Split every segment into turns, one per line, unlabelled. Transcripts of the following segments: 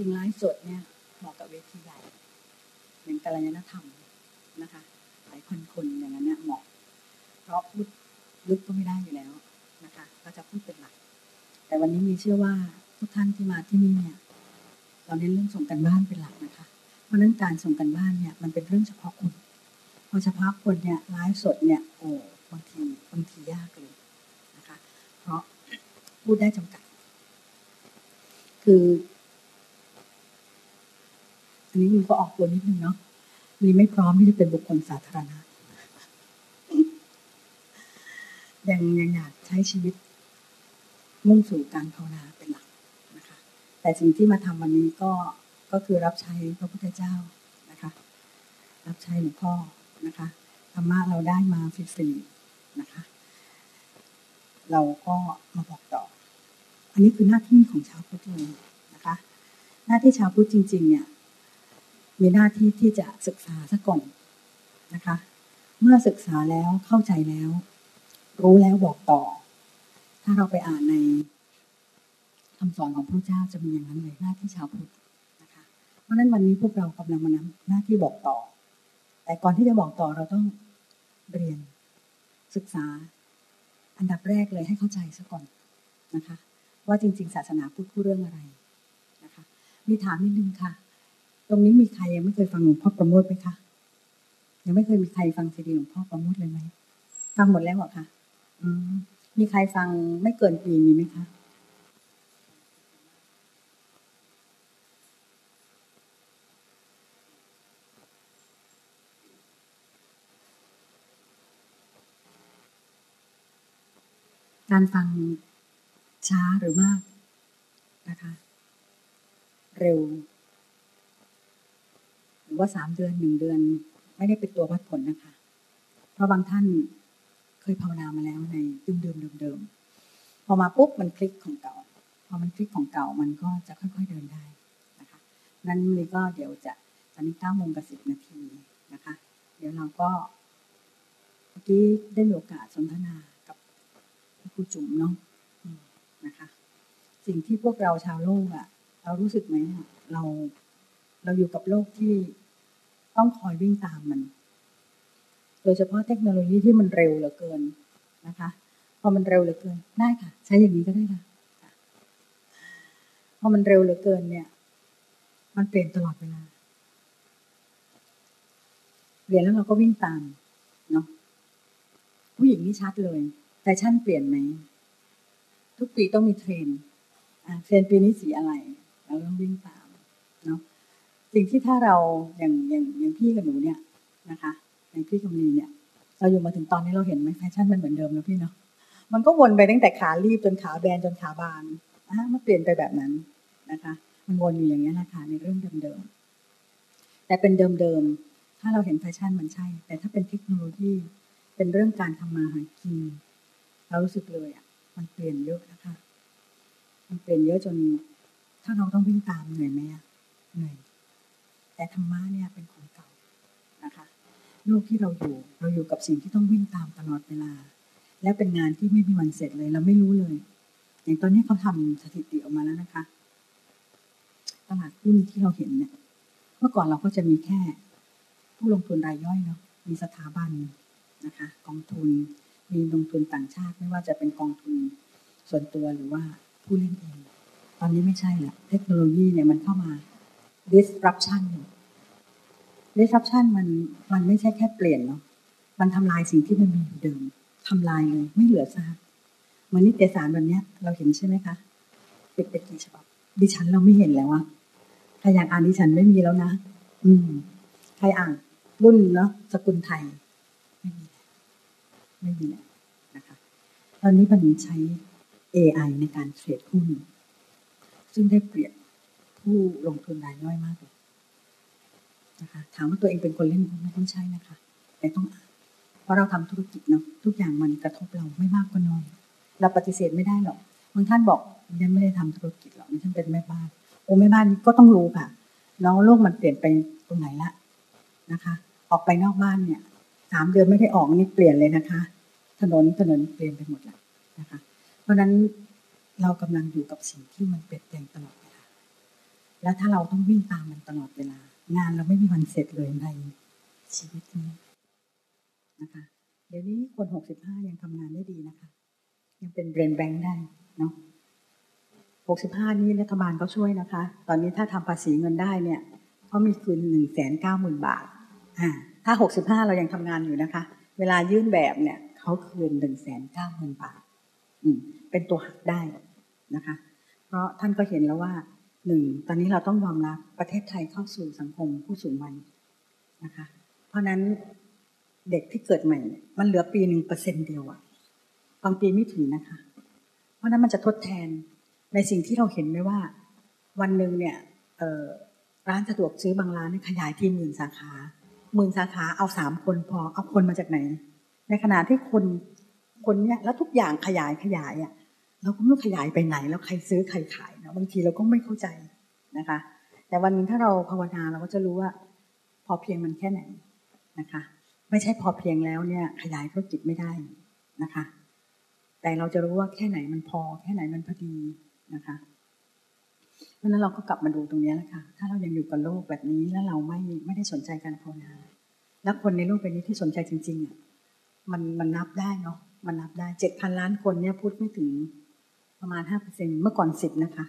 ริงไลฟ์สดเนี่ยเหมาะกับเวทีใหญ่อย่างกัลยาณธรรมนะคะหลายคนคนอย่างนั้นเนี่ยเหมาะ เพราะพูดลึกก็ไม่ได้อยู่แล้วนะคะ ก็จะพูดเป็นหลัก แต่วันนี้มีเชื่อว่าทุกท่านที่มาที่นี่เนี่ยเราเน้นเรื่องส่งกันบ้านเป็นหลักนะคะ เพราะนั้นการส่งกันบ้านเนี่ยมันเป็นเรื่องเฉพาะคนพอเฉพาะคนเนี่ยไลฟ์สดเนี่ยโอ้บางทีบางทียากเลยนะคะ เพราะพูดได้จำกัด คือ อันนี้มันก็ออกตัวนิดนึงเนาะมีไม่พร้อมที่จะเป็นบุคคลสาธารณะยังยังอยากใช้ชีวิต มุ่งสู่การภาวนาเป็นหลักนะคะ แต่สิ่งที่มาทำวันนี้ก็ก็คือรับใช้พระพุทธเจ้านะคะ รับใช้หลวงพ่อนะคะธรรมะเราได้มาฟรีๆนะคะ เราก็มาบอกต่อ อันนี้คือหน้าที่ของชาวพุทธเลยนะคะ หน้าที่ชาวพุทธจริง ๆ เนี่ย มีหน้าที่ที่จะศึกษาซะก่อนนะคะ เมื่อศึกษาแล้วเข้าใจแล้ว รู้แล้วบอกต่อ ถ้าเราไปอ่านในคำสอนของพระเจ้าจะมีอย่างนั้นเลยหน้าที่ชาวพุทธนะคะ เพราะฉะนั้นวันนี้พวกเรากำลังมานำหน้าที่บอกต่อ แต่ก่อนที่จะบอกต่อเราต้องเรียนศึกษา อันดับแรกเลยให้เข้าใจซะก่อนนะคะ ว่าจริง ๆ ศาสนาพูดพูดเรื่องอะไรนะคะ มีถามนิดนึงค่ะ ตรงนี้มีใครยังไม่เคยฟังหลวงพ่อประโมทไหมคะยังไม่เคยมีใครฟังซีดีหลวงพ่อประโมทเลยไหมฟังหมดแล้วเหรอคะอืมมีใครฟังไม่เกินปีมีไหมคะการฟังช้าหรือมากนะคะ เร็ว หรือว่าสามเดือนหนึ่งเดือน ไม่ได้เป็นตัววัดผลนะคะ เพราะบางท่านเคยภาวนามาแล้วในเดิมเดิมเดิมพอมาปุ๊บมันคลิกของเก่า พอมันคลิกของเก่ามันก็จะค่อย ๆเดินได้นะคะ นั้นเลยก็เดี๋ยวจะตอนนี้เก้าโมงกับสิบนาทีนะคะ เดี๋ยวเราก็เมื่อกี้ได้มีโอกาสสนทนากับครูจุ๋มเนาะนะคะ สิ่งที่พวกเราชาวโลกอะเรารู้สึกไหมเราเราอยู่กับโลกที่ ต้องคอยวิ่งตามมัน โดยเฉพาะเทคโนโลยีที่มันเร็วเหลือเกินนะคะ พอมันเร็วเหลือเกินได้ค่ะ ใช้อย่างนี้ก็ได้ค่ะ พอมันเร็วเหลือเกินเนี่ย มันเปลี่ยนตลอดเวลาเปลี่ยนแล้วเราก็วิ่งตามเนาะผู้หญิงนี่ชัดเลยแฟชั่นเปลี่ยนไหมทุกปีต้องมี trend trend ปีนี้สีอะไร เราต้องวิ่งตาม สิ่งที่ถ้าเราอย่างอย่างอย่างพี่กับหนูเนี่ยนะคะอย่างพี่กับนีเนี่ย เราอยู่มาถึงตอนนี้เราเห็นไหมแฟชั่นมันเหมือนเดิมแล้วพี่เนาะมันก็วนไปตั้งแต่ขาลีบจนขาแบนจนขาบานอะมันเปลี่ยนไปแบบนั้นนะคะ มันวนอยู่อย่างนี้นะคะในเรื่องเดิมๆแต่เป็นเดิมๆถ้าเราเห็นแฟชั่นมันใช่ แต่ถ้าเป็นเทคโนโลยีเป็นเรื่องการทำมาหากินเรารู้สึกเลยอะมันเปลี่ยนเยอะนะคะมันเปลี่ยนเยอะจน ถ้าเราต้องวิ่งตามเหนื่อยไหมอะเหนื่อย แต่ธรรมะเนี่ยเป็นของเก่านะคะโลกที่เราอยู่เราอยู่กับสิ่งที่ต้องวิ่งตามตลอดเวลา และเป็นงานที่ไม่มีวันเสร็จเลย เราไม่รู้เลย อย่างตอนนี้เขาทำสถิติออกมาแล้วนะคะ ตลาดหุ้นที่เราเห็นเนี่ยเมื่อก่อนเราก็จะมีแค่ ผู้ลงทุนรายย่อยเนาะมีสถาบันนะคะ กองทุนมีลงทุนต่างชาติ ไม่ว่าจะเป็นกองทุนส่วนตัวหรือว่าผู้เล่นเอง ตอนนี้ไม่ใช่ละเทคโนโลยีเนี่ยมันเข้ามา disruption disruption มันมันไม่ใช่แค่เปลี่ยนเนาะมันทำลายสิ่งที่มันมีอยู่เดิมทำลายเลยไม่เหลือซากเหมือนนิตยสารวันนี้ยเราเห็นใช่ไหมคะปิดไปกี่ฉบับดิฉันเราไม่เห็นแล้วอะใครอยากอ่านดิฉันไม่มีแล้วนะ อืม ใครอ่านรุ่นเนาะสกุลไทย ไม่มีไม่มีแล้วนะคะ ตอนนี้มันใช้ AI ในการเทรดหุ้นซึ่งได้เปรียบ ผู้ลงทุนรายย่อยมากเลยนะคะถามว่าตัวเองเป็นคนเล่นหุ้นไม่ต้องใช่นะคะ แต่ต้องอ่านเพราะเราทำธุรกิจเนาะทุกอย่างมันกระทบเราไม่มากก็น้อยเราปฏิเสธไม่ได้หรอกบางท่านบอกฉันไม่ได้ทำธุรกิจหรอกฉันเป็นแม่บ้านโอ้แม่บ้านก็ต้องรู้ค่ะ แล้วโลกมันเปลี่ยนไปตรงไหนละนะคะ ออกไปนอกบ้านเนี่ยสามเดือนไม่ได้ออกนี่เปลี่ยนเลยนะคะ ถนนถนนเปลี่ยนไปหมดแล้วนะคะ เพราะฉะนั้นเรากำลังอยู่กับสิ่งที่มันเปลี่ยนแปลงตลอด แล้วถ้าเราต้องวิ่งตามมันตลอดเวลา งานเราไม่มีวันเสร็จเลยในชีวิตนี้นะคะ เดี๋ยวนี้คนหกสิบห้ายังทำงานได้ดีนะคะ ยังเป็นเบรนแบงค์ได้เนาะหกสิบห้านี้รัฐบาลก็ช่วยนะคะ ตอนนี้ถ้าทำภาษีเงินได้เนี่ยเขามีคืนหนึ่งแสนเก้าหมื่นบาทอ่าถ้าหกสิบห้าเรายังทำงานอยู่นะคะ เวลายื่นแบบเนี่ยเขาคืนหนึ่งแสนเก้าหมื่นบาท อืม เป็นตัวหักได้นะคะ เพราะท่านก็เห็นแล้วว่า หนึ่งตอนนี้เราต้องยอมรับประเทศไทยเข้าสู่สังคมผู้สูงวัยนะคะ เพราะนั้นเด็กที่เกิดใหม่ มันเหลือปีหนึ่งเปอร์เซ็นเดียวอะบางปีไม่ถึงนะคะ เพราะนั้นมันจะทดแทนในสิ่งที่เราเห็นไหมว่า วันหนึ่งเนี่ยร้านสะดวกซื้อบางร้านขยายที่หมื่นสาขาหมื่นสาขาเอาสามคนพอเอาคนมาจากไหน ในขณะที่คนคนเนี้ยแล้วทุกอย่างขยายขยายอะ เราก็ไม่รู้ขยายไปไหน แล้วใครซื้อใครขายนะบางทีเราก็ไม่เข้าใจนะคะ แต่วันนึงถ้าเราภาวนาเราก็จะรู้ว่า พอเพียงมันแค่ไหนนะคะ ไม่ใช่พอเพียงแล้วเนี่ย ขยายธุรกิจไม่ได้นะคะ แต่เราจะรู้ว่าแค่ไหนมันพอ แค่ไหนมันพอดีนะคะเพราะนั้นเราก็กลับมาดูตรงนี้แหละค่ะ ถ้าเรายังอยู่กับโลกแบบนี้แล้วเราไม่ไม่ได้สนใจการภาวนา แล้วคนในโลกใบนี้ที่สนใจจริงๆอะมันมันนับได้เนาะมันนับได้เจ็ดพันล้านคนเนี่ยพูดไม่ถึง ประมาณห้าเปอร์เซ็นเมื่อก่อนสิบนะคะ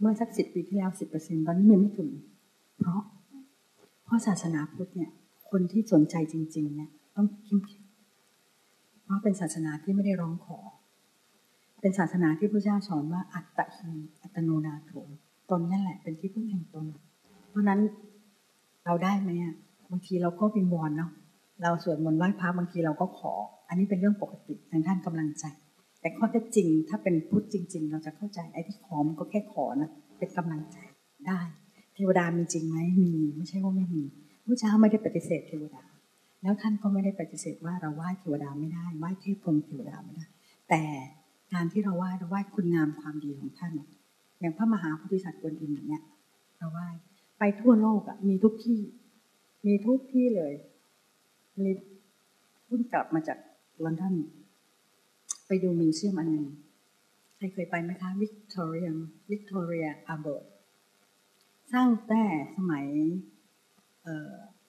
เมื่อสักสิบปีที่แล้วสิบเปอร์เซ็นตอนนี้มันไม่ถึง เพราะ เพราะศาสนาพุทธเนี่ย คนที่สนใจจริง ๆ เนี่ย ต้องเข้มแข็งเพราะเป็นศาสนาที่ไม่ได้ร้องขอ เป็นศาสนาที่พระเจ้าสอนว่าอัตตะหิอัตโนนาโถตนนั่นแหละเป็นที่พึ่งแห่งตน เพราะนั้นเราได้ไหมอะบางทีเราก็วิงวอนเนาะเราสวดมนต์ไหว้พระบางทีเราก็ขอ อันนี้เป็นเรื่องปกติทางท่านกำลังใจ แต่ข้อเท็จจริงถ้าเป็นพุทธจริง ๆ เราจะเข้าใจไอ้ที่ขอมันก็แค่ขอนะเป็นกำลังใจได้ เทวดามีจริงไหมมีไม่ใช่ว่าไม่มีพระเจ้าไม่ได้ปฏิเสธเทวดา แล้วท่านก็ไม่ได้ปฏิเสธว่าเราไหว้เทวดาไม่ได้ไหว้เทพพรมเทวดาไม่ได้ แต่การที่เราไหว้เราไหว้คุณงามความดีของท่านอย่างพระมหาโพธิสัตว์กวนอิมอย่างเนี้ยเราไหว้ไปทั่วโลกอะมีทุกที่ มีทุกที่เลยนี่เพิ่งกลับมาจากลอนดอน ไปดู museum อันหนึ่งใครเคยไปไหมคะ Victoria Victoria Albert สร้างแต่สมัย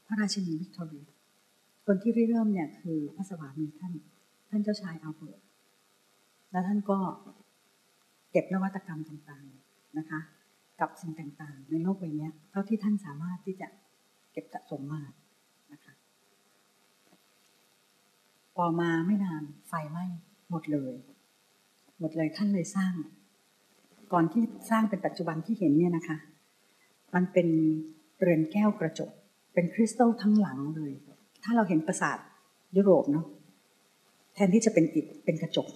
พระราชินีวิกตอเรีย คนที่ริเริ่มเนี่ยคือพระสวามีท่าน ท่านเจ้าชายอัลเบิร์ต แล้วท่านก็เก็บนวัตกรรมต่างๆนะคะ กับสิ่งต่างๆ ในโลกใบนี้เท่าที่ท่านสามารถที่จะเก็บสะสมมานะคะต่อมาไม่นานไฟไหม้ หมดเลย หมดเลยท่านเลยสร้าง ก่อนที่สร้างเป็นปัจจุบันที่เห็นเนี่ยนะคะ มันเป็นเรือนแก้วกระจก เป็นคริสตัลทั้งหลังเลย ถ้าเราเห็นปราสาทยุโรปเนาะแทนที่จะเป็นอิฐเป็นกระจก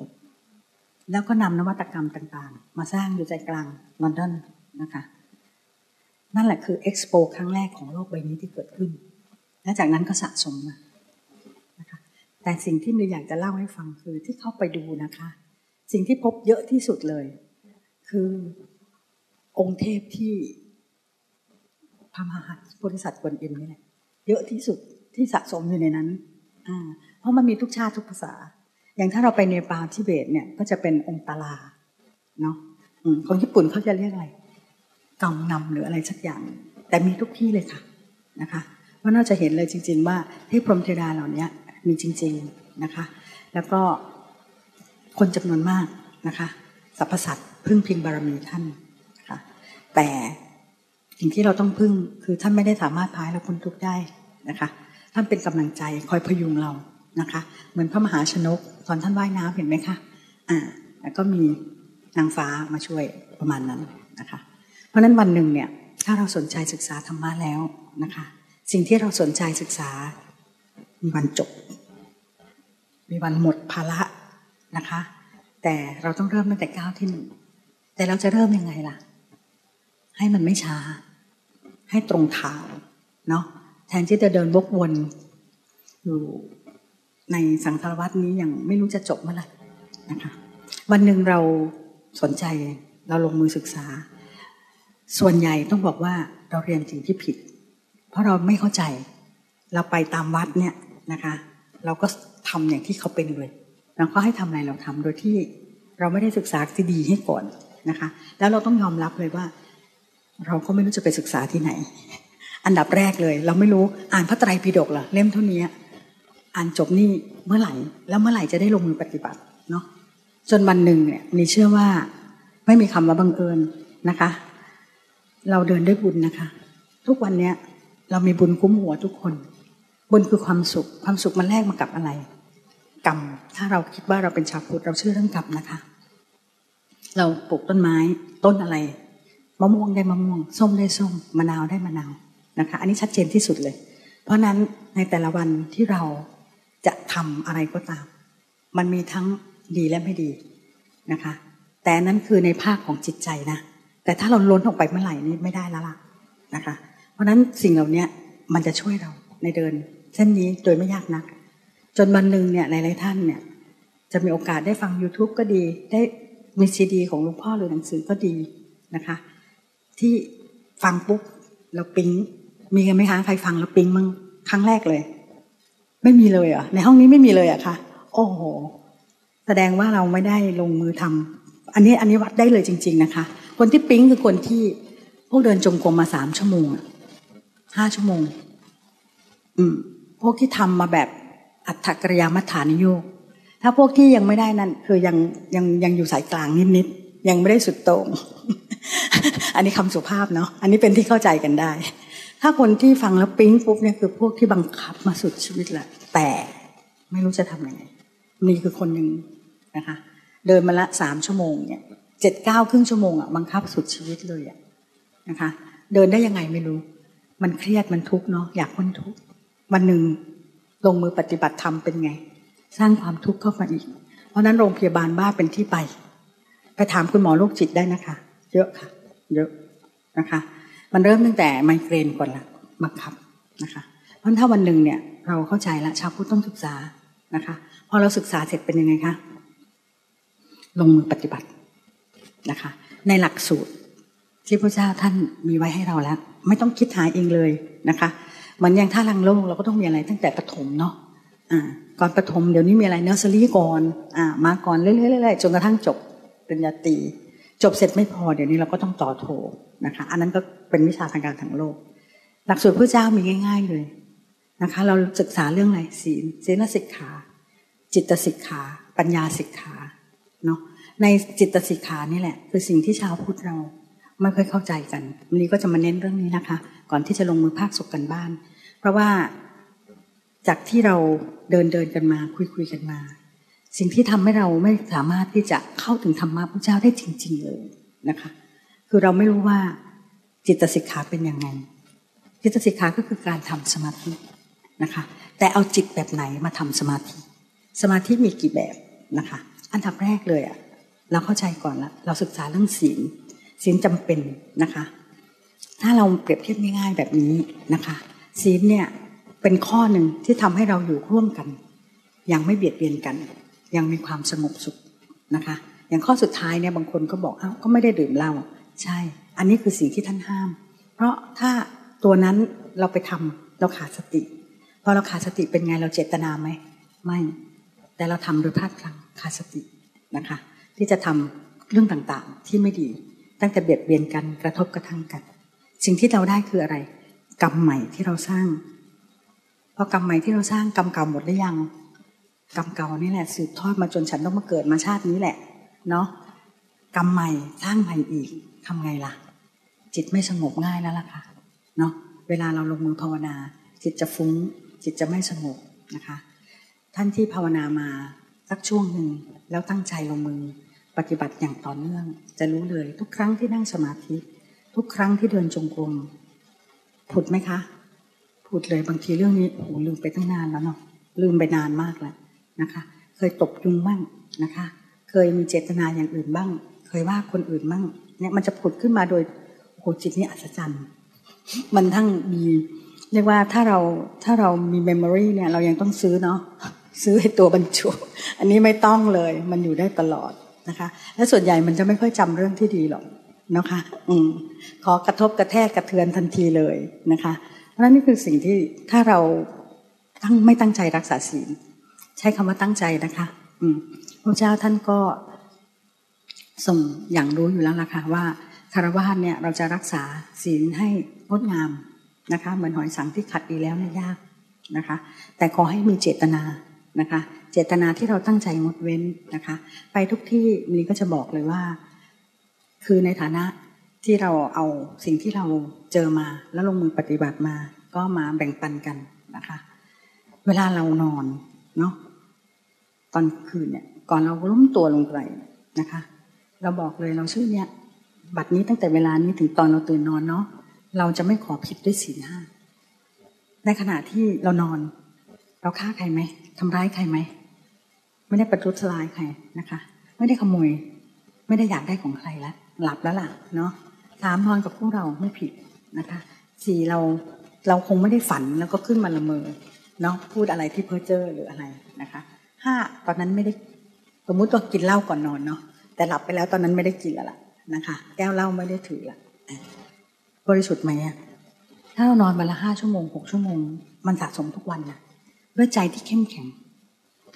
แล้วก็นำนวัตกรรมต่างๆ มาสร้างอยู่ใจกลางลอนดอนนะคะนั่นแหละคือเอ็กซ์โปครั้งแรกของโลกใบนี้ที่เกิดขึ้น และจากนั้นก็สะสมมา แต่สิ่งที่เราอยากจะเล่าให้ฟังคือที่เข้าไปดูนะคะ สิ่งที่พบเยอะที่สุดเลย คือองค์เทพที่พระมหาบริษัทกวนอิมนี่แหละเยอะที่สุดที่สะสมอยู่ในนั้นอ่าเพราะมันมีทุกชาติทุกภาษา อย่างถ้าเราไปเนปาลทิเบตเนี่ยก็จะเป็นองค์ตาลาเนาะของญี่ปุ่นเขาจะเรียกอะไรกำนำหรืออะไรสักอย่าง แต่มีทุกที่เลยค่ะนะคะเพราะน่าจะเห็นเลยจริง ๆ ว่าที่พรหมเทดาเหล่านี้ มีจริงๆนะคะ แล้วก็คนจำนวนมากนะคะสรรพสัตว์พึ่งพิงบารมีท่านนะคะแต่สิ่งที่เราต้องพึ่งคือท่านไม่ได้สามารถพายเราพ้นทุกข์ได้นะคะ ท่านเป็นกำลังใจคอยพยุงเรานะคะ เหมือนพระมหาชนกตอนท่านว่ายน้ำเห็นไหมคะอ่าแล้วก็มีนางฟ้ามาช่วยประมาณนั้นนะคะ เพราะนั้นวันหนึ่งเนี่ยถ้าเราสนใจศึกษาธรรมะแล้วนะคะ สิ่งที่เราสนใจศึกษา มีวันจบ มีวันหมดภาระนะคะ แต่เราต้องเริ่มตั้งแต่ก้าวที่หนึ่งแต่เราจะเริ่มยังไงล่ะ ให้มันไม่ช้า ให้ตรงทางเนาะแทนที่จะเดินวกวนอยู่ในสังสารวัตนี้อย่างไม่รู้จะจบเมื่อไหร่นะคะ วันหนึ่งเราสนใจเราลงมือศึกษา ส่วนใหญ่ต้องบอกว่าเราเรียนสิ่งที่ผิด เพราะเราไม่เข้าใจ เราไปตามวัดเนี่ย นะคะ เราก็ทำอย่างที่เขาเป็นเลยแล้วก็ให้ทำอะไรเราทำโดยที่เราไม่ได้ศึกษาที่ดีให้ก่อนนะคะ แล้วเราต้องยอมรับเลยว่า เราก็ไม่รู้จะไปศึกษาที่ไหน อันดับแรกเลย เราไม่รู้อ่านพระไตรปิฎกเหรอเล่มเท่านี้อ่านจบนี่เมื่อไหร่ แล้วเมื่อไหร่จะได้ลงมือปฏิบัติเนาะจนวันหนึ่งเนี่ยนี่เชื่อว่าไม่มีคำว่าบังเอิญนะคะ เราเดินด้วยบุญนะคะ ทุกวันเนี้ยเรามีบุญคุ้มหัวทุกคน บุญคือความสุข ความสุขมันแลกมากับอะไร กรรม ถ้าเราคิดว่าเราเป็นชาวพุทธเราเชื่อเรื่องกรรมนะคะ เราปลูกต้นไม้ต้นอะไรมะม่วงได้มะม่วง ส้มได้ส้มมะนาวได้มะนาวนะคะ อันนี้ชัดเจนที่สุดเลย เพราะนั้นในแต่ละวันที่เราจะทำอะไรก็ตาม มันมีทั้งดีและไม่ดีนะคะ แต่นั้นคือในภาคของจิตใจนะ แต่ถ้าเราล้นออกไปเมื่อไหร่นี่ไม่ได้แล้วล่ะนะคะ เพราะนั้นสิ่งเหล่านี้มันจะช่วยเราในเดิน เส้นนี้โดยไม่ยากนัก จนวันหนึ่งเนี่ยหลายๆท่านเนี่ยจะมีโอกาสได้ฟัง YouTube ก็ดีได้มีซีดี ของหลวงพ่อหรือหนังสือก็ดีนะคะ ที่ฟังปุ๊บเราปิ๊งมีกันไหมคะใครฟังแล้วปิ๊งมั่งครั้งแรกเลย ไม่มีเลยอะในห้องนี้ไม่มีเลยอะค่ะ โอ้โห แสดงว่าเราไม่ได้ลงมือทำอันนี้อันนี้วัดได้เลยจริง ๆ นะคะ คนที่ปิ๊งคือคนที่พวกเดินจงกรมมาสามชั่วโมงห้าชั่วโมง อืม พวกที่ทำมาแบบอัตถกริยามัฐานโยก ถ้าพวกที่ยังไม่ได้นั่นคือยังยังยังอยู่สายกลางนิดๆยังไม่ได้สุดโต่งอันนี้คำสุภาพเนาะอันนี้เป็นที่เข้าใจกันได้ ถ้าคนที่ฟังแล้วปิ๊งปุ๊บเนี่ยคือพวกที่บังคับมาสุดชีวิตแหละแต่ไม่รู้จะทำยังไงนี่คือคนหนึ่งนะคะ เดินมาละสามชั่วโมงเนี่ยเจ็ดเก้าครึ่งชั่วโมงอะบังคับสุดชีวิตเลยอะนะคะ เดินได้ยังไงไม่รู้ มันเครียดมันทุกข์เนาะอยากพ้นทุกข์ วันหนึ่งลงมือปฏิบัติธรรมเป็นไง สร้างความทุกข์เข้ามาอีก เพราะนั้นโรงพยาบาลบ้าเป็นที่ไป ไปถามคุณหมอโรคจิตได้นะคะ เยอะค่ะ เยอะนะคะ มันเริ่มตั้งแต่ไมเกรนก่อนละบังคับนะคะ เพราะถ้าวันหนึ่งเนี่ย เราเข้าใจละชาวพุทธต้องศึกษานะคะพอเราศึกษาเสร็จเป็นยังไงคะลงมือปฏิบัตินะคะ ในหลักสูตรที่พระเจ้าท่านมีไว้ให้เราแล้ว ไม่ต้องคิดหาเองเลยนะคะ เหมือนอย่างท่าลังโลกเราก็ต้องมีอะไรตั้งแต่ปฐมเนาะอ่าก่อนประถมเดี๋ยวนี้มีอะไรเนอร์เซอรี่ก่อนอ่ามาก่อนเรื่อยๆจนกระทั่งจบปริญญาตรีจบเสร็จไม่พอเดี๋ยวนี้เราก็ต้องต่อโทนะคะอันนั้นก็เป็นวิชาทางการทางโลก หลักสูตรพระเจ้ามีง่าย ๆ เลยนะคะ เราศึกษาเรื่องอะไรศีลศีลสิกขา จิตสิกขา ปัญญาสิกขาเนาะในจิตสิกขานี่แหละ คือสิ่งที่ชาวพุทธเราไม่ค่อยเข้าใจกันวันนี้ก็จะมาเน้นเรื่องนี้นะคะ ก่อนที่จะลงมือภาคสุกกันบ้าน เพราะว่าจากที่เราเดินเดินกันมาคุยคุยกันมา สิ่งที่ทำให้เราไม่สามารถที่จะเข้าถึงธรรมะพระเจ้าได้จริง ๆ เลยนะคะ คือเราไม่รู้ว่าจิตสิกขาเป็นยังไง จิตสิกขาก็คือการทำสมาธินะคะ แต่เอาจิตแบบไหนมาทำสมาธิ สมาธิมีกี่แบบนะคะ อันดับแรกเลยอะเราเข้าใจก่อนละเราศึกษาเรื่องศีลศีลจำเป็นนะคะ ถ้าเราเปรียบเทียบง่ายๆแบบนี้นะคะ ศีลเนี่ยเป็นข้อหนึ่งที่ทำให้เราอยู่ร่วมกัน ยังไม่เบียดเบียนกัน ยังมีความสงบสุขนะคะ อย่างข้อสุดท้ายเนี่ยบางคนก็บอกอ้าวก็ไม่ได้ดื่มเหล้าใช่ อันนี้คือสิ่งที่ท่านห้าม เพราะถ้าตัวนั้นเราไปทำเราขาดสติพอเราขาดสติเป็นไงเราเจตนาไหมไม่ แต่เราทำโดยพลาดพลั้งขาดสตินะคะ ที่จะทำเรื่องต่างๆที่ไม่ดี ตั้งแต่เบียดเบียนกันกระทบกระทั่งกัน สิ่งที่เราได้คืออะไร กรรมใหม่ที่เราสร้างพอกรรมใหม่ที่เราสร้างกรรมเก่าหมดหรือยัง กรรมเก่านี่แหละ สืบทอดมาจนฉันต้องมาเกิดมาชาตินี้แหละ เนาะกรรมใหม่สร้างใหม่อีกทำไงล่ะ จิตไม่สงบง่ายแล้วล่ะค่ะเนาะเวลาเราลงมือภาวนา จิตจะฟุ้ง จิตจะไม่สงบนะคะ ท่านที่ภาวนามาสักช่วงหนึ่งแล้วตั้งใจลงมือปฏิบัติอย่างต่อเนื่อง จะรู้เลยทุกครั้งที่นั่งสมาธิ ทุกครั้งที่เดินจงกรม ผุดไหมคะพูดเลยบางทีเรื่องนี้โอ้ลืมไปตั้งนานแล้วเนาะลืมไปนานมากแล้วนะคะ เคยตบยุงบ้างนะคะ เคยมีเจตนาอย่างอื่นบ้าง เคยว่าคนอื่นบ้างเนี่ยมันจะผุดขึ้นมาโดยโอ้จิตนี้อัศจรรย์ มันทั้งมีเรียกว่าถ้าเราถ้าเรามีเมมโมรีเนี่ยเรายังต้องซื้อเนาะซื้อให้ตัวบรรจุ อันนี้ไม่ต้องเลย มันอยู่ได้ตลอดนะคะ และส่วนใหญ่มันจะไม่ค่อยจำเรื่องที่ดีหรอก นะคะ อืมขอกระทบกระแทกกระเทือนทันทีเลยนะคะเพราะนั้นนี่คือสิ่งที่ถ้าเราตั้งไม่ตั้งใจรักษาศีล ใช้คำว่าตั้งใจนะคะ อืมพระเจ้าท่านก็ส่งอย่างรู้อยู่แล้วล่ะค่ะว่าคารวะเนี่ยเราจะรักษาศีลให้งดงามนะคะเหมือนหอยสังที่ขัดดีแล้วเนี่ยยากนะคะ แต่ขอให้มีเจตนานะคะ เจตนาที่เราตั้งใจงดเว้นนะคะ ไปทุกที่มีก็จะบอกเลยว่า คือในฐานะที่เราเอาสิ่งที่เราเจอมา แล้วลงมือปฏิบัติมา ก็มาแบ่งปันกันนะคะ เวลาเรานอนเนาะตอนคืนเนี่ย ก่อนเราล้มตัวลงไปนะคะ เราบอกเลยเราชื่อเนี่ย บัดนี้ตั้งแต่เวลานี้ถึงตอนเราตื่นนอนเนาะเราจะไม่ขอผิดด้วยศีลห้าในขณะที่เรานอน เราฆ่าใครไหมทำร้ายใครไหมไม่ได้ประทุษร้ายใครนะคะ ไม่ได้ขโมย ไม่ได้อยากได้ของใครแล้ว หลับแล้วล่ะเนาะสามนอนกับพวกเราไม่ผิดนะคะสี่เราเราคงไม่ได้ฝันแล้วก็ขึ้นมาละเมอเนาะพูดอะไรที่เพ้อเจ้อหรืออะไรนะคะห้าตอนนั้นไม่ได้สมมุติว่ากินเหล้าก่อนนอนเนาะแต่หลับไปแล้วตอนนั้นไม่ได้กินแล้วล่ะนะคะ แก้วเหล้าไม่ได้ถือละบริสุทธิ์ไหมอะถ้าเรานอนวันละห้าชั่วโมงหกชั่วโมง มันสะสมทุกวันนะด้วยใจที่เข้มแข็ง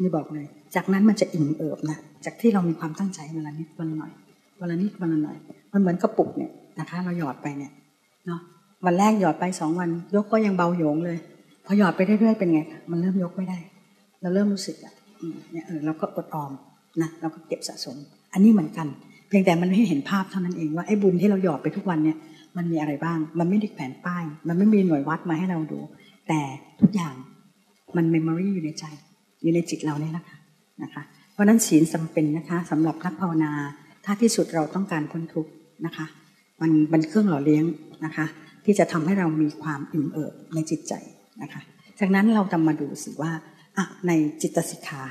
นี่บอกเลย จากนั้นมันจะอิ่มเอิบนะจากที่เรามีความตั้งใจวันละนิดวันหน่อย วันละนิดวันละหน่อย มันเหมือนกระปุกเนี่ยนะคะ เราหยอดไปเนี่ยเนาะวันแรกหยอดไปสองวัน ยกก็ยังเบาโยงเลย พอหยอดไปเรื่อยๆเป็นไงมันเริ่มยกไม่ได้ เราเริ่มรู้สึกอะเนี่ยเออเราก็อดออมนะเราก็เก็บสะสม อันนี้เหมือนกัน เพียงแต่มันไม่เห็นภาพเท่านั้นเองว่าไอ้บุญที่เราหยอดไปทุกวันเนี่ยมันมีอะไรบ้าง มันไม่ได้แผนป้าย มันไม่มีหน่วยวัดมาให้เราดู แต่ทุกอย่างมันเมมโมรีอยู่ในใจ อยู่ในจิตเราเนี่ยแหละค่ะนะคะ เพราะนั้นศีลจาเป็นนะคะสำหรับนักภาวนา ถ้าที่สุดเราต้องการพ้นทุกข์นะคะ มันเป็นเครื่องหล่อเลี้ยงนะคะ ที่จะทำให้เรามีความอิ่มเอิบในจิตใจนะคะ จากนั้นเราจะมาดูสิว่าอะในจิตสิกขา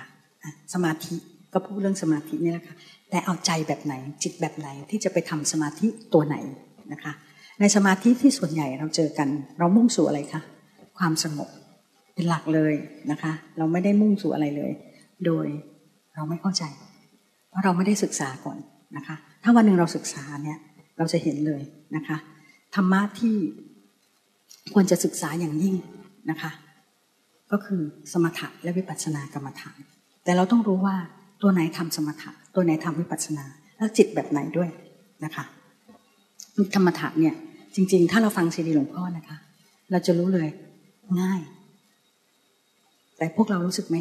สมาธิก็พูดเรื่องสมาธินี่แหละค่ะแต่เอาใจแบบไหนจิตแบบไหนที่จะไปทำสมาธิตัวไหนนะคะ ในสมาธิที่ส่วนใหญ่เราเจอกัน เรามุ่งสู่อะไรคะความสงบเป็นหลักเลยนะคะ เราไม่ได้มุ่งสู่อะไรเลย โดยเราไม่เข้าใจ เพราะเราไม่ได้ศึกษาก่อน นะคะ ถ้าวันหนึ่งเราศึกษาเนี่ยเราจะเห็นเลยนะคะธรรมะที่ควรจะศึกษาอย่างยิ่งนะคะ ก็คือสมถะและวิปัสสนากรรมฐาน แต่เราต้องรู้ว่าตัวไหนทำสมถะ ตัวไหนทำวิปัสสนา แล้วจิตแบบไหนด้วยนะคะธรรมถะเนี่ยจริง ๆ ถ้าเราฟังซีดีหลวงพ่อนะคะ เราจะรู้เลยง่าย แต่พวกเรารู้สึกไหม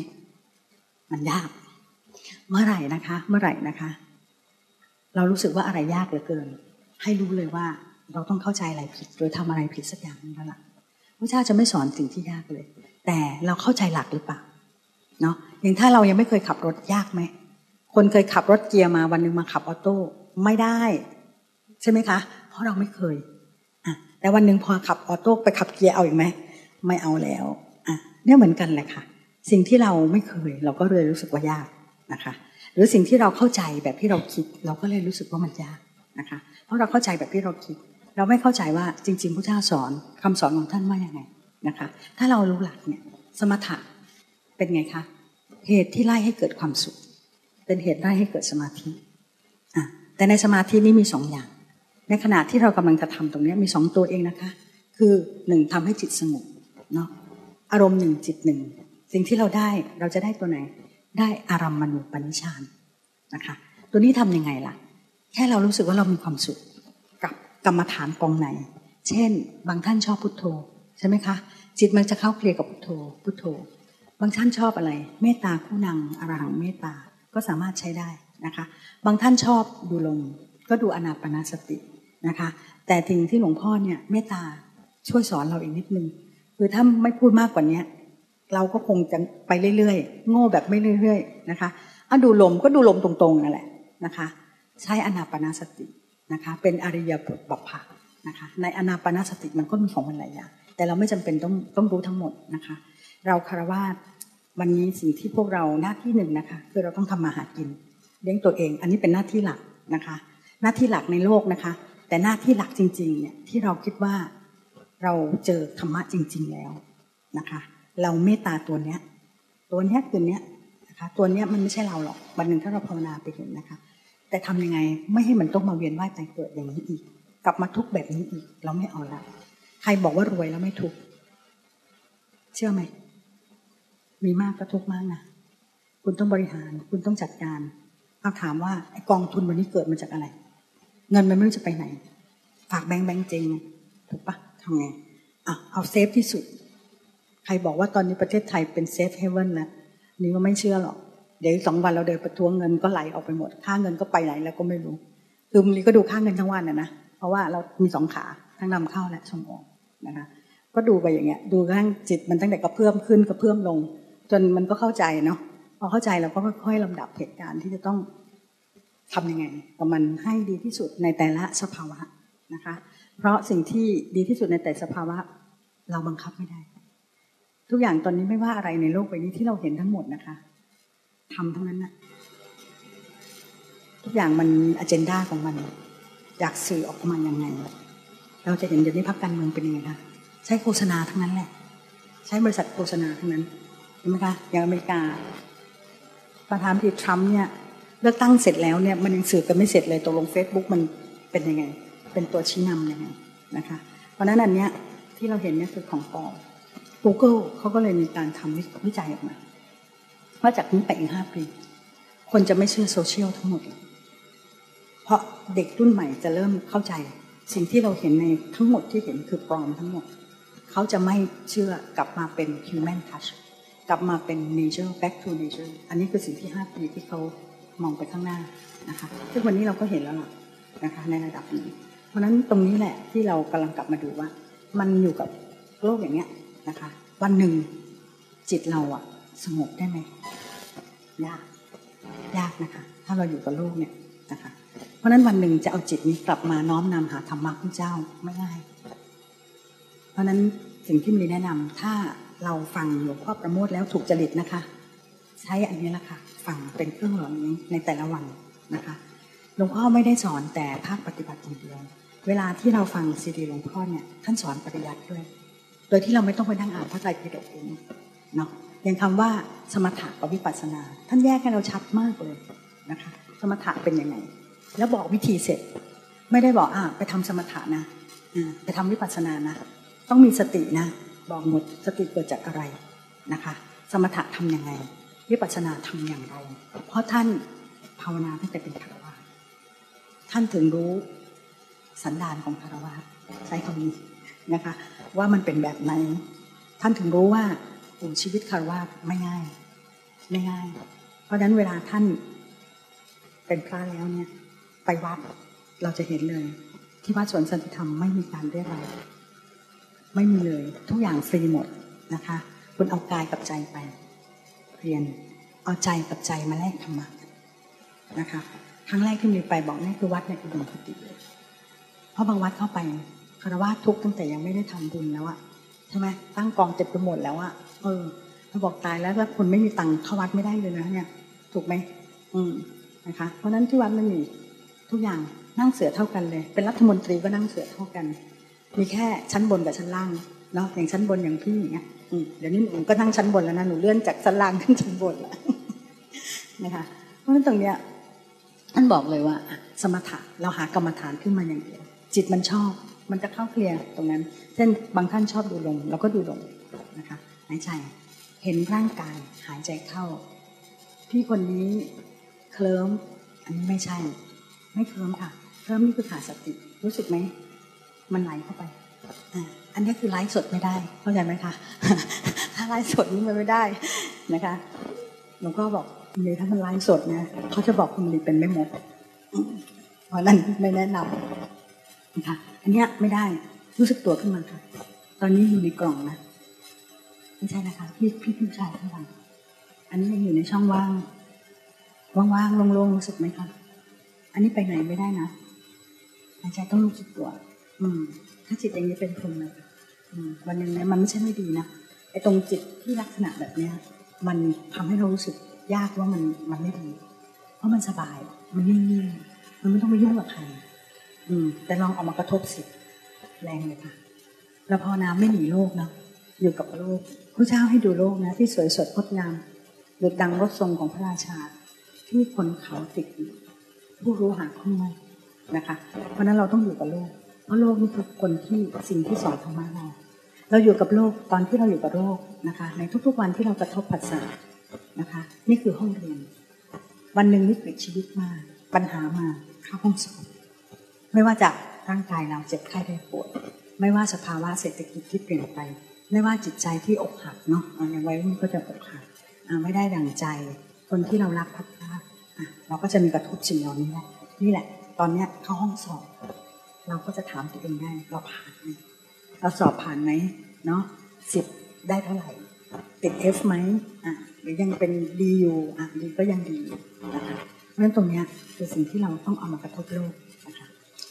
มันยาก เมื่อไหร่นะคะ เมื่อไหร่นะคะ เรารู้สึกว่าอะไรยากเหลือเกิน ให้รู้เลยว่าเราต้องเข้าใจอะไรผิด โดยทำอะไรผิดสักอย่างนึงแล้วล่ะพระเจ้าจะไม่สอนสิ่งที่ยากเลย แต่เราเข้าใจหลักหรือเปล่าเนาะอย่างถ้าเรายังไม่เคยขับรถยากไหมคนเคยขับรถเกียร์มาวันหนึ่งมาขับออโต้ไม่ได้ ใช่ไหมคะ เพราะเราไม่เคยอะแต่วันหนึ่งพอขับออโต้ไปขับเกียร์เอาอีกไหมไม่เอาแล้วอะเนี่ยเหมือนกันแหละค่ะ สิ่งที่เราไม่เคย เราก็เลยรู้สึกว่ายากนะคะ หรือสิ่งที่เราเข้าใจแบบที่เราคิด เราก็เลยรู้สึกว่ามันยากนะคะ เพราะเราเข้าใจแบบที่เราคิด เราไม่เข้าใจว่าจริง ๆพระเจ้าสอนคำสอนของท่านว่าอย่างไงนะคะ ถ้าเรารู้หลักเนี่ยสมถะเป็นไงคะเหตุที่ไล่ให้เกิดความสุข เป็นเหตุไล่ให้เกิดสมาธิอะแต่ในสมาธินี้มีสองอย่าง ในขณะที่เรากำลังจะทำตรงนี้มีสองตัวเองนะคะ คือหนึ่งทำให้จิตสงบเนาะอารมณ์หนึ่งจิตหนึ่งสิ่งที่เราได้เราจะได้ตัวไหน ได้อารัมมณูปนิชานนะคะ ตัวนี้ทํำยังไงล่ะ แค่เรารู้สึกว่าเรามีความสุขกับกรรมฐานกองไหน เช่น บางท่านชอบพุทโธใช่ไหมคะ จิตมันจะเข้าเคลียร์กับพุทโธ พุทโธ บางท่านชอบอะไร เมตตาคู่นางอรหังเมตตาก็สามารถใช้ได้นะคะ บางท่านชอบดูลมก็ดูอนาปนาสตินะคะ แต่ทิงที่หลวงพ่อเนี่ยเมตตาช่วยสอนเราอีกนิดนึงคือถ้าไม่พูดมากกว่านี้ เราก็คงจะไปเรื่อยๆ โง่แบบไม่เรื่อยๆนะคะอะดูลมก็ดูลมตรงๆนั่นแหละนะคะ ใช้อนาปนาสตินะคะ เป็นอริยบทบัพพะนะคะ ในอนาปนาสติมันก็มีของมันหลายอย่างแต่เราไม่จำเป็นต้องต้องรู้ทั้งหมดนะคะ เราคารวะวันนี้สิ่งที่พวกเราหน้าที่หนึ่งนะคะคือเราต้องทำมาหากิน เลี้ยงตัวเอง อันนี้เป็นหน้าที่หลักนะคะ หน้าที่หลักในโลกนะคะ แต่หน้าที่หลักจริงๆเนี่ยที่เราคิดว่าเราเจอธรรมะจริง ๆแล้วนะคะ เราเมตตาตัวเนี้ย ตัวเนี้ยคือเนี้ยนะคะตัวเนี้ยมันไม่ใช่เราหรอกวันหนึ่งถ้าเราภาวนาไปเห็นนะคะ แต่ทำยังไงไม่ให้มันต้องมาเวียนว่ายตายเกิดอย่างนี้อีก กลับมาทุกแบบนี้อีก เราไม่เอาละใครบอกว่ารวยแล้วไม่ทุกเชื่อไหมมีมากก็ทุกมากนะคุณต้องบริหาร คุณต้องจัดการเอาถามว่าไอกองทุนวันนี้เกิดมาจากอะไร เงินมันไม่รู้จะไปไหน ฝากแบงก์แบงก์เจ๊งถูกปะทำไงอะเอา safe ที่สุด ใครบอกว่าตอนนี้ประเทศไทยเป็น safe haven นะนี่ก็ไม่เชื่อหรอก เดี๋ยวสองวันเราเดินประท้วงเงินก็ไหลออกไปหมด ค่าเงินก็ไปไหนแล้วก็ไม่รู้ คือมันก็ดูค่าเงินทั้งวันนะนะ เพราะว่าเรามีสองขาทั้งนำเข้าและส่งออกนะคะ ก็ดูไปอย่างเงี้ย ดูกระทั่งจิตมันตั้งแต่กระเพื่อมขึ้นกระเพื่อมลง จนมันก็เข้าใจเนาะ พอเข้าใจเราก็ค่อยๆลำดับเหตุการณ์ที่จะต้องทำยังไงกับมันให้ดีที่สุดในแต่ละสภาวะนะคะ เพราะสิ่งที่ดีที่สุดในแต่สภาวะ เราบังคับไม่ได้ ทุกอย่างตอนนี้ไม่ว่าอะไรในโลกใบนี้ที่เราเห็นทั้งหมดนะคะทำทั้งนั้นนะทุกอย่างมันอเจนดาของมันอยากสื่อออกมาอย่างไง เราจะเห็นเดี๋ยวนี้พักการเมืองเป็นยังไงคะใช้โฆษณาทั้งนั้นแหละ ใช้บริษัทโฆษณาทั้งนั้นเห็นไหมคะอย่างอเมริกา ประธานาธิบดีทรัมป์เนี่ยเลือกตั้งเสร็จแล้วเนี่ยมันยังสื่อกันไม่เสร็จเลยตกลงเฟซบุ๊กมันเป็นยังไง เป็นตัวชี้นำยังไงนะคะ เพราะนั้นอันเนี้ยที่เราเห็นเนี่ยคือของปลอม Google เขาก็เลยมีการทำวิจัยออกมาว่าจากนี้ไปอีกห้าปี คนจะไม่เชื่อโซเชียลทั้งหมด เพราะเด็กรุ่นใหม่จะเริ่มเข้าใจ สิ่งที่เราเห็นในทั้งหมดที่เห็นคือปลอมทั้งหมด เขาจะไม่เชื่อกลับมาเป็น human touch กลับมาเป็น nature back to nature อันนี้คือสิ่งที่ห้าปีที่เขามองไปข้างหน้านะคะซึ่งวันนี้เราก็เห็นแล้วล่ะนะคะในระดับนี้ เพราะนั้นตรงนี้แหละที่เรากำลังกลับมาดูว่า มันอยู่กับโลกอย่างเนี้ย นะคะ วันหนึ่งจิตเราอะสงบได้ไหมยากยากนะคะ ถ้าเราอยู่กับโลกเนี่ยนะคะ เพราะนั้นวันหนึ่งจะเอาจิตนี้กลับมาน้อมนำหาธรรมะพระเจ้าไม่ง่าย เพราะนั้นสิ่งที่มีแนะนำถ้าเราฟังหลวงพ่อประโมทแล้วถูกจริตนะคะ ใช้อันนี้ละค่ะฟังเป็นเครื่องหล่อเลี้ยงในแต่ละวันนะคะหลวงพ่อไม่ได้สอนแต่ภาคปฏิบัติอย่างเดียว เวลาที่เราฟังซีดีหลวงพ่อเนี่ยท่านสอนปริยัติด้วย โดยที่เราไม่ต้องไปนั่งอ่านพระไตรปิฎกเองเนาะอย่างคำว่าสมถะกับวิปัสสนา ท่านแยกให้เราชัดมากเลยนะคะ สมถะเป็นยังไง แล้วบอกวิธีเสร็จ ไม่ได้บอกอ่าไปทำสมถะนะไปทำวิปัสสนานะต้องมีสตินะบอกหมดสติเกิดจากอะไรนะคะ สมถะทำยังไง วิปัสสนาทำอย่างไร เพราะท่านภาวนาตั้งแต่เป็นคารวะท่านถึงรู้สันดานของคารวะใช้คำนี้นะคะ ว่ามันเป็นแบบไหน ท่านถึงรู้ว่าชีวิตคารวะไม่ง่าย ไม่ง่าย เพราะฉะนั้นเวลาท่านเป็นพระแล้วเนี่ย ไปวัดเราจะเห็นเลย ที่วัดสวนสันติธรรมไม่มีการเรียกรไม่มีเลย ทุกอย่างฟรีหมดนะคะ คุณเอากายกับใจไป เรียนเอาใจกับใจมาแลกธรรมะนะคะครั้งแรกที่มีไปบอกนี่คือวัดในอุดมคติเลยเพราะบางวัดเข้าไป คารวะทุกตั้งแต่ยังไม่ได้ทำบุญแล้วอะใช่ไหมตั้งกองเต็มไปหมดแล้วอะเออเขาบอกตายแล้วแล้วคนไม่มีตังค์เข้าวัดไม่ได้เลยนะเนี่ย ถูกไหมอืมนะคะ เพราะนั้นที่วัดมันมีทุกอย่างนั่งเสือเท่ากันเลย เป็นรัฐมนตรีก็นั่งเสือเท่ากัน มีแค่ชั้นบนกับชั้นล่างเนาะอย่างชั้นบนอย่างพี่อย่างเงี้ยเดี๋ยวนี้หนูก็นั่งชั้นบนแล้วนะหนูเลื่อนจากชั้นล่างขึ้นชั้นบนแล้วนะคะเพราะฉะนั้นตรงเนี้ยท่านบอกเลยว่า สมถะเราหากรรมฐานขึ้นมาอย่างเดียว จิตมันชอบ มันจะเข้าเคลียร์ตรงนั้น เช่นบางท่านชอบดูลมเราก็ดูลมนะคะหายใจเห็นร่างกายหายใจเข้า พี่คนนี้เคลิ้มอันนี้ไม่ใช่ ไม่เคลิ้มค่ะเคลิ้มนี่คือขาดสติ รู้สึกไหมมันไหลเข้าไปอันนี้คือไลฟ์สดไม่ได้ เข้าใจไหมคะถ้าไลฟ์สดนี่มันไม่ได้นะคะหลวงพ่อบอกคุณลีถ้ามันไลฟ์สดเนี่ยเขาจะบอกคุณลีเป็นไม่หมดเพราะนั้นไม่แนะนำนะคะ อันนี้ไม่ได้รู้สึกตัวขึ้นมาค่ะ ตอนนี้อยู่ในกล่องนะไม่ใช่นะคะพี่พี่พี่ชายข้างหลังอันนี้ยังอยู่ในช่องว่าง ว่างๆโล่งๆรู้สึกไหมคะอันนี้ไปไหนไม่ได้นะหายใจต้องรู้สึกตัว อืม ถ้าจิตอย่างนี้เป็นคนเลยวันหนึ่งเนี่ยมันไม่ใช่ไม่ดีนะไอ้ตรงจิตที่ลักษณะแบบเนี้ย มันทำให้เรารู้สึกยากว่ามันมันไม่ดี เพราะมันสบาย มันนิ่งๆมันไม่ต้องไปยุ่งกับใคร อืม แต่ลองเอามากระทบสิแรงเลยค่ะแล้วพอน้ำไม่หนีโลกนะอยู่กับโลกพระเจ้าให้ดูโลกนะ ที่สวยสดงดงามหรือดังรถทรงของพระราชา ที่คนเขาติด ผู้รู้หาข้อมูลนะคะ เพราะนั้นเราต้องอยู่กับโลก เพราะโลกนี่คือคนที่สิ่งที่สอนธรรมะเรา เราอยู่กับโลกตอนที่เราอยู่กับโลกนะคะ ในทุกๆวันที่เรากระทบผัสสะนะคะ นี่คือห้องเรียน วันหนึ่งวิกฤตชีวิตมา ปัญหามาเข้าห้องสอบ ไม่ว่าจะร่างกายเราเจ็บไข้ได้ป่วย ไม่ว่าสภาวะเศรษฐกิจที่เปลี่ยนไป ไม่ว่าจิตใจที่อกหักเนาะอย่างวัยรุ่นก็จะอกหักไม่ได้ดังใจ คนที่เรารักพัดพลาดเราก็จะมีกระทบสิ่งเหล่านี้แหละนี่แหละ ตอนเนี้ยเข้าห้องสอบ เราก็จะถามตัวเองได้เราผ่านไหมเราสอบผ่านไหมเนาะสิบได้เท่าไหร่ ติด F ไหมอะหรือยังเป็นดีอยู่อะดีก็ยังดีนะคะเพราะฉะนั้นตรงเนี้ยคือสิ่งที่เราต้องเอามากระทบโลก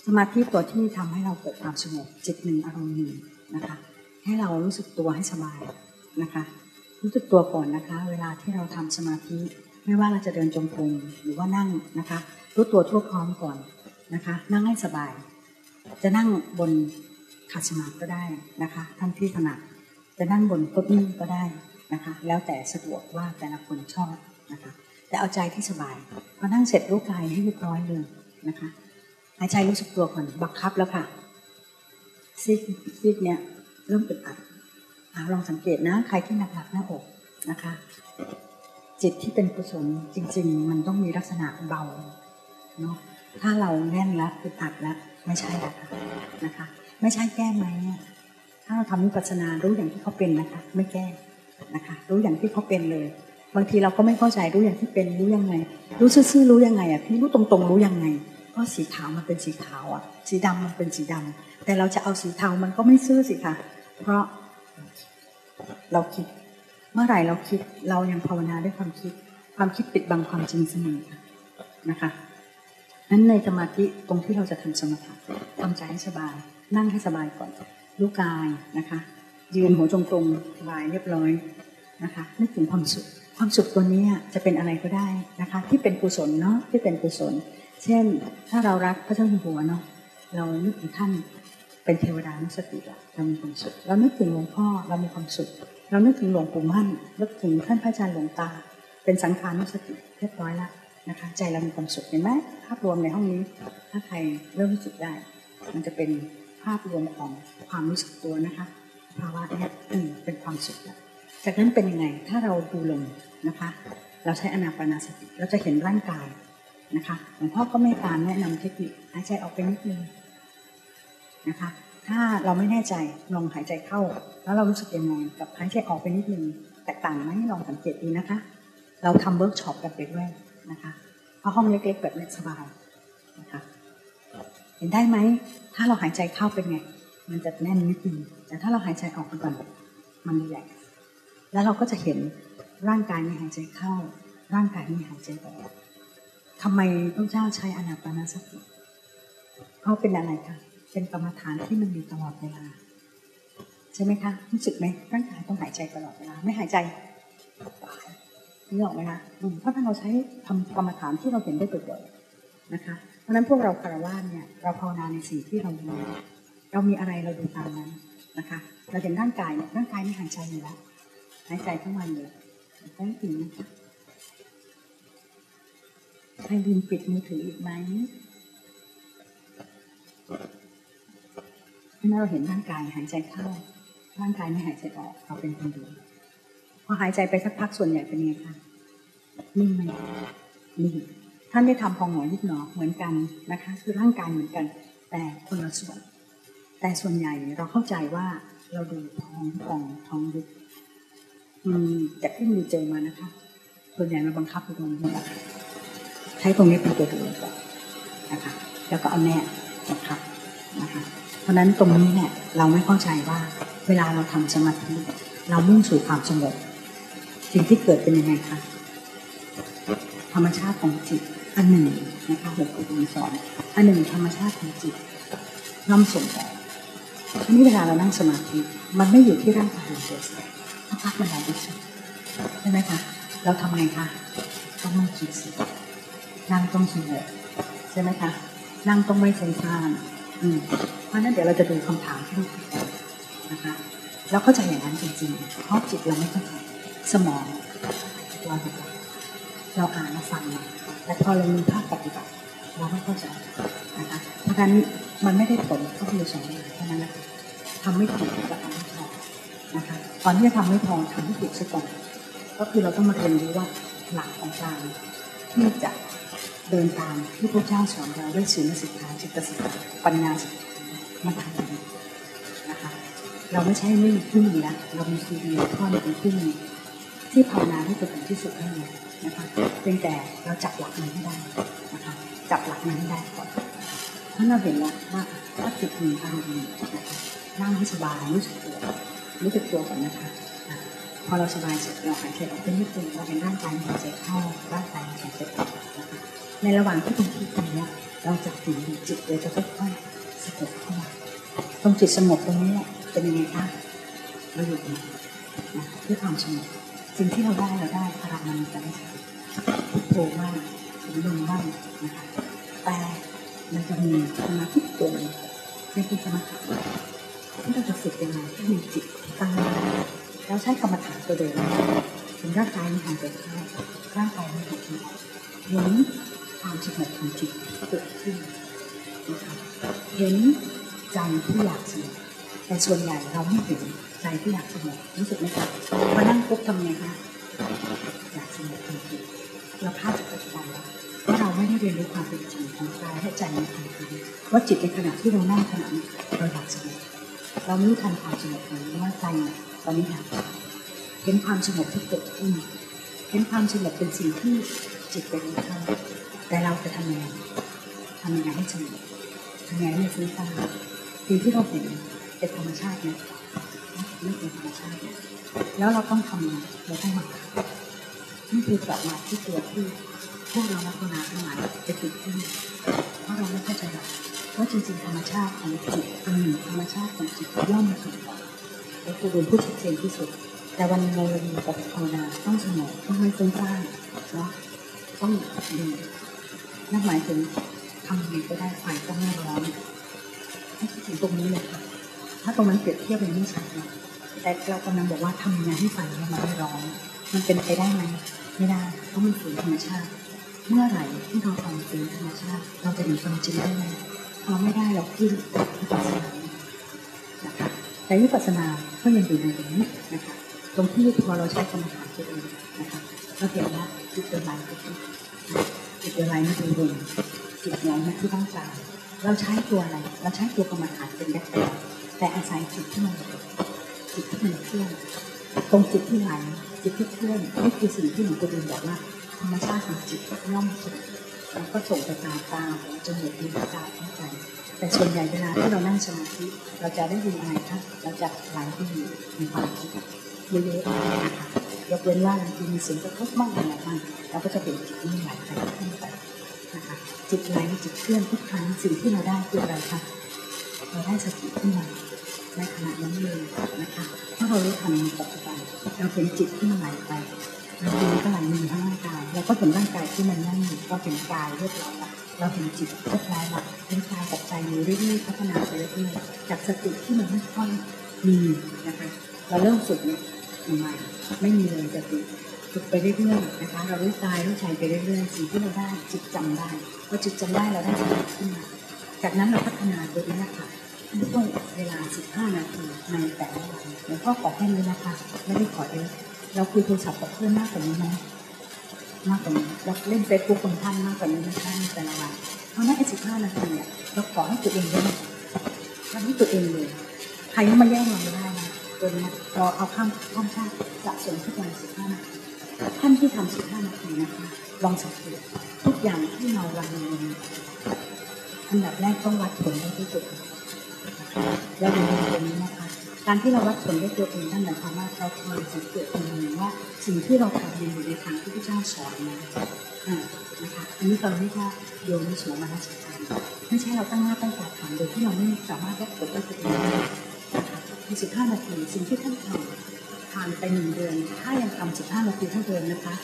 สมาธิตัวที่ทำให้เราเกิดความสงบจิตหนึ่งอารมณ์หนึ่งนะคะ ให้เรารู้สึกตัวให้สบายนะคะ รู้สึกตัวก่อนนะคะ เวลาที่เราทำสมาธิ ไม่ว่าเราจะเดินจงกรมหรือว่านั่งนะคะ รู้ตัวทั่วพร้อมก่อนนะคะ นั่งให้สบาย จะนั่งบนขัดสมาธิก็ได้นะคะท่านที่ถนัดจะนั่งบนเก้าอี้ก็ได้นะคะ แล้วแต่สะดวกว่าแต่ละคนชอบนะคะแต่เอาใจที่สบายพอนั่งเสร็จรู้กายให้เรียบร้อยเลยนะคะายใจรู้สึกตัวก่อนบังคับแล้วค่ะซีกซีกเนี้ยเริ่มอึดอัดลองสังเกตนะ ใครที่หนักๆหน้าอกนะคะ จิตที่เป็นกุศลจริง ๆ มันต้องมีลักษณะเบาเนาะถ้าเราแน่นแล้วอึดอัดแล้วไม่ใช่ละคะนะคะ ไม่ใช่แก้ไหมถ้าเราทำวิปัสสนารู้อย่างที่เขาเป็นนะคะ ไม่แก้นะคะ รู้อย่างที่เขาเป็นเลย บางทีเราก็ไม่เข้าใจรู้อย่างที่เป็นรู้ยังไง รู้ซื่อๆรู้ยังไงอะพี่รู้ตรงๆ รู้ยังไง ก็สีขาวมันเป็นสีขาวอะ สีดำมันเป็นสีดำแต่เราจะเอาสีเทามันก็ไม่ซื่อสิคะเพราะเราคิด เมื่อไหร่เราคิดเรายังภาวนาด้วยความคิด ความคิดปิดบังความจริงเสมอนะคะนั้นในสมาธิตรงที่เราจะทำสมถะทำใจให้สบาย นั่งให้สบายก่อนรู้กายนะคะ ยืนหัวตรงๆสบายเรียบร้อยนะคะนึกถึงความสุขความสุขตัวนี้จะเป็นอะไรก็ได้นะคะ ที่เป็นกุศลเนาะที่เป็นกุศล เช่น ถ้าเรารักพระเจ้าอยู่หัวเนาะเรานึกถึงท่านเป็นเทวดานุสติเรามีความสุขเรานึกถึงหลวงพ่อเรามีความสุขเรานึกถึงหลวงปู่มั่นนึกถึงท่านพระอาจารย์หลวงตา เป็นสังขานุสติเรียบร้อยละนะคะ ใจเรามีความสุขเห็นไหมภาพรวมในห้องนี้ ถ้าใครเริ่มรู้สึกได้ มันจะเป็นภาพรวมของความรู้สึกตัวนะคะภาวะนี้เป็นความสุขแล้วจากนั้นเป็นยังไงถ้าเราดูลมนะคะ เราใช้อนาปานาสติเราจะเห็นร่างกาย นะคะหลวงพ่อก็มีการแนะนำเทคนิคหายใจออกไปนิดนึงนะคะ ถ้าเราไม่แน่ใจลองหายใจเข้า แล้วเรารู้สึกยังไงกับหายใจออกไปนิดนึงแตกต่างไหมลองสังเกตดูนะคะ เราทำเวิร์กช็อปกันไปด้วยนะคะเพราะห้องเล็กๆแบบนี้สบายนะคะเห็นได้ไหมถ้าเราหายใจเข้าเป็นไง มันจะแน่นนิดนึงแต่ถ้าเราหายใจออกไปก่อนมันรีแลกซ์แล้วเราก็จะเห็นร่างกายมีหายใจเข้า ร่างกายมีหายใจออก ทำไมพระเจ้าใช้อนาปานสติเพราะเป็นอะไรคะเป็นกรรมฐานที่มันมีตลอดเวลา ใช่ไหมคะรู้สึกไหมร่างกายต้องหายใจตลอดเวลา ไม่หายใจตายนี่ออกไหมคะเพราะถ้าเราใช้ทำกรรมฐานที่เราเห็นได้บ่อยๆนะคะ เพราะนั้นพวกเราคารวะเนี่ยเราภาวนาในสิ่งที่เรามีเรามีอะไรเราดูตามนั้นนะคะ เราเห็นร่างกายเนี่ยร่างกายไม่หายใจอยู่แล้วหายใจทั้งวันเลยได้ถึงนะคะ ใครลืมปิดมือถืออีกไหมเมื่อเราเห็นร่างกายหายใจเข้า ร่างกายไม่หายใจออกเราเป็นคนดูพอหายใจไปสักพักส่วนใหญ่เป็นไงคะนิ่งไหมนิ่งท่านได้ทำพองหนอยุบหนอเหมือนกันนะคะ คือร่างกายเหมือนกัน แต่คนละส่วน แต่ส่วนใหญ่เราเข้าใจว่าเราดูท้องพองท้องยุบอืมจากที่มีเจอมานะคะ ส่วนใหญ่เราบังคับตรงนี้แหละ ใช้ตรงนี้เป็นตัวดูก่อนนะคะ แล้วก็เอาแน่บังคับนะคะ เพราะนั้นตรงนี้เนี่ยเราไม่เข้าใจว่าเวลาเราทำสมาธิเรามุ่งสู่ความสงบสิ่งที่เกิดเป็นยังไงคะธรรมชาติของจิตอันหนึ่งนะคะหลวงปู่สอนอันหนึ่งธรรมชาติของจิตย่อมส่งออทีนี้เวลาเรานั่งสมาธิมันไม่อยู่ที่ร่างกายเฉยๆถ้าพักมันไหลไปสุดใช่ไหมคะเราทำไงคะต้องไม่คิดสิ นั่งต้องสงบใช่ไหมคะนั่งต้องไม่เซ็งซ่านอืมเพราะนั้นเดี๋ยวเราจะดูคำถามที่เราถามนะคะเราเข้าใจอย่างนั้นจริงๆเพราะจิตเราไม่เข้าใจสมองเราเราอ่านมาฟังมาแต่พอเรามีภาพปฏิบัติเราไม่เข้าใจนะคะเพราะฉะนั้นมันไม่ได้ผลก็คือสองอย่างเท่านั้นแหละทำไม่ถูกกับทำไม่พอนะคะตอนที่จะทำไม่พอทำให้ถูกซะก่อนก็คือเราต้องมาเรียนรู้ว่าหลักของการที่จะ เดินตามที่พระเจ้าสอนเราด้วยศีลสิกขาจิตสิกขาปัญญาสิกขามันทำนะคะ เราไม่ใช่ไม่มีครึ่งนะเรามีซีดีข้อหนึ่งเป็นครึ่งที่ภาวนาให้เกิดผลที่สุดให้เลยนะคะเพียงแต่เราจับหลักมันให้ได้นะคะจับหลักมันให้ได้ก่อนเพราะเราเห็นแล้วว่าถ้าจิตมีอารมณ์นะคะนั่งให้สบายรู้สึกตัวรู้สึกตัวก่อนนะคะอะพอเราสบายเสร็จเราหายใจออกเป็นนิดนึงเราเป็นร่างกายหายใจเข้าร่างกายหายใจออกนะคะ ในระหว่างที่ตรงที่ตรงเนี้ยเราจะเห็นจิตเราจะค่อยๆสงบเข้ามาตรงจิตสงบตรงนี้แหละเป็นยังไงคะเราอยู่ตรงนี้นะด้วยความสงบสิ่งที่เราได้เราได้พลังมันจะไม่ใช่พุทโธบ้างถึงลมบ้างนะคะแต่มันจะมีสมาธิตัวหนึงเรียกว่าสมาธิที่เราจะฝึกยังไงให้มีจิตตั้งมั่นแล้วใช้กรรมฐานตัวเดิมถึงร่างกายมันหายใจเข้าร่างกายมันหายใจออก ความสงบของจิตเกิดขึ้นนะคะเห็นใจที่อยากสงบแต่ส่วนใหญ่เราไม่เห็นใจที่อยากสงบรู้สึกไหมคะมานั่งปุ๊บทำไงคะอยากสงบทันทีเราพลาดจากปัจจุบันแล้วว่าเราไม่ได้เรียนรู้ความเป็นจริงของกายและใจในทันทีว่าจิตในขณะที่เรานั่งขณะนี้เราอยากสงบเราไม่รู้ทันความสงบของว่าใจตอนนี้อยากเห็นความสงบที่เกิดขึ้นเห็นความสงบเป็นสิ่งที่จิตเป็นค่า แต่เราจะทำยังไงทำยังไงให้สงบทำยังไงให้ไม่ฟุ้งซ่านสิ่งที่เราเห็นเป็นธรรมชาตินะไม่เป็นธรรมชาตินะแล้วเราต้องทำยังไงเราต้องมานี่คือกลับมาที่ตัวที่พวกเรานักภาวนาทั้งหลายจะติดขึ้นเพราะเราไม่เข้าใจหรอกว่าจริงๆธรรมชาติของจิตอืมธรรมชาติของจิตย่อมมาถึงก่อนแล้วครูเป็นผู้ชัดเจนที่สุด แต่วันเราเรียนกับภาวนาต้องสงบต้องไม่ฟุ้งซ่านเนาะต้องดี นั่นหมายถึงทำยังไงก็ได้ไฟต้องไม่ร้อนให้คิดถึงตรงนี้เลยค่ะถ้าตรงนั้นเปรียบเทียบเป็นไม่ชัดนะแต่เรากำลังบอกว่าทำยังไงให้ไฟมันไม่ร้อน มันเป็นไปได้ไหมไม่ได้เพราะมันฝืนธรรมชาติ เมื่อไหร่ที่เราทำฝืนธรรมชาติ เราจะเห็นความจริงได้ไหมเราไม่ได้เราขึ้นวิปัสสนานะคะแต่วิปัสสนาก็ยังอยู่ในตรงนี้นะคะตรงที่พอเราใช้กรรมฐานตัวเองนะคะเราเห็นว่าจิตเป็นไรก็คือ จิตเป็นไรไม่เป็นลมจิตน้อยไม่ที่ต้องการเราใช้ตัวอะไร เราใช้ตัวกรรมฐานเป็นแบ็คกราวแต่อาศัยจิตที่มันจิตที่มันเคลื่อนตรงจิตที่ไหลจิตที่เคลื่อนนี่คือสิ่งที่หลวงปู่ดูลบอกว่าธรรมชาติของจิตย่อมสุดแล้วก็ส่งไปตามตาจมูกลิ้นกายทั้งใจแต่ส่วนใหญ่เวลาที่เรานั่งสมาธิเราจะได้ยินอะไรคะเราจะไหลไปอยู่ในความคิด เยอะๆนะคะยกเว้นว่าบางทีมีเสียงกระทบบ้างอะไรบ้างเราก็จะเป็นจิตนี่ไหลไปขึ้นไปนะคะจิตไหลจิตเคลื่อนทุกครั้งสิ่งที่เราได้คืออะไรคะเราได้สติขึ้นมาในขณะนั้นเลยนะคะถ้าเรารู้ทันในปัจจุบันเราเห็นจิตที่มันไหลไปบางทีมันก็ไหลมาอยู่ข้างร่างกายเราก็เห็นร่างกายที่มันนั่งอยู่เราเห็นกายเรียบร้อยละเราเห็นจิตเรียบร้อยละเห็นกายกับใจอยู่เรื่อยๆพัฒนาไปเรื่อยๆจากสติที่มันไม่ค่อยมีนะคะเราเริ่มฝึกเนี่ย ใหม่ๆไม่มีเลยจะฝึกฝึกไปเรื่อยๆนะคะ เรารู้กายรู้ใจไปเรื่อยๆสิ่งที่เราได้จิตจำได้พอจิตจำได้เราได้สติขึ้นมาจากนั้นเราพัฒนาตัวนี้นะคะต้องเวลา 15 นาทีในแต่ละวันหลวงพ่อขอแค่นี้นะคะไม่ได้ขอเยอะเราคุยโทรศัพท์กับเพื่อนมากกว่านี้ไหมมากกว่านี้เราเล่นเฟซบุ๊กคนท่านมากกว่านี้นะคะในแต่ละวันเพราะนั้นไอ้15 นาทีเนี่ยเราขอให้ตัวเองได้ทำให้ตัวเองเลยใครมาแย่งเราไม่ได้ ตัวเนี้ยเราเอาข้ามข้ามชาติสะสมทุกวันสิบห้านาทีท่านที่ทำสิบห้านาทีนะคะลองสังเกตทุกอย่างที่เราวันหนึ่งอันดับแรกต้องวัดผลได้ที่สุดแล้วดูตรงนี้นะคะการที่เราวัดผลด้วยตัวเองนั่นหมายความว่าเราคอยสังเกตตรงนี้ว่าสิ่งที่เราทำอยู่ในทางที่พระเจ้าสอนนะอ่านะคะอันนี้เราเรียกว่าโยนิโสมนสิการไม่ใช่เราตั้งหน้าตั้งตาทำโดยที่เราไม่สามารถวัดผลได้ตัวเอง ได้ใน15 นาที สิ่งที่ท่านทำผ่านไปหนึ่งเดือน ถ้ายังทำ15 นาทีเท่าเดิมนะคะ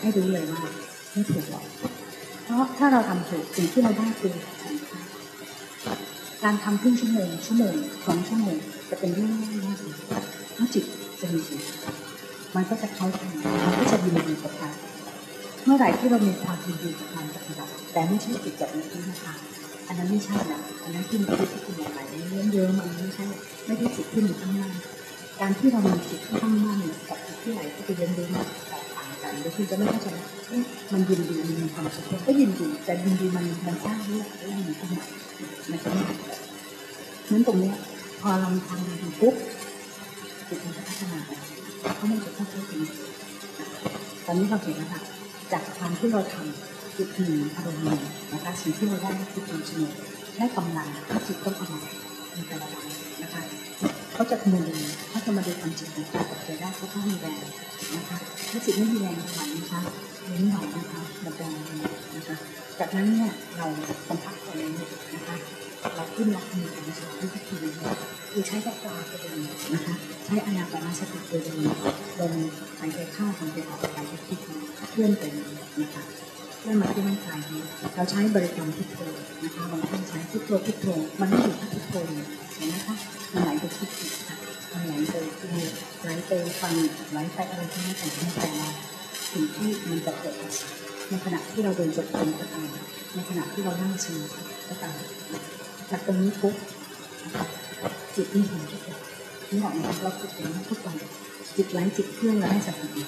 ให้รู้เลยว่าไม่ถูกหรอกเพราะถ้าเราทำถูกสิ่งที่เราได้คือการทำครึ่งชั่วโมงชั่วโมงสองชั่วโมงจะเป็นเรื่องง่ายมากเลยเพราะจิตจะมีสิ่งมันก็จะเข้าถึงมันก็จะยินดีกับการเมื่อไหร่ที่เรามีความยินดีกับการปฏิบัติแต่ไม่ใช่จิตจับในที่นะคะอันนั้นไม่ใช่นะอันนั้นที่มันคิดที่คุณอะไรเยอะเยอะมันไม่ใช่ ไม่ได้จิตที่มันข้างล่าการที่เรามีจิตที่ข้างล่างกับจิตที่ไหลที่ไปเรียนรู้มันแตกต่างกันคุณจะไม่เข้าใจว่าเอ๊ะมันยินดีมันมีความสุขก็ยินดีแต่ยินดีมันมันสร้างเรื่องเรื่องนี้ขึ้นมามันก็ไม่นั้นตรงนี้พอเรามีความดีปุ๊บจิตมันจะพัฒนาไปเพราะมันจะค่อยๆเป็นตอนนี้เราเห็นแล้วค่ะจากความที่เราทำจิตหนึ่งอารมณ์หนึ่งนะคะสิ่งที่เราได้คือความสงบได้กำลังที่จิตต้องเอามาในแต่ละวัน เขาจะมาดูเขาจะมาดูความจริงของการตัดใจได้เขาต้องมีแรงนะคะถ้าจิตไม่มีแรงไหวนะคะไม่ไหวนะคะมันจะนะคะจากนั้นเนี่ยเราสัมผัสตัวเองนะคะเราขึ้นรับมือกับสมาธิที่คือคือใช้ตาตัวเองนะคะใช้อนาปานสติตัวเองลมหายใจเข้าหายใจออกหายใจคิดเคลื่อนไปนะคะเคลื่อนมาที่ร่างกายเราใช้บริกรรมพุทโธนะคะบางท่านใช้พุทโธพุทโธมันไม่อยู่ที่พุทโธเลยเห็นไหมคะ มันไหลไปคิดค่ะมันไหลไปคือไหลไปฟังไหลไปอะไรที่ไม่แต่งแต่ว่าสิ่งที่มันจะเกิดในขณะที่เราเดินจบกรมก็ตามในขณะที่เรานั่งสมาธิก็ตามจากตรงนี้ปุ๊บจิตนี่เห็นทุกอย่างนี่ออกมาเราฝึกอย่างนี้ทุกวันจิตไร้จิตเคลื่อนเราได้สติ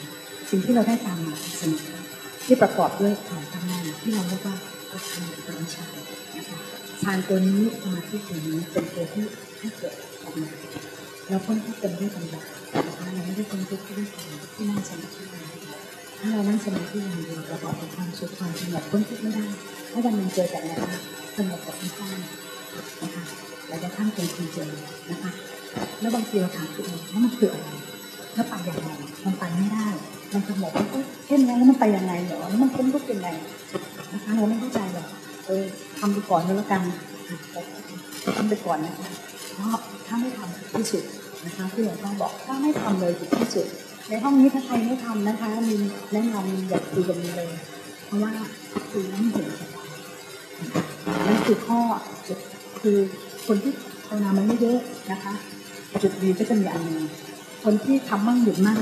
สิ่งที่เราได้ตามมาคือสมาธิที่ประกอบด้วยฐานทำงานที่เราเรียกว่าอัตตาปัญญานะคะ ฌานตัวนี้สมาธิตัวนี้เป็นตัวที่ให้เกิดออกมาเราพ้นทุกข์กันด้วยปัญญานะคะเราไม่ได้พ้นทุกข์ด้วยการที่นั่งสมาธิถ้าเรานั่งสมาธิอย่างเดียวประกอบกับความสุขความสงบพ้นทุกข์ไม่ได้ถ้าวันหนึ่งเจอแต่อะไรสงบกับที่ข้งนะคะเราจะท่านเป็นคนเจอนะคะแล้วบางทีเราถามตัวเองว่ามันคืออะไรแล้วไปอย่างไรมันไปไม่ได้มันสงบมันก็เช่นนั้นแล้วมันไปยังไงเหรอแล้วมันพ้นทุกข์ยังไงนะคะเราไม่เข้าใจหรอก เออทำไปก่อนแล้วกันทำไปก่อนนะคะเพราะถ้าไม่ทำที่สุดนะคะที่หลวงพ่อบอกถ้าไม่ทำเลยถึงที่สุด ในห้องนี้ถ้าใครไม่ทำนะคะมีแนะนำอย่าคุยกันเลย เพราะว่าคุยแล้วไม่เห็นนั่นคือข้อคือคนที่ภาวนามันไม่เยอะนะคะ จุดดีก็จะมีอันหนึ่งคนที่ทำมั่งหยุดมั่ง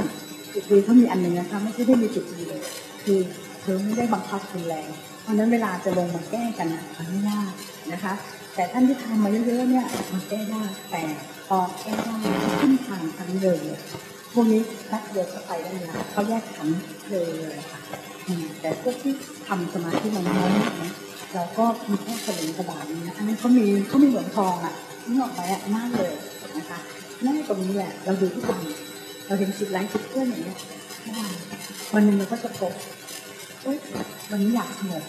จุดดีเขามีอันหนึ่งนะคะไม่ใช่ได้มีจุดดีเลย คือเธอไม่ได้บังคับคุณแรง เพราะนั้นเวลาจะลงมาแก้กันนะมันไม่ยากนะคะ แต่ท่านที่ทำมาเยอะๆเนี่ยมันแก้ได้แต่พอแก้ได้ขึ้นทางทันเลยพวกนี้แป๊บเดียวก็ไปได้แล้วเขาแยกขันเลยเลยค่ะแต่พวกที่ทำสมาธิมันน้อยนะเราก็มีแค่สลึงกระดาษนี้นะอันนั้นเขามีเขามีเหมือนทองอะนี่ออกไปอะมากเลยนะคะแน่นตรงนี้แหละเราดูทุกวันเราเห็นจิตไร้จิตเพื่อนอย่างเงี้ยวันวันหนึ่งเราก็จะพบ เอ้ยวันนี้อยากสงบ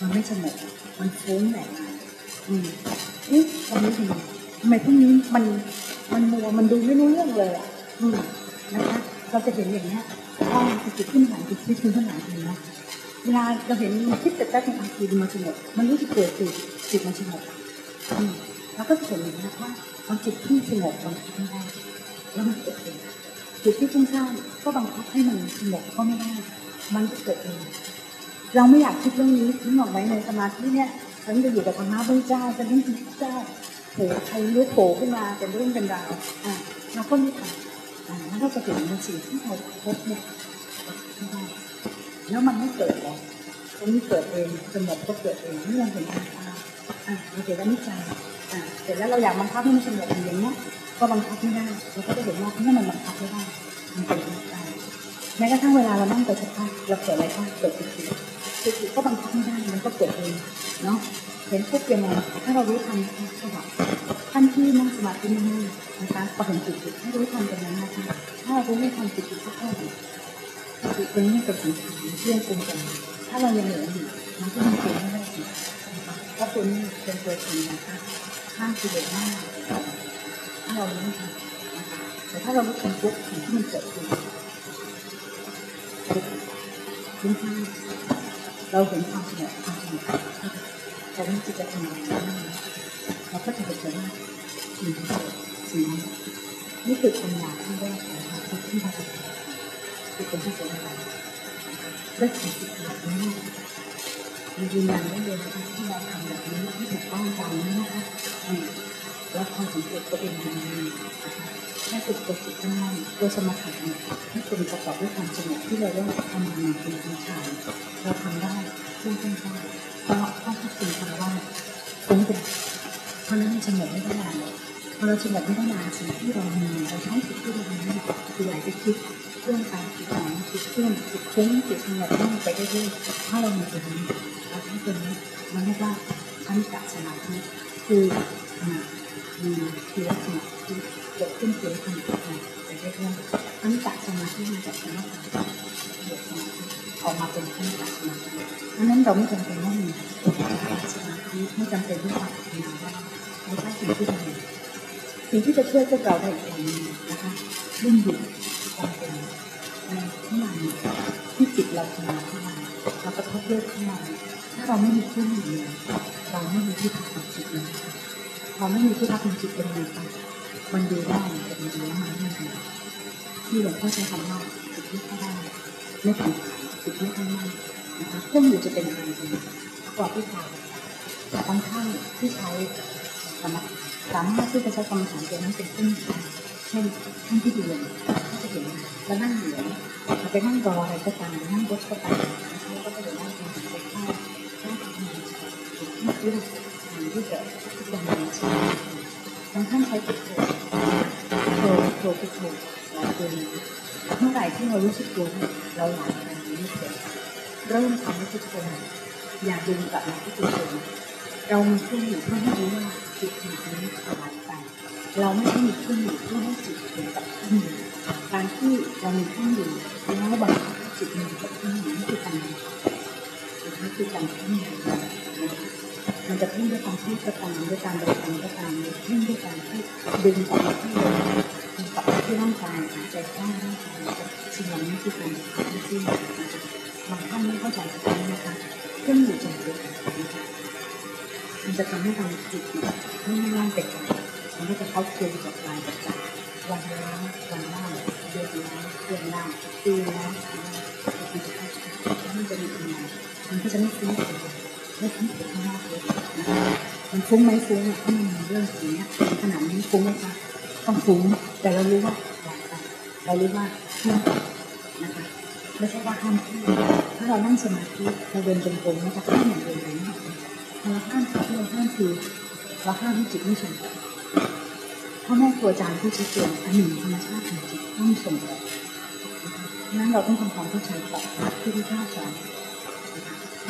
มันไม่สงบมันฟุ้งแหละอืมเอ๊ะวันนี้ดีทำไมพรุ่งนี้มันมันมัวมันดูไม่รู้เรื่องเลยอะอืมนะคะเราจะเห็นอย่างเนี้ยพอมันจิตขึ้นหลังจิตคิดขึ้นข้างหลังเองนะเวลาเราเห็นมันคิดแต่แป๊บนึงบางทีมันสงบมันรู้สึกเกิดจิตจิตมันสงบอืมเราก็จะเห็นอย่างนี้ว่าบางจิตที่สงบมันไม่ได้แล้วมันเกิดเองจิตที่ฟุ้งซ่านก็บังคับให้มันสงบก็ไม่ได้ มันจะเกิดเองเราไม่อยากคิดเรื่องนี้ทิ้งออกไว้ในสมาธิเนี่ยฉันจะอยู่กับธรรมะพระเจ้าจะนิ่งพระเจ้าโผล่ใครรู้โผล่ขึ้นมาเป็นเรื่องเป็นราวอ่าเราก็ไม่ทำอ่าแล้วเราจะเห็นในสิ่งที่เราพบเนี่ยแล้วมันไม่เกิดหรอกตรงนี้เกิดเองสงบก็เกิดเองเมื่อเราเห็นมันอ่าอ่าเราเห็นแล้วนิจใจอ่าเสร็จแล้วเราอยากบังคับให้มันสงบอย่างเงี้ยก็บังคับไม่ได้เราก็จะเห็นว่าเมื่อมันบังคับไม่ได้มันเป็นนิจใจ แม้กระทั่งเวลาเรานั่งไปสักพักเราเกิดอะไรบ้างเกิดจิตจิตจิตก็บังคับไม่ได้มันก็เกิดเองเนาะเห็นปุ๊บยังไงถ้าเรารู้ทันก็แบบท่านที่นั่งสมาธินั่งนะคะพอเห็นจิตจิตให้รู้ทันตรงนั้นนะคะถ้าเรารู้ไม่ทันจิตจิตก็เข้าจิตตรงนี้เป็นสิ่งที่เรื่องปรุงแต่งถ้าเรายังเหลืออยู่มันก็ยังเป็นไม่ได้สิเพราะตัวนี้เป็นตัวจริงนะคะข้างกิเลสมากถ้าเรารู้ทันแต่ถ้าเรารู้ทันปุ๊บสิ่งที่มันเกิดขึ้น คุ้มค่าเราเห็นความสงบความสงบแต่นี่จิตจะทำอะไรเราก็จะเห็นว่าสิ่งสิ่งนั้นนี่คือปัญญาที่แรกนะคะที่เราจะคือเป็นที่เสียดายได้ถึงจิตแบบนี้มียืนยันได้เลยนะคะที่เราทำแบบนี้ที่ถูกต้องตามนี้นะคะแล้วความสังเกตตัวเองมันมีนะคะ ให้ฝึกตัวจิตตั้งมั่นตัวสมาธิเนี่ยให้เป็นประกอบด้วยความสงบที่เราเรียกว่าทำงานเป็นวิชาเราทำได้เรื่องต้นได้เพราะข้อที่จริงคำว่าฟุ้งเป็นเพราะนั้นมันสงบไม่ได้นานเลยพอเราสงบไม่ได้นานสิ่งที่เรามีเราใช้จิตที่เรามีคือไหลไปคิดเครื่องไปจิตไหนจิตเคลื่อนจิตฟุ้งจิตสงบนั่งไปเรื่อยๆถ้าเรามีตัวนี้เราใช้ตัวนี้มันเรียกว่าขั้นกัสมาธิคือขณะมีทีละขณะที่ เกิดขึ้นทีละขณะจะเรียกว่าอันตัสมาธิมาจากสมาธิเกิดออกมาเป็นอันตัสมาธิดังนั้นเราไม่จำเป็นต้องมีสมาธิไม่จำเป็นต้องทำงานได้ไม่ใช่สิ่งที่ทำสิ่งที่จะช่วยพวกเราได้อีกอย่างหนึงนะคะรุ่งอยู่ความเป็นในข้างในที่จิตเราทำงานข้างในเรากระทบเรื่องข้างในถ้าเราไม่มีเครื่องมือเราไม่มีที่พักของจิตเลยเราไม่มีที่พักของจิตเป็นไงคะ มันดูได้แต่มันดูแล้วมันไม่ได้ที่หลวงพ่อใช้คำว่าจิตไม่ค่อยได้ไม่ผ่านจิตไม่ค่อยได้นะคะเครื่องมือจะเป็นอะไรดีประกอบที่ขาบางท่านที่ใช้สามารถสามารถที่จะใช้กรรมฐานตัวนั้นเป็นเครื่องมือเช่นท่านที่เรียนก็จะเห็นแล้วนั่งเหนือไปนั่งรออะไรก็ตามนั่งรถก็ตามแล้วก็จะเห็นนั่งทำไปข้าวนั่งทำงานที่รู้สึกงานที่เกิดทุกอย่างในชีวิต บางท่านใช้พุทโธโธโธพุทโธหลายตัวนี้เมื่อไหร่ที่เรารู้สึกตัวเราหลายไปนี้เกิดเริ่มทำให้พุทโธอย่าดึงกลับมาที่พุทโธเรามีเครื่องอยู่เพื่อให้รู้ว่าจิตนี้สบายไปเราไม่ได้มีเครื่องอยู่เพื่อให้จิตถึงกับเครื่องอยู่การที่เรามีเครื่องอยู่แล้วบังคับจิตมีกับเครื่องอยู่นี่คือการบังคับนั่คือการเพ่ง มันจะเพ่งด้วยความที่ก็ตามด้วยการบริกรรมก็ตามเพ่งด้วยการที่ดึงกลับมาที่ปรับที่ร่างกายหายใจเข้าร่างกายสิ่งเหล่านี้คือการบังที่ที่บางท่านไม่เข้าใจตรงนี้นะคะเครื่อยู่จำเป็นนะคะมันจะทำให้เราจิตไม่ว่ร่างแต่กายมันก็จะเข้าเคลื่อนกับกายกับใจวันแล้ววันเล่าเดือนแล้วเดือนเล่าปีแล้วมันจะเข้าใจแล้วมันจะมีอะไรมันก็จะไม่ฟุ้งเฟ้อไม่ฟุ้งเฟ้อข้างนอกเลย มันฟุ้งไหมฟุ้งถ้ามันมีเรื่องอย่างนี้ขนาดนี้ฟุ้งไหมคะต้องฟุ้งแต่เรารู้ว่าปล่อยไปเรารู้ว่าเที่ยงนะคะไม่ใช่ว่าห้ามที่ถ้าเรานั่งสมาธิเราเดินจงกรมมันจะห้ามอย่างเดินไปไม่ได้เราห้ามที่เราห้ามคือเราห้ามให้จิตไม่สงบพ่อแม่ครูอาจารย์ผู้ชี้แจงอันหนึ่งธรรมชาติของจิตต้องสงบนั้นเราต้องทำความเข้าใจกับที่ที่ข้าสอน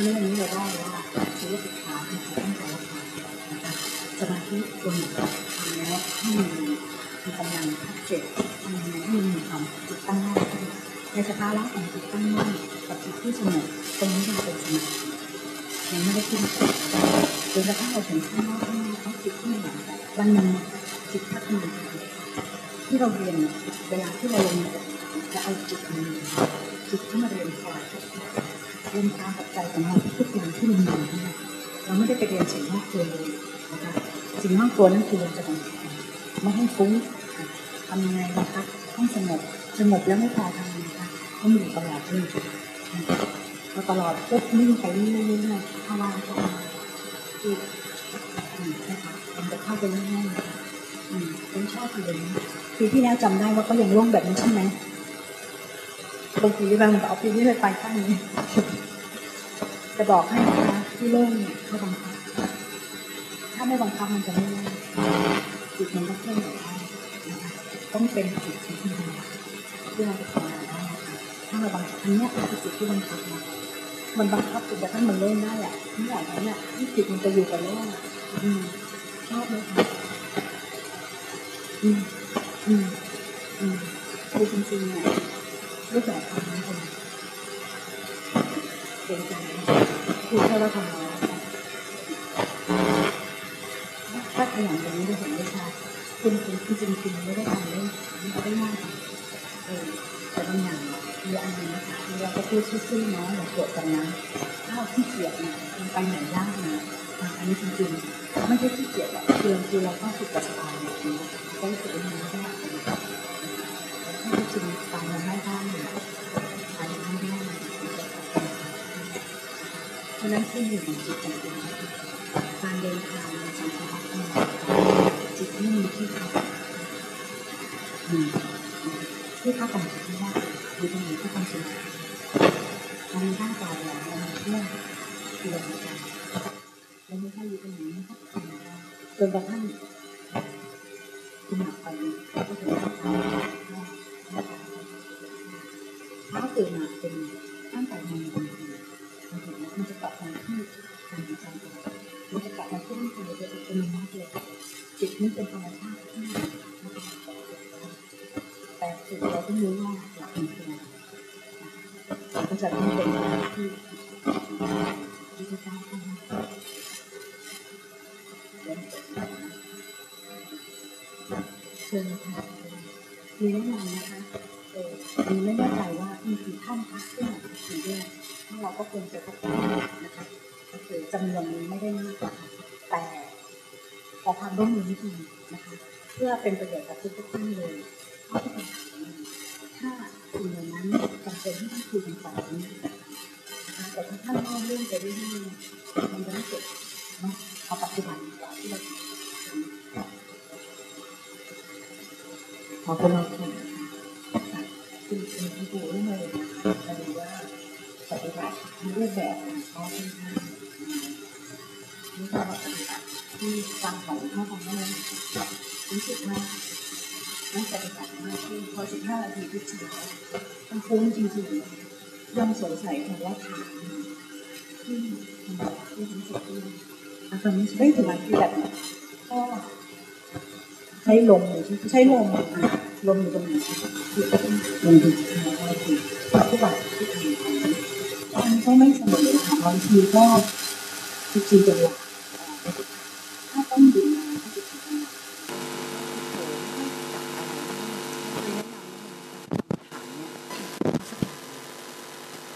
ราะฉะนั้นวันนี้เราได้ว่าชีวิตศึกษาคือต้องใจรับฟังนะคะสมาธิตัวหนึ่งทำแล้วให้มีมีกำลังชัดเจนทำให้มีความจิตตั้งมั่นในสภาวะของจิตตั้งมั่นกับจิตที่สงบตรงนี้มันเป็นสมาธิยังไม่ได้ขึ้นจนกระทั่งเราถึงข้างนอกข้างนอกเขาจิตที่หลังวันหนึ่งจิตพัฒนาที่เราเรียนเวลาที่เราลงจะเอาจิตมาจิตที่มาเรียนคอร์ส เรียนตามปัจจัยของเราทุกอย่างที่มันมีนี่เราไม่ได้ไปเรียนสิ่งนอกตัวเลยนะคะสิ่งนอกตัวนั้นคือเราจะต้องไม่ให้ฟุ้งทำยังไงนะคะต้องสงบสงบแล้วไม่พอทำยังไงคะต้องอยู่ตลอดเลยพอตลอดปุ๊บนิ่งไปเรื่อยๆเรื่อยๆเข้าว่างเข้ามาคืออืมใช่ค่ะมันจะเข้าไปเรื่อยๆอืมผมชอบคือแบบนี้ปีที่แล้วจำได้ว่าก็ยังร่วงแบบนี้ใช่ไหม บางทีบางเอาปีนี้เลยไปข้างนี้ จะบอกให้นะคะที่โล่งเนี่ยไม่บังคับ ถ้าไม่บังคับมันจะไม่โล่งจิตมันต้องเคลื่อนไหวได้ต้องเป็นจิตที่ดีที่เราจะทำงานได้ถ้าเราบังคับอันเนี้ยคือจิตที่บังคับนะมันบังคับจนกระทั่งมันโล่งได้อะที่อย่างนั้นเนี่ยที่จิตมันจะอยู่กับโล่งอืมชอบไหมคะอืมอืมอืมคือจริงๆเนี่ย รูปแบบความนั้นเป็นก่งใจคือถ้าเราทำแล้วถ้าขยันอย่างนี้จะเห็นได้ชัดคุณคุณคือจริงไม่ได้ทำได้ไม่ได้มากเออแต่บางอย่างมีอันนึงนะคะเราก็พูดซื่อๆเนาะอย่าโกรธกันนะถ้าเราขี้เกียจเนี่ยมันไปไหนยากนะอันนี้จริงๆไม่ใช่ขี้เกียจหรอกคือคือเราต้องฝึกกับสบายแบบนี้ก็รู้สึกว่ามันไม่ยากเลยถ้าจริง เพราะนั้นขึ้นอยู่กับจิตจริงๆการเดินทางในสังสารวัฏจิตไม่มีที่พักที่พักของจิตที่ว่าอยู่ตรงไหนที่ความสงบมันมีร่างกายเราเรามีเพื่อนคือเราใจเราไม่ใช่อยู่ตรงไหนไม่ต้องทำอะไรจนกระทั่งคุณหนักไปก็ถึงต้องทำถ้าตื่นมาเป็นตั้งแต่มันเป็น มันจะกลับมาที่การใจ
มันจะกลับมาที่ร่างกายโดยอัตโนมัติเลยจิตนี่เป็นธรรมชาติที่แต่จิตเราต้องรู้ว่าหลักมันคืออะไรนะคะก็จะต้องเป็นหน้าที่ที่จะต้องทำเชิญค่ะมีแนะนำนะคะเออมีไม่แน่ใจว่ามีกี่ท่านคะที่มาถึงด้วยถ้า เราก็ควรจะพัฒนานะคะก็คือจำนวนนี้ไม่ได้มากกว่าแต่ขอความร่วมมือนิดนึงนะคะ เพื่อเป็นประโยชน์กับทุกๆท่านเลยเพราะที่ถ้าสิ่งเหล่านั้นจำเป็นที่ต้องคุยกันต่อนี้นะคะแต่ถ้าท่านเล่าเรื่องไปเรื่อยๆมันจะไม่เกิดเนาะเอาปัจจุบันดีกว่าที่เราทำขอคนเราคน
คือเป็นที่ดูได้เลยจะดูว่า ปฏิบัติในรูปแบบของเขาเป็นทางนี่ก็ปฏิบัติที่ฟังของพ่อฟังได้รู้สึกว่าน่าปฏิบัติมากขึ้นพอสิบห้านาทีทุกเช้ามันคุ้มจริงๆยังสงสัยค่ะว่าถามที่ทำไมที่รู้สึกว่า
อาจารย์ไม่ใช่สมาธิแบบ
ก็
ใช้ลม
ใช้ลม
ลมอยู่ตรงไหนคะคือก็ต้องลมถึงเราถึงทุกวันที่ทำ มันก็ไม่เสมอค่ะบางทีก็จริงๆจังหวะถ้าต้องดูนะถ้าจะทำอะไร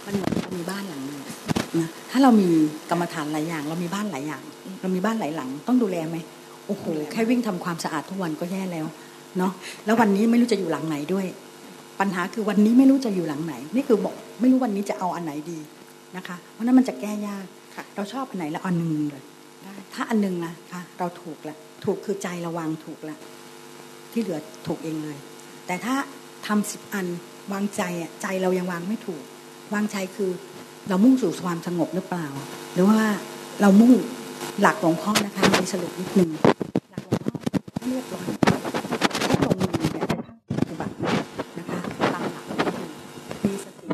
มันเหมือนเรามีบ้านหลังหนึ่งนะถ้าเรามีกรรมฐานหลายอย่าง เรามีบ้านหลายอย่าง เรามีบ้านหลายหลัง ต้องดูแลไหมโอ้โหแค่วิ่งทำความสะอาดทุกวันก็แย่แล้วเนาะแล้ววันนี้ไม่รู้จะอยู่หลังไหนด้วย ปัญหาคือวันนี้ไม่รู้จะอยู่หลังไหน นี่คือบอกไม่รู้วันนี้จะเอาอันไหนดีนะคะ เพราะนั้นมันจะแก้ยาก
ค่ะ
เราชอบอันไหนแล้วเอาอันหนึ่งเลย
ได้
ถ้าอันหนึงนะคะเราถูกละถูกคือใจเราวางถูกละที่เหลือถูกเองเลย แต่ถ้าทำสิบอันวางใจอะใจเรายังวางไม่ถูก วางใจคือเรามุ่งสู่ความสงบหรือเปล่า หรือว่าเรามุ่งหลักหลวงพ่อนะคะในสรุปนิดนึงหลักหลวงพ่อให้เรียบร้อยแค่ลงมือเนี่ยเป็นภาคปฏิบัตินะคะตามหลักก็คือมีสติ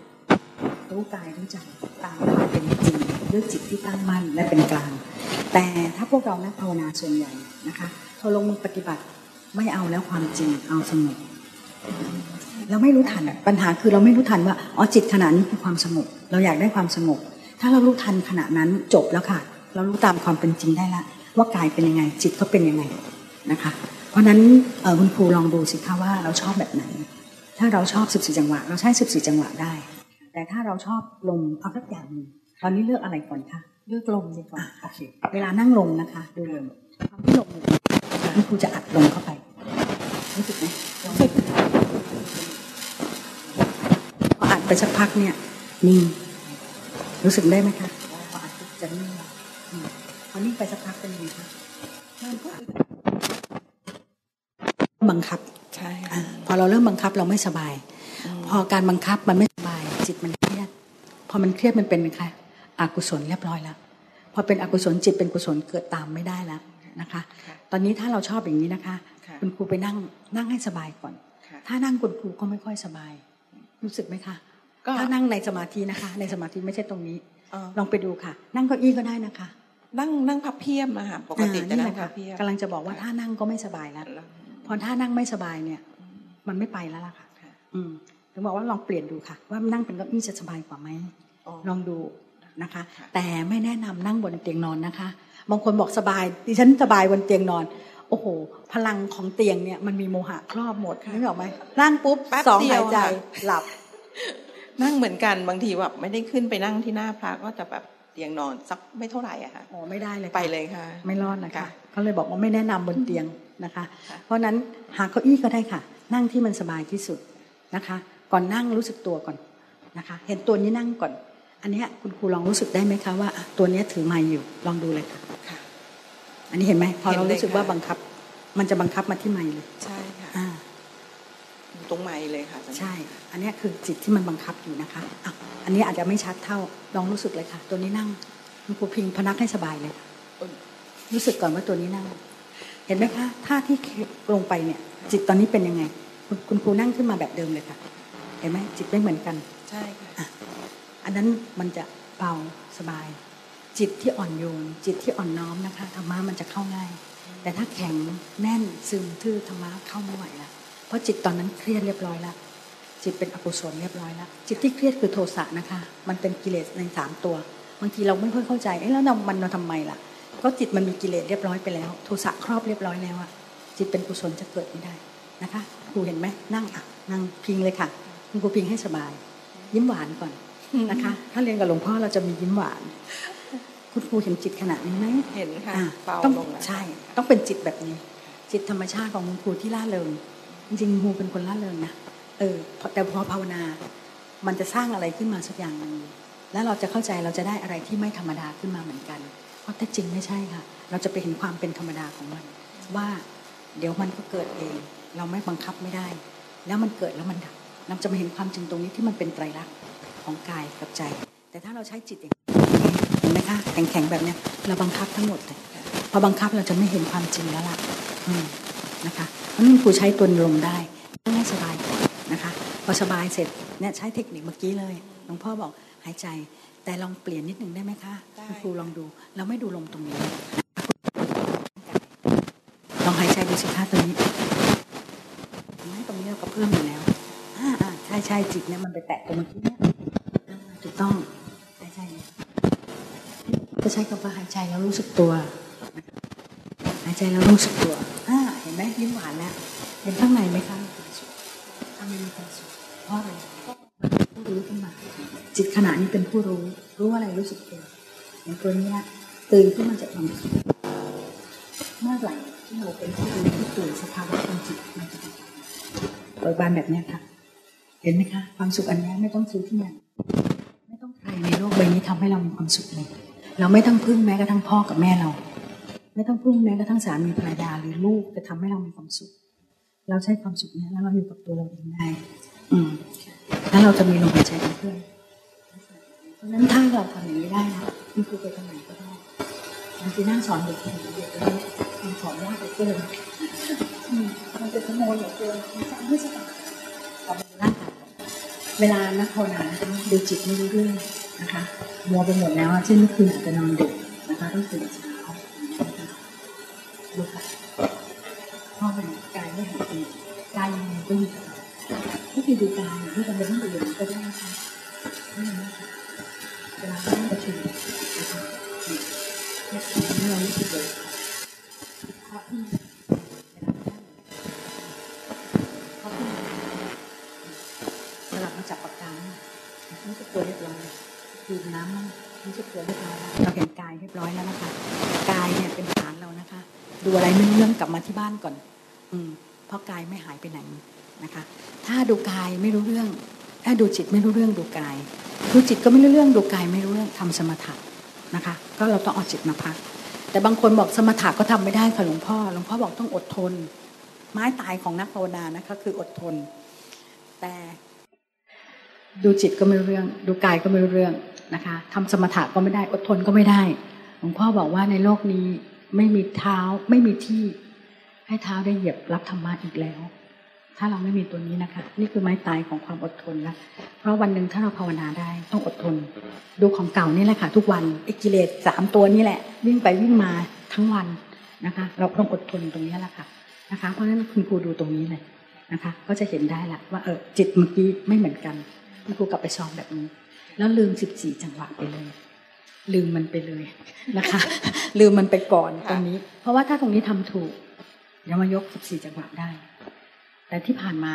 รู้ กายรู้ใจตามความเป็นจริงด้วยจิตที่ตั้งมั่นและเป็นกลาง แต่ถ้าพวกเรานักภาวนาส่วนใหญ่นะคะพอลงมือปฏิบัติไม่เอาแล้วความจริงเอาสงบเราไม่รู้ทันปัญหาคือเราไม่รู้ทันว่าอ๋อจิตขณะนี้คือความสงบเราอยากได้ความสงบ ถ้าเรารู้ทันขณะนั้นจบแล้วค่ะ เรารู้ตามความเป็นจริงได้ละ ว่ากายเป็นยังไง จิตก็เป็นยังไงนะคะ เพราะนั้นคุณครูลองดูสิคะว่าเราชอบแบบไหน ถ้าเราชอบสิบสี่จังหวะ เราใช้สิบสี่จังหวะได้ แต่ถ้าเราชอบลมเอาสักอย่างหนึ่งตอนนี้เลือกอะไรก่อนคะ
เลือกลมดีกว่า
อะโอเคเวลานั่งลงนะคะดูลมความที่ลมอยู่คุณครูจะอัดลมเข้าไปรู้สึกไหมรู้สึกพออัดไปสักพักเนี่ยนิ่งรู้สึกได้ไหมคะพออัดปุ๊บจะนิ่งละอืมพอนิ่งไปสักพักเป็นยังไงคะมันก็บังคับ
ใช่
อ่าพอเราเริ่มบังคับเราไม่สบาย พอการบังคับมันไม่สบาย จิตมันเครียด พอมันเครียดมันเป็นนะคะอกุศลเรียบร้อยแล้ว พอเป็นอกุศลจิตเป็นกุศลเกิดตามไม่ได้แล้วนะคะ
ค่ะ
ตอนนี้ถ้าเราชอบอย่างนี้นะคะ
ค่ะ
คุณครูไปนั่งนั่งให้สบายก่อน
ค่ะ
ถ้านั่งคุณครูก็ไม่ค่อยสบาย รู้สึกไหมคะ
ก็
ถ้านั่งในสมาธินะคะ ในสมาธิไม่ใช่ตรงนี้
เอ่อ
ลองไปดูค่ะ นั่งเก้าอี้ก็ได้นะคะ
นั่งนั่งพับเพียบมาค่ะปกติ
อ่า
จะ
นี่
นั่
แห
ง
ละ
พั
ค่ะ
บเพียบ
กำลังจะบอกว่าถ้านั่งก็ไม่สบายแล้ว
แล้ว
พอถ้านั่งไม่สบายเนี่ย มันไม่ไปแล้วล่ะค่ะ
ค่ะ
อืม ถึงบอกว่าลองเปลี่ยนดูค่ะ ว่านั่งเป็นเก้าอี้จะสบายกว่าไหม
อ๋อ
ลองดูนะคะ
ค่ะ
แต่ไม่แนะนำนั่งบนเตียงนอนนะคะ บางคนบอกสบายดิฉันสบายบนเตียงนอน โอ้โห พลังของเตียงเนี่ยมันมีโมหะครอบหมดนึกออกไหมนั่งปุ๊บ
แป๊บ
สอง
เดีย
หายวใจ
ค่ะ
หลับ
นั่งเหมือนกันบางทีแบบไม่ได้ขึ้นไปนั่งที่หน้าพระก็จะแบบเตียงนอนสักไม่เท่าไหร่อะค่ะ
โอ้ไม่ได้เลยค่ะ
ไปเลยค่ะ
ไม่รอดนะคะ
ค่ะ
เขาเลยบอกว่าไม่แนะนำบนเตียงนะคะ
ค่ะ
เพราะฉะนั้นหาเก้าอี้ก็ได้ค่ะ นั่งที่มันสบายที่สุดนะคะ ก่อนนั่งรู้สึกตัวก่อนนะคะ เห็นตัวนี้นั่งก่อน อันเนี้ยคุณครูลองรู้สึกได้ไหมคะว่าอะตัวเนี้ยถือไม้อยู่ลองดูเลยค่ะ
ค่ะ
อันนี้เห็นไหมพอเรา
เห็นเลย
รู้สึกว่า
ค่ะ
บังคับ มันจะบังคับมาที่ไม้เลย
ใช่ค่ะ
อ่า
อยู่ตรงไม้เลยค่ะอาจารย์
ใช่ อันเนี้ยคือจิตที่มันบังคับอยู่นะคะอะอันนี้อาจจะไม่ชัดเท่าลองรู้สึกเลยค่ะ ตัวนี้นั่งคุณครูพิงพนักให้สบายเลยค่ะ
เอ้ย
รู้สึกก่อนว่าตัวนี้นั่ง เห็นไหมคะท่าที่ลงไปเนี่ย จิตตอนนี้เป็นยังไง คุณคุณครูนั่งขึ้นมาแบบเดิมเลยค่ะ เห็นไหมจิตไม่เหมือนกัน
ใช่ค่ะ
อะอันนั้นมันจะเบาสบาย จิตที่อ่อนโยน จิตที่อ่อนน้อมนะคะธรรมะมันจะเข้าง่าย แต่ถ้าแข็งแน่นซึมทื่อธรรมะเข้าไม่ไหวละเพราะจิตตอนนั้นเครียดเรียบร้อยแล้วจิตเป็นอกุศลเรียบร้อยแล้วจิตที่เครียดคือโทสะนะคะ มันเป็นกิเลสในสามตัวบางทีเราไม่ค่อยเข้าใจเอ๊ะแล้วเรามันเราทำไมล่ะ ก็จิตมันมีกิเลสเรียบร้อยไปแล้ว โทสะครอบเรียบร้อยแล้วอะจิตเป็นกุศลจะเกิดไม่ได้นะคะครูเห็นไหมนั่งอะนั่งพิงเลยค่ะ คุณครูพิงให้สบาย ยิ้มหวานก่อนนะคะ ถ้าเรียนกับหลวงพ่อเราจะมียิ้มหวาน คุณครูเห็นจิตขนาดนี้ไหม
เห็นค่ะ
อะ
เบา
ต้อง
ลงแล้ว
ใช่ ต้องเป็นจิตแบบนี้ จิตธรรมชาติของคุณครูที่ล่าเริงจริงๆครูเป็นคนล่าเริงนะเออพอแต่พอภาวนา มันจะสร้างอะไรขึ้นมาสักอย่างหนึ่งแล้วเราจะเข้าใจเราจะได้อะไรที่ไม่ธรรมดาขึ้นมาเหมือนกัน เพราะแท้จริงไม่ใช่ค่ะ เราจะไปเห็นความเป็นธรรมดาของมัน ว่าเดี๋ยวมันก็เกิดเอง เราไม่บังคับไม่ได้ แล้วมันเกิดแล้วมันดับ เราจะมาเห็นความจริงตรงนี้ที่มันเป็นไตรลักษณ์ของกายกับใจ แต่ถ้าเราใช้จิตอย่างนี้เห็นไหมคะแข็งๆแบบเนี้ยเราบังคับทั้งหมดเลยพอบังคับเราจะไม่เห็นความจริงแล้วล่ะอืมนะคะเพราะนั่นครูใช้ตัวลมได้ให้สบายก่อนนะคะพอสบายเสร็จเนี่ยใช้เทคนิคเมื่อกี้เลยหลวงพ่อบอกหายใจ แต่ลองเปลี่ยนนิดนึงได้ไหมคะคุณครูลองดูเราไม่ดูลมตรงนี้ลองหายใจดูสิคะตรงนี้เห็นไหมตรงนี้เราก็เพิ่มอยู่แล้วอ่าอ่า ใช่จิตเนี่ยมันไปแตะตรงเมื่อกี้เนี่ยถูกต้องหายใจก็ใช้คำว่าหายใจแล้วรู้สึกตัว หายใจแล้วรู้สึกตัวอ่าเห็นไหมยิ้มหวานแล้วเห็นข้างในไหมคะมีความสุขข้างในมีความสุขเพราะอะไรผู้รู้ขึ้นมาจิตขณะนี้เป็นผู้รู้ รู้อะไรรู้สึกตัวอย่างตัวนี้นะตื่นขึ้นมาจากความคิดเมื่อไหร่ที่เราเป็นผู้รู้ที่ตื่นสภาวะควาจิตมันจะเปิดบานแบบนี้ค่ะ เห็นไหมคะ ความสุขอันนี้ไม่ต้องซื้อที่ไหนไม่ต้องใครในโลกใบนี้ทำให้เรามีความสุขเลย เราไม่ต้องพึ่งแม้กระทั่งพ่อกับแม่เรา ไม่ต้องพึ่งแม้กระทั่งสามีภรรยาหรือลูกจะทำให้เรามีความสุข เราใช้ความสุขนี้แล้วเราอยู่กับตัวเราเองได้อืมแล้วเราจะมีลมหายใจเป็นเพื่อนเพราะนั้นถ้าเราทำอย่างนี้ได้นะคุณครูไปทำไหนก็ได้บางทีนั่งสอนเด็กเด็กๆเลยมันสอนยากเหลือเกินอืมมันจะขโมยเหลือเกินมันจะไม่ใช่เอาไปร่างกาย เวลานักภาวนาดูจิตไม่รู้เรื่องนะคะมัวไปหมดแล้วเช่นเมื่อคืนอาจจะนอนดึกนะคะต้องตื่นเช้าดูค่ะพ่อเป็นกายไม่หายไปไหนกายยังไงก็อยู่กับเราที่คือดูกายที่จำเป็นต้องดูอย่างนี้ก็ได้นะคะนี่นะคะเวลาที่ประชุมนะคะเนี่ยเรารู้สึกเลย รู้สึกตัวเรียบร้อยดื่มน้ำมั่งรู้สึกตัวเรียบร้อยเราเห็นกายเรียบร้อยแล้วนะคะกายเนี่ยเป็นฐานเรานะคะ ดูอะไรไม่รู้เรื่องกลับมาที่บ้านก่อน อืมเพราะกายไม่หายไปไหนนะคะ ถ้าดูกายไม่รู้เรื่อง ถ้าดูจิตไม่รู้เรื่องดูกาย ดูจิตก็ไม่รู้เรื่องดูกายไม่รู้เรื่องทำสมถะนะคะ ก็เราต้องเอาจิตมาพัก แต่บางคนบอกสมถะก็ทำไม่ได้ค่ะหลวงพ่อหลวงพ่อบอกต้องอดทน ไม้ตายของนักภาวนานะคะคืออดทน แต่ ดูจิตก็ไม่รู้เรื่อง ดูกายก็ไม่รู้เรื่องนะคะทำสมถะก็ไม่ได้อดทนก็ไม่ได้หลวงพ่อบอกว่าในโลกนี้ไม่มีเท้าไม่มีที่ ให้เท้าได้เหยียบรับธรรมะอีกแล้ว ถ้าเราไม่มีตัวนี้นะคะ นี่คือไม้ตายของความอดทนล้วเพราะวันหนึ่งถ้าเราภาวนาได้ต้องอดทน ดูของเก่านี่แหละค่ะ ทุกวันไอ้กิเลสสามตัวนี่แหละ วิ่งไปวิ่งมาทั้งวันนะคะ เราต้องอดทนตรงนี้แหละค่ะนะคะ เพราะฉะนั้นคุณครูดูตรงนี้เลยนะคะ ก็จะเห็นได้ละว่าเออจิตเมื่อกี้ไม่เหมือนกัน คุณครูกลับไปซ้อมแบบนี้ แล้วลืมสิบสี่จังหวะไปเลย ลืมมันไปเลยนะคะ ลืมมันไปก่อนตรงนี้ เพราะว่าถ้าตรงนี้ทำถูกเดี๋ยวมายกสิบสี่จังหวะได้ แต่ที่ผ่านมา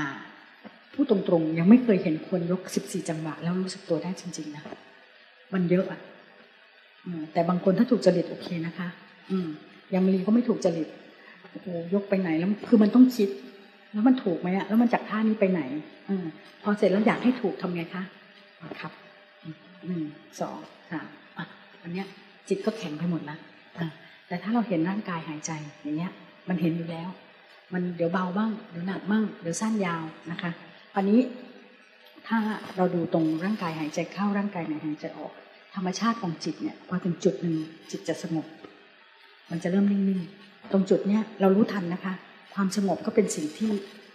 พูดตรงๆ ยังไม่เคยเห็นคนยกสิบสี่จังหวะ แล้วรู้สึกตัวได้จริง ๆนะมันเยอะอะอืมแต่บางคนถ้าถูกจริตโอเคนะคะ อืมยังมีก็ไม่ถูกจริตโอ้โหยกไปไหนแล้ว คือมันต้องคิด แล้วมันถูกไหมอะแล้วมันจากท่านี้ไปไหนอพอเสร็จแล้วอยากให้ถูกทำไงคะบังคับหนึ่งสองสามอันเนี้ย จิตก็แข็งไปหมดละอะแต่ถ้าเราเห็นร่างกายหายใจอย่างเงี้ย มันเห็นอยู่แล้ว มันเดี๋ยวเบาบ้างเดี๋ยวหนักบ้างเดี๋ยวสั้นยาวนะคะคราวนี้ถ้าเราดูตรงร่างกายหายใจเข้าร่างกายไหนหายใจออก ธรรมชาติของจิตเนี่ยพอถึงจุดหนึ่งจิตจะสงบ มันจะเริ่มนิ่งๆตรงจุดเนี้ยเรารู้ทันนะคะ ความสงบก็เป็นสิ่งที่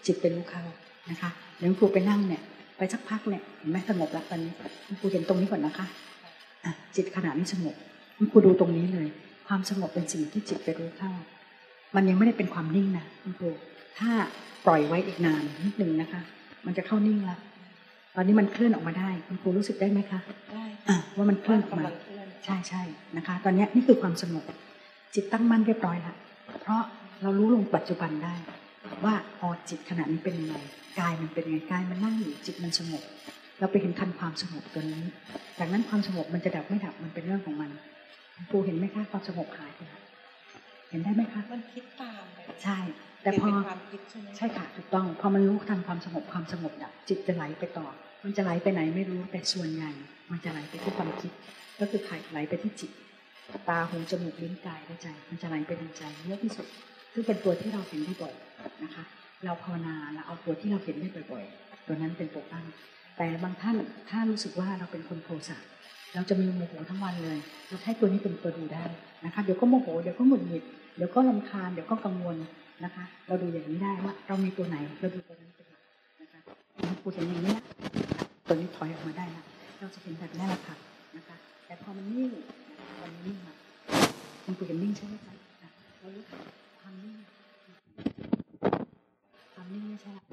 จิตเป็นรู้เข้านะคะเดี๋ยวครูไปนั่งเนี่ย ไปสักพักเนี่ยเห็นไหมสงบแล้วตอนนี้คุณครูเห็นตรงนี้ก่อนนะคะอะจิตขณะนี้สงบคุณครูดูตรงนี้เลย ความสงบเป็นสิ่งที่จิตไปรู้เข้ามันยังไม่ได้เป็นความนิ่งนะคุณครูถ้าปล่อยไว้อีกนานนิดนึงนะคะ มันจะเข้านิ่งละตอนนี้มันเคลื่อนออกมาได้ คุณครูรู้สึกได้ไหมคะ
ได้
อะว่ามันเคลื่อนออกมา
กำลังเคลื่อน
ใช่ใช่นะคะ ตอนเนี้ยนี่คือความสงบจิตตั้งมั่นเรียบร้อยแล้วเพราะ เรารู้ลงปัจจุบันได้ ว่าอ๋อจิตขณะนี้เป็นยังไงกายมันเป็นยังไงกายมันนั่งอยู่จิตมันสงบเราไปเห็นทันความสงบตัวนี้จากนั้นความสงบมันจะดับไม่ดับมันเป็นเรื่องของมันคุณครูเห็นไหมคะความสงบหายไปแล้วเห็นได้ไหมคะ
มันคิดตามไป
ใช่ แต่พอ
เป็นความคิดใช่ไหม
ใช่ค่ะถูกต้อง พอมันรู้ทันความสงบความสงบดับจิตจะไหลไปต่อ มันจะไหลไปไหนไม่รู้แต่ส่วนใหญ่ มันจะไหลไปที่ความคิด ก็คือไหลไปที่จิต ตาหูจมูกลิ้นกายและใจ มันจะไหลไปทางใจเยอะที่สุด ซึ่งเป็นตัวที่เราเห็นได้บ่อยนะคะ เราภาวนาเราเอาตัวที่เราเห็นได้บ่อยๆ ตัวนั้นเป็นตัวตั้ง แต่บางท่านถ้ารู้สึกว่าเราเป็นคนโทสะเราจะมีโมโหทั้งวันเลยเราให้ตัวนี้เป็นตัวดูได้นะคะเดี๋ยวก็โมโหเดี๋ยวก็หงุดหงิดเดี๋ยวก็ลำคาญเดี๋ยวก็กังวลนะคะ เราดูอย่างนี้ได้ว่า เรามีตัวไหนเราดูตัวนั้นเป็นหลักนะคะครูเห็นอย่างนี้นะตัวนี้ถอยออกมาได้นะเราจะเห็นแบบนี้แหละค่ะนะคะ แต่พอมันนิ่งมันนิ่งอะมันคุยกันนิ่งใช่ไหมคะอะเรารู้ทัน ความนิ่งความนิ่งไม่ใช่หละ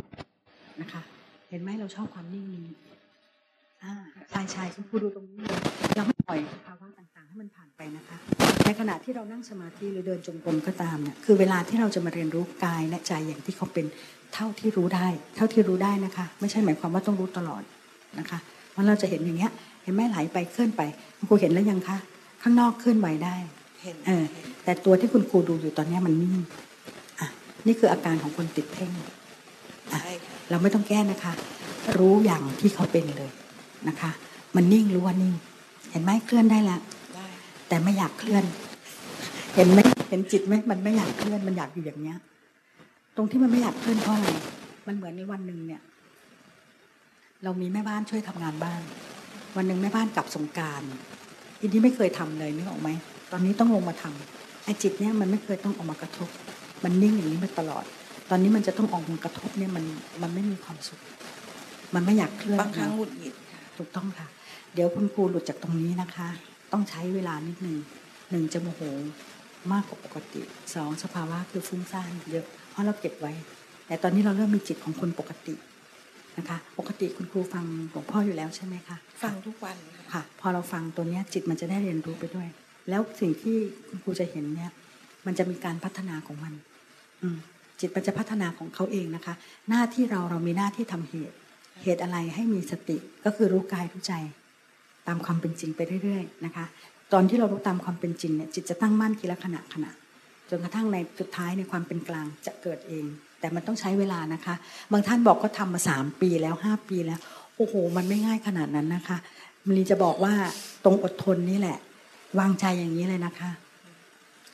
นะคะ เห็นไหมเราชอบความนิ่งนี้อ่าช่ใช่คุณครูดูตรงนี้เลยเราไม่ปล่อยภาวะต่างๆ ให้มันผ่านไปนะคะ ในขณะที่เรานั่งสมาธิหรือเดินจงกรมก็ตามเนี่ยคือเวลาที่เราจะมาเรียนรู้กายและใจอย่างที่เขาเป็นเท่าที่รู้ได้ เท่าที่รู้ได้นะคะ ไม่ใช่หมายความว่าต้องรู้ตลอดนะคะมันเราจะเห็นอย่างเงี้ยเห็นไหมไหลไปเคลื่อนไปคุณครูเห็นแล้วยังคะข้างนอกเคลื่อนไหวได้
เห็น
เออแต่ตัวที่คุณครูดูอยู่ตอนเนี้ยมันนิ่งอะนี่คืออาการของคนติดเพ่งอะ
ใช่ค่ะ
เราไม่ต้องแก้นะคะ รู้อย่างที่เขาเป็นเลยนะคะ มันนิ่งรู้ว่านิ่ง เห็นไหมเคลื่อนได้แล้ว
ได้
แต่ไม่อยากเคลื่อน เห็นไหมเห็นจิตไหมมันไม่อยากเคลื่อนมันอยากอยู่อย่างเนี้ย ตรงที่มันไม่อยากเคลื่อนเพราะอะไรมันเหมือนในวันหนึ่งเนี่ย เรามีแม่บ้านช่วยทำงานบ้าน วันหนึ่งแม่บ้านกลับสงกรารอินที่ไม่เคยทำเลยนึกออกไหม ตอนนี้ต้องลงมาทำไอ้จิตเนี่ยมันไม่เคยต้องออกมากระทบ มันนิ่งอย่างนี้มาตลอด ตอนนี้มันจะต้องออกมากระทบเนี่ยมันมันไม่มีความสุข มันไม่อยากเคลื่อน
บางครั้งหงุดหงิดค่ะ
ถูกต้องค่ะ เดี๋ยวคุณครูหลุดจากตรงนี้นะคะ ต้องใช้เวลานิดหนึ่งหนึ่งจะโมโหมากกว่าปกติสองสภาวะคือฟุ้งซ่านเยอะเพราะเราเก็บไว้ แต่ตอนนี้เราเริ่มมีจิตของคนปกตินะคะ ปกติคุณครูฟังหลวงพ่ออยู่แล้วใช่ไหมคะ
ฟังทุกวันค่ะ
ค่ะพอเราฟังตัวเนี้ยจิตมันจะได้เรียนรู้ไปด้วย แล้วสิ่งที่คุณครูจะเห็นเนี่ย มันจะมีการพัฒนาของมัน อืจิตมันจะพัฒนาของเขาเองนะคะ หน้าที่เราเรามีหน้าที่ทำเหตุ เหตุอะไรให้มีสติก็คือรู้กายรู้ใจ ตามความเป็นจริงไปเรื่อยๆนะคะ ตอนที่เรารู้ตามความเป็นจริงเนี่ยจิตจะตั้งมั่นทีละขณะขณะจนกระทั่งในสุดท้ายในความเป็นกลางจะเกิดเอง แต่มันต้องใช้เวลานะคะ บางท่านบอกก็ทำมาสามปีแล้วห้าปีแล้วโอ้โห มันไม่ง่ายขนาดนั้นนะคะมลีจะบอกว่าตรงอดทนนี่แหละ วางใจอย่างนี้เลยนะคะ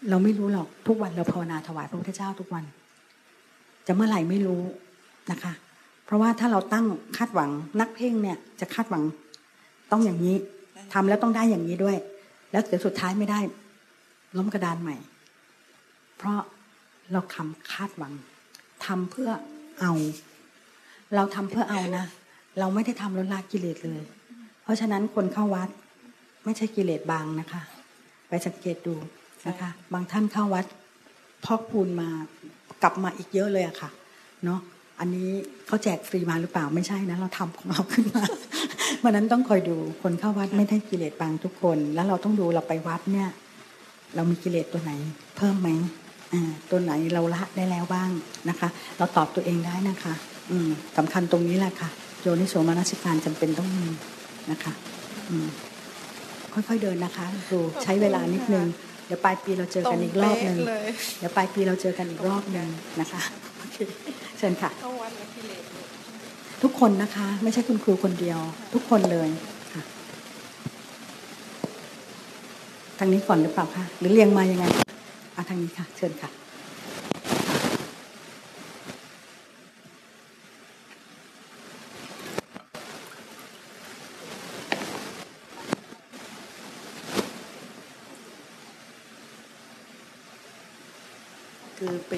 เราไม่รู้หรอกทุกวันเราภาวนาถวายพระพุทธเจ้าทุกวัน จะเมื่อไหร่ไม่รู้นะคะ เพราะว่าถ้าเราตั้งคาดหวังนักเพ่งเนี่ย จะคาดหวังต้องอย่างนี้ทำแล้วต้องได้อย่างนี้ด้วย แล้วเดี๋ยวสุดท้ายไม่ได้ ล้มกระดานใหม่ เพราะเราคำคาดหวังทำเพื่อเอา เราทำเพื่อเอานะเราไม่ได้ทำลดละกิเลสเลย เพราะฉะนั้นคนเข้าวัด ไม่ใช่กิเลสบางนะคะ ไปสังเกตดูนะคะ บางท่านเข้าวัดพอกพูนมากลับมาอีกเยอะเลยอะค่ะเนาะอันนี้เขาแจกฟรีมาหรือเปล่าไม่ใช่นะเราทำของเราขึ้นมาวันนั้นต้องคอยดูคนเข้าวัดไม่ได้กิเลสบางทุกคน แล้วเราต้องดูเราไปวัดเนี่ย เรามีกิเลสตัวไหน เพิ่มไหมอ่าตัวไหนเราละได้แล้วบ้างนะคะ เราตอบตัวเองได้นะคะ อืมสำคัญตรงนี้แหละค่ะโยนิโสมนสิการจำเป็นต้องมีนะคะ อืม ค่อยๆเดินนะคะดูใช้เวลานิดนึงเดี๋ยวปลายปีเราเจอกันอีกรอบหนึ่ง
ตรงเป๊ะเลย
เดี๋ยวปลายปีเราเจอกันอีกรอบหนึ่งนะคะโอเคเชิญค่ะ
เข้าวัดแล้วกิเลสเลย
ทุกคนนะคะ ไม่ใช่คุณครูคนเดียว ทุกคนเลยค่ะทางนี้ก่อนหรือเปล่าคะหรือเรียงมายังไงอะทางนี้ค่ะ เชิญค่ะ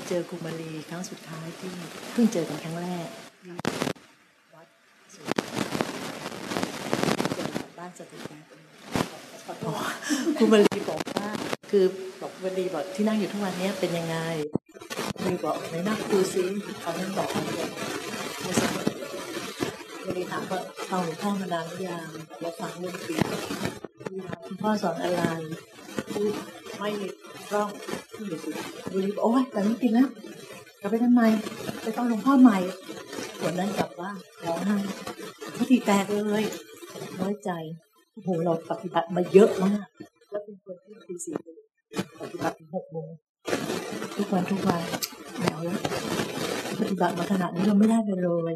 เจอครูมารีครั้งสุดท้ายที่เพิ่งเจอกันครั้งแรกวัดสุดบ้านสตินะครูมารีบอกว่าคือบอกวันดีบอกที่นั่งอยู่ทุกวันนี้เป็นยังไงวันดีบอกไหนนั่งดูซิเขานั่งบอกว่าเนี่ยวันดีถามว่าฟังหลวงพ่อมานานหรือยังแล้วฟังเรื่องปีคุณพ่อสอนอะไรพูดไม่ร่อง บอกโอ้ยแต่ไม่กินแล้วกลับไปทำไมไปฟังหลวงพ่อใหม่วันนั้นกลับว่านร้องไห้พอดีแตกเลยน้อยใจโอ้โหเราปฏิบัติมาเยอะมากแล้วเป็นคนที่ตีสี่ปฏิบัติถึงหกโมงทุกวันทุกวันไม่เอาแล้วปฏิบัติมาขนาดนี้เราไม่ได้ไปเลย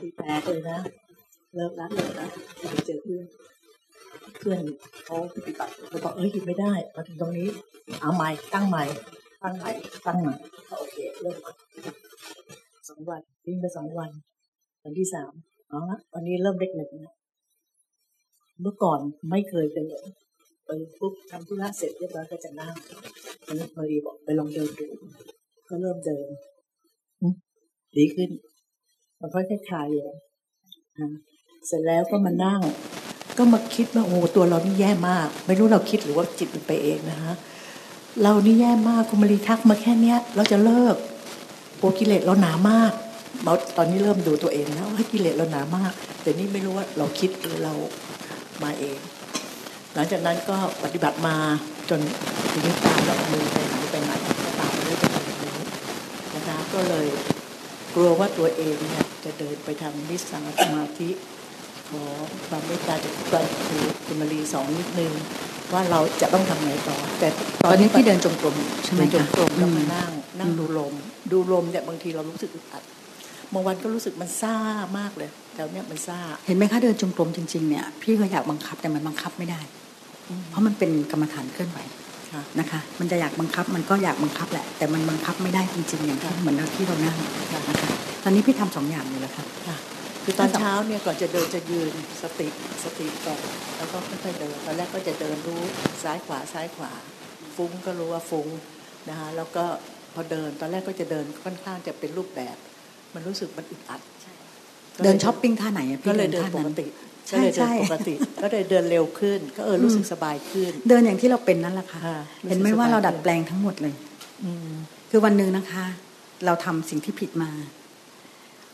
ตีแตกเลยนะเลิกแล้วเลิกแล้วไปเจอเพื่อน เพื่อนเขาปฏิบัติเราบอกเอ้ยหยุดไม่ได้มาถึงตรงนี้เอาใหม่ตั้งใหม่ตั้งใหม่ตั้งใหม่ก็โอเคเริ่มสองวันวิ่งไปสองวัน วันที่สามเอาละวันนี้เริ่มเล็กหนึ่งนะเมื่อก่อนไม่เคยเดินไปปุ๊บทำธุระเสร็จเรียบร้อยก็จะนั่งตอนนี้มารีบอกไปลองเดินดูก็เริ่มเดินดีขึ้นมันค่อยๆคลายเลงนะเสร็จแล้วก็มานั่ง ก็มาคิดว่าโอ้ตัวเรานี่แย่มาก ไม่รู้เราคิดหรือว่าจิตมันไปเองนะฮะเรานี่แย่มากคุณมารีทักมาแค่เนี้ย เราจะเลิกโอกิเลสเราหนามากเราตอนนี้เริ่มดูตัวเองแล้วว่ากิเลสเราหนามาก แต่นี่ไม่รู้ว่าเราคิดหรือเรามาเอง หลังจากนั้นก็ปฏิบัติมาจนถึงตามแล้วมือไปไหนไปไหนก็ตามไปเรื่อยๆแบบนี้นะคะก็เลยกลัวว่าตัวเองเนี่ยจะเดินไปทำนิสสังสมาธิ ความเมตตาจากคุณครูคุณมารีสอนนิดนึงว่าเราจะต้องทำไงต่อ แต่
ตอนนี้พี่เดินจงกรมอยู่ใช่ไหม
เดินจ
คะ
งกรมแล้วมา
อืม
นั่งนั่งดูลม ดูลมเนี่ยบางทีเรารู้สึกอึดอัดบางวันก็รู้สึกมันซ่ามากเลยแต่เนี่ยมันซ่า
เห็นไหมคะเดินจงกรมจริงๆเนี่ยพี่ก็อยากบังคับแต่มันบังคับไม่ได้ เพราะมันเป็นกรรมฐานเคลื่อนไหว
ค่ะ
นะคะ มันจะอยากบังคับมันก็อยากบังคับแหละ แต่มันบังคับไม่ได้จริงๆอย่างที่เหมือนเราที่เรานั่งนะคะตอนนี้พี่ทำสองอย่างอยู่แล้วค่ะ
ค่ะคือตอนเช้าเนี่ยก่อนจะเดินจะยืนสติสติก่อนแล้วก็ค่อยๆเดินตอนแรกก็จะเดินรู้ซ้ายขวาซ้ายขวา ฟุ้งก็รู้ว่าฟุ้งนะคะแล้วก็พอเดินตอนแรกก็จะเดินค่อนข้างจะเป็นรูปแบบ มันรู้สึกมันอึดอัด
เดินช้อปปิ้งท่าไหนอะ
ก็
พี่
เล
เดิ
ย
น
เดิน
ท่า
ป
นั้
ก
น
ติ
ใช่
ก็เลยเดิน
ใช่
ปกติก็เลยเดินเร็วขึ้น ก็เออรู้สึกสบายขึ้น
เดินอย่างที่เราเป็นนั่นแหละค่ะ
ค่ะ
เห็นไหมว่าเราดัดแปลงทั้งหมดเลย
อืม
คือวันหนึ่งนะคะ เราทำสิ่งที่ผิดมา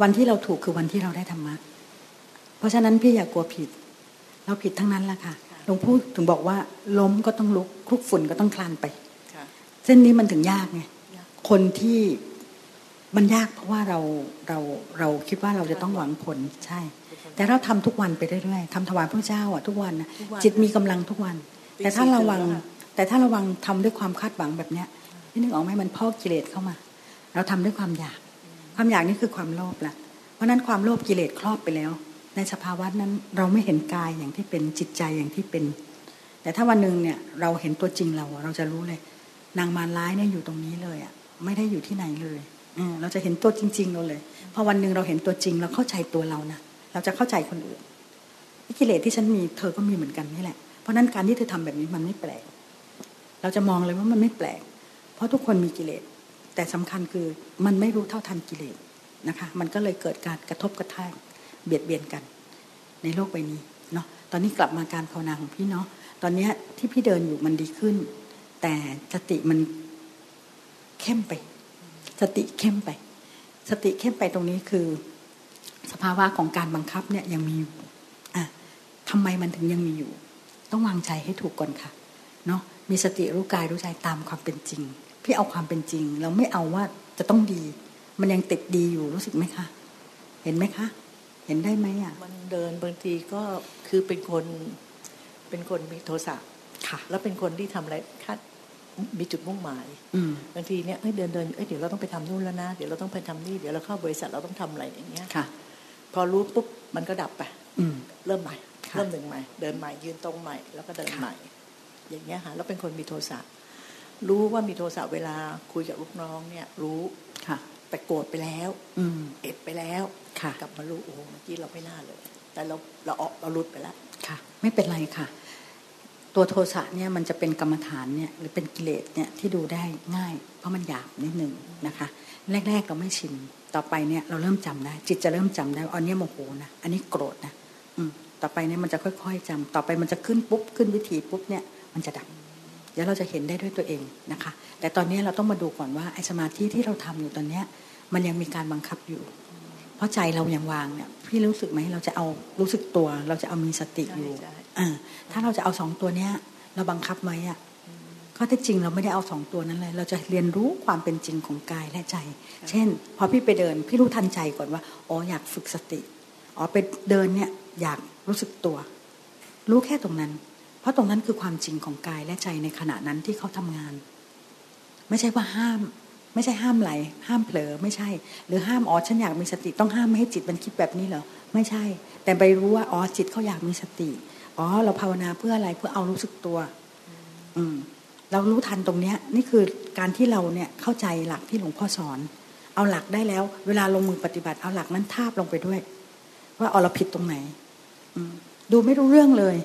วันที่เราถูกคือวันที่เราได้ธรรมะ เพราะฉะนั้นพี่อย่ากกลัวผิด เราผิดทั้งนั้นแหละค่ะหลวงพูดถึงบอกว่าล้มก็ต้องลุกคลุกฝุ่นก็ต้องคลานไป
ค่ะ
เส้นนี้มันถึงยากไง
ยาก
คนที่มันยากเพราะว่าเราเราเราคิดว่าเราจะต้องหวังผลใช่ แต่เราทำทุกวันไปเรื่อยๆทำถวายพระเจ้าอะทุกวันนะ
ทุกวัน
จิตมีกำลังทุกวัน
ตี
แต่ถ้า
สี่
ระวัง
ตื่นแล้วค่ะ
แต่ถ้าระวังทำด้วยความคาดหวังแบบเนี้ยนี่นึกออกไหมมันพอกกิเลสเข้ามา เราทำด้วยความอยาก ความอยากนี่คือความโลภแหละเพราะนั้นความโลภกิเลสครอบไปแล้ว ในสภาวะนั้นเราไม่เห็นกายอย่างที่เป็นจิตใจอย่างที่เป็น แต่ถ้าวันหนึ่งเนี่ยเราเห็นตัวจริงเราเราจะรู้เลย นางมารร้ายเนี่ยอยู่ตรงนี้เลยอะไม่ได้อยู่ที่ไหนเลยเออเราจะเห็นตัวจริง ๆ เราเลยพอวันหนึ่งเราเห็นตัวจริงเราเข้าใจตัวเรานะเราจะเข้าใจคนอื่นกิเลสที่ฉันมีเธอก็มีเหมือนกันนี่แหละเพราะฉะนั้นการที่เธอทำแบบนี้มันไม่แปลก เราจะมองเลยว่ามันไม่แปลก เพราะทุกคนมีกิเลส แต่สำคัญคือมันไม่รู้เท่าทันกิเลสนะคะ มันก็เลยเกิดการกระทบกระทั่งเบียดเบียนกัน ในโลกใบนี้เนาะตอนนี้กลับมาการภาวนาของพี่เนาะตอนนี้ที่พี่เดินอยู่มันดีขึ้น แต่สติมันเข้มไป สติเข้มไป สติเข้มไปตรงนี้คือ สภาวะของการบังคับเนี่ยยังมีอยู่อะทำไมมันถึงยังมีอยู่ ต้องวางใจให้ถูกก่อนค่ะเนาะมีสติรู้กายรู้ใจตามความเป็นจริง พี่เอาความเป็นจริง เราไม่เอาว่าจะต้องดี มันยังติดดีอยู่รู้สึกไหมคะ เห็นไหมคะ เห็นได้ไหมอะ
มันเดินบางทีก็คือเป็นคนเป็นคนมีโทสะ
ค่ะ
แล้วเป็นคนที่ทำอะไรคาดมีจุดมุ่งหมาย
อืม
บางทีเนี่ยเอ้ยเดินเดินเอ้ยเดี๋ยวเราต้องไปทำนู่นแล้วนะ เดี๋ยวเราต้องไปทำนี่ เดี๋ยวเราเข้าบริษัทเราต้องทำอะไรอย่างเงี้ย
ค่ะ
พอรู้ปุ๊บมันก็ดับไป
อืม
เริ่มใหม่
ค่ะ
เริ่มหนึ่งใหม่ เดินใหม่ยืนตรงใหม่ แล้วก็เดินใหม่ อย่างเงี้ยค่ะ แล้วเป็นคนมีโทสะ รู้ว่ามีโทสะเวลาคุยกับลูกน้องเนี่ยรู้
ค่ะ
แต่โกรธไปแล้ว
อืม
เอ็ดไปแล้ว
ค่ะ
กลับมารู้โอ้โหเมื่อกี้เราไม่น่าเลย แต่เราเราออกเราหลุดไปแล้ว
ค่ะ ไม่เป็นไรค่ะ ตัวโทสะเนี่ยมันจะเป็นกรรมฐานเนี่ยหรือเป็นกิเลสเนี่ยที่ดูได้ง่าย เพราะมันหยาบนิดหนึ่งนะคะ แรกๆเราไม่ชินต่อไปเนี่ยเราเริ่มจำได้จิตจะเริ่มจำได้ว่าอันนี้โมโหนะอันนี้โกรธนะอืมต่อไปเนี่ยมันจะค่อย ๆจำต่อไปมันจะขึ้นปุ๊บขึ้นวิธีปุ๊บเนี่ยมันจะดับ เดี๋ยวเราจะเห็นได้ด้วยตัวเองนะคะ แต่ตอนนี้เราต้องมาดูก่อนว่าไอ้สมาธิที่เราทำอยู่ตอนเนี้ยมันยังมีการบังคับอยู่ เพราะใจเรายังวางเนี่ยพี่รู้สึกไหมเราจะเอารู้สึกตัว เราจะเอามีสติอยู่
ใช่ใช่
อ่าถ้าเราจะเอาสองตัวเนี้ย เราบังคับไหมอะก็ที่จริงเราไม่ได้เอาสองตัวนั้นเลย เราจะเรียนรู้ความเป็นจริงของกายและใจ เช่น พอพี่ไปเดิน พี่รู้ทันใจก่อนว่าอ๋ออยากฝึกสติอ๋อไปเดินเนี่ยอยากรู้สึกตัว รู้แค่ตรงนั้น เพราะตรงนั้นคือความจริงของกายและใจในขณะนั้นที่เขาทำงาน ไม่ใช่ว่าห้าม ไม่ใช่ห้ามไหล ห้ามเผลอไม่ใช่ หรือห้ามอ๋อฉันอยากมีสติต้องห้ามไม่ให้จิตมันคิดแบบนี้เหรอไม่ใช่ แต่ไปรู้ว่าอ๋อจิตเขาอยากมีสติอ๋อเราภาวนาเพื่ออะไรเพื่อเอารู้สึกตัว อืมเรารู้ทันตรงเนี้ย นี่คือการที่เราเนี่ยเข้าใจหลักที่หลวงพ่อสอน เอาหลักได้แล้ว เวลาลงมือปฏิบัติเอาหลักนั้นทาบลงไปด้วย ว่าอ๋อเราผิดตรงไหนอืมดูไม่รู้เรื่องเลย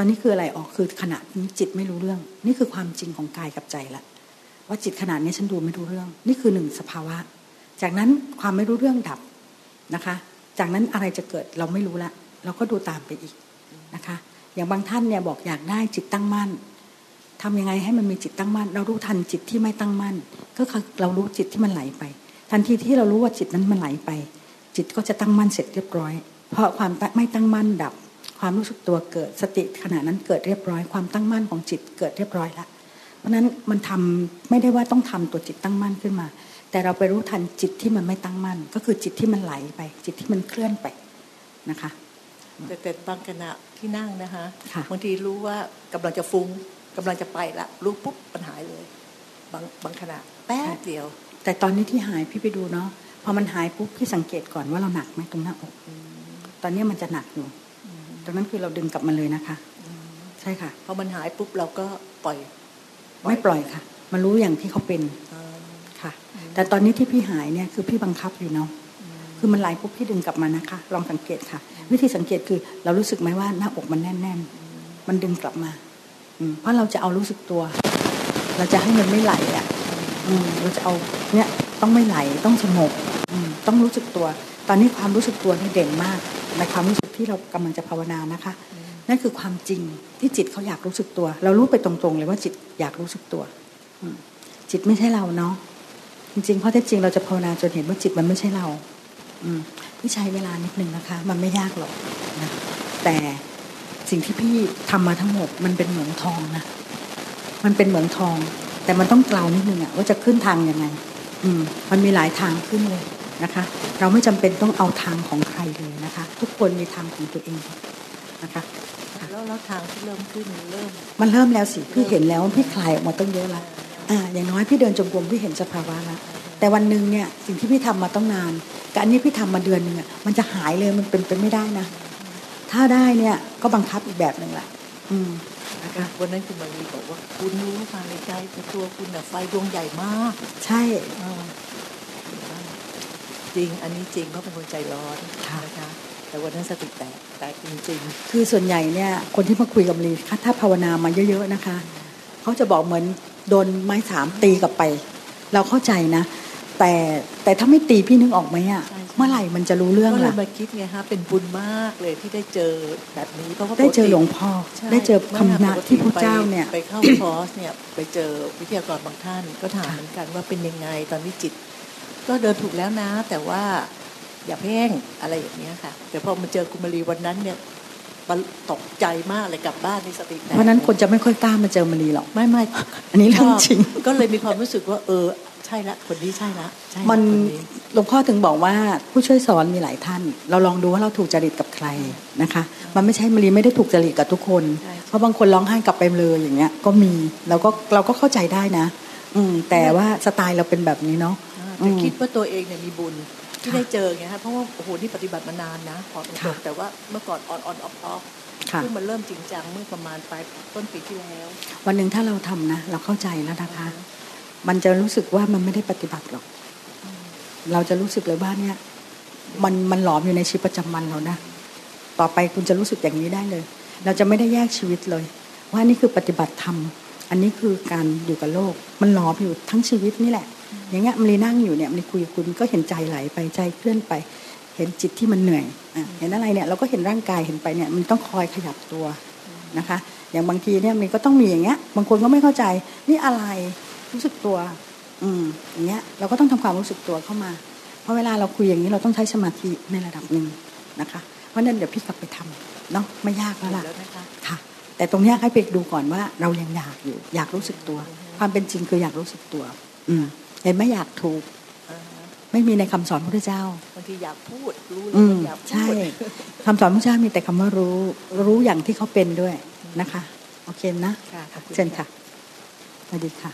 ตอนนี้คืออะไรออกคือขณะจิตไม่รู้เรื่อง นี่คือความจริงของกายกับใจละว่าจิตขนาดนี้ฉันดูไม่รู้เรื่อง นี่คือหนึ่งสภาวะ จากนั้นความไม่รู้เรื่องดับนะคะ จากนั้นอะไรจะเกิดเราไม่รู้ละ เราก็ดูตามไปอีกนะคะ อย่างบางท่านเนี่ยบอกอยากได้จิตตั้งมั่นทำยังไงให้มันมีจิตตั้งมั่น เรารู้ทันจิตที่ไม่ตั้งมั่น ก็คือเรารู้จิตที่มันไหลไป ทันทีที่เรารู้ว่าจิตนั้นมันไหลไป จิตก็จะตั้งมั่นเสร็จเรียบร้อย เพราะความไม่ตั้งมั่นดับ ความรู้สึกตัวเกิดสติขณะนั้นเกิดเรียบร้อยความตั้งมั่นของจิตเกิดเรียบร้อยละเพราะฉะนั้นมันทำไม่ได้ว่าต้องทำตัวจิตตั้งมั่นขึ้นมา แต่เราไปรู้ทันจิตที่มันไม่ตั้งมั่น ก็คือจิตที่มันไหลไป จิตที่มันเคลื่อนไปนะคะ
แต่แต่บางขณะที่นั่งนะคะ
ค่ะ
บางทีรู้ว่ากำลังจะฟุ้งกำลังจะไปละรู้ปุ๊บปัญหายเลย บางบางขณะแป๊บเดียว
แต่ตอนนี้ที่หายพี่ไปดูเนาะพอมันหายปุ๊บพี่สังเกตก่อนว่าเราหนักไหมตรงหน้าอกตอนนี้มันจะหนักอยู่ ตรงนั้นคือเราดึงกลับมาเลยนะคะ ใช่ค่ะ
พอมันหายปุ๊บเราก็ปล่อย
ไม่ปล่อยค่ะ มันรู้อย่างที่เขาเป็น
เอ่อ
ค่ะ แต่ตอนนี้ที่พี่หายเนี่ยคือพี่บังคับอยู่เนาะคือมันไหลปุ๊บพี่ดึงกลับมานะคะ ลองสังเกตค่ะ วิธีสังเกตคือเรารู้สึกไหมว่าหน้าอกมันแน่น ๆ มันดึงกลับมาอืมเพราะเราจะเอารู้สึกตัว เราจะให้มันไม่ไหลอะอืมเราจะเอาเนี่ยต้องไม่ไหลต้องสงบอืมต้องรู้สึกตัว ตอนนี้ความรู้สึกตัวนี่เด่นมาก ในความรู้สึกที่เรากำลังจะภาวนานะคะ นั่นคือความจริงที่จิตเขาอยากรู้สึกตัว เรารู้ไปตรงๆเลยว่าจิตอยากรู้สึกตัวอืมจิตไม่ใช่เราเนาะจริงๆเพราะแท้จริงเราจะภาวนาจนเห็นว่าจิตมันไม่ใช่เรา อืมพี่ใช้เวลานิดนึงนะคะ มันไม่ยากหรอกนะแต่สิ่งที่พี่ทำมาทั้งหมด มันเป็นเหมืองทองนะมันเป็นเหมืองทอง แต่มันต้องเกลานิดนึงอะว่าจะขึ้นทางยังไง อืม มันมีหลายทางขึ้นเลย นะคะ เราไม่จำเป็นต้องเอาทางของใครเลยนะคะ ทุกคนมีทางของตัวเองนะคะ
แล้วแล้วทางที่เริ่มขึ้นเริ่ม
มันเริ่มแล้วสิพี่เห็นแล้วพี่คลายออกมาตั้งเยอะละอ่าอย่างน้อยพี่เดินจงกรมพี่เห็นสภาวะละแต่วันหนึ่งเนี่ยสิ่งที่พี่ทำมาต้องนานกับอันนี้พี่ทำมาเดือนหนึ่งอะมันจะหายเลยมันเป็นไปไม่ได้นะ ถ้าได้เนี่ยก็บังคับอีกแบบหนึ่งแหละอืมนะคะ
วันนั้นคุณมารีบอกว่า คุณรู้มาในใจในตัวคุณน่ะไฟดวงใหญ่มาก
ใช่
เออ จริง อันนี้จริงเพราะเป็นคนใจร้อน
ค่ะ
นะคะแต่วันนั้นสติแตกแตกจริง
คือส่วนใหญ่เนี่ยคนที่มาคุยกับลีถ้าภาวนามาเยอะๆนะคะเขาจะบอกเหมือนโดนไม้สามตีกลับไป เราเข้าใจนะ แต่แต่ถ้าไม่ตีพี่นึกออกไหมอะเมื่อไหร่มันจะรู้
ๆ
เรื่อง
ก็เลย
ล่ะ
มาคิดไงฮะเป็นบุญมากเลยที่ได้เจอแบบนี้เพราะว่า
ได้เจอ
ปกติ
หลวงพ่อ
ใช่
ได้เจอ
ไม่
คำ
ค่ะ
นะ
ปกติ
ที่พระเจ้าเนี่ย
ไปไปเข้าคอร์สเนี่ยไปเจอวิทยากรบางท่าน ก็ถามเหมือนกันว่าเป็นยังไงตอนนี้จิต ก็เดินถูกแล้วนะ แต่ว่าอย่าเพ่งอะไรอย่างเงี้ยค่ะ แต่พอมาเจอคุณมารีวันนั้นเนี่ยมันตกใจมากเลยกลับบ้านในสติแตก
เพราะฉะนั้นคนจะไม่ค่อยกล้ามาเจอมารีหรอก
ไม่ไม่
อันนี้เรื่องจริง
ก็เลยมีความรู้สึกว่าเออใช่ละคนนี้ใช่ละใช่ละ
มัน
คนนี้
หลวงพ่อถึงบอกว่าผู้ช่วยสอนมีหลายท่าน เราลองดูว่าเราถูกจริตกับใครนะคะ มันไม่ใช่มารีไม่ได้ถูกจริตกับทุกคน
ใช่
เพราะบางคนร้องไห้กลับไปเลยอย่างเงี้ย ก็มีเราก็เราก็เข้าใจได้นะ อืมแต่ว่าสไตล์เราเป็นแบบนี้เนาะ
อ่า
อื
แต่
ม
คิดว่าตัวเองเนี่ยมีบุญที่
ค่ะ
ได้เจอไงฮะเพราะว่าโอ้โหนี่ปฏิบัติมานานนะขอตร
ค่ะ
งๆแต่ว่าเมื่อก่อนออนออนออฟออฟ
ค่ะ
เพิ่งมาเริ่มจริงจังเมื่อประมาณปลายต้นปีที่แล้ว
วันหนึ่งถ้าเราทำนะเราเข้าใจแล้วนะคะ มันจะรู้สึกว่ามันไม่ได้ปฏิบัติหรอก เราจะรู้สึกเลยว่าเนี่ย มันมันหลอมอยู่ในชีวิตประจำวันเรานะต่อไปคุณจะรู้สึกอย่างนี้ได้เลย เราจะไม่ได้แยกชีวิตเลย ว่านี่คือปฏิบัติธรรมอันนี้คือการอยู่กับโลก มันหลอมอยู่ทั้งชีวิตนี่แหละ อย่างเงี้ยมันเลยนั่งอยู่เนี่ยมันคุยกับคุณก็เห็นใจไหลไปใจเคลื่อนไป เห็นจิตที่มันเหนื่อยอะเห็นอะไรเนี่ยเราก็เห็นร่างกายเห็นไปเนี่ยมันต้องคอยขยับตัวนะคะ อย่างบางทีเนี่ยมันก็ต้องมีอย่างเงี้ย บางคนก็ไม่เข้าใจนี่อะไรรู้สึกตัว อืมอย่างเงี้ยเราก็ต้องทำความรู้สึกตัวเข้ามา เพราะเวลาเราคุยอย่างนี้เราต้องใช้สมาธิในระดับหนึ่งนะคะ เพราะนั้นเดี๋ยวพี่กลับไปทำเนาะไม่ยากแล้วล่ะ
แล้วนะคะ
ค่ะ แต่ตรงเนี้ยให้ไปดูก่อนว่าเรายังอยากอยู่ อยากรู้สึกตัว ความเป็นจริงคืออยากรู้สึกตัว อืม เห็นไหมอยากถูก
อ่าฮะ
ไม่มีในคำสอนพระพุทธเจ้า
บางทีอยากพูดรู้เล
อื
ย
ม
ว่าอยากพูด
ใช่คำสอนพระเจ้ามีแต่คำว่ารู้ รู้อย่างที่เขาเป็นด้วยนะคะ โอเคนะ
ค่ะขอบคุณ
เชิญค่ะสวัสดีค่ะ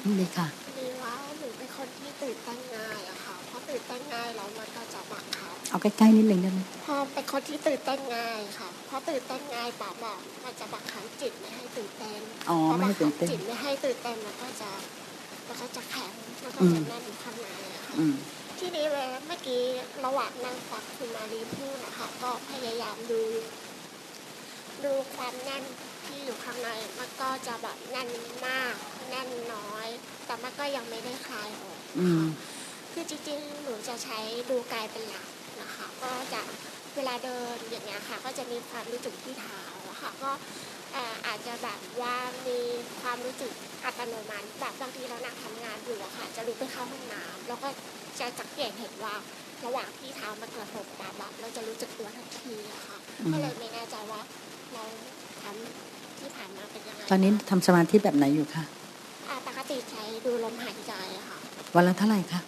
สวัสดีค่ะ
ดีว่าหนูเป็นคนที่ตื่นเต้นง่ายอะค่ะเพราะตื่นเต้นง่ายแล้วมันก็จะบังคับ
เอาใกล้ๆนิดนึงได้ไหม
พอเป็นคนที่ตื่นเต้นง่ายค่ะเพราะตื่นเต้นง่ายป่าบอกมันจะบังคับจิตไม่ให้ตื่นเต้น
อ๋อ
พอ
ไม่
บั
ให้
ง
ตื่
คั
นเต้น
จิตไม่ให้ตื่นเต้นมันก็จะมันก็จะแข็งมันก็จะแน่นอยู่ข้างในอะค่ะ
อืม
ทีนี้เวลาเมื่อกี้ระหว่างนั่งฟังคุณมารีพูดนะคะก็พยายามดู ดูความแน่นที่อยู่ข้างในมันก็จะแบบแน่นมาก แน่นน้อย แต่มันก็ยังไม่ได้คลายออก
อืม
คือจริงๆหนูจะใช้ดูกายเป็นหลักนะคะ ก็จะเวลาเดินอย่างเงี้ยค่ะ ก็จะมีความรู้สึกที่เท้าอะค่ะ ก็เอ่ออาจจะแบบว่ามีความรู้สึกอัตโนมัติแบบบางทีเรานั่งทำงานอยู่อะค่ะ จะลุกไปเข้าห้องน้ำแล้วก็จะสังเกตเห็นว่าระหว่างที่เท้ามันกระทบตาแบบเราจะรู้สึกตัวทันทีอะค่ะ
อืม
ก็เลยไม่แน่ใจว่าเราทำที่ผ่านมาเป็นยังไง
ตอนนี้ทำสมาธิแบบไหนอยู่คะ
อ่าปกติใช้ดูลมหายใจอะค่ะ
วันละเท่าไหร่คะ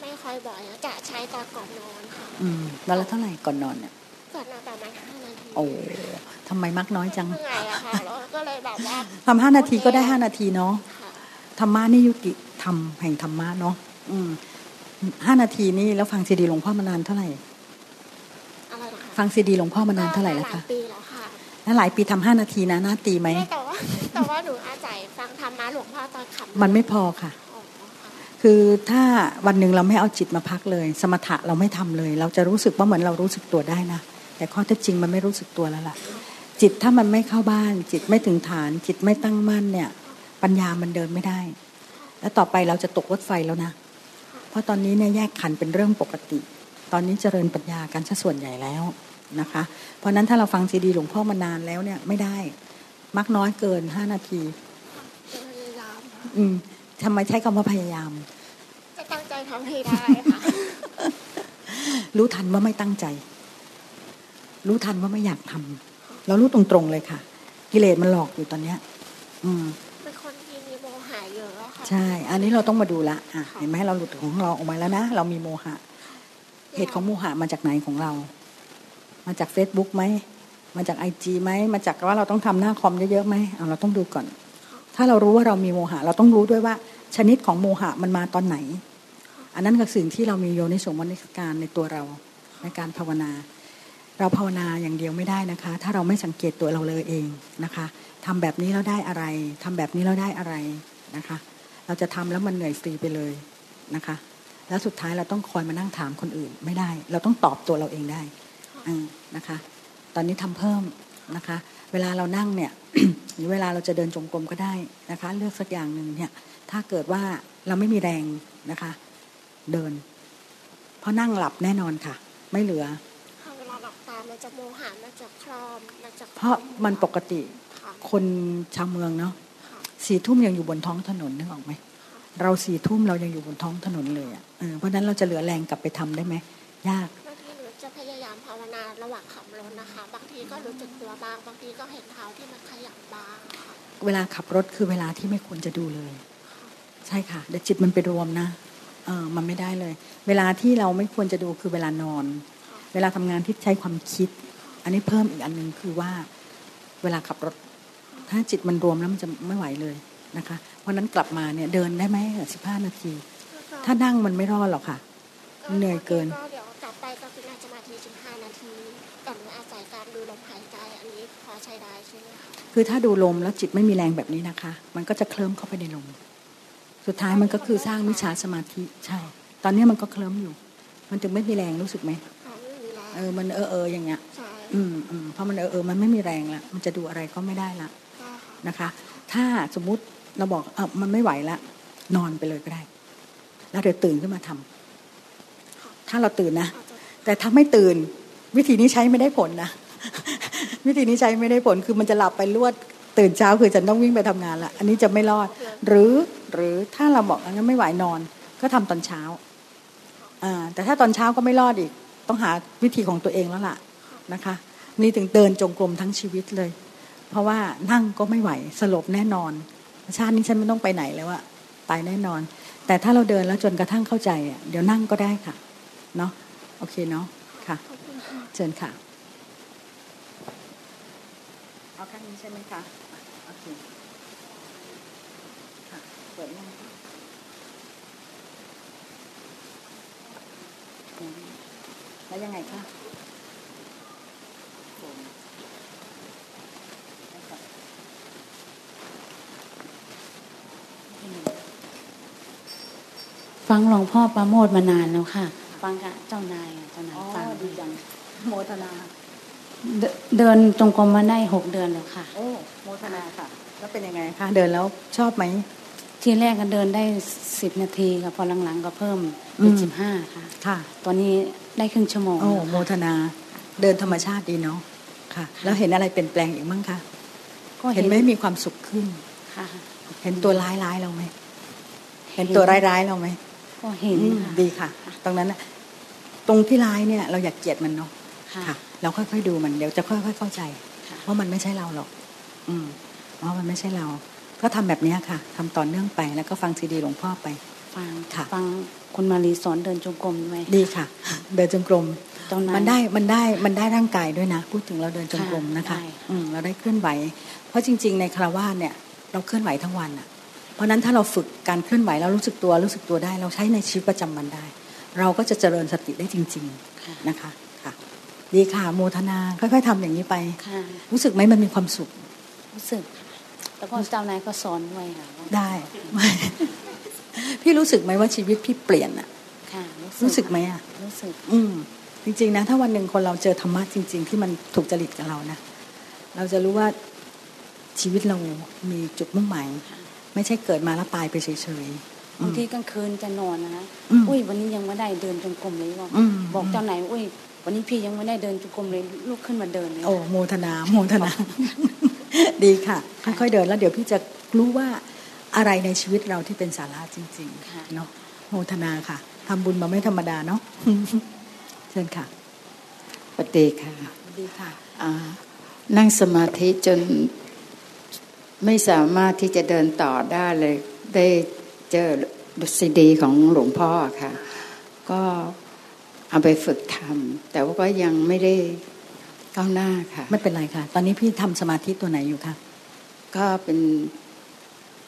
ไม่ค่อยบ่อยอะจะใช้ตอนก่อนนอนค่ะ
อืมวันละเท่าไหร่ก่อนนอนเนี่ย
ก่อนนอนประมาณห้านาที
โอ้ ทำไมมักน้อยจัง
เหนื่อยอะค่ะแล้วก็เลยแบบว่า
ทำห้านาทีก็ได้ห้านาทีเนาะ
ค่ะ
ธรรมะนี่ยุติธรรมแห่งธรรมะเนาะอืมห้านาทีนี่แล้วฟังซีดีหลวงพ่อมานานเท่าไหร่
อะไรนะคะ
ฟังซีดีหลวงพ่อมานานเท่าไหร่แล้ว
ห
คะ
ลายปีแล้วค่ะ
แล้วหลายปีทำห้านาทีนะน่าตีไหม
ไม่แต่ว่าแต่ว่าหนูอาศัยฟังธรรมะหลวงพ่อตอนขับรถ
มันไม่พอค่ะ
อ๋อค่ะ
คือถ้าวันหนึ่งเราไม่เอาจิตมาพักเลย สมถะเราไม่ทำเลย เราจะรู้สึกว่าเหมือนเรารู้สึกตัวได้นะแต่ข้อเท็จจริงมันไม่รู้สึกตัวแล้วล่ะ จิตถ้ามันไม่เข้าบ้าน จิตไม่ถึงฐาน จิตไม่ตั้งมั่นเนี่ย ปัญญามันเดินไม่ได้ แล้วต่อไปเราจะตกรถไฟแล้วนะ เพราะตอนนี้เนี่ยแยกขันธ์เป็นเรื่องปกติ ตอนนี้เจริญปัญญากันซะส่วนใหญ่แล้วนะคะ เพราะฉะนั้นถ้าเราฟังซีดีหลวงพ่อมานานแล้วเนี่ยไม่ได้มักน้อยเกินห้านาที
จะพยายามค่ะ
อืมทำไมใช้คำว่าพยายาม
จะตั้งใจทำให้ได้ค่ะ
รู้ทันว่าไม่ตั้งใจ รู้ทันว่าไม่อยากทำ เรารู้ตรงๆเลยค่ะ กิเลสมันหลอกอยู่ตอนเนี้ย อืม
เป็นคนที่มีโมหะเยอะอะค่ะ
ใช่ อันนี้เราต้องมาดูละอะเห็นไหมเราหลุดของเราออกมาแล้วนะ เรามีโมหะ เหตุของโมหะมาจากไหนของเรา มาจาก Facebook ไหม มาจากไอจีไหม มาจากว่าเราต้องทำหน้าคอมเยอะๆไหมเอาเราต้องดูก่อน ถ้าเรารู้ว่าเรามีโมหะ เราต้องรู้ด้วยว่า ชนิดของโมหะมันมาตอนไหน อันนั้นคือสิ่งที่เรามีโยนิสงมนสิการในตัวเราในการภาวนา เราภาวนาอย่างเดียวไม่ได้นะคะ ถ้าเราไม่สังเกตตัวเราเลยเองนะคะทำแบบนี้แล้วได้อะไรทำแบบนี้แล้วได้อะไรนะคะ เราจะทำแล้วมันเหนื่อยฟรีไปเลยนะคะ แล้วสุดท้ายเราต้องคอยมานั่งถามคนอื่นไม่ได้ เราต้องตอบตัวเราเองได้อนะคะ ตอนนี้ทำเพิ่มนะคะ เวลาเรานั่งเนี่ยหรือเวลาเราจะเดินจงกรมก็ได้นะคะ เลือกสักอย่างหนึ่งเนี่ย ถ้าเกิดว่าเราไม่มีแรงนะคะ เดิน เพราะนั่งหลับแน่นอนค่ะ ไม่เหลือา
หลับตามันจะโมหะมันจะคลอมมันจะ
เพราะมันปกติ
ค่ะ
คนชาวเมืองเนาะ
ค่ะ
สี่ทุ่มยังอยู่บนท้องถนนนึกออกไหมเราสี่ทุ่มเรายังอยู่บนท้องถนนเลยอะเออเพราะฉะนั้นเราจะเหลือแรงกลับไปทำได้ไหมยาก
บางทีหนูจะพยายามภาวนาระหว่างขับรถนะคะ บางทีก็รู้สึกตัวบ้างบางทีก็เห็นเท้าที่มันขยับบ้างค่ะ
เวลาขับรถคือเวลาที่ไม่ควรจะดูเลย ใช่ค่ะเดี๋ยวจิตมันไปรวมนะเออมันไม่ได้เลย เวลาที่เราไม่ควรจะดูคือเวลานอน เวลาทำงานที่ใช้ความคิด อันนี้เพิ่มอีกอันหนึ่งคือว่าเวลาขับรถ ถ้าจิตมันรวมแล้วมันจะไม่ไหวเลยนะคะ เพราะฉะนั้นกลับมาเนี่ยเดินได้ไหมสิบห้านาที ถ้านั่งมันไม่รอดหรอกค่ะ เหนื่อยเกิน
ก็เดี๋ยวกลับไปก็คือนั่งสมาธิถึงห้านาทีแต่หนูอาศัยการดูลมหายใจอันนี้พอใช้ได้ใช่ไหมคะ
คือถ้าดูลมแล้วจิตไม่มีแรงแบบนี้นะคะ มันก็จะเคลิ้มเข้าไปในลมสุดท้ายมันก็คือสร้างมิจฉาสมาธิใช่ ตอนนี้มันก็เคลิ้มอยู่ มันถึงไม่มีแรงรู้สึกไหม
ค่ะไม่มีแล้ว
เออมันเออเอออย่างเงี้ย
ใช่
อืมอืมเพราะมันเออเออมันไม่มีแรงละมันจะดูอะไรก็ไม่ได้ละ
ได้ค่ะ
นะคะ ถ้าสมมุติเราบอกเออมันไม่ไหวละนอนไปเลยก็ได้ แล้วเดี๋ยวตื่นขึ้นมาทำถ้าเราตื่นนะ
อาจจะ
แต่ถ้าไม่ตื่น วิธีนี้ใช้ไม่ได้ผลนะวิธีนี้ใช้ไม่ได้ผลคือมันจะหลับไปรวดตื่นเช้าคือจะต้องวิ่งไปทำงานละอันนี้จะไม่รอด หรือหรือถ้าเราบอกงั้นไม่ไหวนอน ก็ทำตอนเช้าอ่าแต่ถ้าตอนเช้าก็ไม่รอดอีก ต้องหาวิธีของตัวเองแล้วล่ะนะคะ นี่ถึงเดินจงกรมทั้งชีวิตเลย เพราะว่านั่งก็ไม่ไหวสลบแน่นอน ชาตินี้ฉันไม่ต้องไปไหนแล้วอะตายแน่นอน แต่ถ้าเราเดินแล้วจนกระทั่งเข้าใจอะเดี๋ยวนั่งก็ได้ค่ะเนาะโอเคเนาะค่ะ
ขอบคุณค่ะ
เชิญค่ะ เอาข้างนี้ใช่ไหมคะโอเคค่ะเปิดยังคะอืม แล้วยังไงคะโอ้ได้ค่ะอืม
ฟังหลวงพ่อประโมทมานานแล้วค่ะ ฟังกับเจ้านายอะเจ้านาย
อ๋อ
ฟัง
ดีจังโมทนา
เดินเดินจงกรมมาได้หกเดือนแล้วค่ะ
โอ้โมทนาค่ะ แล้วเป็นยังไงคะเดินแล้วชอบไหม
ทีแรกก็เดินได้สิบนาทีค่ะพอหลังๆก็เพิ่ม
อื
เป็น
ม
สิบห้าค่ะ
ค่ะ
ตอนนี้ ได้ครึ่งชั่วโมง
โอ้
แล้ว
โม
ค่ะ
ทนาเดินธรรมชาติดีเนาะค่ะ แล้วเห็นอะไรเปลี่ยนแปลงอีกมั้งคะ
ก็
เห็นไหมมีความสุขขึ้น
ค่ะ
เห็นตัวร้ายร้ายๆเราไหมเห็นตัวร้ายร้ายๆเราไหม
ก็เห็น
อืม
ค่ะ
ดีค่ะ ตรงนั้นน่ะตรงที่ร้ายเนี่ย เราอยากเกลียดมันเนาะ
ค่ะ
ค่ะเราค่อยๆดูมันเดี๋ยวจะค่อยๆเข้าใจ
ค่ะ
ว่ามันไม่ใช่เราหรอก อืมว่ามันไม่ใช่เรา ก็ทำแบบเนี้ยค่ะทำต่อเนื่องไปแล้วก็ฟังซีดีหลวงพ่อไป
ฟัง
ค่ะ
ฟัง คุณมารีสอนเดินจงกรมด้วย
ดีค่ะ เดินจงกรม
ตอนนั้น
มันได้มันได้มันได้ร่างกายด้วยนะ พูดถึงเราเดินจงกรมนะคะ
ได้
อืมเราได้เคลื่อนไหว เพราะจริง ๆ ในคารวาสเนี่ย เราเคลื่อนไหวทั้งวันอะ เพราะฉะนั้นถ้าเราฝึกการเคลื่อนไหวเรารู้สึกตัวรู้สึกตัวได้ เราใช้ในชีวิตประจำวันได้ เราก็จะเจริญสติได้จริง
ค่ะ
ๆนะคะค่ะ ดีค่ะโมทนาค่อยๆทำอย่างนี้ไป
ค่ะ
รู้สึกไหมมันมีความสุข
รู้สึกค่ะแล้วก็เจ้านายก็สอนด้วยค่ะ
ได้ พี่รู้สึกไหมว่าชีวิตพี่เปลี่ยนอะ
ค่ะ
รู้สึกไหมอะ
รู้สึก
อืมจริงๆนะถ้าวันหนึ่งคนเราเจอธรรมะจริง ๆ ที่มันถูกจริตกับเรานะเราจะรู้ว่าชีวิตเรามีจุดมุ่งหมาย
ค่ะ
ไม่ใช่เกิดมาแล้วตายไปเฉยๆอื
บาง
ม
ทีกลางคืนจะนอนนะคะ
อืม
อุ้ยวันนี้ยังไม่ได้เดินจงกรมเลยบอก
อืม
บอกเจ้านายอุ้ยวันนี้พี่ยังไม่ได้เดินจงกรมเลยลุกขึ้นมาเดินเลย
โอ้โมทนาโมทนา ดีค่ะค่อยๆเดินแล้วเดี๋ยวพี่จะรู้ว่า อะไรในชีวิตเราที่เป็นสาระจริงๆเนาะโมทนาค่ะทำบุญมาไม่ธรรมดาเนาะเชิญค่ะ
สวัสดีค่ะ
ดีค่ะ
อ่านั่งสมาธิจนไม่สามารถที่จะเดินต่อได้เลย ได้เจอดุซีดีของหลวงพ่อค่ะ ก็เอาไปฝึกทำแต่ว่าก็ยังไม่ได้ก้าวหน้าค่ะ
ไม่เป็นไรค่ะ ตอนนี้พี่ทำสมาธิตัวไหนอยู่คะ
ก็เป็น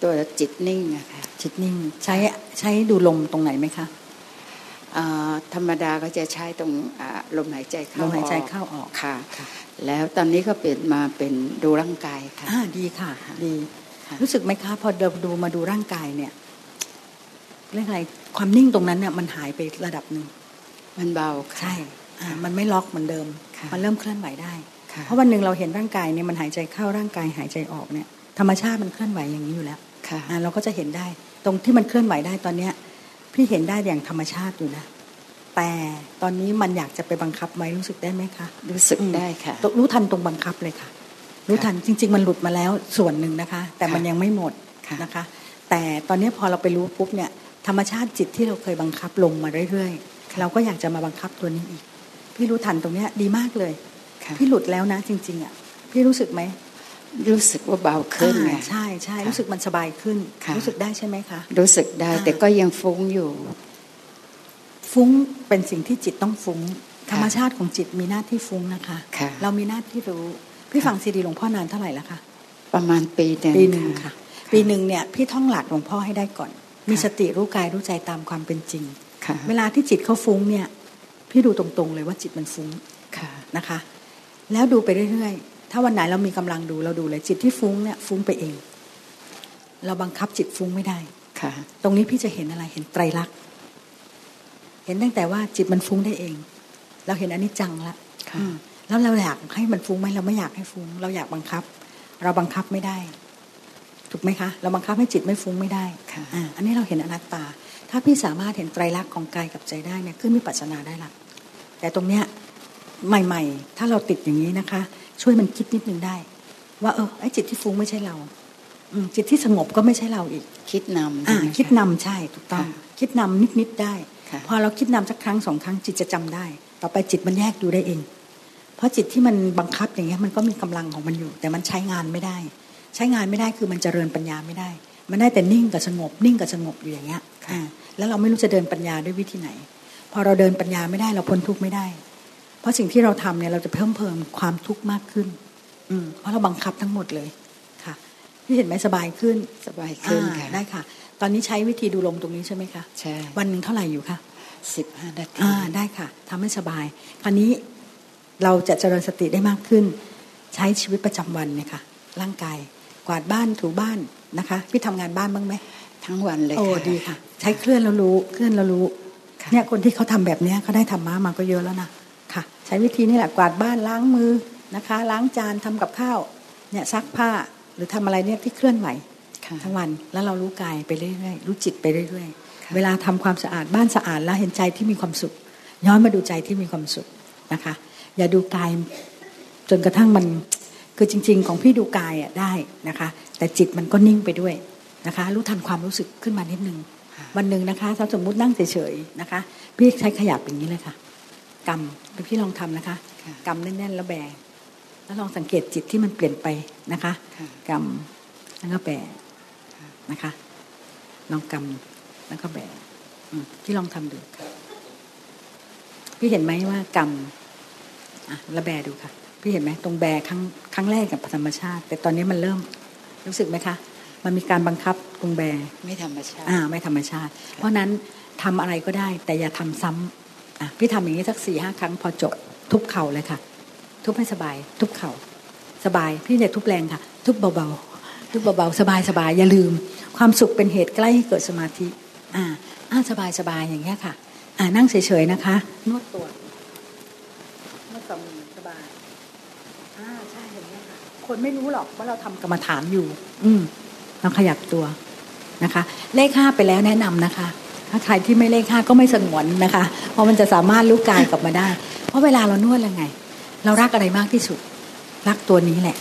ตัวจิตนิ่งอะค่ะ
จิตนิ่งใช้ใช้ดูลมตรงไหนไหมคะ
อ่าธรรมดาก็จะใช้ตรงอ่าลมหายใจเข้า
ลมหายใจ
ออก
เข้าออก
ค่ะ
ค่ะ
แล้วตอนนี้ก็เปลี่ยนมาเป็นดูร่างกายค่ะ
อ่าดีค่ะ ดี
ค่ะ
รู้สึกไหมคะ พอเดินดูมาดูร่างกายเนี่ยเรียกอะไรความนิ่งตรงนั้นเนี่ยมันหายไประดับหนึ่ง
มันเบาค่ะ
ใช่อ่ามันไม่ล็อกเหมือนเดิม
ค่ะ
มันเริ่มเคลื่อนไหวได้
ค่ะ
เพราะวันหนึ่งเราเห็นร่างกายเนี่ยมันหายใจเข้าร่างกายหายใจออกเนี่ย ธรรมชาติมันเคลื่อนไหวอย่างนี้อยู่แล้ว
ค่ะ
อ่าเราก็จะเห็นได้ ตรงที่มันเคลื่อนไหวได้ตอนเนี้ย พี่เห็นได้อย่างธรรมชาติอยู่นะแต่ตอนนี้มันอยากจะไปบังคับไหมรู้สึกได้ไหมคะ
รู้สึก
อืม
ได้ค่ะ
รู้ทันตรงบังคับเลยค่ะ รู้ทันจริง ๆ มันหลุดมาแล้วส่วนหนึ่งนะคะ แต่มัน
ค่ะ
ยังไม่หมด
ค่ะ
นะคะ แต่ตอนนี้พอเราไปรู้ปุ๊บเนี่ยธรรมชาติจิตที่เราเคยบังคับลงมาเรื่อยๆ เราก็อยากจะมาบังคับตัวนี้อีก พี่รู้ทันตรงเนี้ยดีมากเลย
ค่ะ
พี่หลุดแล้วนะจริง ๆอะพี่รู้สึกไหม
รู้สึกว่าเบาขึ้นไง
อ่าใช่ใช่
ค่ะ
รู้สึกมันสบายขึ้น
ค่ะ
รู้สึกได้ใช่ไหมคะ
รู้สึกได้
อ่า
แต่ก็ยังฟุ้งอยู่
ฟุ้งเป็นสิ่งที่จิตต้องฟุ้ง
ค่ะ
ธรรมชาติของจิตมีหน้าที่ฟุ้งนะคะ
ค่ะ
เรามีหน้าที่รู้ พี่ฟังซีดีหลวงพ่อนานเท่าไหร่แล้วคะ
ประมาณปีหนึ่ง
ปีหนึ่งค่ะ ปีหนึ่งเนี่ย พี่ท่องหลักหลวงพ่อให้ได้ก่อน มีสติรู้กายรู้ใจตามความเป็นจริง
ค่ะ
เวลาที่จิตเขาฟุ้งเนี่ย พี่ดูตรงๆเลยว่าจิตมันฟุ้ง
ค่ะ
นะคะ แล้วดูไปเรื่อยๆ ถ้าวันไหนเรามีกำลังดูเราดูเลยจิตที่ฟุ้งเนี่ยฟุ้งไปเอง เราบังคับจิตฟุ้งไม่ได้
ค่ะ
ตรงนี้พี่จะเห็นอะไรเห็นไตรลักษณ์เห็นตั้งแต่ว่าจิตมันฟุ้งได้เอง เราเห็นอนิจจังละ
ค่ะ
อืมแล้วเราอยากให้มันฟุ้งไหมเราไม่อยากให้ฟุ้ง เราอยากบังคับ เราบังคับไม่ได้ ถูกไหมคะ เราบังคับให้จิตไม่ฟุ้งไม่ได้
ค่ะ
อ่าอันนี้เราเห็นอนัตตา ถ้าพี่สามารถเห็นไตรลักษณ์ของกายกับใจได้เนี่ยขึ้นวิปัสสนาได้ละแต่ตรงเนี้ยใหม่ ๆ ถ้าเราติดอย่างนี้นะคะ ช่วยมันคิดนิดนึงได้ ว่าเออไอ้จิตที่ฟุ้งไม่ใช่เราอืมจิตที่สงบก็ไม่ใช่เราอีก
คิดนำ
อ่า
ใช่ไหมะ
คิดนำใช่ถูกต้อง
ค่ะ
คิดนำนิดๆได้
ค่ะ
พอเราคิดนำสักครั้งสองครั้งจิตจะจำได้ ต่อไปจิตมันแยกดูได้เอง เพราะจิตที่มันบังคับอย่างเงี้ยมันก็มีกำลังของมันอยู่ แต่มันใช้งานไม่ได้ ใช้งานไม่ได้คือมันเจริญปัญญาไม่ได้ มันได้แต่นิ่งกับสงบ นิ่งกับสงบอยู่อย่างเงี้ยอ่าแล้วเราไม่รู้จะเดินปัญญาด้วยวิธีไหน พอเราเดินปัญญาไม่ได้เราพ้นทุกข์ไม่ได้เพ ราะสิ่งที่เราทำเนี่ยเราจะเพิ่มเพิ่มความทุกข์มากขึ้น อืมเพราะเราบังคับทั้งหมดเลยค่ะพี่เห็นไหมสบายขึ้น
สบายขึ้น
อ่า
ค่ะ
ได้ค่ะ ตอนนี้ใช้วิธีดูลมตรงนี้ใช่ไหมคะ
ใช่
วันหนึ่งเท่าไหร่อยู่คะ
สิบห้านาที
อ่าได้ค่ะทำให้สบาย คราวนี้เราจะเจริญสติได้มากขึ้น ใช้ชีวิตประจำวันเนี่ยค่ะ ร่างกายกวาดบ้านถูบ้านนะคะพี่ทำงานบ้านบ้างไหม
ทั้งวันเลย
โอ้
ค่ะ
ดีค่ะ ใช้เคลื่อนแล้วรู้เคลื่อนแล้วรู้
ค่ะ
เนี่ยคนที่เขาทำแบบเนี้ยเขาได้ธรรมะมาก็เยอะแล้วนะ ค่ะ ใช้วิธีนี่แหละกวาดบ้านล้างมือนะคะ ล้างจานทำกับข้าวเนี่ยซักผ้าหรือทำอะไรเนี่ยที่เคลื่อนไหว
ค่ะ
ทั้งวันแล้วเรารู้กายไปเรื่อยๆรู้จิตไปเรื่อย
ค่ะ
ๆเวลาทำความสะอาดบ้านสะอาดแล้วเห็นใจที่มีความสุข ย้อนมาดูใจที่มีความสุขนะคะ อย่าดูกายจนกระทั่งมันคือจริง ๆ ของพี่ดูกายอะได้นะคะ แต่จิตมันก็นิ่งไปด้วยนะคะ รู้ทันความรู้สึกขึ้นมานิดนึงวันหนึ่งนะคะถ้าสมมุตินั่งเฉยๆนะคะ พี่ใช้ขยับอย่างนี้เลยค่ะกำ พี่ลองทำนะคะ
ค่ะ
กำแน่นๆแล้วแบแล้วลองสังเกตจิตที่มันเปลี่ยนไปนะคะ
ค่ะ
กำแล้วก็แบนะคะลองกำแล้วก็แบอืมพี่ลองทำดูค่ะพี่เห็นไหมว่ากำอะแล้วแบดูค่ะ พี่เห็นไหมตรงแบครั้งครั้งแรกกับธรรมชาติ แต่ตอนนี้มันเริ่มรู้สึกไหมคะ มันมีการบังคับตรงแบ
ไม่ธรรมชาติ
อ่า ไม่ธรรมชาติ เพราะนั้นทำอะไรก็ได้ แต่อย่าทำซ้ำอะ พี่ทำอย่างนี้สักสี่ห้าครั้งพอจบทุบเข่าเลยค่ะ ทุบให้สบาย ทุบเข่า สบายพี่เนี่ยทุบแรงค่ะ ทุบเบาๆทุบเบาๆสบายสบายอย่าลืม ความสุขเป็นเหตุใกล้ให้เกิดสมาธิ อ่าอ่าสบายสบายอย่างเงี้ยค่ะ อ่านั่งเฉยๆนะคะ นวดตัวนวดฝ่ามือสบายอ่าใช่อย่างเงี้ยค่ะคนไม่รู้หรอกว่าเราทำกรรมฐานอยู่ อืมเราขยับตัวนะคะ เลขห้าไปแล้วแนะนำนะคะ ถ้าใครที่ไม่เลขห้าก็ไม่สงวนนะคะ เพราะมันจะสามารถรู้กายกลับมาได้ เพราะเวลาเรานวดยังไง เรารักอะไรมากที่สุด รักตัวนี้แหละ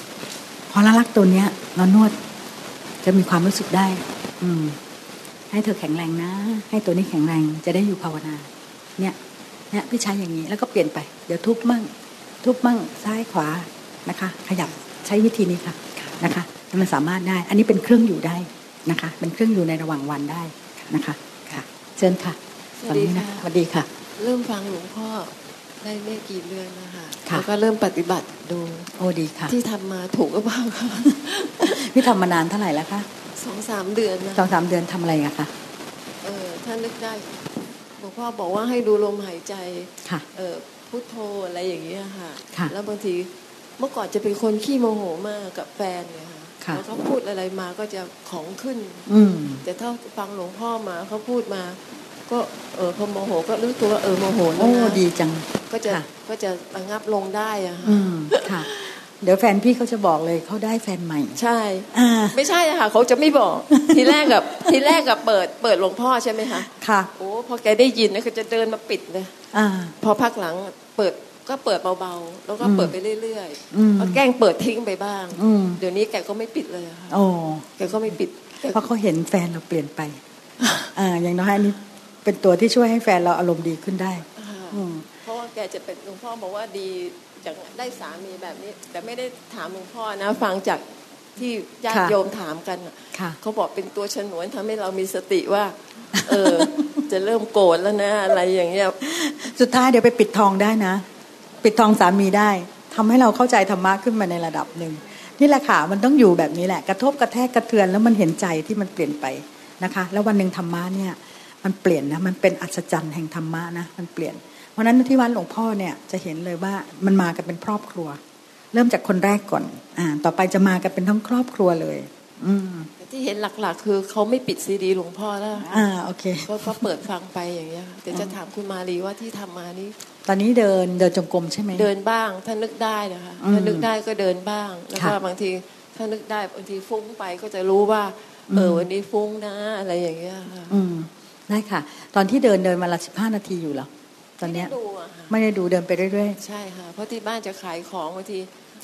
พอเรารักตัวเนี้ย เรานวดจะมีความรู้สึกได้ อืม ให้เธอแข็งแรงนะ ให้ตัวนี้แข็งแรงจะได้อยู่ภาวนา เนี่ยเนี่ยพี่ใช้อย่างนี้แล้วก็เปลี่ยนไป เดี๋ยวทุบมั่ง ทุบมั่งซ้ายขวานะคะ ขยับใช้วิธีนี้ค่ะนะคะมันสามารถได้ อันนี้เป็นเครื่องอยู่ได้นะคะ เป็นเครื่องอยู่ในระหว่างวันได้นะคะค่ะ เชิญค่ะ
สวัสดี
ตอนนี้นะ
ค่ะ
สวัสดีค่ะ
เริ่มฟังหลวงพ่อได้ไม่กี่เดือนนะคะ
ค่ะ
แล้วก็เริ่มปฏิบัติดู
โอ้ดีค่ะ
ที่ทำมาถูกหรือเปล่าคะ
พี่ทำมานานเท่าไหร่แล้วคะ
สองสามเดือนนะ
สองสามเดือนทำอะไรอะคะ
เออถ้านึกได้หลวงพ่อบอกว่าให้ดูลมหายใจ
ค่ะ
เออพุทโธอะไรอย่างเงี้ยค่ะ
ค่ะ
แล้วบางทีเมื่อก่อนจะเป็นคนขี้โมโหมากกับแฟนเนี่ย ค่ะ
ค่ะ
แล้วเขาพูดอะไรมาก็จะของขึ้น
อืม
แต่ถ้าฟังหลวงพ่อมาเขาพูดมา ก็เออพอโมโหก็รู้ตัวว่าเออโมโหแล้
โอ้
วนะ
ดีจัง
ก็จะ
ค่ะ
ก็จะระงับลงได้อะค่ะ
อืมค่ะเดี๋ยวแฟนพี่เขาจะบอกเลยเขาได้แฟนใหม่
ใช่
อ่า
ไม่ใช่อะค่ะเขาจะไม่บอกทีแรกกับทีแรกกับเปิดเปิดหลวงพ่อใช่ไหมคะ
ค่ะ
โอ้พอแกได้ยินนะก็จะเดินมาปิดเลย
อ่า
พอพักหลังเปิด ก็เปิดเบาๆ แล้วก็
อืม
เปิดไปเรื่อย
อืม
ๆก็แกล้งเปิดทิ้งไปบ้าง
อืม
เดี๋ยวนี้แกก็ไม่ปิดเลยอะค่ะ
โอ้
แกก็ไม่ปิดแก
เพราะเขาเห็นแฟนเราเปลี่ยนไป อ่า อย่างน้อยอันนี้เป็นตัวที่ช่วยให้แฟนเราอารมณ์ดีขึ้นได้
อ่า
อืม
เพราะว่าแกจะเป็นหลวงพ่อบอกว่าดีอย่างได้สามีแบบนี้ แต่ไม่ได้ถามหลวงพ่อนะ ฟังจากที่ญาติ
ค่ะ
โยมถามกันอะ
ค่ะ
เขาบอกเป็นตัวฉนวนทำให้เรามีสติว่า เออ จะเริ่มโกรธแล้วนะ อะไรอย่างเงี้ย
สุดท้ายเดี๋ยวไปปิดทองได้นะ ปิดทองสามีได้ทำให้เราเข้าใจธรรมะขึ้นมาในระดับหนึ่งนี่แหละค่ะมันต้องอยู่แบบนี้แหละ กระทบกระแทกกระเทือนแล้วมันเห็นใจที่มันเปลี่ยนไปนะคะ แล้ววันหนึ่งธรรมะเนี่ยมันเปลี่ยนนะมันเป็นอัศจรรย์แห่งธรรมะนะมันเปลี่ยน เพราะฉะนั้นที่วัดหลวงพ่อเนี่ยจะเห็นเลยว่ามันมากันเป็นครอบครัว เริ่มจากคนแรกก่อนอ่าต่อไปจะมากันเป็นทั้งครอบครัวเลย อืม
แต่ที่เห็นหลักๆ คือเขาไม่ปิดซีดีหลวงพ่อแล้ว
อ่าโอเค
ก็ก็เปิดฟังไปอย่างเงี้ยค่ะแต่จะถามคุณมาลีว่าที่ทำมานี่
ตอนนี้เดินเดินจงกรมใช่ไหม
เดินบ้าง ถ้านึกได้นะคะ
อืม
ถ้านึกได้ก็เดินบ้างแล้วก็
ค่ะ
บางทีถ้านึกได้บางทีฟุ้งไปก็จะรู้ว่า เออ
อืม
วันนี้ฟุ้งนะ อะไรอย่างเงี้ยค่ะ
อืมได้ค่ะ ตอนที่เดินเดินมาละสิบห้านาทีอยู่เหรอตอนเนี้ย
ไม่ได้ดูอะค่ะ
ไม่ได้ดูเดินไปเรื่อย
ใช่ค่ะเพราะที่บ้านจะขายของบางที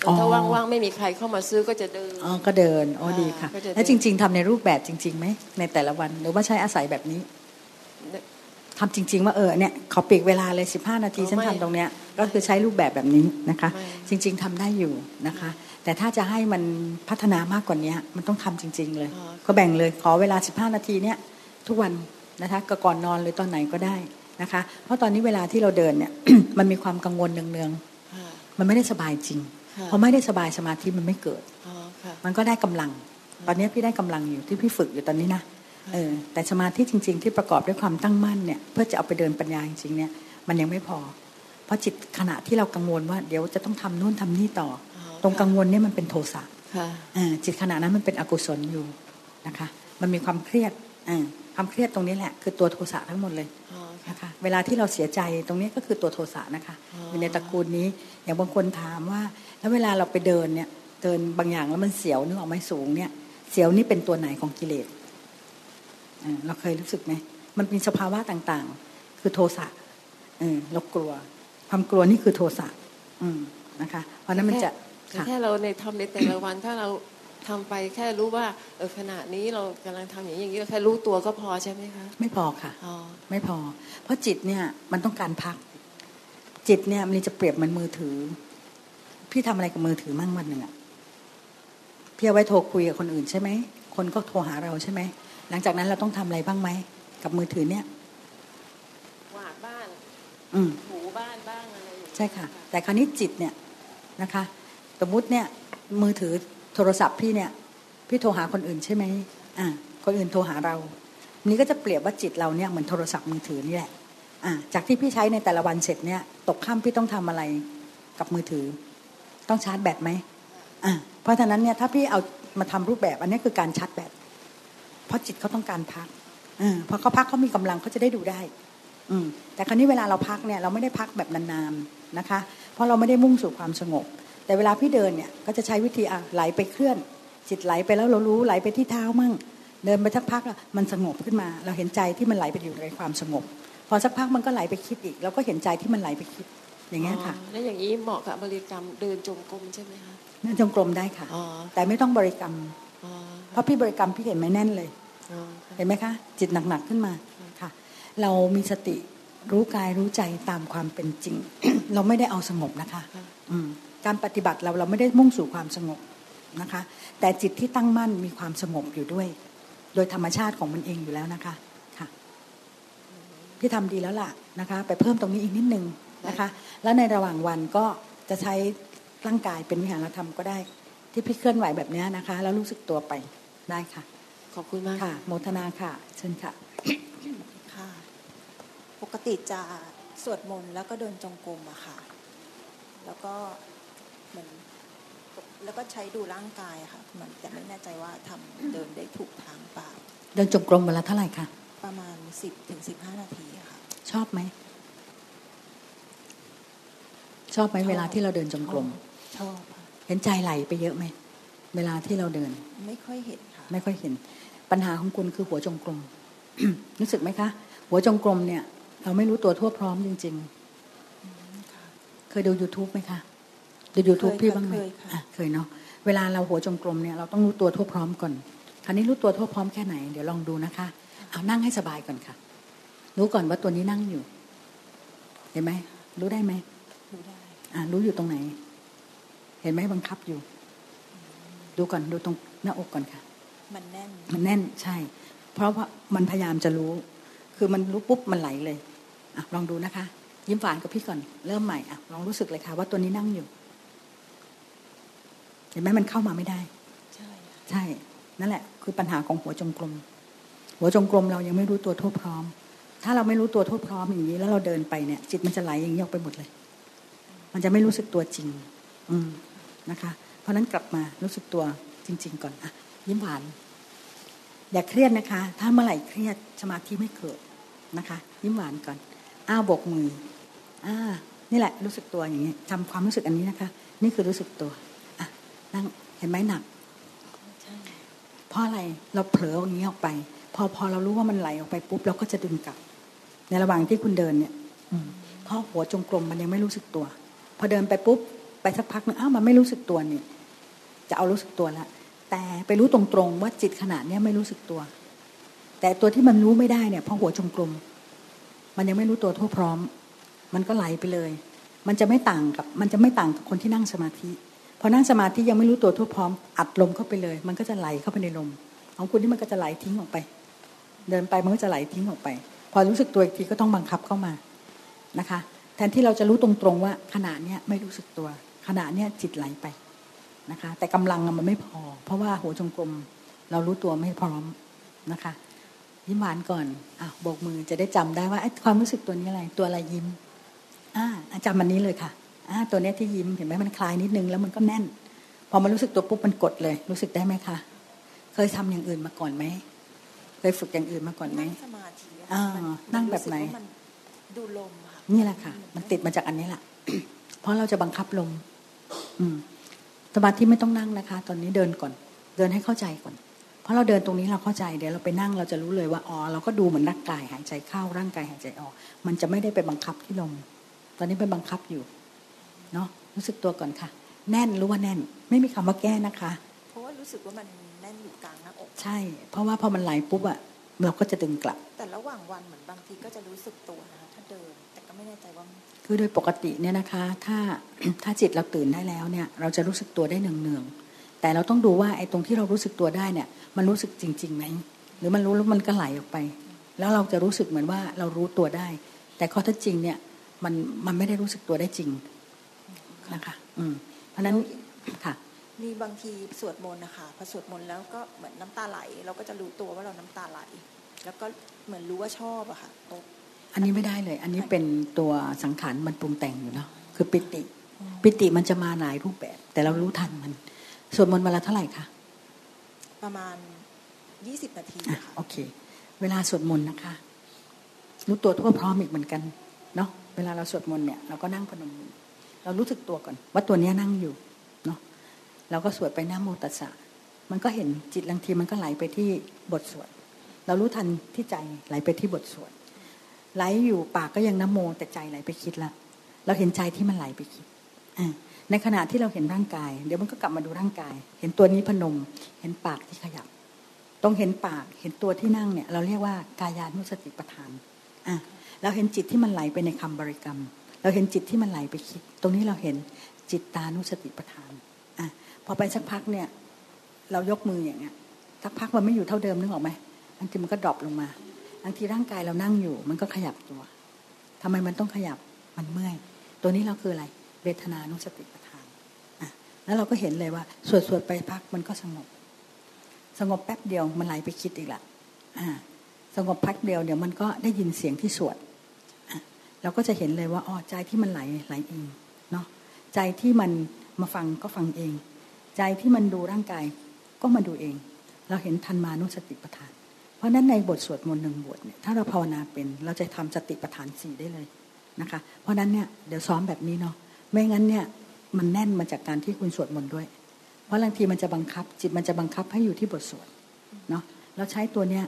อ๋อ
ถ้าว่างๆไม่มีใครเข้ามาซื้อก็จะเดิน
ๆอ๋อก็เดินอ๋อ
ค่ะ
ดีค่ะ
ก็จะเดิน
แล้วจริง ๆทำในรูปแบบจริงๆไหมในแต่ละวันหรือว่าใช้อาศัยแบบนี้ ทำจริง ๆ ว่าเออเนี่ยขอปีกเวลาเลย 15 นาที
อ๋อ
ฉัน
ไม่
ทำตรงเนี้ยก็คือใช้รูปแบบแบบนี้นะคะ
ไม่
จริง ๆทำได้อยู่นะคะ แต่ถ้าจะให้มันพัฒนามากกว่านี้มันต้องทำจริง ๆ เลย
อ๋อ
ก็แบ่งเลยขอเวลา 15 นาทีเนี้ยทุกวันนะคะก็ก่อนนอนหรือตอนไหนก็ได้นะคะ เพราะตอนนี้เวลาที่เราเดินเนี่ยมันมีความกังวลเนือง
ค่ะ
ๆมันไม่ได้สบายจริง
ค่ะ
พอไม่ได้สบายสมาธิมันไม่เกิด
อ๋อค่ะ
มันก็ได้กำลัง ตอนนี้พี่ได้กำลังอยู่ที่พี่ฝึกอยู่ตอนนี้นะ เออแต่สมาธิจริง ๆ ที่ประกอบด้วยความตั้งมั่นเนี่ยเพื่อจะเอาไปเดินปัญญาจริงๆเนี่ยมันยังไม่พอ เพราะจิตขณะที่เรากังวลว่า เดี๋ยวจะต้องทำนู่นทำนี่ต่อ
อ๋อ
ตรงกังวลเนี่ยมันเป็นโทสะ
ค่ะ
เออจิตขณะนั้นมันเป็นอกุศลอยู่นะคะ มันมีความเครียดเออความเครียดตรงนี้แหละ คือตัวโทสะทั้งหมดเลย
อ๋อค่ะ
นะคะเวลาที่เราเสียใจตรงนี้ก็คือตัวโทสะนะคะ
อ๋อ
อ
อ
ยู่ในตระกูลนี้อย่างบางคนถามว่า แล้วเวลาเราไปเดินเนี่ยเดินบางอย่างแล้วมันเสียวนึกออกไหมสูงเนี่ยเสียวนี่เป็นตัวไหนของกิเลส เออเราเคยรู้สึกไหมมันมีสภาวะต่างๆ คือโทสะเออเรากลัว ความกลัวนี่คือโทสะอืมนะคะ เพราะฉะนั้นมันจะ
แต่
ค่ะ
แค่เราในทำในแต่ละวันถ้าเราทำไปแค่รู้ว่าเออขณะนี้เรากำลังทำอย่างนี้อย่างนี้เราแค่รู้ตัวก็พอใช่ไหมคะ
ไม่พอค่ะ
อ๋อ
ไม่พอ เพราะจิตเนี่ยมันต้องการพัก จิตเนี่ยมันจะเปรียบเหมันมือถือ พี่ทำอะไรกับมือถือมั่งวันหนึ่งอะพี่เอาไว้โทรคุยกับคนอื่นใช่ไหมคนก็โทรหาเราใช่ไหม หลังจากนั้นเราต้องทำอะไรบ้างไหม กับมือถือเนี่ย
กวาดบ้าน
อืม
ถูบ้านบ้างอะไรอย่างเงี้ย
ใช่ค่ะ แต่คราวนี้จิตเนี่ยนะคะ สมมุติเนี่ยมือถือโทรศัพท์พี่เนี่ย พี่โทรหาคนอื่นใช่ไหมอ่าคนอื่นโทรหาเราอันนี้ก็จะเปรียบว่าจิตเราเนี่ยเหมือนโทรศัพท์มือถือนี่แหละอ่าจากที่พี่ใช้ในแต่ละวันเสร็จเนี่ย ตกค่ำพี่ต้องทำอะไรกับมือถือ ต้องชาร์จแบตไหมอ่าเพราะฉะนั้นเนี่ยถ้าพี่เอามาทำรูปแบบอันนี้คือการชาร์จแบต เพราะจิตเขาต้องการพักอ่าพอเขาพักเขามีกำลังเขาจะได้ดูได้ อืมแต่คราวนี้เวลาเราพักเนี่ยเราไม่ได้พักแบบนานๆนะคะ เพราะเราไม่ได้มุ่งสู่ความสงบ แต่เวลาพี่เดินเนี่ยก็จะใช้วิธีอะไหลไปเคลื่อน จิตไหลไปแล้วเรารู้ไหลไปที่เท้ามั่ง เดินไปสักพักอะมันสงบขึ้นมา เราเห็นใจที่มันไหลไปอยู่ในความสงบ พอสักพักมันก็ไหลไปคิดอีกเราก็เห็นใจที่มันไหลไปคิดอย่างเงี้ยค่ะ
อ๋อแล้วอย่างนี้เหมาะกับบริกรรมเดินจงกรมใช่ไหมคะ
นั่นจงกรมได้ค่ะ
อ๋อ
แต่ไม่ต้องบริกรรม
อ๋อ
เพราะพี่บริกรรมพี่เห็นไหมแน่นเลย
อ๋อค่ะ
เห็นไหมคะ จิตหนักๆขึ้นมาค่ะ เรามีสติรู้กายรู้ใจตามความเป็นจริง เราไม่ได้เอาสงบนะคะ
ค่ะ
อืมการปฏิบัติเราเราไม่ได้มุ่งสู่ความสงบนะคะ แต่จิตที่ตั้งมั่นมีความสงบอยู่ด้วย โดยธรรมชาติของมันเองอยู่แล้วนะคะค่ะพี่ทำดีแล้วล่ะนะคะ ไปเพิ่มตรงนี้อีกนิดนึงนะคะ แล้วในระหว่างวันก็จะใช้ร่างกายเป็นวิหารธรรมก็ได้ ที่พี่เคลื่อนไหวแบบเนี้ยนะคะ แล้วรู้สึกตัวไปได้ค่ะ
ขอบคุณมาก
ค่ะ โมทนาค่ะ เชิญค่ะ
ค่ะ ปกติจะสวดมนต์แล้วก็เดินจงกรมอะค่ะ แล้วก็เหมือนแล้วก็ใช้ดูร่างกายอะค่ะเหมือนแต่ไม่แน่ใจว่าทำเดินได้ถูกทางเปล่า
เดินจงกรมวันละเท่าไหร่คะ
ประมาณสิบถึงสิบห้านาทีอะค่ะ
ชอบไหม ชอบไหมเวลาที่เราเดินจงกรม
ชอบค่ะ
เห็นใจไหลไปเยอะไหมเวลาที่เราเดิน
ไม่ค่อยเห็นค่ะ
ไม่ค่อยเห็น ปัญหาของคุณคือหัวจงกรมรู้สึกไหมคะ หัวจงกรมเนี่ย เราไม่รู้ตัวทั่วพร้อมจริง ๆ เคยดู YouTube ไหมคะดู YouTube
เคยค่ะ
พี่บ้างไหม
เคยค่ะ
อะเคยเนาะเวลาเราหัวจงกรมเนี่ยเราต้องรู้ตัวทั่วพร้อมก่อนคราวนี้รู้ตัวทั่วพร้อมแค่ไหนเดี๋ยวลองดูนะคะเอานั่งให้สบายก่อนค่ะ รู้ก่อนว่าตัวนี้นั่งอยู่ เห็นไหมรู้ได้ไหม
ดูได้
อ่ารู้อยู่ตรงไหน เห็นไหมบังคับอยู่ ดูก่อนดูตรงหน้าอกก่อนค่ะ
มันแน่น
มันแน่นใช่ เพราะว่ามันพยายามจะรู้ คือมันรู้ปุ๊บมันไหลเลยอะลองดูนะคะ ยิ้มหวานกับพี่ก่อน เริ่มใหม่อะลองรู้สึกเลยค่ะว่าตัวนี้นั่งอยู่ เห็นไหมมันเข้ามาไม่ได้
ใช่ค่ะ
ใช่ นั่นแหละ คือปัญหาของหัวจงกรมหัวจงกรมเรายังไม่รู้ตัวทั่วพร้อม ถ้าเราไม่รู้ตัวทั่วพร้อมอย่างนี้ แล้วเราเดินไปเนี่ย จิตมันจะไหลอย่างนี้ออกไปหมดเลย มันจะไม่รู้สึกตัวจริง อืมนะคะ เพราะฉะนั้นกลับมารู้สึกตัวจริง ๆ ก่อนอะ ยิ้มหวานอย่าเครียดนะคะ ถ้าเมื่อไหร่เครียดสมาธิไม่เกิดนะคะ ยิ้มหวานก่อน อ้าวบกมืออ่านี่แหละรู้สึกตัวอย่างนี้จำความรู้สึกอันนี้นะคะ นี่คือรู้สึกตัวอะนั่งเห็นไหมหนัก
ใช่
เพราะอะไรเราเผลออย่างนี้ออกไป พอพอเรารู้ว่ามันไหลออกไปปุ๊บเราก็จะดึงกลับ ในระหว่างที่คุณเดินเนี่ย อืเพราะหัวจงกรมมันยังไม่รู้สึกตัว พอเดินไปปุ๊บไปสักพักนึงอ้าวมันไม่รู้สึกตัวนี่จะเอารู้สึกตัวละ แต่ไปรู้ตรงๆว่าจิตขนาดนี้ไม่รู้สึกตัว แต่ตัวที่มันรู้ไม่ได้เนี่ยเพราะหัวจงกรมมันยังไม่รู้ตัวทั่วพร้อม มันก็ไหลไปเลย มันจะไม่ต่างกับ มันจะไม่ต่างกับคนที่นั่งสมาธิพอนั่งสมาธิยังไม่รู้ตัวทั่วพร้อม อัดลมเข้าไปเลย มันก็จะไหลเข้าไปในลม ของคุณที่มันก็จะไหลทิ้งออกไป เดินไปมันก็จะไหลทิ้งออกไป พอรู้สึกตัวอีกทีก็ต้องบังคับเข้ามานะคะ แทนที่เราจะรู้ตรงๆว่าขณะเนี้ยไม่รู้สึกตัวขณะเนี้ยจิตไหลไป นะคะ แต่กำลังมันไม่พอ เพราะว่าหัวจงกรมเรารู้ตัวไม่พร้อมนะคะยิ้มหวานก่อนอะโบกมือจะได้จำได้ว่าความรู้สึกตัวนี้อะไรตัวอะไรยิ้มอ่าจำมันนี้เลยค่ะอ่าตัวเนี้ยที่ยิ้มเห็นไหมมันคลายนิดนึงแล้วมันก็แน่น พอมันรู้สึกตัวปุ๊บมันกดเลย รู้สึกได้ไหมคะเคยทำอย่างอื่นมาก่อนไหมเคยฝึกอย่างอื่นมาก่อนไหม
นั่งสมาธิอะ
อ่า
มั
นั่งแบบไหน
รู้สึกว่ามัดูลมค่ะ
นี่แหละค่ะ มันติดมาจากอันนี้แหละเพราะเราจะบังคับลม อืม สมาธิไม่ต้องนั่งนะคะ ตอนนี้เดินก่อน เดินให้เข้าใจก่อน เพราะเราเดินตรงนี้เราเข้าใจเดี๋ยวเราไปนั่งเราจะรู้เลยว่าอ๋อเราก็ดูเหมือนร่างกายหายใจเข้าร่างกายหายใจออก มันจะไม่ได้ไปบังคับที่ลม ตอนนี้ไปบังคับอยู่เนาะรู้สึกตัวก่อนค่ะ แน่นรู้ว่าแน่น ไม่มีคำว่าแก้นะคะ
เพราะว่ารู้สึกว่ามันแน่นอยู่กลางหน้าอก
ใช่ เพราะว่าพอมันไหลปุ๊บอะเราก็จะดึงกลับ
แต่ระหว่างวันเหมือนบางทีก็จะรู้สึกตัวนะคะถ้าเดิน แต่ก็ไม่แน่ใจว่ามัน
คือโดยปกติเนี่ยนะคะถ้าถ้าจิตเราตื่นได้แล้วเนี่ยเราจะรู้สึกตัวได้เนืองๆแต่เราต้องดูว่าไอ้ตรงที่เรารู้สึกตัวได้เนี่ยมันรู้สึกจริงๆไหมหรือมันรู้แล้วมันก็ไหลออกไป แล้วเราจะรู้สึกเหมือนว่าเรารู้ตัวได้ แต่ข้อเท็จจริงเนี่ยมันมันไม่ได้รู้สึกตัวได้จริงนะคะอืมเพราะนั้นค่ะ
มีบางทีสวดมนต์นะคะพอสวดมนต์แล้วก็เหมือนน้ำตาไหล เราก็จะรู้ตัวว่าเราน้ำตาไหล แล้วก็เหมือนรู้ว่าชอบอะค่ะโต๊ะ
อันนี้ไม่ได้เลย อันนี้เป็นตัวสังขารมันปรุงแต่งอยู่เนาะคือปิติ ปิติมันจะมาหลายรูปแบบ แต่เรารู้ทันมันสวดมนต์เวลาเท่าไหร่คะ
ประมาณยี่สิบนาที
อะ
ค่ะ
โอเค เวลาสวดมนต์นะคะรู้ตัวทั่วพร้อมอีกเหมือนกันเนาะเวลาเราสวดมนต์เนี่ยเราก็นั่งพนมมือเรารู้สึกตัวก่อน ว่าตัวเนี้ยนั่งอยู่เนาะเราก็สวดไปหน้าโมตัสสะมันก็เห็นจิตบางทีมันก็ไหลไปที่บทสวด เรารู้ทันที่ใจไหลไปที่บทสวด ไหลอยู่ปากก็ยังน้ำโมแต่ใจไหลไปคิดละเราเห็นใจที่มันไหลไปคิดอในขณะที่เราเห็นร่างกาย เดี๋ยวมันก็กลับมาดูร่างกาย เห็นตัวนี้พนม เห็นปากที่ขยับ ต้องเห็นปากเห็นตัวที่นั่งเนี่ย เราเรียกว่ากายานุสติปัฏฐานอะเราเห็นจิตที่มันไหลไปในคำบริกรรม เราเห็นจิตที่มันไหลไปคิด ตรงนี้เราเห็นจิตตานุสติปัฏฐานอะพอไปสักพักเนี่ย เรายกมืออย่างเงี้ยสักพักมันไม่อยู่เท่าเดิมนึกออกไหมบางทีมันก็ดรอปลงมา บางทีร่างกายเรานั่งอยู่ มันก็ขยับตัวทำไมมันต้องขยับมันเมื่อย ตัวนี้เราคืออะไรเวทนานุสติปัฏฐานอะแล้วเราก็เห็นเลยว่าสวดสวดๆไปพักมันก็สงบ สงบแป๊บเดียวมันไหลไปคิดอีกละอ่าสงบพักเดียวเดี๋ยวมันก็ได้ยินเสียงที่สวดเราก็จะเห็นเลยว่าอ๋อใจที่มันไหลไหลเองเนาะใจที่มันมาฟังก็ฟังเอง ใจที่มันดูร่างกายก็มาดูเอง เราเห็นทันมานุสติปัฏฐาน เพราะนั้นในบทสวดมนต์หนึ่งบทเนี่ยถ้าเราภาวนาเป็นเราจะทำสติปัฏฐานสี่ได้เลยนะคะ เพราะนั้นเนี่ยเดี๋ยวซ้อมแบบนี้เนาะไม่งั้นเนี่ยมันแน่นมาจากการที่คุณสวดมนต์ด้วย เพราะบางทีมันจะบังคับ จิตมันจะบังคับให้อยู่ที่บทสวดเนาะเราใช้ตัวเนี้ย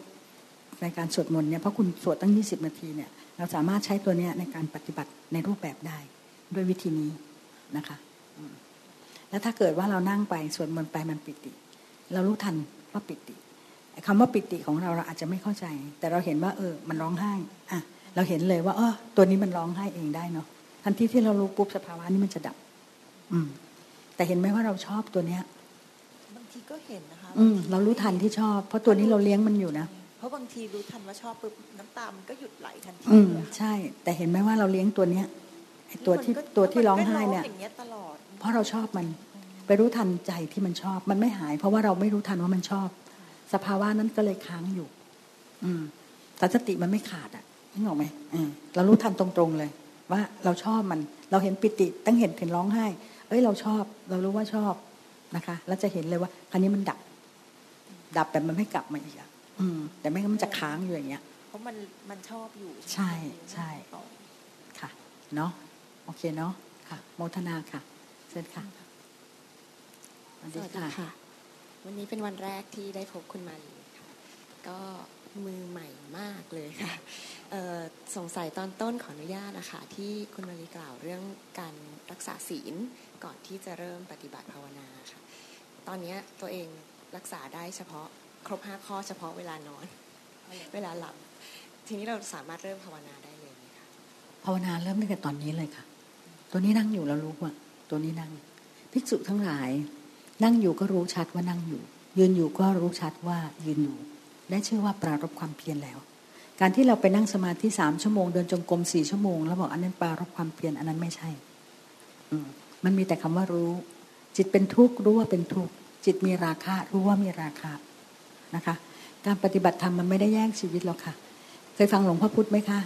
ในการสวดมนต์เนี่ยเพราะคุณสวดตั้ง 20 นาทีเนี่ยเราสามารถใช้ตัวเนี้ยในการปฏิบัติในรูปแบบได้ด้วยวิธีนี้นะคะแล้วถ้าเกิดว่าเรานั่งไปสวดมนต์ไปมันปิติ เรารู้ทันว่าปิติ คำว่าปิติของเราเราอาจจะไม่เข้าใจ แต่เราเห็นว่า เออ มันร้องไห้อะเราเห็นเลยว่าเออตัวนี้มันร้องไห้เองได้เนาะทันทีที่เรารู้ปุ๊บสภาวะนี้มันจะดับ อืม แต่เห็นไหมว่าเราชอบตัวเนี้ย
บางทีก็เห็นนะคะ
อืม
บงที
เรารู้ทันที่ชอบ เพราะตัวนี้เราเลี้ยงมันอยู่นะ
เพราะบางทีรู้ทันว่าชอบปุ๊บน้ำตามันก็หยุดไหลทันที
อืม
เลยค่ะ
ใช่ แต่เห็นไหมว่าเราเลี้ยงตัวเนี้ยไอ้ตัวที่
มันก็
ตัวที่ร้องไห้เนี่ย
มัก็ร้องอย่างเงี้ยตลอด
เพราะเราชอบมัน ไปรู้ทันใจที่มันชอบ มันไม่หาย เพราะว่าเราไม่รู้ทันว่ามันชอบ สภาวะนั้นก็เลยค้างอยู่ อืมแต่สติมันไม่ขาดอะนึกออกไหมอืมเรารู้ทันตรงๆเลย ว่าเราชอบมัน เราเห็นปิติตั้งเห็นเห็นร้องไห้ เอ้ยเราชอบ เรารู้ว่าชอบนะคะแล้วจะเห็นเลยว่าครั้นี้มันดับ ดับแบบมันไม่กลับมาอีกอะอืม แต่ไม่งั้นมันจะค้างอยู่อย่างเงี้ย
เพราะมันมันชอบอยู่
ใช่ใช่ค่ะ เนาะโอเคเนาะค่ะ โมทนาค่ะเชิญค่ะสวัส
ส
ดี
วัสดี
ค่ะ
ค่ะ วันนี้เป็นวันแรกที่ได้พบคุณมาลีค่ะก็มือใหม่มากเลยค่ะสงสัยตอนต้นขออนุญาตนะคะที่คุณมารีกล่าวเรื่องการรักษาศีลก่อนที่จะเริ่มปฏิบัติภาวนาค่ะ ตอนนี้ตัวเองรักษาได้เฉพาะครบห้าข้อเฉพาะเวลานอน เวลาหลับ ทีนี้เราสามารถเริ่มภาวนาได้เลยไหมคะ
ภาวนาเริ่มตั้งแต่ตอนนี้เลยค่ะ ตัวนี้นั่งอยู่แล้วรู้ว่าตัวนี้นั่งภิกษุทั้งหลาย นั่งอยู่ก็รู้ชัดว่านั่งอยู่ ยืนอยู่ก็รู้ชัดว่ายืนอยู่ ได้ชื่อว่าปรารบความเพียรแล้ว การที่เราไปนั่งสมาธิสามชั่วโมงเดินจงกรมสี่ชั่วโมงแล้วบอกอันนั้นปรารบความเพียรอันนั้นไม่ใช่ อืมันมีแต่คำว่ารู้ จิตเป็นทุกข์รู้ว่าเป็นทุกข์จิตมีราคะรู้ว่ามีราคะนะคะ การปฏิบัติธรรมมันไม่ได้แย่งชีวิตหรอกค่ะ เคยฟังหลวงพ่อพุธไหมคะ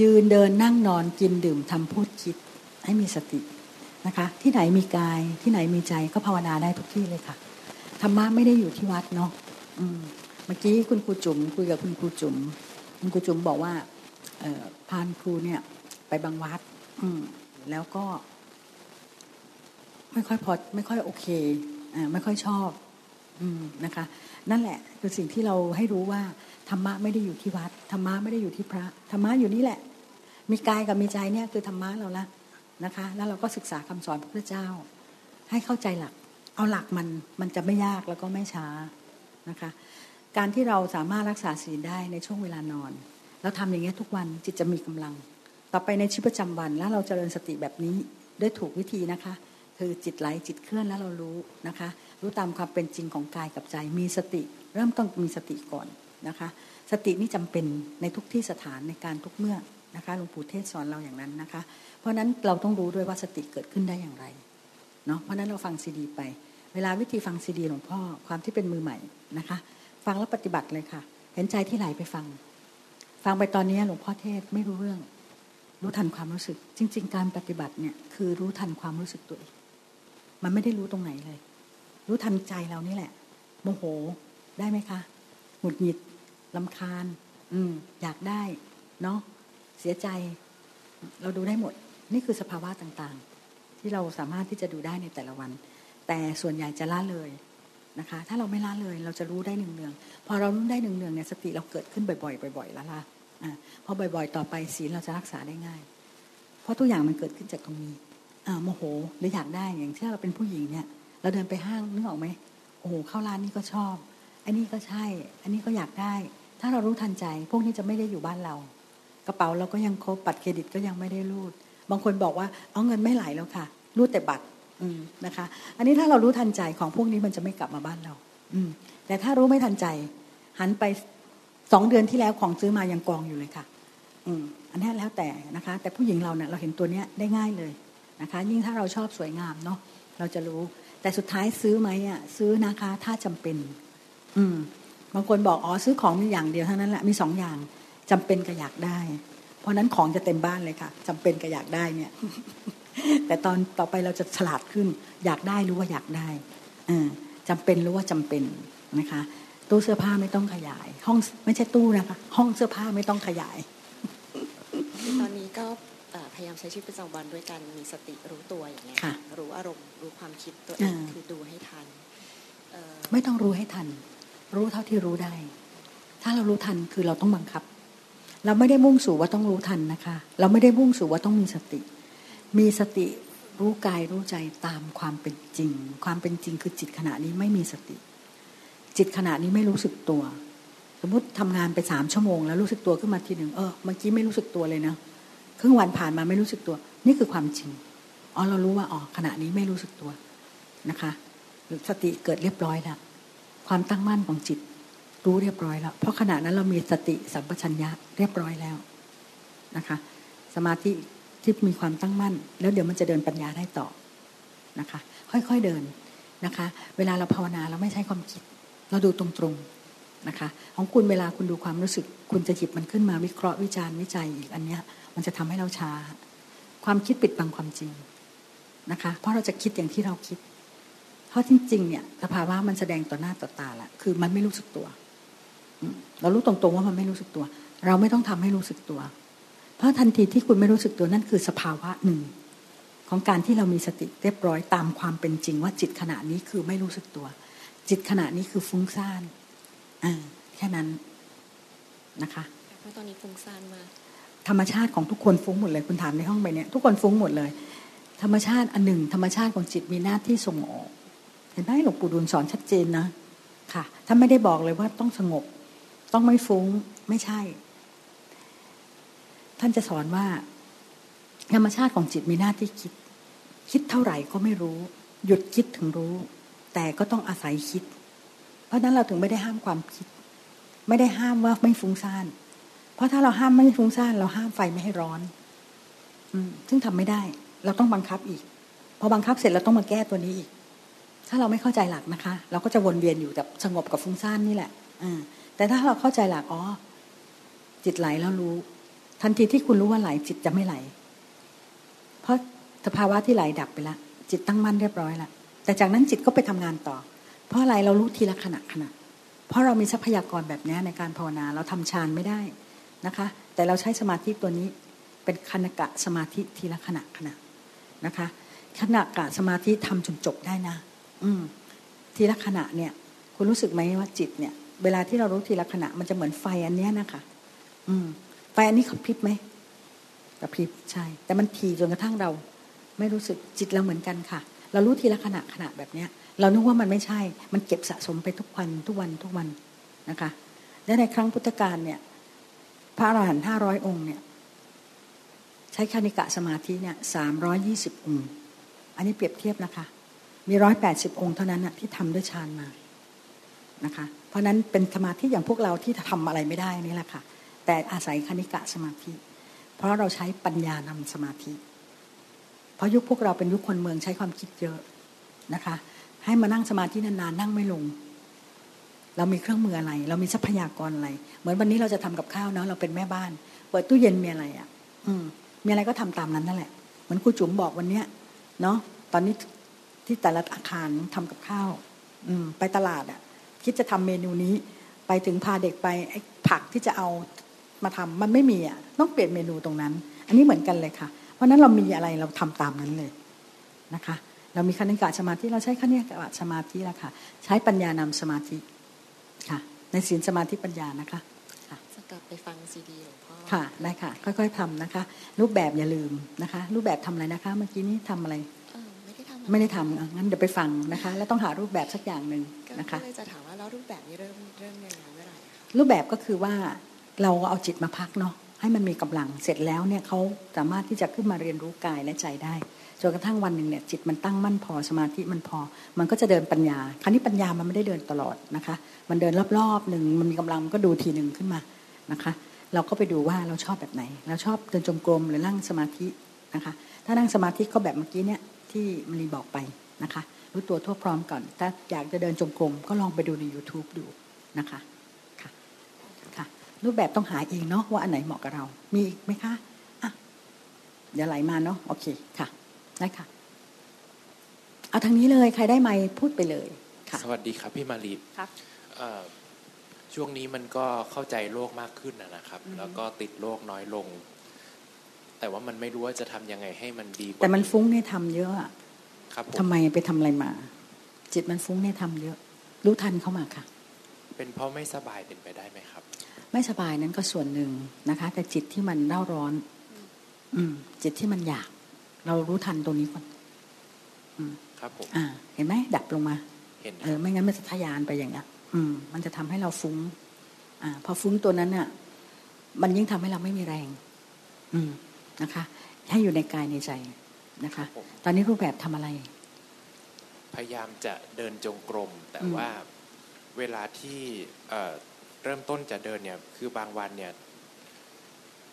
ยืนเดินนั่งนอนกินดื่มทำพูดคิด ให้มีสติ นะคะ ที่ไหนมีกายที่ไหนมีใจก็ภาวนาได้ทุกที่เลยค่ะธรรมะไม่ได้อยู่ที่วัดเนาะเมื่อกี้คุณครูจุ๋มคุยกับคุณครูจุ๋มคุณครูจุ๋มบอกว่าพานครูเนี่ยไปบางวัด อืแล้วก็ ไม่ค่อยพอไม่ค่อยโอเคอไม่ค่อยชอบ อืมนะคะ นั่นแหละคือสิ่งที่เราให้รู้ว่าธรรมะไม่ได้อยู่ที่วัดธรรมะไม่ได้อยู่ที่พระธรรมะอยู่นี่แหละ มีกายกับมีใจเนี่ยคือธรรมะเราละ นะคะ แล้วเราก็ศึกษาคำสอนพระพุทธเจ้า ให้เข้าใจหลัก เอาหลักมันมันจะไม่ยากแล้วก็ไม่ช้านะคะ การที่เราสามารถรักษาศีลได้ในช่วงเวลานอน เราทำอย่างเงี้ยทุกวันจิตจะมีกำลัง ต่อไปในชีวิตประจำวันแล้วเราจเจริญสติแบบนี้ด้วยถูกวิธีนะคะ คือจิตไหลจิตเคลื่อนแล้วเรารู้นะคะ รู้ตามความเป็นจริงของกายกับใจ มีสติ เริ่มต้องมีสติก่อนนะคะ สตินี่จำเป็นในทุกที่สถานในการทุกเมื่อ นะคะหลวงปู่เทศสอนเราอย่างนั้นนะคะ เพราะนั้นเราต้องรู้ด้วยว่าสติเกิดขึ้นได้อย่างไรเนาะเพราะฉะนั้นเราฟังซีดีไป เวลาวิธีฟังซีดีหลวงพ่อความที่เป็นมือใหม่นะคะ ฟังแล้วปฏิบัติเลยค่ะ เห็นใจที่ไหลไปฟัง ฟังไปตอนนี้หลวงพ่อเทศไม่รู้เรื่อง รู้ทันความรู้สึก จริง ๆ การปฏิบัติเนี่ยคือรู้ทันความรู้สึกตัวเองมันไม่ได้รู้ตรงไหนเลย รู้ทันใจเรานี่แหละ โมโหได้ไหมคะหงุดหงิดลำคาญ อืม อยากได้ เนาะ เสียใจ เราดูได้หมด นี่คือสภาวะต่างๆ ที่เราสามารถที่จะดูได้ในแต่ละวัน แต่ส่วนใหญ่จะละเลยนะคะ ถ้าเราไม่ละเลยเราจะรู้ได้หนึ่งเนืองพอเรารู้ได้หนึ่งเนืองเนี่ยสติเราเกิดขึ้นบ่อยๆบ่อยๆแล้วละอ่าพอบ่อย ๆ ต่อไปศีลเราจะรักษาได้ง่าย เพราะทุกอย่างมันเกิดขึ้นจากตรงนี้อ่าโมโหหรืออยากได้อย่างเช่นเราเป็นผู้หญิงเนี่ย เราเดินไปห้างนึกออกไหมโอ้โหเข้าร้านนี้ก็ชอบ อันนี้ก็ใช่ อันนี้ก็อยากได้ ถ้าเรารู้ทันใจ พวกนี้จะไม่ได้อยู่บ้านเรา กระเป๋าเราก็ยังครบบัตรเครดิตก็ยังไม่ได้รูด บางคนบอกว่าเอาเงินไม่ไหลแล้วค่ะ รูดแต่บัตรอืนะคะ อันนี้ถ้าเรารู้ทันใจของพวกนี้มันจะไม่กลับมาบ้านเรา อืมแต่ถ้ารู้ไม่ทันใจ หันไปสองเดือนที่แล้วของซื้อมายังกองอยู่เลยค่ะ อืมอันนี้แล้วแต่นะคะ แต่ผู้หญิงเราเนี่ยเราเห็นตัวเนี้ยได้ง่ายเลยนะคะ ยิ่งถ้าเราชอบสวยงามเนาะเราจะรู้ แต่สุดท้ายซื้อไหมอะซื้อนะคะ ถ้าจำเป็น อืมบางคนบอกอ๋อซื้อของมีอย่างเดียวเท่านั้นแหละมีสองอย่าง จำเป็นกับอยากได้ เพราะนั้นของจะเต็มบ้านเลยค่ะจำเป็นกับอยากได้เนี่ย แต่ตอนต่อไปเราจะฉลาดขึ้น อยากได้รู้ว่าอยากได้อจำเป็นรู้ว่าจำเป็นนะคะ ตู้เสื้อผ้าไม่ต้องขยาย ห้องไม่ใช่ตู้นะคะ ห้องเสื้อผ้าไม่ต้องขยาย
ตอนนี้ก็พยายามใช้ชีวิตประจำวันด้วยการมีสติรู้ตัวอย่างเงี้ยรู้อารมณ์รู้ความคิดตัวเองคือดูให้ทัน
ไม่ต้องรู้ให้ทัน รู้เท่าที่รู้ได้ ถ้าเรารู้ทันคือเราต้องบังคับ เราไม่ได้มุ่งสู่ว่าต้องรู้ทันนะคะ เราไม่ได้มุ่งสู่ว่าต้องมีสติ มีสติรู้กายรู้ใจตามความเป็นจริง ความเป็นจริงคือจิตขณะนี้ไม่มีสติ จิตขณะนี้ไม่รู้สึกตัว สมมติทำงานไปสามชั่วโมง แล้วรู้สึกตัวขึ้นมาทีหนึ่งเออเมื่อกี้ไม่รู้สึกตัวเลยนะครึ่งวันผ่านมาไม่รู้สึกตัว นี่คือความจริงอ๋อเรารู้ว่าอ๋อขณะนี้ไม่รู้สึกตัวนะคะสติเกิดเรียบร้อยแล้วความตั้งมั่นของจิต รู้เรียบร้อยแล้ว เพราะขณะนั้นเรามีสติสัมปชัญญะเรียบร้อยแล้วนะคะ สมาธิที่มีความตั้งมั่น แล้วเดี๋ยวมันจะเดินปัญญาได้ต่อนะคะ ค่อยๆเดินนะคะ เวลาเราภาวนาเราไม่ใช้ความคิด เราดูตรงๆนะคะ ของคุณเวลาคุณดูความรู้สึก คุณจะหยิบมันขึ้นมาวิเคราะห์วิจารณ์วิจัยอีกอันเนี้ย มันจะทำให้เราช้า ความคิดปิดบังความจริงนะคะ เพราะเราจะคิดอย่างที่เราคิดเพราะจริงๆเนี่ยสภาวะมันแสดงต่อหน้าต่อตาละคือมันไม่รู้สึกตัว เรารู้ตรงๆว่ามันไม่รู้สึกตัว เราไม่ต้องทำให้รู้สึกตัว เพราะทันทีที่คุณไม่รู้สึกตัวนั่นคือสภาวะหนึ่ง ของการที่เรามีสติเรียบร้อยตามความเป็นจริงว่าจิตขณะนี้คือไม่รู้สึกตัว จิตขณะนี้คือฟุ้งซ่านอ่าแค่นั้นนะคะ
เพราะตอนนี้ฟุ้งซ่านมาก
ธรรมชาติของทุกคนฟุ้งหมดเลยคุณถามในห้องไปเนี่ยทุกคนฟุ้งหมดเลย ธรรมชาติอันหนึ่ง ธรรมชาติของจิตมีหน้าที่ส่งออก เห็นไหมหลวงปู่ดูลสอนชัดเจนนะค่ะท่านไม่ได้บอกเลยว่าต้องสงบ ต้องไม่ฟุ้งไม่ใช่ ท่านจะสอนว่า ธรรมชาติของจิตมีหน้าที่คิด คิดเท่าไหร่ก็ไม่รู้ หยุดคิดถึงรู้ แต่ก็ต้องอาศัยคิด เพราะนั้นเราถึงไม่ได้ห้ามความคิด ไม่ได้ห้ามว่าไม่ฟุ้งซ่านเพราะถ้าเราห้ามไม่ฟุ้งซ่านเราห้ามไฟไม่ให้ร้อน อืมซึ่งทำไม่ได้ เราต้องบังคับอีกพอบังคับเสร็จเราต้องมาแก้ตัวนี้อีก ถ้าเราไม่เข้าใจหลักนะคะ เราก็จะวนเวียนอยู่แบบสงบกับฟุ้งซ่านนี่แหละอ่า แต่ถ้าเราเข้าใจหลักอ๋อจิตไหลแล้วรู้ ทันทีที่คุณรู้ว่าไหลจิตจะไม่ไหล เพราะสภาวะที่ไหลดับไปละจิตตั้งมั่นเรียบร้อยละแต่จากนั้นจิตก็ไปทำงานต่อ เพราะอะไรเรารู้ทีละขณะขณะ เพราะเรามีทรัพยากรแบบนี้ในการภาวนาเราทำฌานไม่ได้นะคะ แต่เราใช้สมาธิตัวนี้เป็นคณกะสมาธิทีละขณะขณะนะคะขณะกะสมาธิทำจนจบได้นะ อืมทีละขณะเนี่ย คุณรู้สึกไหมว่าจิตเนี่ย เวลาที่เรารู้ทีละขณะ มันจะเหมือนไฟอันเนี้ยนะคะอืม ไฟอันนี้เขาพริบไหมกระพริบใช่ แต่มันทีจนกระทั่งเรา ไม่รู้สึกจิตเราเหมือนกันค่ะ เรารู้ทีละขณะขณะแบบเนี้ย เรานึกว่ามันไม่ใช่ มันเก็บสะสมไปทุกวันทุกวันทุกวันนะคะ และในครั้งพุทธกาลเนี่ย พระอรหันต์ห้าร้อยองค์เนี่ย ใช้คณิกะสมาธิเนี่ยสามร้อยยี่สิบองค์ อันนี้เปรียบเทียบนะคะ มีร้อยแปดสิบองค์เท่านั้นนะที่ทำด้วยฌานมานะคะ เพราะนั้นเป็นสมาธิอย่างพวกเราที่ทำอะไรไม่ได้นี่แหละค่ะ แต่อาศัยคณิกะสมาธิ เพราะเราใช้ปัญญานำสมาธิ เพราะยุคพวกเราเป็นยุคคนเมืองใช้ความคิดเยอะนะคะ ให้มานั่งสมาธินานๆนั่งไม่ลง เรามีเครื่องมืออะไร เรามีทรัพยากรอะไร เหมือนวันนี้เราจะทำกับข้าวเนาะเราเป็นแม่บ้านเปิดตู้เย็นมีอะไรอะ่ะ อืม มีอะไรก็ทำตามนั้นนั่นแหละ เหมือนครูจุ๋มบอกวันเนี้ยเนาะตอนนี้ที่แต่ละอาคารทำกับข้าว อืม ไปตลาดอะ่ะ คิดจะทำเมนูนี้ ไปถึงพาเด็กไปไอ้ผักที่จะเอามาทำมันไม่มีอะต้องเปลี่ยนเมนูตรงนั้น อันนี้เหมือนกันเลยค่ะ เพราะนั้นเรามีอะไรเราทำตามนั้นเลยนะคะ เรามีคณิกะสมาธิเราใช้คณิกะสมาธิแล้วค่ะ ใช้ปัญญานำสมาธิค่ะ ในศีลสมาธิปัญญานะคะค่ะ
จะกลับไปฟังซีดีหลวงพ่อ
ค่ะได้ค่ะ ค่อยๆทำนะคะ รูปแบบอย่าลืมนะคะ รูปแบบทำอะไรนะคะ เมื่อกี้นี้ทำอะไร
เออ ไม่ได้ทำ
ไม่ได้ทำอะงั้นเดี๋ยวไปฟังนะคะ แล้วต้องหารูปแบบสักอย่างหนึ่ง
ก็
นะคะ
เลยจะถามว่าแล้วรูปแบบนี้เริ่มเริ่มยังไงเมื่อไหร่คะ
รูปแบบก็คือว่าเราเอาจิตมาพักเนาะให้มันมีกำลังเสร็จแล้วเนี่ยเขาสามารถที่จะขึ้นมาเรียนรู้กายและใจได้จนกระทั่งวันหนึ่งเนี่ยจิตมันตั้งมั่นพอสมาธิมันพอ มันก็จะเดินปัญญา คราวนี้ปัญญามันไม่ได้เดินตลอดนะคะ มันเดินรอบๆหนึ่งมันมีกำลังมันก็ดูทีหนึ่งขึ้นมานะคะ เราก็ไปดูว่าเราชอบแบบไหน เราชอบเดินจงกรมหรือนั่งสมาธินะคะ ถ้านั่งสมาธิก็แบบเมื่อกี้เนี่ย ที่มณีบอกไปนะคะรู้ตัวทั่วพร้อมก่อน ถ้าอยากจะเดินจงกรมก็ลองไปดูใน YouTube ดูนะคะค่ะค่ะรูปแบบต้องหาเองเนาะว่าอันไหนเหมาะกับเรา มีอีกไหมคะอะเดี๋ยวไหลมาเนาะโอเคค่ะได้ค่ะเอาทางนี้เลยใครได้ไมค์พูดไปเลยค่ะ
สวัสดีครับพี่มารี
ครับ
เอ่อช่วงนี้มันก็เข้าใจโลกมากขึ้นนะนะครับ แล้วก็ติดโลกน้อยลง แต่ว่ามันไม่รู้ว่าจะทำยังไงให้มันดีกว่า
แต่มันฟุ้งเนี่ยทำเยอะอะ
ครับผม
ทำไมไปทำอะไรมา จิตมันฟุ้งเนี่ยทำเยอะ รู้ทันเข้ามาค่ะ
เป็นเพราะไม่สบายเป็นไปได้ไหมครับ
ไม่สบายนั้นก็ส่วนหนึ่งนะคะ แต่จิตที่มันเร่าร้อน อืม จิตที่มันอยาก เรารู้ทันตรงนี้ก่อนอืม
ครับผม
อ่า เห็นไหมดับลงมา
เห็น
เออไม่งั้นมันจะทะยานไปอย่างเงี้ยอืม มันจะทำให้เราฟุ้ง อ่า พอฟุ้งตัวนั้นน่ะ มันยิ่งทำให้เราไม่มีแรง อืม นะคะให้อยู่ในกายในใจนะคะ
ผม
ตอนนี้รูปแบบทำอะไร
พยายามจะเดินจงกรม แต่
อืม
ว่าเวลาที่เอ่อเริ่มต้นจะเดินเนี่ยคือบางวันเนี่ย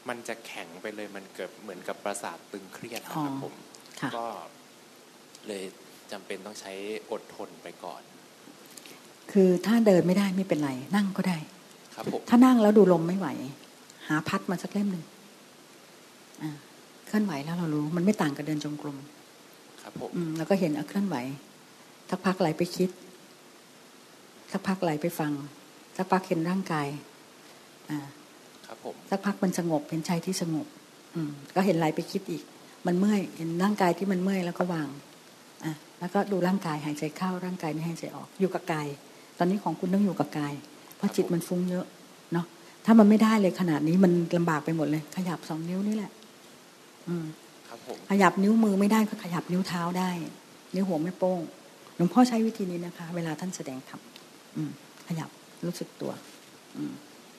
มันจะแข็งไปเลยมันเกิดเหมือนกับประสาทตึงเครียดนะครับผม
ค่ะ
ก็เลยจำเป็นต้องใช้อดทนไปก่อน
คือถ้าเดินไม่ได้ไม่เป็นไร นั่งก็ได้
ครับผม
ถ้านั่งแล้วดูลมไม่ไหว หาพัดมาสักเล่มหนึ่งอ่า เคลื่อนไหวแล้วเรารู้ มันไม่ต่างกับเดินจงกรม
ครับผม
อืมแล้วก็เห็นเอาเคลื่อนไหวสักพักไหลไปคิดสักพักไหลไปฟังสักพักเห็นร่างกายอ่า
ครับผม
สักพักมันสงบเห็นใจที่สงบ อืม ก็เห็นไหลไปคิดอีก มันเมื่อยเห็นร่างกายที่มันเมื่อยแล้วก็วางอะแล้วก็ดูร่างกายหายใจเข้าร่างกายนี่หายใจออก อยู่กับกาย ตอนนี้ของคุณต้องอยู่กับกาย เพราะจิตมันฟุ้งเยอะเนาะถ้ามันไม่ได้เลยขนาดนี้มันลำบากไปหมดเลย ขยับสองนิ้วนี่แหละอืม
ครับผม
ขยับนิ้วมือไม่ได้ก็ขยับนิ้วเท้าได้ นิ้วหัวไม่โป้งหลวงพ่อใช้วิธีนี้นะคะ เวลาท่านแสดงธรรมอืมขยับรู้สึกตัวอืม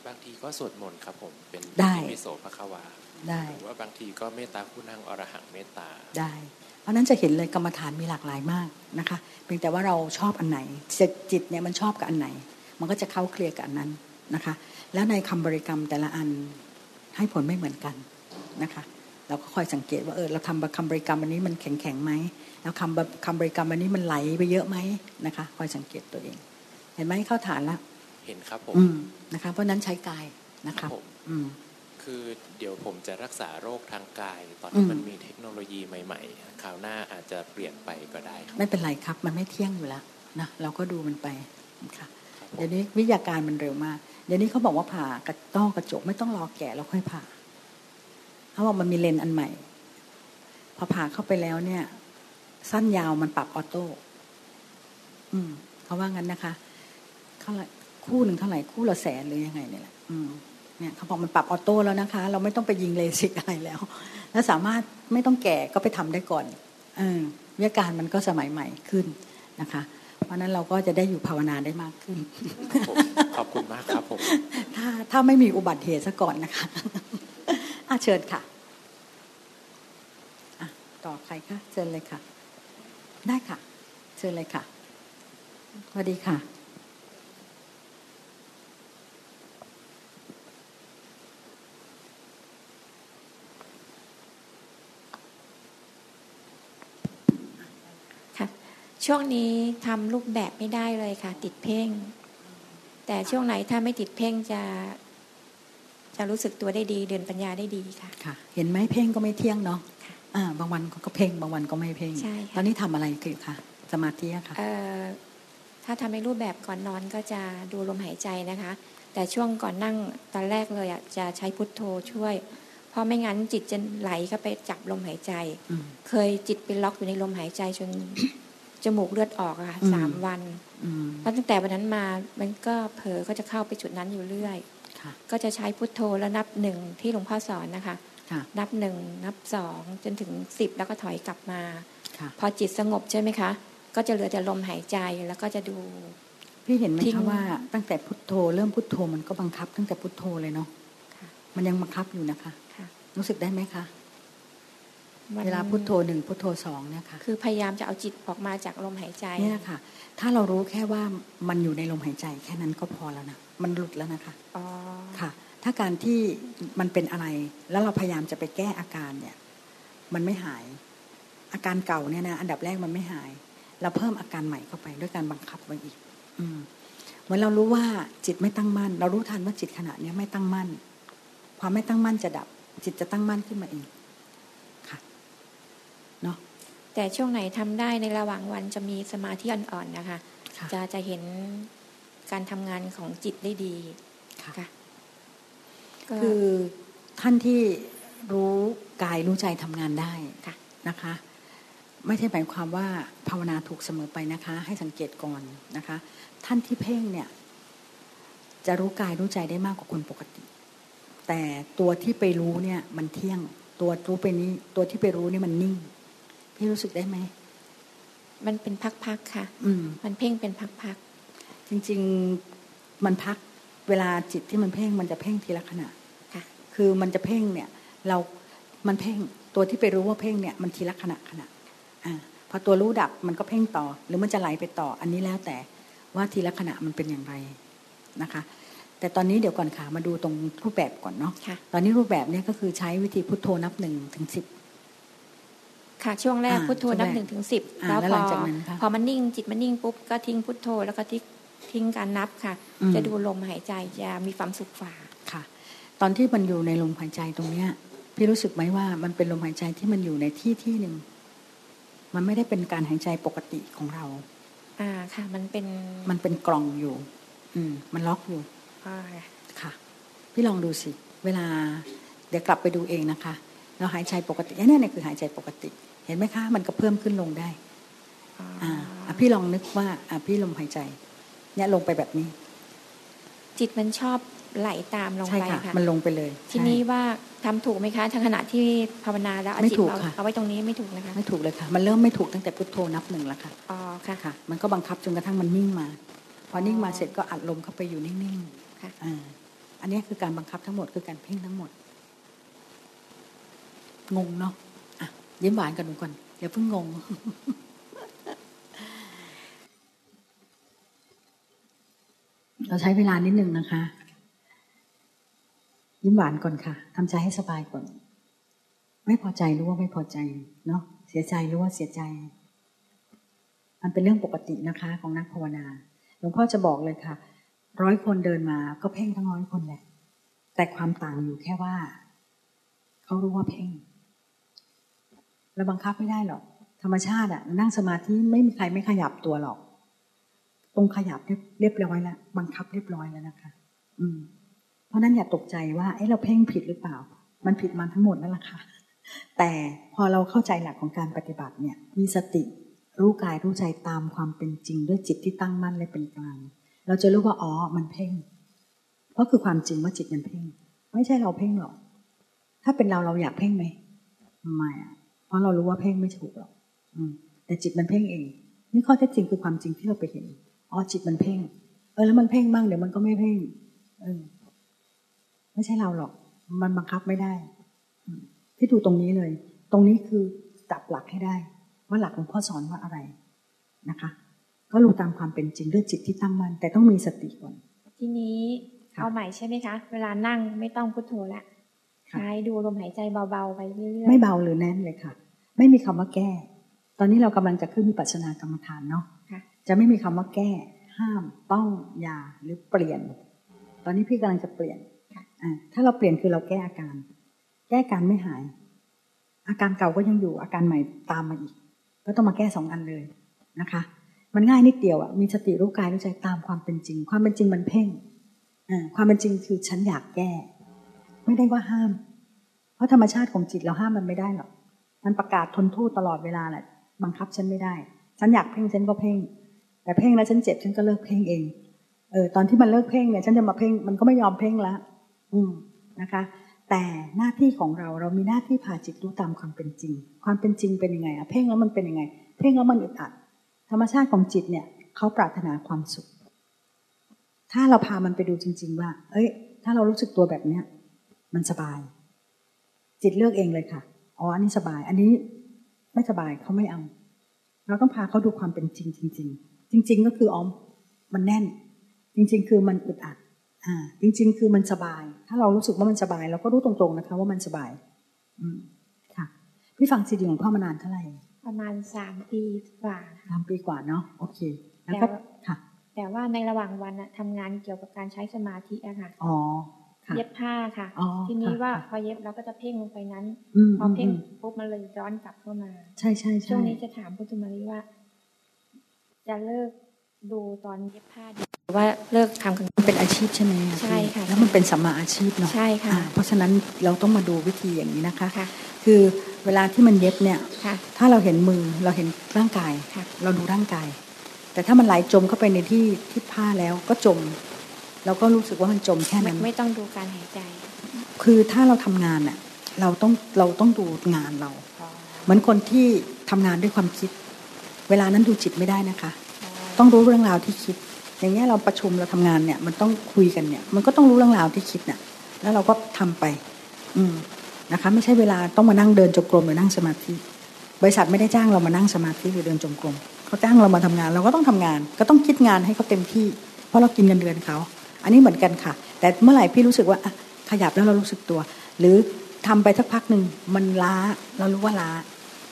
บางทีก็สวดมนต์ครับผม เป็น
ได้
อิติปิโสพระควา
ได้
หรือว่าบางทีก็เมตตาผู้นั่งอรหังเมตตา
ได้เพราะฉะนั้นจะเห็นเลยกรรมฐานมีหลากหลายมากนะคะเพียงแต่ว่าเราชอบอันไหนจิตจิตเนี่ยมันชอบกับอันไหน มันก็จะเข้าเคลียร์กับอันนั้นนะคะ แล้วในคำบริกรรมแต่ละอันให้ผลไม่เหมือนกันนะคะ เราก็คอยสังเกตว่าเออเราทำคำบริกรรมอันนี้มันแข็งแข็งไหมแล้วคำคำบริกรรมอันนี้มันไหลไปเยอะไหมนะคะ คอยสังเกตตัวเอง เห็นไหมเข้าฐานละ
เห็นครับผม
อืมนะคะเพราะฉะนั้นใช้กายนะ
ครั
คะ
บผม
อืม
คือเดี๋ยวผมจะรักษาโรคทางกาย ตอน
อื
นี้
ม
มันมีเทคโนโลยีใหม่ๆคราวหน้าอาจจะเปลี่ยนไปก็ได้ครับ
ไม่เป็นไรครับ มันไม่เที่ยงอยู่แล้วนะเราก็ดูมันไปค่ะ
ครับผม
เดี๋ยวนี้วิทยาการมันเร็วมาก เดี๋ยวนี้เขาบอกว่าผ่ากระต้อกระจกไม่ต้องรอแก่แล้วค่อยผ่า เขาบอกมันมีเลนส์อันใหม่ พอผ่าเข้าไปแล้วเนี่ย สั้นยาวมันปรับ auto อืมเขาว่างั้นนะคะเท่าไหร่คู่หนึ่งเท่าไหร่คู่ละแสนหรือยังไงเนี่ยแหละอืมเนี่ยเขาบอกมันปรับ auto แล้วนะคะ เราไม่ต้องไปยิงเลสิกอะไรแล้ว แล้วสามารถไม่ต้องแก่ก็ไปทำได้ก่อนเออวิทยาการมันก็สมัยใหม่ขึ้นนะคะ เพราะฉะนั้นเราก็จะได้อยู่ภาวนาได้มากขึ้น
ผมขอบคุณมากครับผม
ถ้าถ้าไม่มีอุบัติเหตุซะก่อนนะคะ อะเชิญค่ะะต่อใครคะเชิญเลยค่ะ ได้ค่ะ เชิญเลยค่ะสวัสดีค่ะ
ค่ะช่วงนี้ทำรูปแบบไม่ได้เลยค่ะ ติดเพ่ง แต่ช่วงไหนถ้าไม่ติดเพ่งจะ จะรู้สึกตัวได้ดีเดินปัญญาได้ดีค่ะ
ค่ะ เห็นไหมเพ่งก็ไม่เที่ยงเนาะ
ค่ะ
อ่าบางวันก็เพ่งบางวันก็ไม่เพ่ง
ใช่ค่ะ
ตอนนี้ทำอะไรอยู่คะสมาธิอะค่ะ
เอ่อถ้าทำในรูปแบบก่อนนอนก็จะดูลมหายใจนะคะ แต่ช่วงก่อนนั่งตอนแรกเลยอะจะใช้พุทโธช่วย เพราะไม่งั้นจิตจะไหลเข้าไปจับลมหายใจ
อืม
เคยจิตไปล็อกอยู่ในลมหายใจจนจมูกเลือดออกอะค่ะ
อืม
สามวัน
อืม
แล้วตั้งแต่วันนั้นมามันก็เผลอก็จะเข้าไปจุดนั้นอยู่เรื่อย
ค่ะ
ก็จะใช้พุทโธแล้วนับหนึ่งที่หลวงพ่อสอนนะคะ
ค่ะ
นับหนึ่งนับสองจนถึงสิบแล้วก็ถอยกลับมา
ค่ะ
พอจิตสงบใช่ไหมคะ ก็จะเหลือแต่ลมหายใจแล้วก็จะดู
พี่เห็นไหม
ทิ้ง
คะว่าตั้งแต่พุทโธเริ่มพุทโธมันก็บังคับ ตั้งแต่พุทโธเลยเนาะ
ค่ะ
มันยังบังคับอยู่นะคะ
ค่ะ
รู้สึกได้ไหมคะ
มัน
เวลาพุทโธหนึ่งพุทโธสองเนี่ยค่ะ
คือพยายามจะเอาจิตออกมาจากลมหายใจ
นี่แหละค่ะ ถ้าเรารู้แค่ว่ามันอยู่ในลมหายใจแค่นั้นก็พอแล้วนะมันหลุดแล้วนะคะ
อ๋อ
ค่ะ ถ้าการที่มันเป็นอะไรแล้วเราพยายามจะไปแก้อาการเนี่ย มันไม่หาย อาการเก่าเนี่ยนะอันดับแรกมันไม่หาย เราเพิ่มอาการใหม่เข้าไปด้วยการบังคับมันอีก อืมเหมือนเรารู้ว่าจิตไม่ตั้งมั่น เรารู้ทันว่าจิตขณะเนี้ยไม่ตั้งมั่น ความไม่ตั้งมั่นจะดับ จิตจะตั้งมั่นขึ้นมาเองค่ะ เนาะ
แต่ช่วงไหนทำได้ในระหว่างวันจะมีสมาธิอ่อนๆนะคะ
ค่ะ
จะจะเห็นการทำงานของจิตได้ดี
ค่ะ
ค่ะก็
คือท่านที่รู้กายรู้ใจทำงานได้
ค่ะ
นะคะ ไม่ใช่หมายความว่าภาวนาถูกเสมอไปนะคะ ให้สังเกตก่อนนะคะ ท่านที่เพ่งเนี่ย จะรู้กายรู้ใจได้มากกว่าคนปกติ แต่ตัวที่ไปรู้เนี่ย มันเที่ยงตัวรู้ไปนี้ตัวที่ไปรู้นี่มันนิ่ง พี่รู้สึกได้ไหม
มันเป็นพักๆค่ะ
อืม
มันเพ่งเป็นพัก
จริง ๆ มันพัก เวลาจิตที่มันเพ่ง มันจะเพ่งทีละขณะ
ๆค่ะ
คือมันจะเพ่งเนี่ย เรา มันเพ่ง ตัวที่ไปรู้ว่าเพ่งเนี่ย มันทีละขณะขณะ อ่า พอตัวรู้ดับ มันก็เพ่งต่อ หรือมันจะไหลไปต่อ อันนี้แล้วแต่ว่าทีละขณะมันเป็นอย่างไรนะคะ แต่ตอนนี้เดี๋ยวก่อนค่ะ มาดูตรงรูปแบบก่อนเนาะ
ค่ะ
ตอนนี้รูปแบบเนี่ยก็คือใช้วิธีพุทโธนับหนึ่งถึงสิบ
ค่ะช่วงแรก
อ่า
พุทโธนับ
ช่วงแรก
หนึ่งถึงสิบ
อ่า
แล้ว
แล้ว
พ
หลั
อง
จากนั้นคะ
พอมันนิ่งจิตมันนิ่งปุ๊บก็ทิ้งพุทโธแล้วก็ทิ้งทิ้งการนับค่ะ
อืม
จะดูลมหายใจจะมีความสุขฝ่า
ค่ะ ตอนที่มันอยู่ในลมหายใจตรงเนี้ย พี่รู้สึกไหมว่ามันเป็นลมหายใจที่มันอยู่ในที่ที่หนึ่งมันไม่ได้เป็นการหายใจปกติของเรา
อ่าค่ะ มันเป็น
มันเป็นกล่องอยู่ อืม มันล็อกอยู่
อ่า
ค่ะ พี่ลองดูสิ เวลา เดี๋ยวกลับไปดูเองนะคะ เราหายใจปกติเนี่ยเนี่ยคือหายใจปกติ เห็นไหมคะ มันก็เพิ่มขึ้นลงได้อ่าอะพี่ลองนึกว่าอะพี่ลมหายใจ เนี่ยลงไปแบบนี้
จิตมันชอบไหลตามลง
ใช่
ไป
ค่ะ
ค่ะ
มันลงไปเลย
ที
ใช่
นี้ว่าทำถูกไหมคะทั้งขณะที่ภาวนาแล้วเอา
ไม่
จิต
ถูก
เอา
ค่ะ
เอาไว้ตรงนี้ไม่ถูกนะคะ
ไม่ถูกเลยค่ะ มันเริ่มไม่ถูกตั้งแต่พุทโธนับหนึ่งแล้วค่ะ
อ๋อค่ะ
ค่ะ มันก็บังคับจนกระทั่งมันนิ่งมา พอนิ่งมาเสร็จก็อัดลมเข้าไปอยู่นิ่ง
ค่ะ
ๆอ่าอันนี้คือการบังคับทั้งหมดคือการเพ่งทั้งหมด งงเนาะอะยิ้มหวานกันหนูก่อนอย่าเพิ่งงง เราใช้เวลานิดนึงนะคะ ยิ้มหวานก่อนค่ะทำใจให้สบายก่อน ไม่พอใจรู้ว่าไม่พอใจเนาะเสียใจรู้ว่าเสียใจ มันเป็นเรื่องปกตินะคะ ของนักภาวนาหลวงพ่อจะบอกเลยค่ะ ร้อยคนเดินมาก็เพ่งทั้งร้อยคนแหละแต่ความต่างอยู่แค่ว่า เขารู้ว่าเพ่ง เราบังคับไม่ได้หรอก ธรรมชาติอะนั่งสมาธิไม่มีใครไม่ขยับตัวหรอกตรงขยับเรียบเรียบร้อยแล้วบังคับเรียบร้อยแล้วนะคะ อืม เพราะนั้นอย่าตกใจว่าเอ้เราเพ่งผิดหรือเปล่า มันผิดมาทั้งหมดนั่นแหละค่ะ แต่พอเราเข้าใจหลักของการปฏิบัติเนี่ย มีสติรู้กายรู้ใจตามความเป็นจริง ด้วยจิตที่ตั้งมั่นและเป็นกลางเราจะรู้ว่าอ๋อมันเพ่ง เพราะคือความจริงว่าจิตมันเพ่ง ไม่ใช่เราเพ่งหรอก ถ้าเป็นเราเราอยากเพ่งไหมไม่อะ เพราะเรารู้ว่าเพ่งไม่ถูกหรอกอืมแต่จิตมันเพ่งเอง นี่ข้อเท็จจริงคือความจริงที่เราไปเห็นอ๋อจิตมันเพ่ง เออแล้วมันเพ่งบ้างเดี๋ยวมันก็ไม่เพ่ง เออ ไม่ใช่เราหรอก มันบังคับไม่ได้อืมที่ดูตรงนี้เลย ตรงนี้คือจับหลักให้ได้ ว่าหลักหลวงพ่อสอนว่าอะไรนะคะ ก็รู้ตามความเป็นจริงด้วยจิตที่ตั้งมั่นแต่ต้องมีสติก่อน
ทีนี้
ค่ะ
เอาใหม่ใช่ไหมคะ เวลานั่งไม่ต้องพุทโธละ
ค่ะ
ใช้ดูลมหายใจเบาๆไปเรื่อยๆ
ไม่เบาหรือแน่นเลยค่ะ ไม่มีคำว่าแก้ ตอนนี้เรากำลังจะขึ้นวิปัสสนากรรมฐานเนาะ
ค่ะ
จะไม่มีคำว่าแก้ ห้ามต้องอย่าหรือเปลี่ยน ตอนนี้พี่กำลังจะเปลี่ยนอ่าถ้าเราเปลี่ยนคือเราแก้อาการ แก้อาการไม่หาย อาการเก่าก็ยังอยู่อาการใหม่ตามมาอีก ก็ต้องมาแก้สองอันเลยนะคะ มันง่ายนิดเดียวอะมีสติรู้กายรู้ใจตามความเป็นจริง ความเป็นจริงมันเพ่งอ่าความเป็นจริงคือฉันอยากแก้ ไม่ได้ว่าห้าม เพราะธรรมชาติของจิตเราห้ามมันไม่ได้หรอกมันประกาศทนโทษตลอดเวลาแหละบังคับฉันไม่ได้ ฉันอยากเพ่งฉันก็เพ่ง แต่เพ่งแล้วฉันเจ็บฉันก็เลิกเพ่งเองเออตอนที่มันเลิกเพ่งเนี่ยฉันจะมาเพ่งมันก็ไม่ยอมเพ่งละอืมนะคะ แต่หน้าที่ของเราเรามีหน้าที่พาจิตรู้ตามความเป็นจริง ความเป็นจริงเป็นยังไงอะเพ่งแล้วมันเป็นยังไง เพ่งแล้วมันอึดอัดธรรมชาติของจิตเนี่ยเขาปรารถนาความสุข ถ้าเราพามันไปดูจริง ๆ ว่า เอ้ย ถ้าเรารู้สึกตัวแบบเนี้ย มันสบาย จิตเลือกเองเลยค่ะอ๋ออันนี้สบาย อันนี้ไม่สบายเขาไม่เอา เราต้องพาเขาดูความเป็นจริงจริง ๆ จริง ๆ ก็คืออ๋อมันแน่น จริง ๆ คือมันอึดอัดอ่า จริง ๆ คือมันสบาย ถ้าเรารู้สึกว่ามันสบาย เราก็รู้ตรงๆนะคะ ว่ามันสบาย อืมค่ะพี่ฟังซีดีของพ่อมานานเท่าไหร่
ประมาณสามปีกว่า
สามปีกว่าเนาะโอเค แล้วก็
แต่ว่า
ค่ะ
แต่ว่าในระหว่างวันอะทำงานเกี่ยวกับการใช้สมาธิอะค่ะ
อ๋อค่ะ
เย็บผ้าค่ะ
อ๋อ
ทีนี้
ค่ะ
ว่า
ค่ะ
พอเย็บเราก็จะเพ่งลงไปนั้น
อืม
พอเพ่ง
อืม
ปุ๊บมันเลยย้อนกลับเข้ามา
ใช่ใช่ใช่
ช่วงนี้จะถามพุทธมารีว่า จะเลิกดูตอนเย็บผ้าดีหรือว่าเลิกทำกลาง
มันเป็นอาชีพใช่ไหมอ
ใช่ค่ะ
แล้วมันเป็นสัมมาอาชีพเนาะ
ใช่ค่ะ
อ่าเพราะฉะนั้นเราต้องมาดูวิธีอย่างนี้นะคะ
ค่ะ
คือเวลาที่มันเย็บเนี่ย
ค่ะ
ถ้าเราเห็นมือเราเห็นร่างกาย
ค่ะ
เราดูร่างกาย แต่ถ้ามันไหลจมเข้าไปในที่ที่ผ้าแล้วก็จม เราก็รู้สึกว่ามันจมแค่
ไม่
นั้น
ไม่ต้องดูการหายใจ
คือถ้าเราทำงานน่ะเราต้องเราต้องดูงานเรา เหมือนคนที่ทำงานด้วยความคิด เวลานั้นดูจิตไม่ได้นะคะ ต้องรู้เรื่องราวที่คิด อย่างเงี้ยเราประชุมเราทำงานเนี่ยมันต้องคุยกันเนี่ย มันก็ต้องรู้เรื่องราวที่คิดเนี่ยแล้วเราก็ทำไป อืมนะคะ ไม่ใช่เวลาต้องมานั่งเดินจงกรมหรือนั่งสมาธิบริษัทไม่ได้จ้างเรามานั่งสมาธิหรือเดินจงกรมเขาจ้างเรามาทำงาน เราก็ต้องทำงาน ก็ต้องคิดงานให้เขาเต็มที่ เพราะเรากินเงินเดือนเขา อันนี้เหมือนกันค่ะ แต่เมื่อไหร่พี่รู้สึกว่าอะขยับแล้วเรารู้สึกตัว หรือทำไปสักพักหนึ่งมันล้าเรารู้ว่าล้า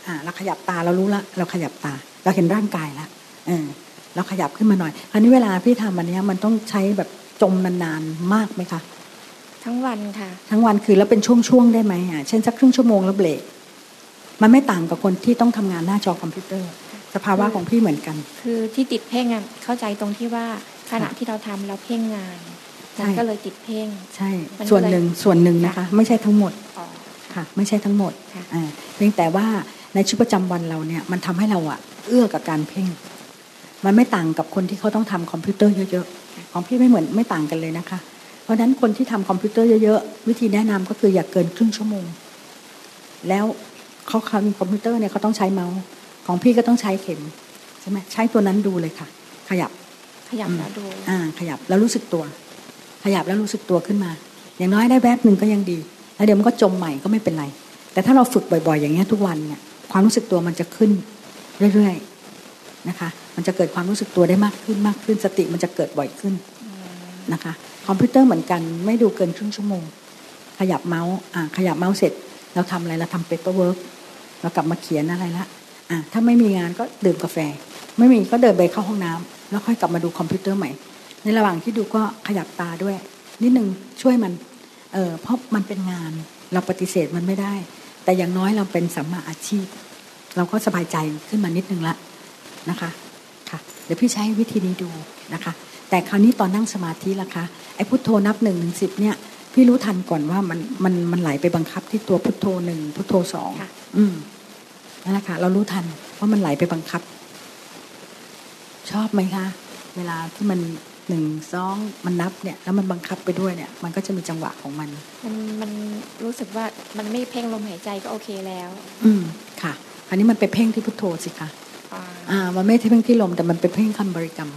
อ่าเราขยับตาเรารู้ละเราขยับตา เราเห็นร่างกายละเออเราขยับขึ้นมาหน่อยคราวนี้เวลาพี่ทำอันเนี้ยมันต้องใช้แบบจมนานๆมากไหมคะ
ทั้งวันค่ะ
ทั้งวันคือแล้วเป็นช่วงๆได้ไหมอะเช่นสักครึ่งชั่วโมงแล้วเบรกมันไม่ต่างกับคนที่ต้องทำงานหน้าจอคอมพิวเตอร์ สภาวะของพี่เหมือนกัน
คือที่ติดเพ่งอะเข้าใจตรงที่ว่า ขณะที่เราทำเราเพ่งงาน
ใช่
มันก็เลยติดเพ่ง
ใช่
มันก็เลย
ส่วนหนึ่งส่วนหนึ่งนะคะ ไม่ใช่ทั้งหมด
อ๋อ
ค่ะ ไม่ใช่ทั้งหมด
ค่ะ
อ่าเพียงแต่ว่าในชีวิตประจำวันเราเนี่ยมันทำให้เราอะเอื้อกับการเพ่ง มันไม่ต่างกับคนที่เขาต้องทำคอมพิวเตอร์เยอะๆของพี่ไม่เหมือนไม่ต่างกันเลยนะคะ เพราะฉะนั้นคนที่ทำคอมพิวเตอร์เยอะๆวิธีแนะนำก็คืออย่าเกินครึ่งชั่วโมง แล้วเขาเขามีคอมพิวเตอร์เนี่ยเขาต้องใช้เมาส์ของพี่ก็ต้องใช้เข็มใช่ไหมใช้ตัวนั้นดูเลยค่ะ ขยับ
ข ยับแล้วดู
อ่า ขยับแล้วรู้สึกตัว ขยับแล้วรู้สึกตัวขึ้นมา อย่างน้อยได้แวบหนึ่งก็ยังดี แล้วเดี๋ยวมันก็จมใหม่ก็ไม่เป็นไร แต่ถ้าเราฝึกบ่อย ๆ อย่างเงี้ยทุกวันเนี่ยความรู้สึกตัวมันจะขึ้นเรื่อยๆนะคะ มันจะเกิดความรู้สึกตัวได้มากขึ้นมากขึ้น สติมันจะเกิดบ่อยขึ้นนะคะ คอมพิวเตอร์เหมือนกันไม่ดูเกินครึ่งชั่วโมง ขยับเมาส์อ่าขยับเมาส์เสร็จ เราทำอะไรเราทำ paperwork เรากลับมาเขียนอะไรละอ่าถ้าไม่มีงานก็ดื่มกาแฟ ไม่มีก็เดินไปเข้าห้องน้ำ แล้วค่อยกลับมาดูคอมพิวเตอร์ใหม่ ในระหว่างที่ดูก็ขยับตาด้วย นิดนึงช่วยมันเออเพราะมันเป็นงานเราปฏิเสธมันไม่ได้ แต่อย่างน้อยเราเป็นสัมมาอาชีพ เราก็สบายใจขึ้นมานิดนึงละนะคะค่ะเดี๋ยวพี่ใช้วิธีนี้ดูนะคะ แต่คราวนี้ตอนนั่งสมาธิล่ะคะไอ้พุทโธนับหนึ่งถึงสิบเนี่ยพี่รู้ทันก่อนว่ามันมันมันไหลไปบังคับที่ตัวพุทโธหนึ่งพุทโธสองอืมนั่นแหละค่ะเรารู้ทันว่ามันไหลไปบังคับ ชอบไหมคะ เวลาที่มันหนึ่งสองมันนับเนี่ยแล้วมันบังคับไปด้วยเนี่ย มันก็จะมีจังหวะของมัน
มันมันรู้สึกว่ามันไม่เพ่งลมหายใจก็โอเคแล้ว
อืมค่ะคราวนี้มันไปเพ่งที่พุทโธสิคะอ่า มันไม่ใช่เพ่งที่ลมแต่มันไปเพ่งคำบริกรรม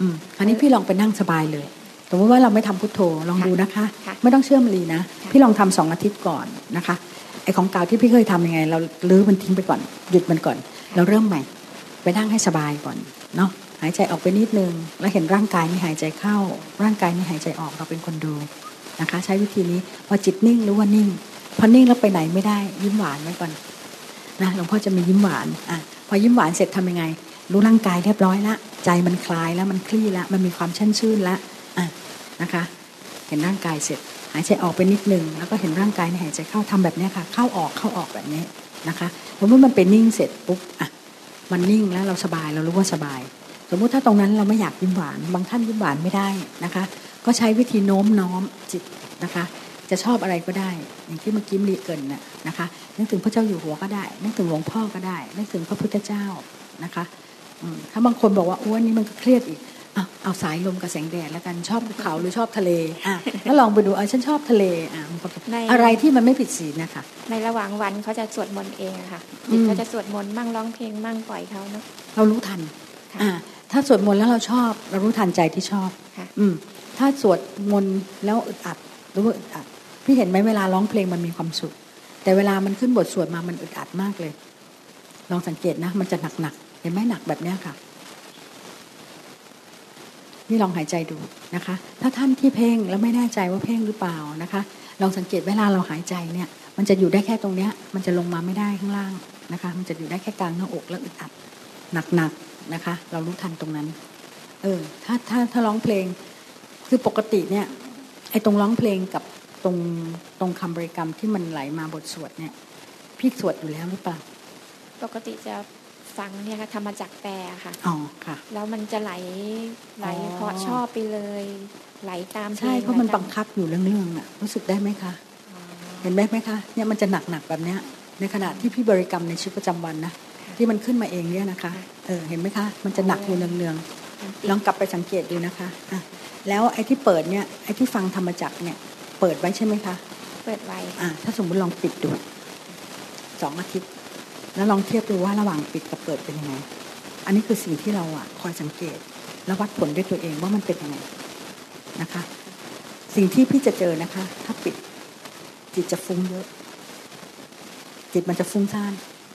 อืมคราวนี้พี่ลองไปนั่งสบายเลยสมมติว่าเราไม่ทำพุทโธลองดูนะคะ ไม่ต้องเชื่อมรีนะ พี่ลองทำสองอาทิตย์ก่อนนะคะไอของเก่าที่พี่เคยทำยังไง เราลื้อมันทิ้งไปก่อนหยุดมันก่อน เราเริ่มใหม่ ไปนั่งให้สบายก่อน เนาะหายใจออกไปนิดนึง แล้วเห็นร่างกายนี่หายใจเข้า ร่างกายนี่หายใจออกเราเป็นคนดูนะคะ ใช้วิธีนี้พอจิตนิ่งรู้ว่านิ่งพอนิ่งแล้วไปไหนไม่ได้ ยิ้มหวานไว้ก่อนนะหลวงพ่อจะมียิ้มหวานอะพอยิ้มหวานเสร็จทำยังไง รู้ร่างกายเรียบร้อยละใจมันคลายแล้วมันคลี่แล้วมันมีความชั่นชื่นละอะนะคะ เห็นร่างกายเสร็จ หายใจออกไปนิดนึง แล้วก็เห็นร่างกายในหายใจเข้าทำแบบนี้ค่ะ เข้าออกเข้าออกแบบนี้นะคะสมมติมันเป็นนิ่งเสร็จปุ๊บอะ มันนิ่งแล้วเราสบายเรารู้ว่าสบาย สมมุติถ้าตรงนั้นเราไม่อยากยิ้มหวาน บางท่านยิ้มหวานไม่ได้นะคะ ก็ใช้วิธีโน้มน้อมจิตนะคะ จะชอบอะไรก็ได้ อย่างที่เมื่อกี้รีเกินน่ะนะคะนึกถึงพระเจ้าอยู่หัวก็ได้นึกถึงหลวงพ่อก็ได้นึกถึงพระพุทธเจ้านะคะถ้าบางคนบอกว่าอ้วนนี้มันก็เครียดอีก เอาเอาสายลมกับแสงแดดแล้วกันชอบภูเขาหรือชอบทะเลอะแล้วลองไปดูเออฉันชอบทะเลอะอะไรที่มันไม่ผิดศีลนะคะ
ในระหว่างวันเขาจะสวดมนต์เองอะค่ะจิตเขาจะสวดมนต์มั่งร้องเพลงมั่งปล่อยเขาเนาะ
เรารู้ทันอ่าถ้าสวดมนต์แล้วเราชอบ เรารู้ทันใจที่ชอบอืมถ้าสวดมนต์แล้วอึดอัดหรือว่าอึดอัดพี่เห็นไหมเวลาร้องเพลงมันมีความสุข แต่เวลามันขึ้นบทสวดมามันอึดอัดมากเลย ลองสังเกตนะ มันจะหนักหนักเห็นไหมหนักแบบเนี้ยค่ะี่ลองหายใจดูนะคะ ถ้าท่านที่เพ่งแล้วไม่แน่ใจว่าเพ่งหรือเปล่านะคะลองสังเกตเวลาเราหายใจเนี่ย มันจะอยู่ได้แค่ตรงเนี้ย มันจะลงมาไม่ได้ข้างล่างนะคะ มันจะอยู่ได้แค่กลางหน้าอกแล้วอึดอัดหนักๆนะคะ เรารู้ทันตรงนั้น เออ ถ้าถ้าถ้าร้องเพลงคือปกติเนี่ยไอ้ตรงร้องเพลงกับตรงตรงคำบริกรรมที่มันไหลมาบทสวดเนี่ย พี่สวดอยู่แล้วหรือเปล่า
ปกติจะ ฟังเนี่ยค่ะธรรมจักแปลค่ะ
อ๋อค่ะ
แล้วมันจะไหลไหลเพราะชอบไปเลย ไหลตาม
ใช่เพราะมันบังคับอยู่เรื่องๆอะรู้สึกได้ไหมคะเห็นไหมไหมคะเนี่ยมันจะหนักๆแบบเนี้ย ในขณะที่พี่บริกรรมในชีวิตประจำวันนะที่มันขึ้นมาเองเนี่ยนะคะเออเห็นไหมคะ มันจะหนักอยู่เนืองๆลองกลับไปสังเกตดูนะคะอะแล้วไอ้ที่เปิดเนี่ยไอ้ที่ฟังธรรมจักเนี่ย เปิดไว้ใช่ไหมคะ
เปิดไว้
อะถ้าสมมติลองปิดดูสองอาทิตย์ แล้วลองเทียบดูว่าระหว่างปิดกับเปิดเป็นยังไง อันนี้คือสิ่งที่เราอะคอยสังเกต แล้ววัดผลด้วยตัวเองว่ามันเป็นยังไงนะคะ สิ่งที่พี่จะเจอนะคะ ถ้าปิดจิตจะฟุ้งเยอะ จิตมันจะฟุ้งซ่าน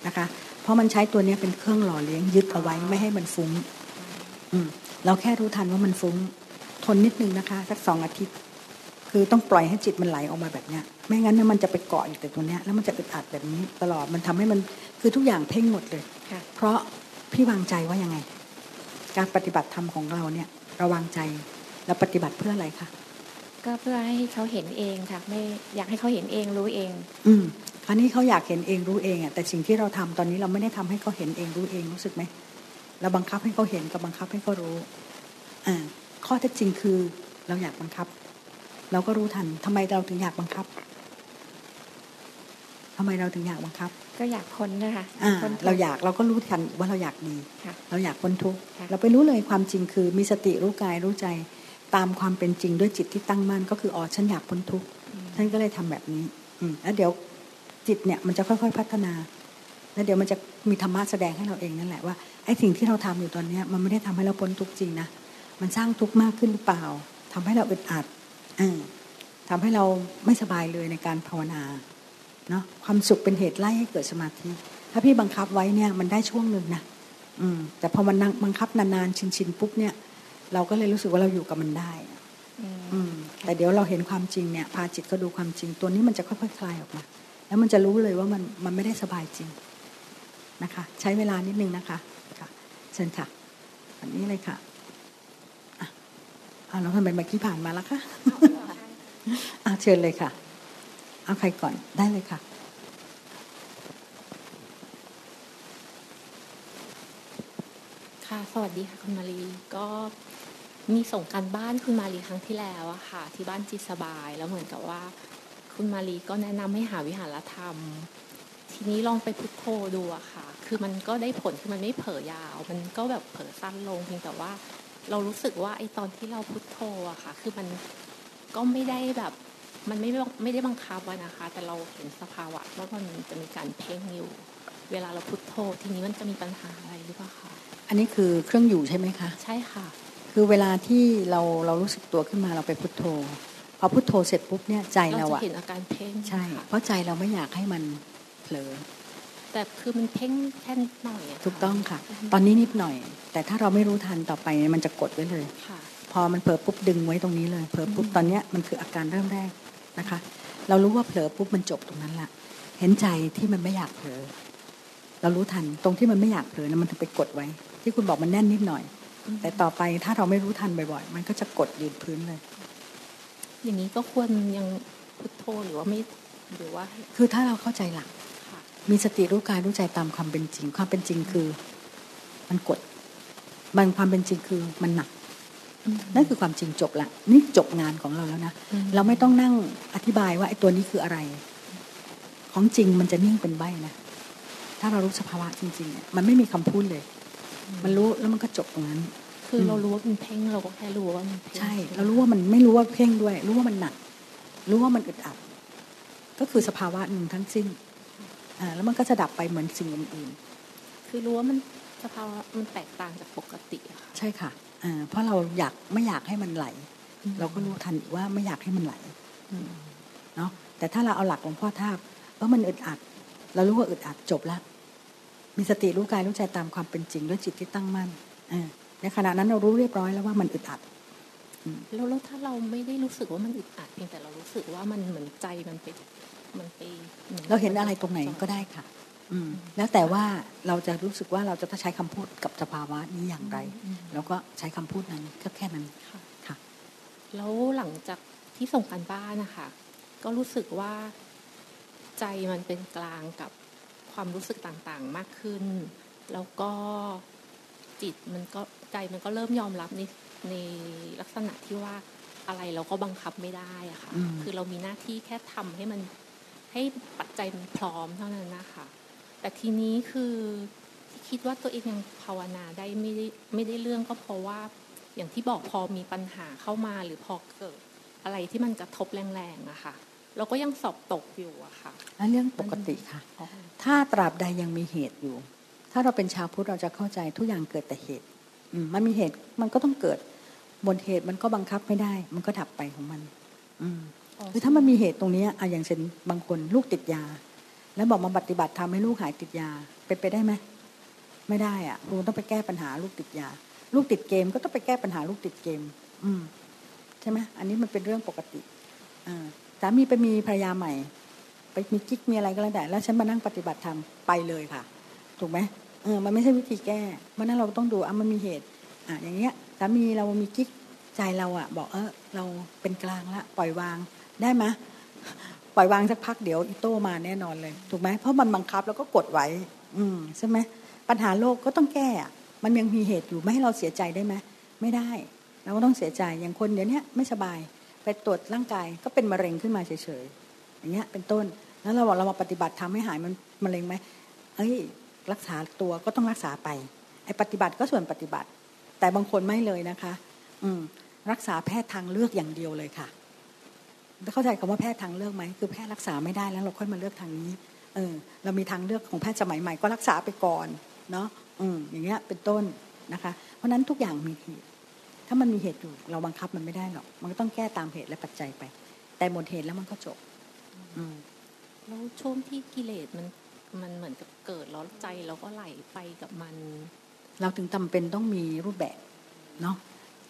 นะคะ เพราะมันใช้ตัวนี้เป็นเครื่องหล่อเลี้ยงยึดเอาไว้ไม่ให้มันฟุ้ง อืมเราแค่รู้ทันว่ามันฟุ้ง ทนนิดนึงนะคะ สักสองอาทิตย์ คือต้องปล่อยให้จิตมันไหลออกมาแบบเนี้ย ไม่งั้นเนี่ยมันจะไปเกาะอยู่แต่ตัวเนี้ยแล้วมันจะอึดอัดแบบนี้ตลอดมันทำให้มัน คือทุกอย่างเพ่งหมดเลยเพราะพี่วางใจว่ายังไง การปฏิบัติธรรมของเราเนี่ยเราวางใจเราปฏิบัติเพื่ออะไรคะ
ก็เพื่อให้เขาเห็นเองค่ะไม่อยากให้เขาเห็นเองรู้เอง
อืมคราวนี้เขาอยากเห็นเองรู้เองอะแต่สิ่งที่เราทำตอนนี้เราไม่ได้ทำให้เขาเห็นเองรู้เองรู้สึกไหมเราบังคับให้เขาเห็นกับบังคับให้เขารู้อ่าข้อเท็จจริงคือเราอยากบังคับ เราก็รู้ทันทำไมเราถึงอยากบังคับ ทำไมเราถึงอยากบังคับ
ก็อยากพ้นนะคะ
อ่า
พ้นทุกข์
เราอยากเราก็รู้ทันว่าเราอยากดี
ค่ะ
เราอยากพ้นทุกข์เราไปรู้เลยความจริงคือมีสติรู้กายรู้ใจตามความเป็นจริงด้วยจิตที่ตั้งมั่นก็คืออ๋อฉันอยากพ้นทุกข์ท่านก็เลยทำแบบนี้ อืมแล้วเดี๋ยวจิตเนี่ยมันจะค่อยๆพัฒนา แล้วเดี๋ยวมันจะมีธรรมะแสดงให้เราเองนั่นแหละว่าไอ้สิ่งที่เราทำอยู่ตอนเนี้ยมันไม่ได้ทำให้เราพ้นทุกข์จริงนะมันสร้างทุกข์มากขึ้นหรือเปล่าทำให้เราอึดอัดอทำให้เราไม่สบายเลยในการภาวนา เนาะความสุขเป็นเหตุไล่ให้เกิดสมาธิ ถ้าพี่บังคับไว้เนี่ยมันได้ช่วงหนึ่งนะอืมแต่พอมันบังคับนานๆชินๆปุ๊บเนี่ย เราก็เลยรู้สึกว่าเราอยู่กับมันได้อืมแต่เดี๋ยวเราเห็นความจริงเนี่ยพาจิตก็ดูความจริงตัวนี้มันจะค่อยๆคลายออกมา แล้วมันจะรู้เลยว่ามันมันไม่ได้สบายจริงนะคะ ใช้เวลานิดนึงนะคะค่ะเชิญค่ะอันนี้เลยค่ะอะเอาเราทำไมเมื่อกี้ผ่านมาแล้วคะอะเชิญเลยค่ะ เอาใครก่อนได้เลยค่ะ
ค่ะ สวัสดีค่ะคุณมารีก็มีส่งการบ้านคุณมารีครั้งที่แล้วอะค่ะ ที่บ้านจิตสบายแล้วเหมือนกับว่า คุณมารีก็แนะนำให้หาวิหารธรรม ทีนี้ลองไปพุทโธดูอะค่ะ คือมันก็ได้ผลคือมันไม่เผลอยาว มันก็แบบเผลอสั้นลงเพียงแต่ว่าเรารู้สึกว่าไอ้ตอนที่เราพุทโธอะค่ะ คือมันก็ไม่ได้แบบ มันไม่ไม่ได้บังคับว่านะคะ แต่เราเห็นสภาวะว่ามันจะมีการเพ่งอยู่ เวลาเราพุทโธทีนี้มันจะมีปัญหาอะไรหรือเปล่าคะ
อันนี้คือเครื่องอยู่ใช่ไหมคะ
ใช่ค่ะ
คือเวลาที่เราเรารู้สึกตัวขึ้นมาเราไปพุทโธพอพุทโธเสร็จปุ๊บเนี่ยใจเราอะ
จะเห็นอาการเพ่ง
ใช่ เพราะใจเราไม่อยากให้มันเผลอ
แต่คือมันเพ่งแค่นิดหน่อยอะ
ถูกต้องค่ะ ตอนนี้นิดหน่อย แต่ถ้าเราไม่รู้ทันต่อไปมันจะกดไว้เลย
ค่ะ
พอมันเผลอปุ๊บดึงไว้ตรงนี้เลยเผลอปุ๊บตอนเนี้ยมันคืออาการเริ่มแรก นะคะ เรารู้ว่าเผลอปุ๊บมันจบตรงนั้นละเห็นใจที่มันไม่อยากเผลอเรารู้ทันตรงที่มันไม่อยากเผลอนะมันถึงไปกดไว้ ที่คุณบอกมันแน่นนิดหน่อย แต่ต่อไปถ้าเราไม่รู้ทันบ่อยๆ มันก็จะกดยืนพื้นเลย
อย่างนี้ก็ควรยังพุทโธหรือว่าไม่หรือว่า
คือถ้าเราเข้าใจหลัก
ค่ะ
มีสติรู้กายรู้ใจตามความเป็นจริง ความเป็นจริงคือ มันกด มันความเป็นจริงคือมันหนัก นั่นคือความจริงจบละนี่จบงานของเราแล้วนะเราไม่ต้องนั่งอธิบายว่าไอ้ตัวนี้คืออะไร ของจริงมันจะนิ่งเป็นใบนะถ้าเรารู้สภาวะจริงๆเนี่ยมันไม่มีคำพูดเลย มันรู้แล้วมันก็จบตรงนั้น
คือเรารู้ว่ามันเพ่งเราก็แค่รู้ว่ามันเพ่ง
ใช่ เรารู้ว่ามันไม่รู้ว่าเพ่งด้วย รู้ว่ามันหนัก รู้ว่ามันอึดอัด ก็คือสภาวะหนึ่งทั้งสิ้นอ่าแล้วมันก็จะดับไปเหมือนสิ่งอื่น
คือรู้ว่ามันสภาวะมันแตกต่างจากปกติอะค่ะ
ๆใช่ค่ะอ่า เพราะเราอยากไม่อยากให้มันไหล เราก็รู้ทันอีกว่าไม่อยากให้มันไหลเนาะแต่ถ้าเราเอาหลักหลวงพ่อทาบว่ามันอึดอัด เรารู้ว่าอึดอัดจบละมีสติรู้กายรู้ใจตามความเป็นจริงด้วยจิตที่ตั้งมั่นอ่าในขณะนั้นเรารู้เรียบร้อยแล้วว่ามันอึดอัด
แล้วแล้วถ้าเราไม่ได้รู้สึกว่ามันอึดอัดเพียงแต่เรารู้สึกว่ามันเหมือนใจมันไปมันไปหมือน
เราเห็นอะไรตรงไหนก็ได้ค่ะอืม แล้วแต่ว่าเราจะรู้สึกว่าเราจะต้องใช้คำพูดกับสภาวะนี้อย่างไร แล้วก็ใช้คำพูดนั้นก็แค่นั้น
ค่ะ
ค่ะ
แล้วหลังจากที่ส่งการบ้านนะคะก็รู้สึกว่าใจมันเป็นกลางกับความรู้สึกต่างๆมากขึ้น แล้วก็จิตมันก็ใจมันก็เริ่มยอมรับในในลักษณะที่ว่าอะไรเราก็บังคับไม่ได้อะค่ะ
อืม
คือเรามีหน้าที่แค่ทำให้มันให้ปัจจัยมันพร้อมเท่านั้นนะคะ แต่ทีนี้คือที่คิดว่าตัวเองยังภาวนาได้ไม่ได้ไม่ได้เรื่องก็เพราะว่าอย่างที่บอกพอมีปัญหาเข้ามาหรือพอเกิดอะไรที่มันกระทบแรงๆอะค่ะ เราก็ยังสอบตกอยู่อะค่ะ
อันเรื่องปกติค่ะ ถ้าตราบใดยังมีเหตุอยู่ ถ้าเราเป็นชาวพุทธเราจะเข้าใจทุกอย่างเกิดแต่เหตุอืมมันมีเหตุมันก็ต้องเกิดบนเหตุมันก็บังคับไม่ได้ มันก็ดับไปของมัน อืม
อ๋อ
คือถ้ามันมีเหตุตรงนี้อะอย่างเช่นบางคนลูกติดยา แล้วบอกมาปฏิบัติทำให้ลูกหายติดยาเป็นไปได้ไหมไม่ได้อะครูต้องไปแก้ปัญหาลูกติดยา ลูกติดเกมก็ต้องไปแก้ปัญหาลูกติดเกม อืมใช่ไหมอันนี้มันเป็นเรื่องปกติอ่าสามีไปมีภรรยาใหม่ ไปมีกิ๊กมีอะไรก็แล้วแต่แล้วฉันมานั่งปฏิบัติธรรมไปเลยค่ะ ถูกไหมเออมันไม่ใช่วิธีแก้เพราะฉะนั้นเราต้องดูอะมันมีเหตุ อะอย่างเงี้ยสามีเรามีกิ๊กใจเราอะ บอกเออเราเป็นกลางละปล่อยวางได้ไหม ปล่อยวางสักพักเดี๋ยวอีโต้มาแน่นอนเลย ถูกไหมเพราะมันบังคับแล้วก็กดไว้ อืมใช่ไหมปัญหาโลกก็ต้องแก้มันยังมีเหตุอยู่ไม่ให้เราเสียใจได้ไหมไม่ได้เราก็ต้องเสียใจอย่างคนเดี๋ยวนี้ไม่สบาย ไปตรวจร่างกายก็เป็นมะเร็งขึ้นมาเฉยๆอย่างเงี้ยเป็นต้น แล้วเราบอกเรามาปฏิบัติทำให้หายมันมะเร็งไหมเอ้ยรักษาตัวก็ต้องรักษาไปไอ้ปฏิบัติก็ส่วนปฏิบัติ แต่บางคนไม่เลยนะคะ อืมรักษาแพทย์ทางเลือกอย่างเดียวเลยค่ะ เข้าใจคำว่าแพทย์ทางเลือกไหมคือแพทย์รักษาไม่ได้แล้วเราค่อยมาเลือกทางนี้ เออ เรามีทางเลือกของแพทย์สมัยใหม่ก็รักษาไปก่อน เนาะอืมอย่างเงี้ยเป็นต้นนะคะ เพราะนั้นทุกอย่างมีเหตุ ถ้ามันมีเหตุอยู่เราบังคับมันไม่ได้หรอก มันก็ต้องแก้ตามเหตุและปัจจัยไป แต่หมดเหตุแล้วมันก็จบ อืม
แล้วช่วงที่กิเลสมันมันเหมือนกับเกิดแล้วใจเราก็ไหลไปกับมัน
เราถึงจำเป็นต้องมีรูปแบบเนาะ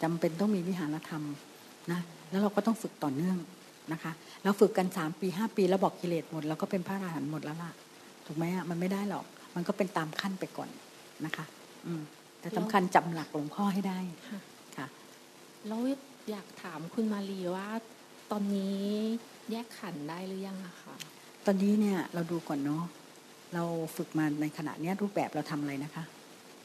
จำเป็นต้องมีวิหารธรรมนะแล้วเราก็ต้องฝึกต่อเนื่อง นะคะเราฝึกกันสามปีห้าปีแล้วบอกกิเลสหมดเราก็เป็นพระอรหันต์หมดแล้วล่ะ ถูกไหมอะมันไม่ได้หรอก มันก็เป็นตามขั้นไปก่อนนะคะ อืมแต่สำคัญจำหลักหลวงพ่อให้ได้ค่ะ
แล้วอยากถามคุณมารีว่า ตอนนี้แยกขันธ์ได้หรือยังอะคะ
ตอนนี้เนี่ยเราดูก่อนเนาะเราฝึกมาในขณะเนี้ยรูปแบบเราทำอะไรนะคะ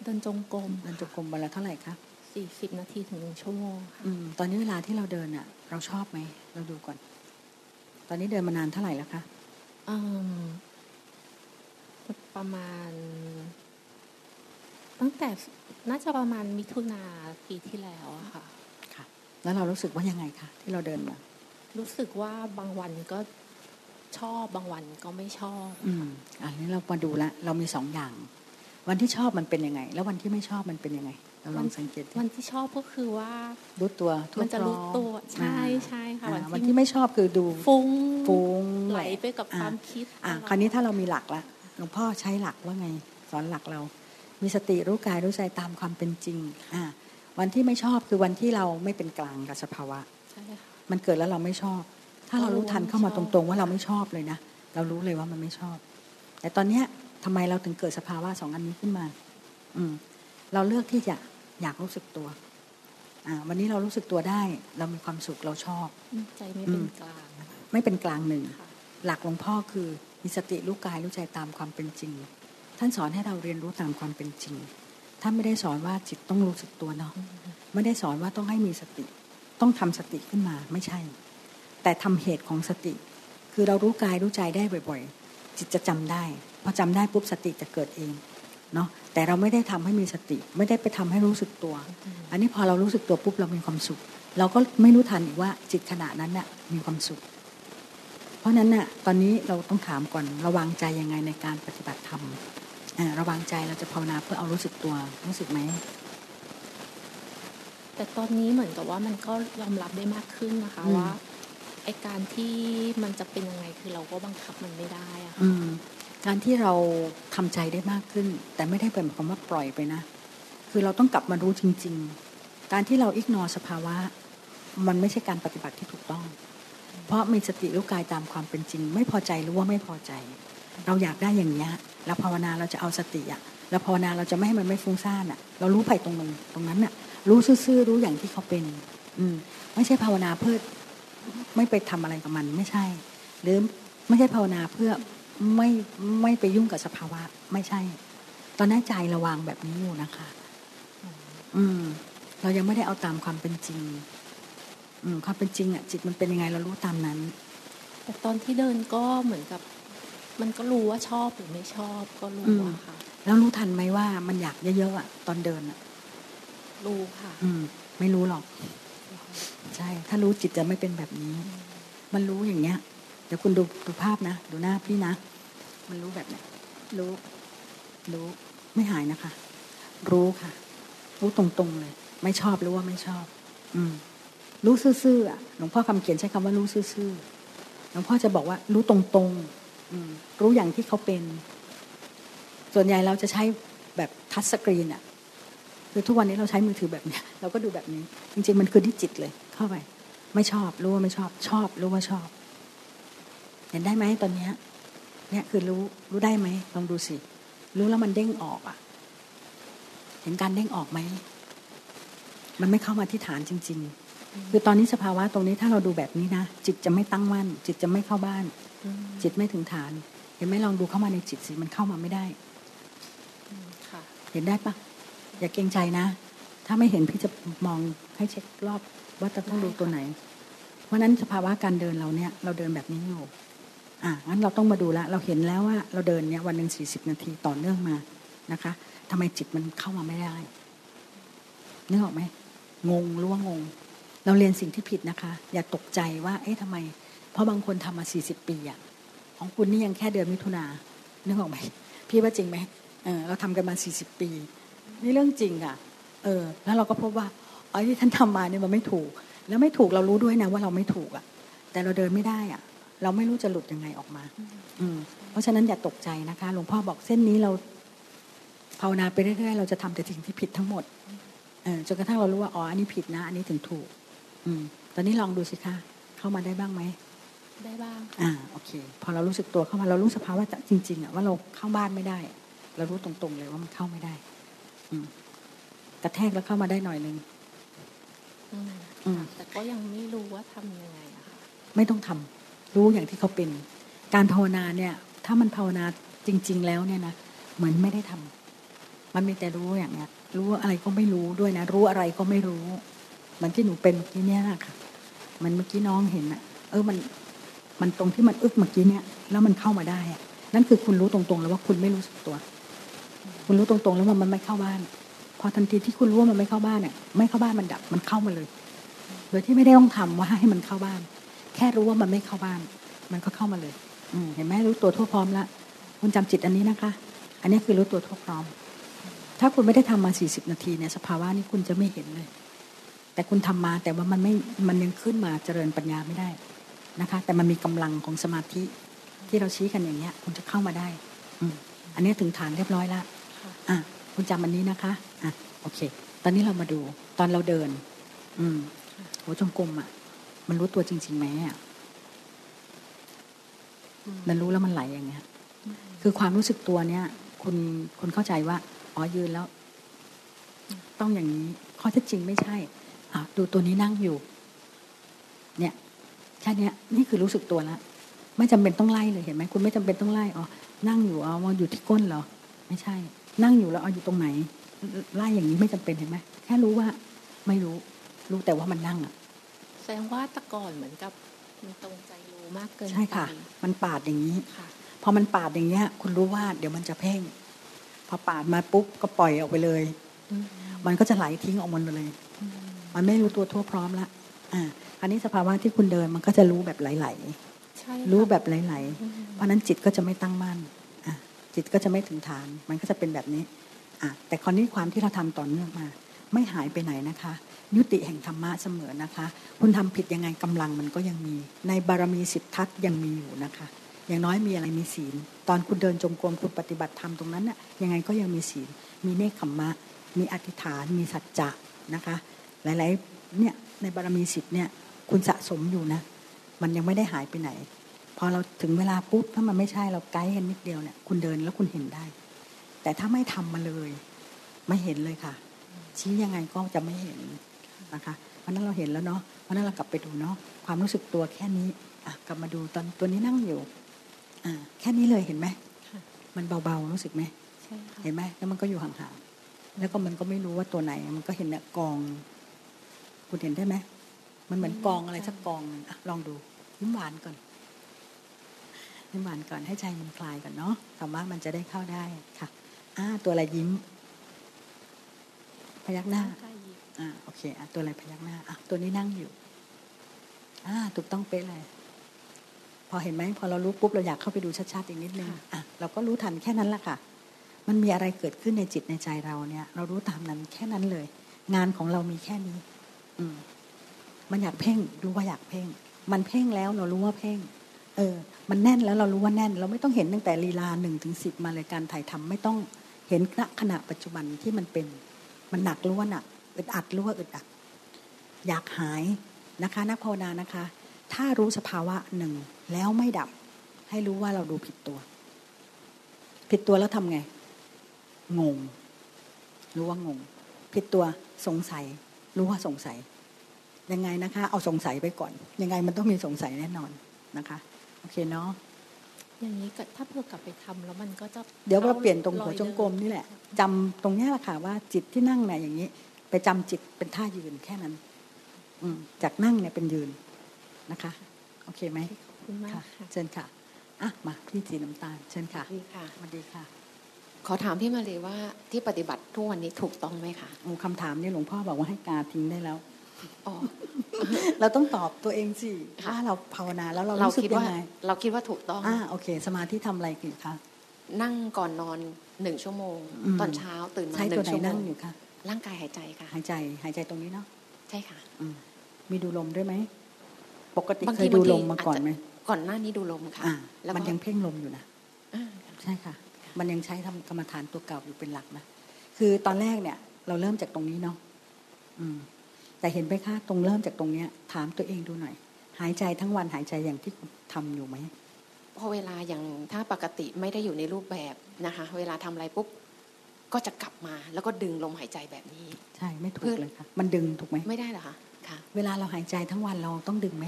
เดินจงกรม
เดินจงกรมวันละเท่าไหร่คะ
สี่สิบนาทีถึงหนึ่งชั่วโมงค่ะ
อืมตอนนี้เวลาที่เราเดินอะเราชอบไหมเราดูก่อน ตอนนี้เดินมานานเท่าไหร่แล้วคะ
อืมประมาณ ตั้งแต่น่าจะประมาณมิถุนาปีที่แล้วอะค่ะ
ค่ะ แล้วเรารู้สึกว่ายังไงคะที่เราเดินมา
รู้สึกว่าบางวันก็ชอบบางวันก็ไม่ชอบ
อืมอันนี้เรามาดูละ เรามีสองอย่าง วันที่ชอบมันเป็นยังไง แล้ววันที่ไม่ชอบมันเป็นยังไงเรา ลองสังเกตดิ
วันที่ชอบก็คือว่า
รู้ตัวทั่ว
มันจะรู้
พร้อ
ตัวใช่
อ่า
ใช่ค่ะ
อ่า
วัน
วัน
ที่
ที่ไม่ชอบคือดู
ฟุ้ง
ฟุ้ง
ไหลไปกับ
อ่
ความคิด
อ่า
ตลอด
คราวนี้ถ้าเรามีหลักละหลวงพ่อใช้หลักว่าไง สอนหลักเรา มีสติรู้กายรู้ใจตามความเป็นจริงอ่าวันที่ไม่ชอบคือวันที่เราไม่เป็นกลางกับสภาวะ
ใช่ค่ะ
มันเกิดแล้วเราไม่ชอบ ถ้าเรารู้ทันเข้ามาตรงๆ ว่าเราไม่ชอบเลยนะเรารู้เลยว่ามันไม่ชอบ แต่ตอนเนี้ยทำไมเราถึงเกิดสภาวะสองอันนี้ขึ้นมา อืม เราเลือกที่จะ อยากรู้สึกตัวอ่าวันนี้เรารู้สึกตัวได้ เรามีความสุขเราชอบ
ใจไม่เป็นกลาง
ไม่เป็นกลางหนึ่ง หลักหลวงพ่อคือมีสติรู้กายรู้ใจตามความเป็นจริง ท่านสอนให้เราเรียนรู้ตามความเป็นจริง ท่านไม่ได้สอนว่าจิตต้องรู้สึกตัวเนาะไม่ได้สอนว่าต้องให้มีสติ ต้องทำสติขึ้นมาไม่ใช่ แต่ทำเหตุของสติ คือเรารู้กายรู้ใจได้บ่อยๆ จิตจะจำได้ พอจำได้ปุ๊บสติจะเกิดเอง เนาะแต่เราไม่ได้ทำให้มีสติ ไม่ได้ไปทำให้รู้สึกตัว อันนี้พอเรารู้สึกตัวปุ๊บเรามีความสุข เราก็ไม่รู้ทันอีกว่าจิตขณะนั้นน่ะมีความสุข เพราะฉะนั้นน่ะตอนนี้เราต้องถามก่อนระวังใจยังไงในการปฏิบัติธรรมอ่าระวังใจเราจะภาวนาเพื่อเอารู้สึกตัวรู้สึกไหม
แต่ตอนนี้เหมือนกับว่ามันก็ยอมรับได้มากขึ้นนะคะ
อืม
ว่าไอการที่มันจะเป็นยังไงคือเราก็บังคับมันไม่ได้อะค่ะ
อืม การที่เราทำใจได้มากขึ้น แต่ไม่ได้เป็นคำว่าปล่อยไปนะ คือเราต้องกลับมารู้จริง ๆ การที่เราอิกนอสภาวะ มันไม่ใช่การปฏิบัติที่ถูกต้อง เพราะมีสติรู้กายตามความเป็นจริง ไม่พอใจรู้ว่าไม่พอใจ เราอยากได้อย่างนี้ยเราภาวนาเราจะเอาสติอะเราภาวนาเราจะไม่ให้มันไม่ฟุ้งซ่านอะเรารู้ไปตรงนั้นตรงนั้นอะรู้ซื่อๆรู้อย่างที่เขาเป็น อืมไม่ใช่ภาวนาเพื่อไม่ไปทำอะไรกับมันไม่ใช่ หรือไม่ใช่ภาวนาเพื่อ ไม่ไม่ไปยุ่งกับสภาวะ ไม่ใช่ ตอนนั้นใจระวางแบบนี้อยู่นะคะ อืม เรายังไม่ได้เอาตามความเป็นจริง อืมความเป็นจริงอะ จิตมันเป็นยังไงเรารู้ตามนั้น
แต่ตอนที่เดินก็เหมือนกับ มันก็รู้ว่าชอบหรือไม่ชอบก็รู้
อืม
อะค่ะ
แล้วรู้ทันไหมว่ามันอยากเยอะๆอะตอนเดินอะ
รู้ค่ะ
อืม ไม่รู้หรอก ใช่ ถ้ารู้จิตจะไม่เป็นแบบนี้ มันรู้อย่างเงี้ยเดี๋ยวคุณดูดูภาพนะ ดูหน้าพี่นะ มันรู้แบบเนี้ยรู้ รู้ไม่หายนะคะ รู้ค่ะ รู้ตรงๆเลย ไม่ชอบรู้ว่าไม่ชอบ อืม รู้ซื่อๆอะหลวงพ่อคำเขียนใช้คำว่ารู้ซื่อๆหลวงพ่อจะบอกว่า รู้ตรงๆอืม รู้อย่างที่เขาเป็น ส่วนใหญ่เราจะใช้แบบทัชสกรีนอะคือทุกวันนี้เราใช้มือถือแบบเนี้ยเราก็ดูแบบนี้ จริง ๆ มันคือที่จิตเลย เข้าไป ไม่ชอบ รู้ว่าไม่ชอบ ชอบ รู้ว่าชอบ เห็นได้ไหมตอนเนี้ยเนี่ยคือรู้รู้ได้ไหมลองดูสิ รู้แล้วมันเด้งออกอะ เห็นการเด้งออกไหมมันไม่เข้ามาที่ฐานจริง ๆ คือตอนนี้สภาวะตรงนี้ถ้าเราดูแบบนี้นะจิตจะไม่ตั้งมั่น จิตจะไม่เข้าบ้าน จิตไม่ถึงฐาน เห็นไหมลองดูเข้ามาในจิตสิมันเข้ามาไม่ได้
ค่ะ
เห็นได้ปะอย่าเกรงใจนะ ถ้าไม่เห็นพี่จะมองให้เช็ครอบว่าจะต้องดูตัวไหน เพราะฉะนั้นสภาวะการเดินเราเนี่ย เราเดินแบบนี้อยู่ อะงั้นเราต้องมาดูละเราเห็นแล้วว่าเราเดินเนี่ยวันหนึ่งสี่สิบนาทีต่อเนื่องมานะคะทำไมจิตมันเข้ามาไม่ได้นึกออกไหมงงรู้ว่างง เราเรียนสิ่งที่ผิดนะคะ อย่าตกใจว่าเอ๊ะทำไม เพราะบางคนทำมาสี่สิบปีอะของคุณนี่ยังแค่เดือนมิถุนานึกออกไหมพี่ว่าจริงไหมเออเราทำกันมาสี่สิบปี นี่เรื่องจริงอะเออ แล้วเราก็พบว่าอ๋อที่ท่านทำมาเนี่ยมันไม่ถูก แล้วไม่ถูกเรารู้ด้วยนะว่าเราไม่ถูกอะแต่เราเดินไม่ได้อะ เราไม่รู้จะหลุดยังไงออกมา อืมเพราะฉะนั้นอย่าตกใจนะคะหลวงพ่อบอกเส้นนี้เราภาวนาไปเรื่อยๆเราจะทำแต่สิ่งที่ผิดทั้งหมดเออจนกระทั่งเรารู้ว่าอ๋ออันนี้ผิดนะ อันนี้ถึงถูก อืม ตอนนี้ลองดูสิคะเข้ามาได้บ้างไหม
ได้บ้าง
อ่าโอเค พอเรารู้สึกตัวเข้ามาเรารู้สภาวะจริงๆอะว่าเราเข้าบ้านไม่ได้ เรารู้ตรงๆเลยว่ามันเข้าไม่ได้ อืมกระแทกแล้วเข้ามาได้หน่อยนึง
อืม
อืม
แต่ก็ยังไม่รู้ว่าทำยังไงอะค่ะ
ไม่ต้องทำ รู้อย่างที่เขาเป็น การภาวนาเนี่ยถ้ามันภาวนาจริง ๆ แล้วเนี่ยนะเหมือนไม่ได้ทำมันมีแต่รู้อย่างเนี้ยรู้อะไรก็ไม่รู้ด้วยนะ รู้อะไรก็ไม่รู้เหมือนที่หนูเป็นเมื่อกี้เนี่ยนะคะมันเมื่อกี้น้องเห็นอะเออมันมันตรงที่มันอึกเมื่อกี้เนี่ย แล้วมันเข้ามาได้อะนั่นคือคุณรู้ตรงๆแล้วว่าคุณไม่รู้สึกตัว คุณรู้ตรงๆแล้วว่ามันไม่เข้าบ้าน พอทันทีที่คุณรู้ว่ามันไม่เข้าบ้านเนี่ยไม่เข้าบ้านมันดับมันเข้ามาเลย โดยที่ไม่ได้ต้องทำว่าให้มันเข้าบ้าน แค่รู้ว่ามันไม่เข้าบ้าน มันก็เข้ามาเลยเห็นไหมรู้ตัวทั่วพร้อมแล้วคุณจำจิตอันนี้นะคะ อันนี้คือรู้ตัวทั่วพร้อม ถ้าคุณไม่ได้ทำมาสี่สิบนาทีเนี่ยสภาวะนี้คุณจะไม่เห็นเลย แต่คุณทำมาแต่ว่ามันไม่มันยังขึ้นมาเจริญปัญญาไม่ได้นะคะ แต่มันมีกำลังของสมาธิที่เราชี้กันอย่างเงี้ย คุณจะเข้ามาได้ อือันนี้ถึงฐานเรียบร้อยแล้วอะคุณจำอันนี้นะคะอะโอเค ตอนนี้เรามาดู ตอนเราเดิน อืมหัวจงกรมอะ มันรู้ตัวจริงๆไหมอะมันรู้แล้วมันไหลอย่างเงี้ย คือความรู้สึกตัวเนี้ยคุณคุณเข้าใจว่า อ๋อยืนแล้ว ต้องอย่างนี้ข้อเท็จจริงไม่ใช่อะดูตัวนี้นั่งอยู่ เนี่ยแค่เนี้ยนี่คือรู้สึกตัวแล้วไม่จำเป็นต้องไล่เลยเห็นไหมคุณไม่จำเป็นต้องไล่อ๋อนั่งอยู่เอามาอยู่ที่ก้นเหรอ ไม่ใช่ นั่งอยู่แล้วเอาอยู่ตรงไหนไล่อย่างนี้ไม่จำเป็นเห็นไหมแค่รู้ว่า ไม่รู้ รู้แต่ว่ามันนั่งอะ
แสดงว่าแตะก่อนเหมือนกับมันตรงใจรู้มากเกิน
ใช่ค่ะ
ไป
มันปาดอย่างนี้
ค่ะ
พอมันปาดอย่างเงี้ย คุณรู้ว่าเดี๋ยวมันจะเพ่ง พอปาดมาปุ๊บก็ปล่อยออกไปเลย
อืม
มันก็จะไหลทิ้งออกมาเลย มันไม่รู้ตัวทั่วพร้อมละอ่าอันนี้สภาวะที่คุณเดินมันก็จะรู้แบบไหล
ใช่
ๆ
ค่ะ
รู้แบบไหล
อืม
ๆเพราะฉะนั้นจิตก็จะไม่ตั้งมั่นอะจิตก็จะไม่ถึงฐาน มันก็จะเป็นแบบนี้อะแต่คราวนี้ความที่เราทำต่อเนื่องมา ไม่หายไปไหนนะคะ ยุติแห่งธรรมะเสมอนะคะ คุณทำผิดยังไงกำลังมันก็ยังมี ในบารมีสิทธัตยังมีอยู่นะคะ อย่างน้อยมีอะไรมีศีล ตอนคุณเดินจงกรมคุณปฏิบัติธรรมตรงนั้นน่ะยังไงก็ยังมีศีล มีเนคขมมะ มีอธิษฐาน มีสัจจะนะคะ หลายๆเนี่ยในบารมีสิทธิ์เนี่ยคุณสะสมอยู่นะ มันยังไม่ได้หายไปไหน พอเราถึงเวลาปุ๊บถ้ามันไม่ใช่เราไกด์กันนิดเดียวเนี่ยคุณเดินแล้วคุณเห็นได้ แต่ถ้าไม่ทำมาเลย ไม่เห็นเลยค่ะ ชี้ยังไงก็จะไม่เห็น นะคะเพราะนั้นเราเห็นแล้วเนาะเพราะนั้นเรากลับไปดูเนาะความรู้สึกตัวแค่นี้อะกลับมาดูตอนตัวนี้นั่งอยู่อ่าแค่นี้เลยเห็นไหม
ค่ะ
มันเบาๆรู้สึกไหม
ใช่ค่ะ
เห็นไหมแล้วมันก็อยู่ห่างๆแล้วก็มันก็ไม่รู้ว่าตัวไหน มันก็เห็นเนี่ยกองคุณเห็นได้ไหมมันเหมือนกองอะไรสักกองหนึ่งอะลองดูยิ้มหวานก่อนยิ้มหวานก่อนให้ใจมันคลายก่อนเนาะธรรมะมันจะได้เข้าได้ค่ะอ่าตัวอะไรยิ้ม พยักหน้า
ใกล้ยิบ
อ่าโอเคอะตัวอะไรพยักหน้าอะตัวนี้นั่งอยู่อ่าถูกต้องเป๊ะเลย พอเห็นไหมพอเรารู้ปุ๊บเราอยากเข้าไปดูชัดๆอีกนิดนึงอะเราก็รู้ทันแค่นั้นแหละค่ะ มันมีอะไรเกิดขึ้นในจิตในใจเราเนี่ย เรารู้ตามนั้นแค่นั้นเลย งานของเรามีแค่นี้ อืมมันอยากเพ่งรู้ว่าอยากเพ่ง มันเพ่งแล้วเรารู้ว่าเพ่ง เออ มันแน่นแล้วเรารู้ว่าแน่น เราไม่ต้องเห็นตั้งแต่ลีลาหนึ่งถึงสิบมาเลยการถ่ายทำไม่ต้องเห็นณขณะปัจจุบันที่มันเป็น มันหนักรู้ว่าหนัก อึดอัดรู้ว่าอึดอัด อยากหายนะคะ นักภาวนานะคะ ถ้ารู้สภาวะหนึ่งแล้วไม่ดับ ให้รู้ว่าเราดูผิดตัว ผิดตัวแล้วทำไง งง รู้ว่างง ผิดตัวสงสัย รู้ว่าสงสัย ยังไงนะคะ เอาสงสัยไปก่อน ยังไงมันต้องมีสงสัยแน่นอนนะคะ โอเคเนาะ
อย่างนี้ก็ถ้าเพื่อกลับไปทำแล้วมันก็จะ
เดี๋ยวเราเปลี่ยนตรงหัว
อย
จงกรมนี่แหละจำตรงเนี้ยแหละค่ะว่าจิตที่นั่งเนี่ยอย่างนี้ ไปจำจิตเป็นท่ายืนแค่นั้น อืมจากนั่งเนี่ยเป็นยืนนะคะ โอเคไหม
ขอบคุณมาก
ค่ะ
ค่ะ
เชิญค่ะอะมาพี่สีน้ำตาลเชิญค่ะ
ดีค่ะ
สวัสดีค่ะ
ขอถามพี่มาเลยว่าที่ปฏิบัติทุกวันนี้ถูกต้องไหมคะ
โอ้คำถามนี่หลวงพ่อบอกว่าให้กาทิ้งได้แล้วเราต้องตอบตัวเองสิว่าเราภาวนาแล้วเรา
เรา
รู้สึก
คิด
ยั
ว่าง
ไง
เราคิดว่าถูกต้อง
อ่าโอเค สมาธิทำอะไรกี่คะ
นั่งก่อนนอนหนึ่งชั่วโมง
อืม
ตอนเช้าตื่นมา
ใช้
ห
ตั
นึ่
ว
ง
ไหน
ชั่วโม
นั่ง
ง
อยู่คะ
ร่างกายหายใจค่ะ
หายใจหายใจตรงนี้เนาะ
ใช่ค่ะ
อืมมีดูลมด้วยไหมปกติ
บาง
เค
ที
ยดู
บางที
ลมมาก่อนไหม
อาจจะก่อนหน้านี้ดูลมค่ะ
อ่า
แล้ว
มัน
ก็
ยังเพ่งลมอยู่นะ
อ่า
ใช่ค่ะ มันยังใช้ทำกรรมฐานตัวเก่าอยู่เป็นหลักนะคือตอนแรกเนี่ย เราเริ่มจากตรงนี้เนาะอืม แต่เห็นไหมคะตรงเริ่มจากตรงเนี้ย ถามตัวเองดูหน่อย หายใจทั้งวันหายใจอย่างที่คุณทำอยู่ไหม
พอเวลาอย่างถ้าปกติไม่ได้อยู่ในรูปแบบนะคะ เวลาทำอะไรปุ๊บ ก็จะกลับมาแล้วก็ดึงลมหายใจแบบนี้
ใช่ไม่ถู
เพื่
ก
อ
เลยค่ะ มันดึงถูกไหม
ไม่ได้เหรอคะค่ะ
เวลาเราหายใจทั้งวันเราต้องดึงไหม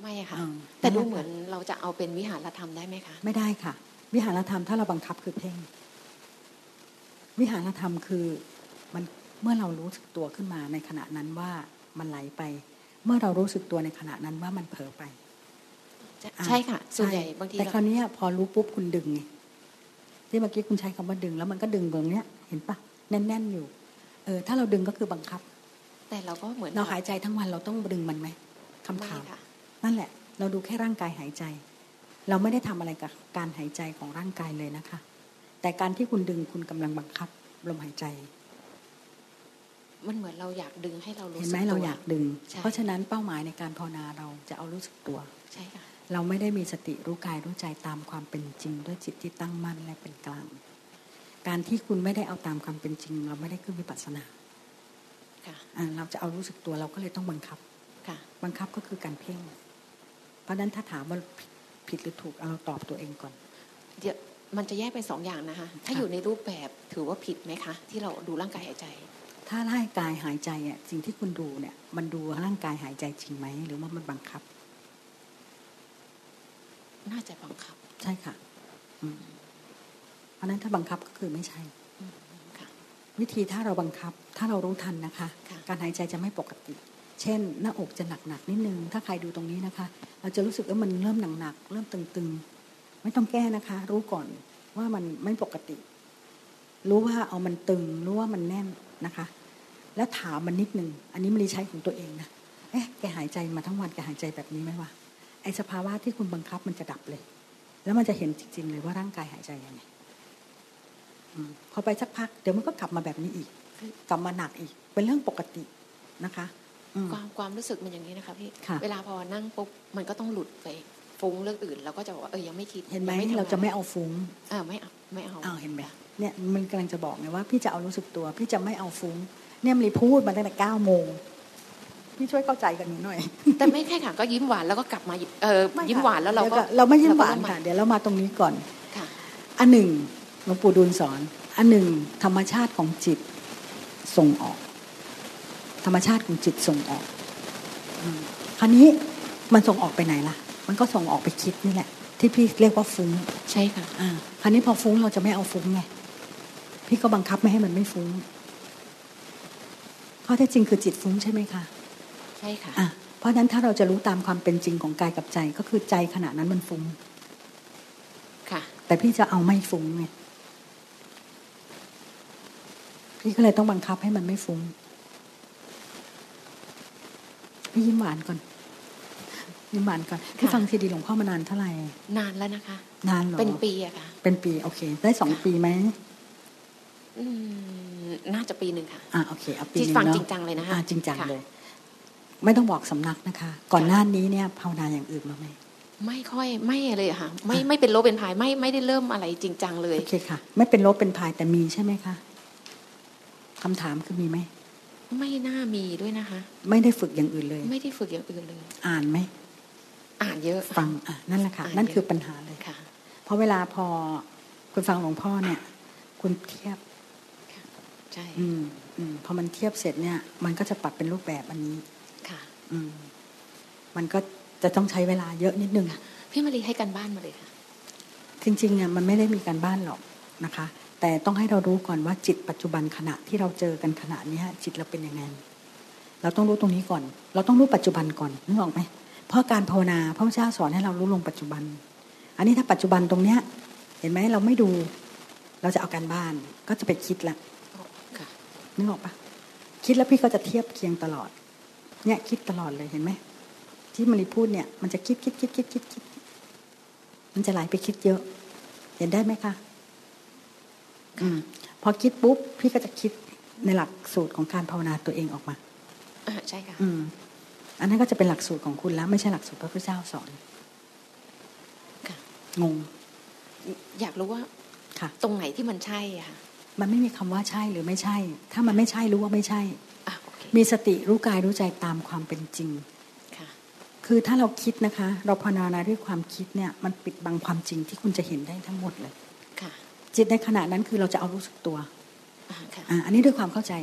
ไม่ค่ะ
อ่า
แต่ดู
นั่นแหละ
เหมือนเราจะเอาเป็นวิหารธรรมได้ไหมคะ
ไม่ได้ค่ะ วิหารธรรมถ้าเราบังคับคือเพ่ง วิหารธรรมคือมันเมื่อเรารู้สึกตัวขึ้นมาในขณะนั้นว่ามันไหลไป เมื่อเรารู้สึกตัวในขณะนั้นว่ามันเผลอไป
ใช่ค่ะส่วนใหญ่
ช่
บางที
แต่
เรา
คราวเนี้ยพอรู้ปุ๊บคุณดึงไง ที่เมื่อกี้คุณใช้คำว่าดึง แล้วมันก็ดึงตรงเนี้ยเห็นปะแน่น ๆอยู่ เออ ถ้าเราดึงก็คือบังคับ
แต่เราก็เหมือน
เราหายใจทั้งวันเราต้องดึงมันไหมคำถาม
ไม่ค่ะ
นั่นแหละ เราดูแค่ร่างกายหายใจ เราไม่ได้ทำอะไรกับการหายใจของร่างกายเลยนะคะ แต่การที่คุณดึงคุณกำลังบังคับลมหายใจ
มันเหมือนเราอยากดึงให้เรารู้
เห็น
สึก
ไหม
ตัว
เราอยากดึง
ใช่
เพราะฉะนั้นเป้าหมายในการภาวนาเราจะเอารู้สึกตัว
ใช่ค่ะ
เราไม่ได้มีสติรู้กายรู้ใจตามความเป็นจริง ด้วยจิตที่ตั้งมั่นและเป็นกลาง การที่คุณไม่ได้เอาตามความเป็นจริง เราไม่ได้ขึ้นวิปัสสนา
ค่ะ
อ่าเราจะเอารู้สึกตัวเราก็เลยต้องบังคับ
ค่ะ
บังคับก็คือการเพ่ง เพราะฉะนั้นถ้าถามว่าผิดหรือถูกเอาเราตอบตัวเองก่อน
เดี๋ยวมันจะแยกเป็นสองอย่างนะคะ ถ้าอยู่ในรูปแบบถือว่าผิดไหมคะ ที่เราดูร่างกายหายใจ
ถ้าร่างกายหายใจอะสิ่งที่คุณดูเนี่ย มันดูร่างกายหายใจจริงไหมหรือว่ามันบังคับ
น่าจะบังคับ
ใช่ค่ะอืมเพราะฉะนั้นถ้าบังคับก็คือไม่ใช่
ค่ะ
วิธีถ้าเราบังคับ ถ้าเรารู้ทันนะคะ
ค่ะ
การหายใจจะไม่ปกติ เช่น หน้าอกจะหนักๆนิดนึง ถ้าใครดูตรงนี้นะคะ เราจะรู้สึกว่ามันเริ่มหนักๆเริ่มตึงๆ ไม่ต้องแก้นะคะ รู้ก่อนว่ามันไม่ปกติ รู้ว่าเอามันตึง รู้ว่ามันแน่นนะคะ แล้วถามมันนิดนึง อันนี้มันรีใช้ของตัวเองนะเอ๊ะแกหายใจมาทั้งวันแกหายใจแบบนี้ไหมวะ ไอสภาวะที่คุณบังคับมันจะดับเลย แล้วมันจะเห็นจริง ๆ เลยว่าร่างกายหายใจยังไงอมพอไปสักพักเดี๋ยวมันก็กลับมาแบบนี้อีก กลับมาหนักอีก เป็นเรื่องปกตินะคะอืม
ความความรู้สึกมันอย่างนี้นะคะพี่
ค่ะ
เวลาพอนั่งปุ๊บมันก็ต้องหลุดไปฟุ้งเรื่องอื่นเราก็จะบอกว่าเออยังไม่คิด
เห็นไหม
ยังทำ
เราจะไม่
งน
เอาฟุ้ง
อ่าไม่เอาไม่เอา
อ้าวเห็นไหมเนี่ยมันกำลังจะบอกไงว่าพี่จะเอารู้สึกตัว พี่จะไม่เอาฟุ้ง เนี่ยมันรีพูดมาตั้งแต่เก้าโมง พี่ช่วยเข้าใจกันหนูหน่อย
แต่ไม่แค่ค่ะก็ยิ้มหวานแล้วก็กลับมาเออ
ไม่
ยิ้ม
ค่ะ
หวานแล้วเราก็
ดี๋ยเราไม่ยิ้มหวาน
เรก็
ค่ะ เดี๋ยวเรามาตรงนี้ก่อน
ค่ะ
อันหนึ่งหลวงปู่ดูลสอน อันหนึ่งธรรมชาติของจิตส่งออก ธรรมชาติของจิตส่งออกอมคราวนี้มันส่งออกไปไหนล่ะ มันก็ส่งออกไปคิดนี่แหละ ที่พี่เรียกว่าฟุ้ง
ใช่ค่ะ
อ่าคราวนี้พอฟุ้งเราจะไม่เอาฟุ้งไงพี่ก็บังคับไม่ให้มันไม่ฟุ้งข้อเท็จจริงคือจิตฟุ้งใช่ไหมคะ
ใช่ค่ะ
อะเพราะฉะนั้นถ้าเราจะรู้ตามความเป็นจริงของกายกับใจก็คือใจขณะนั้นมันฟุ้ง
ค่ะ
แต่พี่จะเอาไม่ฟุ้งไงพี่ก็เลยต้องบังคับให้มันไม่ฟุ้งพี่ยิ้มหวานก่อนยิ้มหวานก่อนพี่ฟังซีดีหลวงพ่อมานานเท่าไหร่
นานแล้วนะคะ
นานเหรอ
เป็นปีอะค่ะ
เป็นปีโอเค ได้สองปีไหม
อืมน่าจะปีหนึ่งค่ะ
อะโอเคเอาปี
ที่
หนึง
ฟัง
เนาะ
จริงจังเลยนะคะ
อ่จริงจัง
ค่ะ
เลย ไม่ต้องบอกสำนักนะคะ ก่อนหน้านี้เนี่ยภาวนาอย่างอื่นมาไหม
ไม่ค่อยไม่เลยอะค่ะ ไม่ไม่เป็นโรคเป็นพายไม่ไม่ได้เริ่มอะไรจริงจังเลย
โอเคค่ะ ไม่เป็นลบเป็นพายแต่มีใช่ไหมคะคำถามคือมีไหม
ไม่น่ามีด้วยนะคะ
ไม่ได้ฝึกอย่างอื่นเลย
ไม่ได้ฝึกอย่างอื่นเลย
อ่านไหม
อ่านเยอะ
ฟังอะนั่นแหละค่ะ
อ่าน
นั่น
เยอะ
คือปัญหาเลย
ค่ะ
เพราะเวลาพอคุณฟังหลวงพ่อเนี่ย คุณเทียบ
ใช่
อืมอืมพอมันเทียบเสร็จเนี่ย มันก็จะปรับเป็นรูปแบบอันนี้
ค่ะ
อื มมันก็จะต้องใช้เวลาเยอะนิดนึง
พี่มารีให้กันบ้านมาเลยค่ะ
จริงๆอะมันไม่ได้มีการบ้านหรอกนะคะ แต่ต้องให้เรารู้ก่อนว่าจิตปัจจุบันขณะที่เราเจอกันขณะเนี้ยจิตเราเป็นยังไง เราต้องรู้ตรงนี้ก่อน เราต้องรู้ปัจจุบันก่อนนึกออกไหมเพราะการภาวนาพระพุทธเจ้าสอนให้เรารู้ลงปัจจุบัน อันนี้ถ้าปัจจุบันตรงเนี้ย เห็นไหมเราไม่ดู เราจะเอาการบ้านก็จะไปคิดละ
ค่ะ
นึกออกปะคิดแล้วพี่ก็จะเทียบเคียงตลอด เนี่ยคิดตลอดเลยเห็นไหมที่มันพูดเนี่ยมันจะคิดคิดคิดคิดคิดคิดมันจะไหลไปคิดเยอะ เห็นได้ไหมคะอืมพอคิดปุ๊บพี่ก็จะคิดในหลักสูตรของการภาวนาตัวเองออกมา
อ่าใช่ค่ะ
อืม อันนั้นก็จะเป็นหลักสูตรของคุณแล้ว ไม่ใช่หลักสูตรพระพุทธเจ้าสอน
ค่ะ
งง
อยากรู้ว่า
ค่ะ
ตรงไหนที่มันใช่อะค่ะ
มันไม่มีคำว่าใช่หรือไม่ใช่ ถ้ามันไม่ใช่รู้ว่าไม่ใช่
อะโอเค
มีสติรู้กายรู้ใจตามความเป็นจริง
ค่ะ
คือถ้าเราคิดนะคะ เราภาวนาด้วยความคิดเนี่ยมันปิดบังความจริงที่คุณจะเห็นได้ทั้งหมดเลย
ค่ะ
จิตในขณะนั้นคือเราจะเอารู้สึกตัว
อ่าค่ะ
อ่าอันนี้ด้วยความเข้าใจ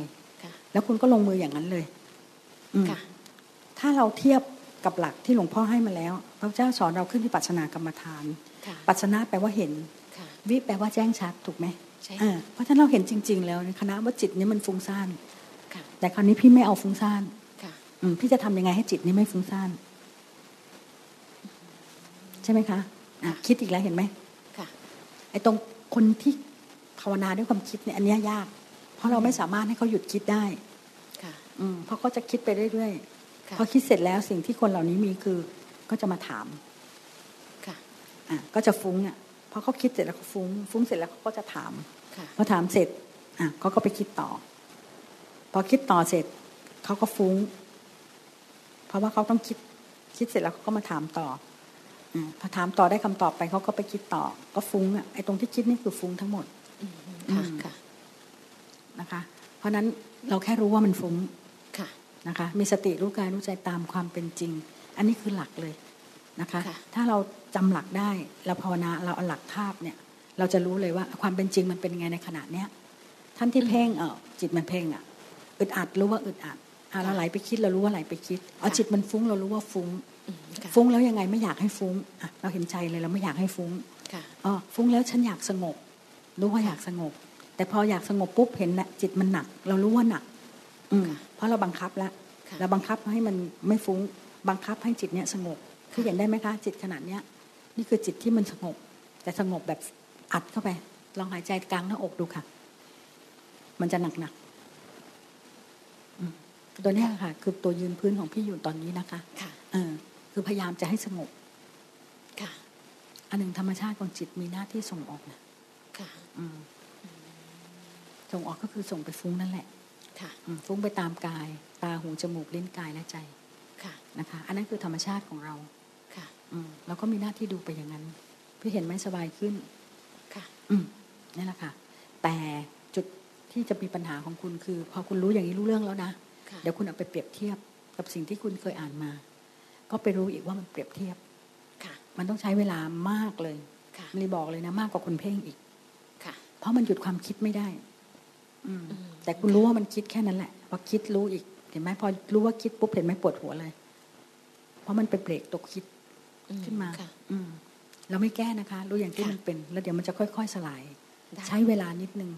ค่ะ
แล้วคุณก็ลงมืออย่างนั้นเลยอืม
ค่ะ
ถ้าเราเทียบกับหลักที่หลวงพ่อให้มาแล้ว พระเจ้าสอนเราขึ้นที่ปัจฉนากรรมฐาน
ค่ะ
ปัจฉนาแปลว่าเห็น
ค่ะ
วิแปลว่าแจ้งชัดถูกไหม
ใช่
อ่าเพราะฉะนั้นเราเห็นจริง ๆ แล้วในคณะว่าจิตนี้มันฟุ้งซ่าน
ค่ะ
แต่คราวนี้พี่ไม่เอาฟุ้งซ่าน
ค่ะ
อืมพี่จะทำยังไงให้จิตนี้ไม่ฟุ้งซ่าน ใช่ไหมคะอะคิดอีกแล้วเห็นไหม
ค่ะ
ไอ้ตรงคนที่ภาวนาด้วยความคิดเนี่ยอันเนี้ยยาก เพราะเราไม่สามารถให้เขาหยุดคิดได้
ค่ะ
อืมเพราะเขาจะคิดไปเรื่อย
ค่ะ
ๆพอคิดเสร็จแล้วสิ่งที่คนเหล่านี้มีคือ ก็จะมาถาม
ค่ะ
อะก็จะฟุ้งอะพอเขาคิดเสร็จแล้วเขาฟุ้ง ฟุ้งเสร็จแล้วเขาก็จะถาม
ค่ะ
พอถามเสร็จ อะเขาก็ไปคิดต่อ พอคิดต่อเสร็จเขาก็ฟุ้ง เพราะว่าเขาต้องคิดคิดเสร็จแล้วเขาก็มาถามต่ออมพอถามต่อได้คำตอบไปเขาก็ไปคิดต่อ ก็ฟุ้งอะไอ้ตรงที่คิดนี่คือฟุ้งทั้งหมด
ค่ะ
อืม
ค่ะ
นะคะ เพราะฉะนั้นเราแค่รู้ว่ามันฟุ้ง
ค่ะ
นะคะ มีสติรู้กายรู้ใจตามความเป็นจริง อันนี้คือหลักเลยนะคะ
ค่ะ
ถ้าเราจำหลักได้เราภาวนาเราเอาหลักทาบเนี่ย เราจะรู้เลยว่าความเป็นจริงมันเป็นไงในขณะเนี้ยท่านที่เพ่งเออจิตมันเพ่งอะ อึดอัดรู้ว่าอึดอัดอะเราไหลไปคิดเรารู้ว่าไหลไปคิดเอาจิตมันฟุ้งเรารู้ว่าฟุ้ง
อืมค่ะ
ฟุ้งแล้วยังไงไม่อยากให้ฟุ้งอะเราเห็นใจเลยเราไม่อยากให้ฟุ้ง
ค่ะ
อ๋อฟุ้งแล้วฉันอยากสงบ รู้ว่าอยากสงบ แต่พออยากสงบปุ๊บเห็นนะจิตมันหนัก เรารู้ว่าหนัก อืมเพราะเราบังคับแล้ว
ค่ะ
เราบังคับให้มันไม่ฟุ้ง บังคับให้จิตเนี้ยสงบคือเห็นได้ไหมคะจิตขนาดเนี้ย นี่คือจิตที่มันสงบ แต่สงบแบบอัดเข้าไป ลองหายใจกลางหน้าอกดูค่ะ มันจะหนักหนักๆอืม ตัวเนี้ยค่ะ คือตัวยืนพื้นของพี่อยู่ตอนนี้นะคะ
ค่ะ
เออคือพยายามจะให้สงบ
ค่ะ
อันหนึ่งธรรมชาติของจิตมีหน้าที่ส่งออกนะ
ค่ะ
อืมส่งออกก็คือส่งไปฟุ้งนั่นแหละ
ค่ะ
อืมฟุ้งไปตามกาย ตาหูจมูกลิ้นกายและใจ
ค่ะ
นะคะ อันนั้นคือธรรมชาติของเรา
ค่ะ
อืมเราก็มีหน้าที่ดูไปอย่างนั้น พี่เห็นไหมสบายขึ้น
ค่ะ
อืมนี่แหละค่ะ แต่จุดที่จะมีปัญหาของคุณคือ พอคุณรู้อย่างนี้รู้เรื่องแล้วนะ
ค่ะ
เดี๋ยวคุณเอาไปเปรียบเทียบกับสิ่งที่คุณเคยอ่านมา ก็ไปรู้อีกว่ามันเปรียบเทียบ
ค่ะ
มันต้องใช้เวลามากเลย
ค่ะ
มันบอกเลยนะมากกว่าคนเพ่งอีก
ค่ะ
เพราะมันหยุดความคิดไม่ได้ อืม
อืม
แต่คุณรู้ว่ามันคิดแค่นั้นแหละพอคิดรู้อีกเห็นไหมพอรู้ว่าคิดปุ๊บเห็นไหมปวดหัวเลย เพราะมันไปเบรกตัวคิด
อืม
ขึ้นมา
ค่ะ
อืมเราไม่แก้นะคะ รู้อย่างที่
ค่ะ
มันเป็น แล้วเดี๋ยวมันจะค่อย ๆ สลาย
ได้
ใช้เวลานิดนึง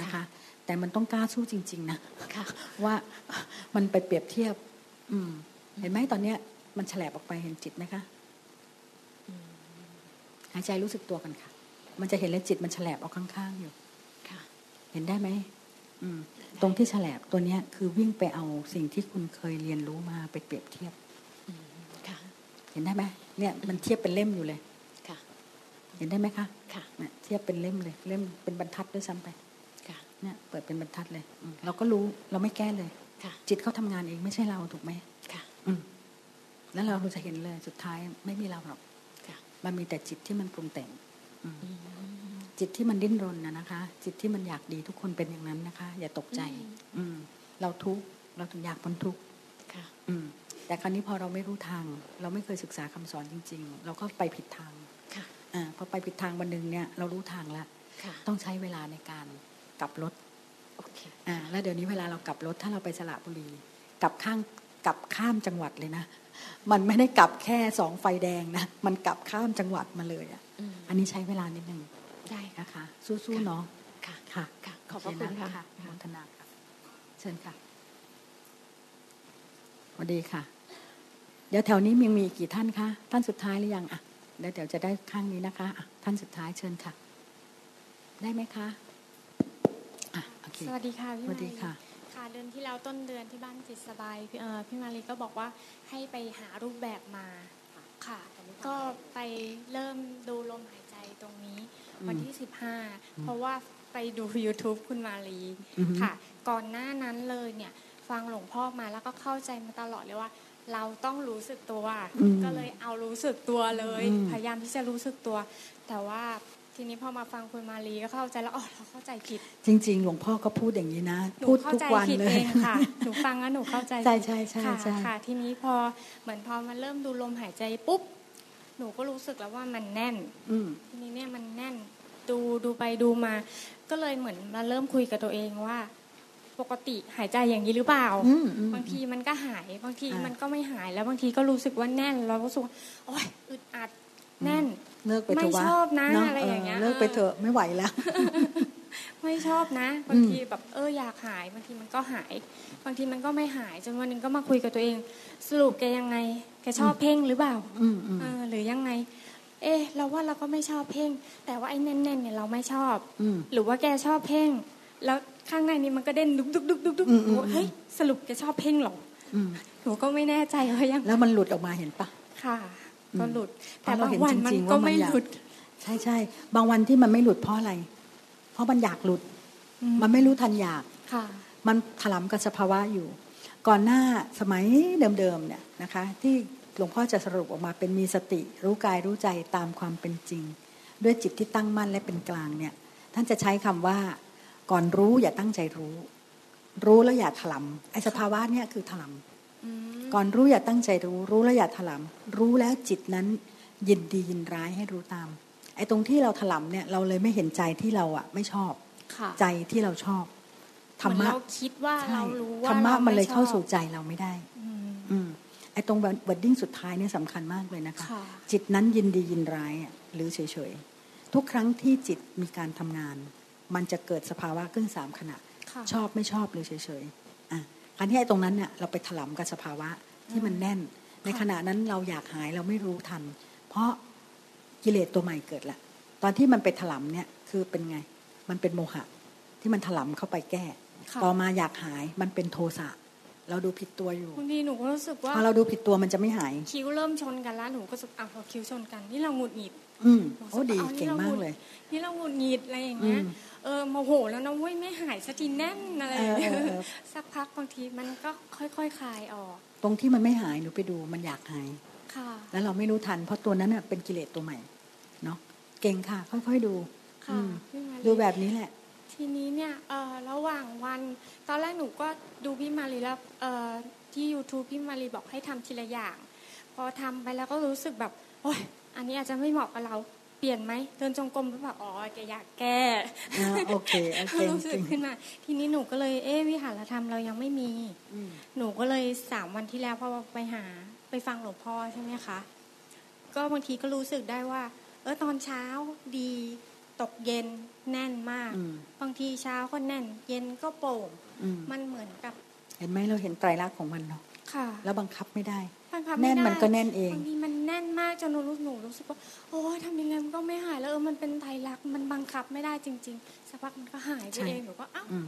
นะคะ แต่มันต้องกล้าสู้จริง ๆ นะ
ค่ะ
ว่ามันไปเปรียบเทียบ อืม เห็นไหมตอนเนี้ย มันแฉลบออกไปเห็นจิตไหมคะหายใจรู้สึกตัวกันค่ะ มันจะเห็นเลยจิตมันแฉลบออกข้างๆอยู่
ค่ะ
เห็นได้ไหมอืม ตรงที่แฉลบตัวเนี้ย คือวิ่งไปเอาสิ่งที่คุณเคยเรียนรู้มาไปเปรียบเทียบ
อืมค่ะ
เห็นได้ไหมเนี่ย มันเทียบเป็นเล่มอยู่เลย
ค่ะ
เห็นได้ไหมคะ
ค่ะ
เนี่ยเทียบเป็นเล่มเลย เล่มเป็นบรรทัดด้วยซ้ำไป
ค่ะ
เนี่ยเปิดเป็นบรรทัดเลยอืมเราก็รู้เราไม่แก้เลย
ค่ะ
จิตเขาทำงานเองไม่ใช่เราถูกไหม
ค่ะ
อืมแล้วเราจะเห็นเลยสุดท้ายไม่มีเราหรอก
ค่ะ
มันมีแต่จิตที่มันปรุงแต่งอืม
อืม
จิตที่มันดิ้นรนนะนะคะ จิตที่มันอยากดีทุกคนเป็นอย่างนั้นนะคะ อย่าตกใจ อืม เราทุกข์เราถึงอยากพ้นทุกข์
ค่ะ
อืม แต่คราวนี้พอเราไม่รู้ทาง เราไม่เคยศึกษาคำสอนจริง ๆ เราก็ไปผิดทาง
ค่ะ
อ่าพอไปผิดทางวันหนึ่งเนี่ย เรารู้ทางแล้ว
ค่ะ
ต้องใช้เวลาในการ กลับรถ
โอเค
อ่าแล้วเดี๋ยวนี้เวลาเรากลับรถถ้าเราไปสระบุรีกลับข้างกลับข้ามจังหวัดเลยนะ มันไม่ได้กลับแค่สองไฟแดงนะ มันกลับข้ามจังหวัดมาเลยอะ
อืม
อันนี้ใช้เวลานิดนึง
ได้ค่ะ
นะคะ สู้ๆเนาะ
ค่ะ
ค่ะ
ค่ะ ขอบพระคุณค่ะ
โอเโมทนาค่ะ เชิญค่ะสวัสดีค่ะ เดี๋ยวแถวนี้ยังมีกี่ท่านคะท่านสุดท้ายหรือยังอะเดี๋ยวเดี๋ยวจะได้ข้างนี้นะคะอะท่านสุดท้ายเชิญค่ะ ได้ไหมคะอะ โอเค
สวัสดีค่ะพี่
สวัสดีค่ะ
คค่ะเดือนที่แล้วต้นเดือนที่บ้านจิตสบายพี่เอ่อพี่มารีก็บอกว่าให้ไปหารูปแบบมาค่ะ ก็ไปเริ่มดูลมหายใจตรงนี้ วันที่15เพราะว่าไปดู YouTube คุณมารี
อือฮึ
ค่ะ ก่อนหน้านั้นเลยเนี่ย ฟังหลวงพ่อมาแล้วก็เข้าใจมาตลอดเลยว่า เราต้องรู้สึกตัว
อืม
ก็เลยเอารู้สึกตัวเลย
อืม
พยายามที่จะรู้สึกตัว แต่ว่า ทีนี้พอมาฟังคุณมารีก็เข้าใจแล้วอ๋อเราเข้าใจผิด
จริง ๆ หลวงพ่อก็พูดอย่างนี้นะ
หนู
พูด
เข้า
ทุก
ใจ
วัน
ผิด
เลย
เองค่ะหนูฟังแล้วหนูเข้าใจ
ใช่
ผิด
ใช่ใช่
ค่ะ
ใช่
ค่ะ ทีนี้พอเหมือนพอมันเริ่มดูลมหายใจปุ๊บหนูก็รู้สึกแล้วว่ามันแน่น
อืม
ทีนี้เนี่ยมันแน่นดูดูไปดูมา ก็เลยเหมือนมาเริ่มคุยกับตัวเองว่า ปกติหายใจอย่างนี้หรือเปล่า
อืมอืม
บางทีมันก็หายบางที
อ่ามั
มันก็ไม่หายแล้วบางทีก็รู้สึกว่าแน่น เราก็รู้สึกว่าโอ๊ยอึดอัดแน่น
เลิกไปเถอะวะ
ไม่ชอบนะ
เอะ
ไรอย่างเงี้ย
เลิกไปเถอะไม่ไหวแล้ว
ไม่ชอบนะบางทีแบบเอออยากหายบางทีมันก็หาย บางทีมันก็ไม่หายจนวันหนึ่งก็มาคุยกับตัวเอง สรุปแกยังไงแกชอบเพ่งหรือเปล่า
อืมอืม
เออหรือยังไง เอ๊ะเราว่าเราก็ไม่ชอบเพ่ง แต่ว่าไอ้แน่นๆเนี่ยเราไม่ชอบ
อืม
หรือว่าแกชอบเพ่ง แล้วข้างในนี้มันก็เด่นดุกดุกดุกดุกดุก
อืมอืม
เฮ้ยสรุปแกชอบเพ่งเหรอ
อืม
หนูก็ไม่แน่ใจว่ายัง
แล้วมันหลุดออกมาเห็นปะ
ค่ะ ก็หลุด
เพ
แต่
ราะเรา
บาง
เห็น
วัน
จ
มัน
ริงๆ
ก็
ว่ามัน
ไม่
อยาก
หลุด
ใช่ใช่บางวันที่มันไม่หลุดเพราะอะไร เพราะมันอยากหลุด
อืม
มันไม่รู้ทันอยาก
ค่ะ
มันถลำกับสภาวะอยู่ ก่อนหน้าสมัยเดิมๆเนี่ยนะคะ ที่หลวงพ่อจะสรุปออกมาเป็นมีสติ รู้กายรู้ใจตามความเป็นจริง ด้วยจิตที่ตั้งมั่นและเป็นกลางเนี่ย ท่านจะใช้คำว่า ก่อนรู้อย่าตั้งใจรู้ รู้แล้วอย่าถลำไอ้สภาวะเนี่ยคือถลำ ก่อนรู้อย่าตั้งใจรู้ รู้แล้วอย่าถลำรู้แล้วจิตนั้นยินดียินร้ายให้รู้ตาม ไอ้ตรงที่เราถลำเนี่ยเราเลยไม่เห็นใจที่เราอะไม่ชอบ
ค่ะ
ใจที่เราชอบธรร
เหมือน
มะ
เราคิดว่า
ใช่
เรารู้ว่า
ธรรมะ
เรา
มันเลย
ไชอบ
เข้าสู่ใจเราไม่ได้
อืม
อืมไอ้ตรงวอร์ดดิ้งสุดท้ายเนี่ยสำคัญมากเลยนะคะ
ค่ะ
จิตนั้นยินดียินร้ายอะหรือเฉยๆ ทุกครั้งที่จิตมีการทำงาน มันจะเกิดสภาวะขึ้นสามขณะ
ค่ะ
ชอบไม่ชอบหรือเฉยๆ อะครั้ที่ไอ้ตรงนั้นเนี่ยเราไปถลำกับสภาวะที่มันแน่น ในขณะนั้นเราอยากหายเราไม่รู้ทัน เพราะกิเลสตัวใหม่เกิดละตอนที่มันไปถลำเนี่ยคือเป็นไง มันเป็นโมหะ ที่มันถลำเข้าไปแก้
ค่ะ
ต่อมาอยากหายมันเป็นโทสะเราดูผิดตัวอยู่
บางทีหนูก็รู้สึกว่า
พอเราดูผิดตัวมันจะไม่หาย
คิ้วเริ่มชนกันแล้วหนูก็รู้สึกอะพอคิ้วชนกัน นี่เราหงุดหงิด
อืม
หนูรู้
โอ้
สึ
ดี
อ
เก่งมากเลย
นี่เราหงุดหงิดอะไรอย่างเงี้ย
อืม
เออโมโหแล้วนะเว้ยไม่หายสักทีแน่นอะไรอย่างเงี้ย
เออเออเออ
สักพักบางทีมันก็ค่อยๆคคลายออก
ตรงที่มันไม่หายหนูไปดูมันอยากหาย
ค่ะ
แล้วเราไม่รู้ทัน เพราะตัวนั้นน่ะเป็นกิเลสตัวใหม่เนาะเก่งค่ะ ค่อยๆดู
ค่ะ
อืม
พี่มารี
ดูแบบนี้แหละ
ทีนี้เนี่ยเออระหว่างวัน ตอนแรกหนูก็ดูพี่มารีแล้วเออที่ YouTube พี่มารีบอกให้ทำทีละอย่าง พอทำไปแล้วก็รู้สึกแบบโอ๊ยอันนี้อาจจะไม่เหมาะกับเราเปลี่ยนไหมเดินจงกรมหรือเปล่าอ๋อแกอยากแก้
อ่าโอเคโอเค
รู้สึก
จริง
ขึ้นมา ทีนี้หนูก็เลยเอ๊ะวิหารธรรมเรายังไม่มี
อืม
หนูก็เลยสามวันที่แล้วพอไปหาไปฟังหลวงพ่อใช่ไหมคะก็บางทีก็รู้สึกได้ว่า เออตอนเช้าดีตกเย็นแน่นมาก
อืม
บางทีเช้าก็แน่น เย็นก็โปร่ง
อืม
มันเหมือนกับ
เห็นไหมเราเห็นไตรลักษณ์ของมันเนาะ
ค่ะ
แล้วบังคับไม่ได้
บังคับ
แน่น
ไได้
มันก็แน่นเอง
บางทีมันแน่นมากจนหนูรู้หนูรู้สึกว่าโอ้ยทำยังไงมันก็ไม่หายแล้วเออมันเป็นไทยรักษณ์มันบังคับไม่ได้จริงๆสักพักมันก็หายไป
ใช่
เองหนูก็อ้าว
อืม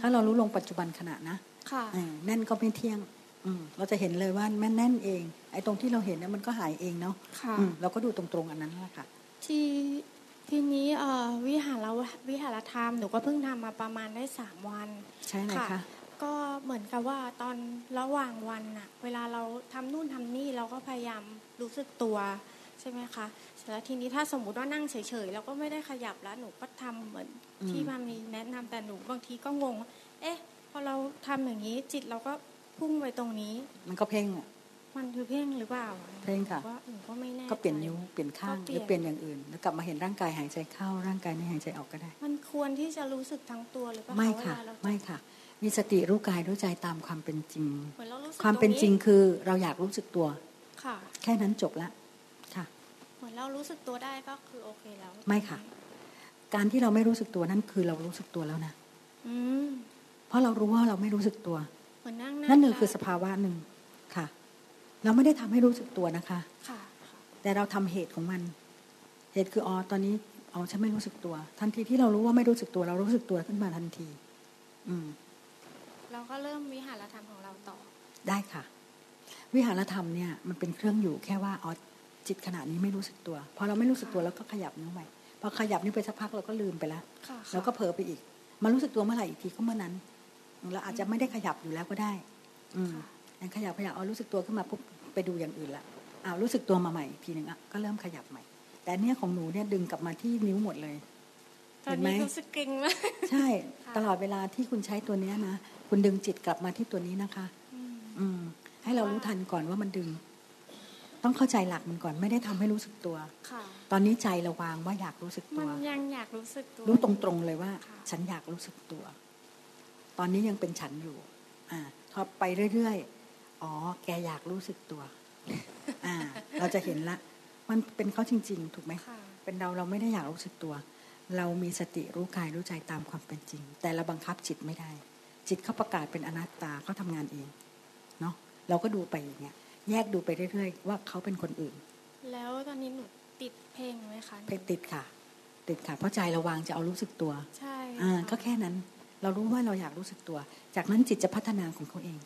ถ้าเรารู้ลงปัจจุบันขณะนะ
ค่ะ
อ่าแน่นก็ไม่เที่ยงอืมเราจะเห็นเลยว่าแม่นแน่นเอง ไอ้ตรงที่เราเห็นเนี่ยมันก็หายเองเนาะ
ค่ะ
อืมเราก็ดูตรงๆอันนั้นแหละค่ะ
ที่ทีนี้เอ่อวิหารวิหารธรรมหนูก็เพิ่งทำมาประมาณได้สามวัน
ใช่ไหมคะ
ก็เหมือนกับว่าตอนระหว่างวันน่ะ เวลาเราทำนู่นทำนี่เราก็พยายามรู้สึกตัวใช่ไหมคะเสร็จแล้วทีนี้ถ้าสมมติว่านั่งเฉยๆเราก็ไม่ได้ขยับแล้วหนูก็ทำเหมือน
อืม
ที่มามีแนะนำแต่หนูบางทีก็งงว่าเอ๊ะ พอเราทำอย่างนี้จิตเราก็พุ่งไปตรงนี้
มันก็เพ่งอะ
มันคือเพ่งหรือเปล่า
เพ่งค่ะ
หนูก็หนูก็ไม่แน่
ก็เปลี่ยน
ใจ
นิ้วเปลี่ยนข้าง
ก็
หรือเปลี่ยนอย่างอื่น แล้วกลับมาเห็นร่างกายหายใจเข้าร่างกายนี่หายใจออกก็ได้
มันควรที่จะรู้สึกทั้งตัวหรือเปล่า
ไม่
เว
ค่ะ
ลาเรา
ไม่ค่ะ มีสติรู้กายรู้ใจตามความเป็นจริง
เหมือนเรารู้สึก
ความเป็น
ต
จริงคือเราอยากรู้สึกตัว
ค่ะ
แค่นั้นจบละ ค่ะ
เหมือนเรารู้สึกตัวได้ก็คือโอเคแล้ว
ไม่ค่ะ การที่เราไม่รู้สึกตัวนั่นคือเรารู้สึกตัวแล้วนะ
อืม
เพราะเรารู้ว่าเราไม่รู้สึกตัว
เหมือนนั่ง
นั่นหนึ่ง
แล้ว
คือสภาวะหนึ่งค่ะ เราไม่ได้ทำให้รู้สึกตัวนะคะ
ค่ะ
แต่เราทำเหตุของมัน เหตุคืออ๋อตอนนี้อ๋อฉันไม่รู้สึกตัว ทันทีที่เรารู้ว่าไม่รู้สึกตัว เรารู้สึกตัวขึ้นมาทันที อืม
เราก็เริ่มวิหารธรรมของเราต่อ
ได้ค่ะ วิหารธรรมเนี่ยมันเป็นเครื่องอยู่แค่ว่าอ๋อจิตขณะนี้ไม่รู้สึกตัว พอเราไม่รู้สึกตัวแล้วก็ขยับนิ้วไปพอขยับนิ้วไปสักพักเราก็ลืมไปแล้ว
ค่ะ
แล้วก็เผลอไปอีกมารู้สึกตัวเมื่อไหร่อีกทีก็เมื่อนั้นเราอาจจะไม่ได้ขยับอยู่แล้วก็ได้ อืมงั้นขยับขยับเอารู้สึกตัวขึ้นมาปุ๊บไปดูอย่างอื่นละอ้าวรู้สึกตัวมาใหม่อีกทีหนึ่งอะก็เริ่มขยับใหม่ แต่เนี่ยของหนูเนี่ยดึงกลับมาที่นิ้วหมดเลย
ตอน
เห็นไหม
นี้รู้สึกเกร็งมาก
ใช่ ตลอดเวลาที่คุณใช้ตัวเนี้ยนะ คุณดึงจิตกลับมาที่ตัวนี้นะคะ อืม ให้เรารู้ทันก่อนว่ามันดึง ต้องเข้าใจหลักมันก่อนไม่ได้ทำให้รู้สึกตัว
ค่ะ
ตอนนี้ใจเราวางว่าอยากรู้สึก
มั
ตั
น
ว
ยังอยากรู้สึกตัว
รู้ตรงๆเลยว่า ฉันอยากรู้สึกตัว ตอนนี้ยังเป็นฉันอยู่ อ่าพอไปเรื่อยๆ อ๋อ แกอยากรู้สึกตัว อ่า เราจะเห็นละ มันเป็นเขาจริง ๆ ถูกไหม เป็นเราเราไม่ได้อยากรู้สึกตัว เรามีสติรู้กายรู้ใจตามความเป็นจริง แต่เราบังคับจิตไม่ได้ จิตเขาประกาศเป็นอนัตตาเขาทำงานเองเนาะเราก็ดูไปอย่างเงี้ยแยกดูไปเรื่อยๆว่าเขาเป็นคนอื่น
แล้วตอนนี้หนูติดเพลงไหมคะ
เพติดค่ะ ติดค่ะ เพราะใจเราวางจะเอารู้สึกตัว
ใช่
อ่าก็แค่นั้น เรารู้ว่าเราอยากรู้สึกตัว จากนั้นจิตจะพัฒนาของเขาเอง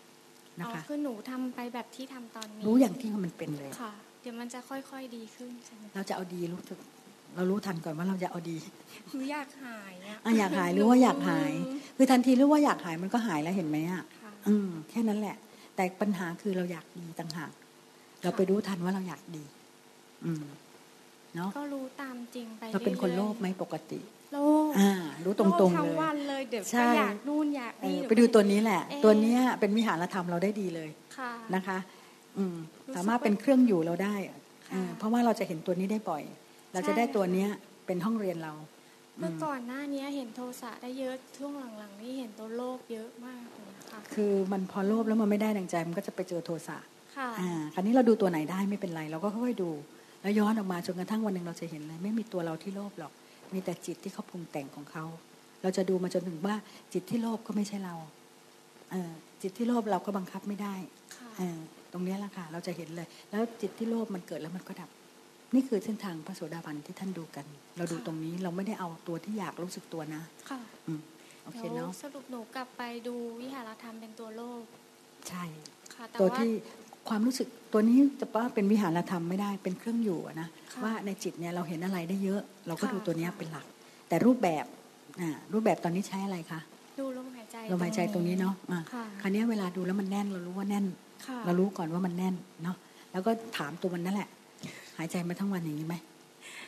นะ
อ๋อ
คะ
คือหนูทำไปแบบที่ทำตอนนี้
รู้อย่างที่มันเป็นเลย
ค่ะ เดี๋ยวมันจะค่อยๆดีขึ้นใช่ไหม
เราจะเอาดีรู้สึก เรารู้ทันก่อนว่าเราจะเอาดี
หนูอยากหายอะ
อะอยากหายหรือว่าอยากหาย คือทันทีรู้ว่าอยากหายมันก็หายแล้วเห็นไหมอะอืมแค่นั้นแหละ แต่ปัญหาคือเราอยากดีต่างหากเราไปรู้ทันว่าเราอยากดี อืมเนาะ
ก็รู้ตามจริงไป
เราเป็นคนโล
รื่อย
ภไหมปกติ
ๆโลภ
อ่า รู้ตรงๆ
โลภ
เล
ทั้ง
ย
วันเลยเดี๋ยว
ใช่
ก็อยากนู่นอยาก
เอ
นี่
อ
เยว
ไปดูตัวนี้แหละ
เอ๊ะ
ตัวเนี้ยเป็นวิหารธรรมเราได้ดีเลย
ค่ะ
นะคะ อืม
รู้สึก
สามารถเป็นเครื่องอยู่เราได้เออเพราะว่าเราจะเห็นตัวนี้ได้บ่อย เราจะได้ตัวเนี้ยเป็นห้องเรียนเรา
เมื่อก่อนหน้านี้เห็นโทสะได้เยอะช่วงหลังๆ นี่เห็นตัวโลภเยอะมากเลยนะคะ
คือมันพอโลภแล้วมันไม่ได้ดังใจมันก็จะไปเจอโทสะ
ค่ะ
อ่าคราวนี้เราดูตัวไหนได้ไม่เป็นไร เราก็ค่อยๆดู แล้วย้อนออกมาจนกระทั่งวันหนึ่งเราจะเห็นเลยไม่มีตัวเราที่โลภหรอก มีแต่จิตที่เขาปรุงแต่งของเขาเราจะดูมาจนถึงว่าจิตที่โลภก็ไม่ใช่เราเออจิตที่โลภเราก็บังคับไม่ได้เออตรงเนี้ยแหละค่ะ เราจะเห็นเลย แล้วจิตที่โลภมันเกิดแล้วมันก็ดับ นี่คือเส้นทางพระโสดาบันที่ท่านดูกัน เราดูตรงนี้เราไม่ได้เอาตัวที่อยากรู้สึกตัวนะ
ค่ะ
อืมโอเค
แล้ว
เนาะ
สรุปหนูกลับไปดูวิหารธรรมเป็นตัวโลภ
ใช่
ค่ะแต่
ตัว
ว่า
ที่ความรู้สึกตัวนี้จะว่าเป็นวิหารธรรมไม่ได้เป็นเครื่องอยู่อะนะ
ค่ะ
ว่าในจิตเนี่ยเราเห็นอะไรได้เยอะ เราก็
ค่ะ
ดูตัวเนี้ยเป็นหลัก แต่รูปแบบอ่ารูปแบบตอนนี้ใช้อะไรคะ
ดูลมหายใจ
ลมหายใจตรงนี้เนาะอะ
ค่ะ
คราวนี้เวลาดูแล้วมันแน่นเรารู้ว่าแน่น
ค่ะ
เรารู้ก่อนว่ามันแน่นเนาะแล้วก็ถามตัวมันนั่นแหละ หายใจมาทั้งวันอย่างนี้ไหม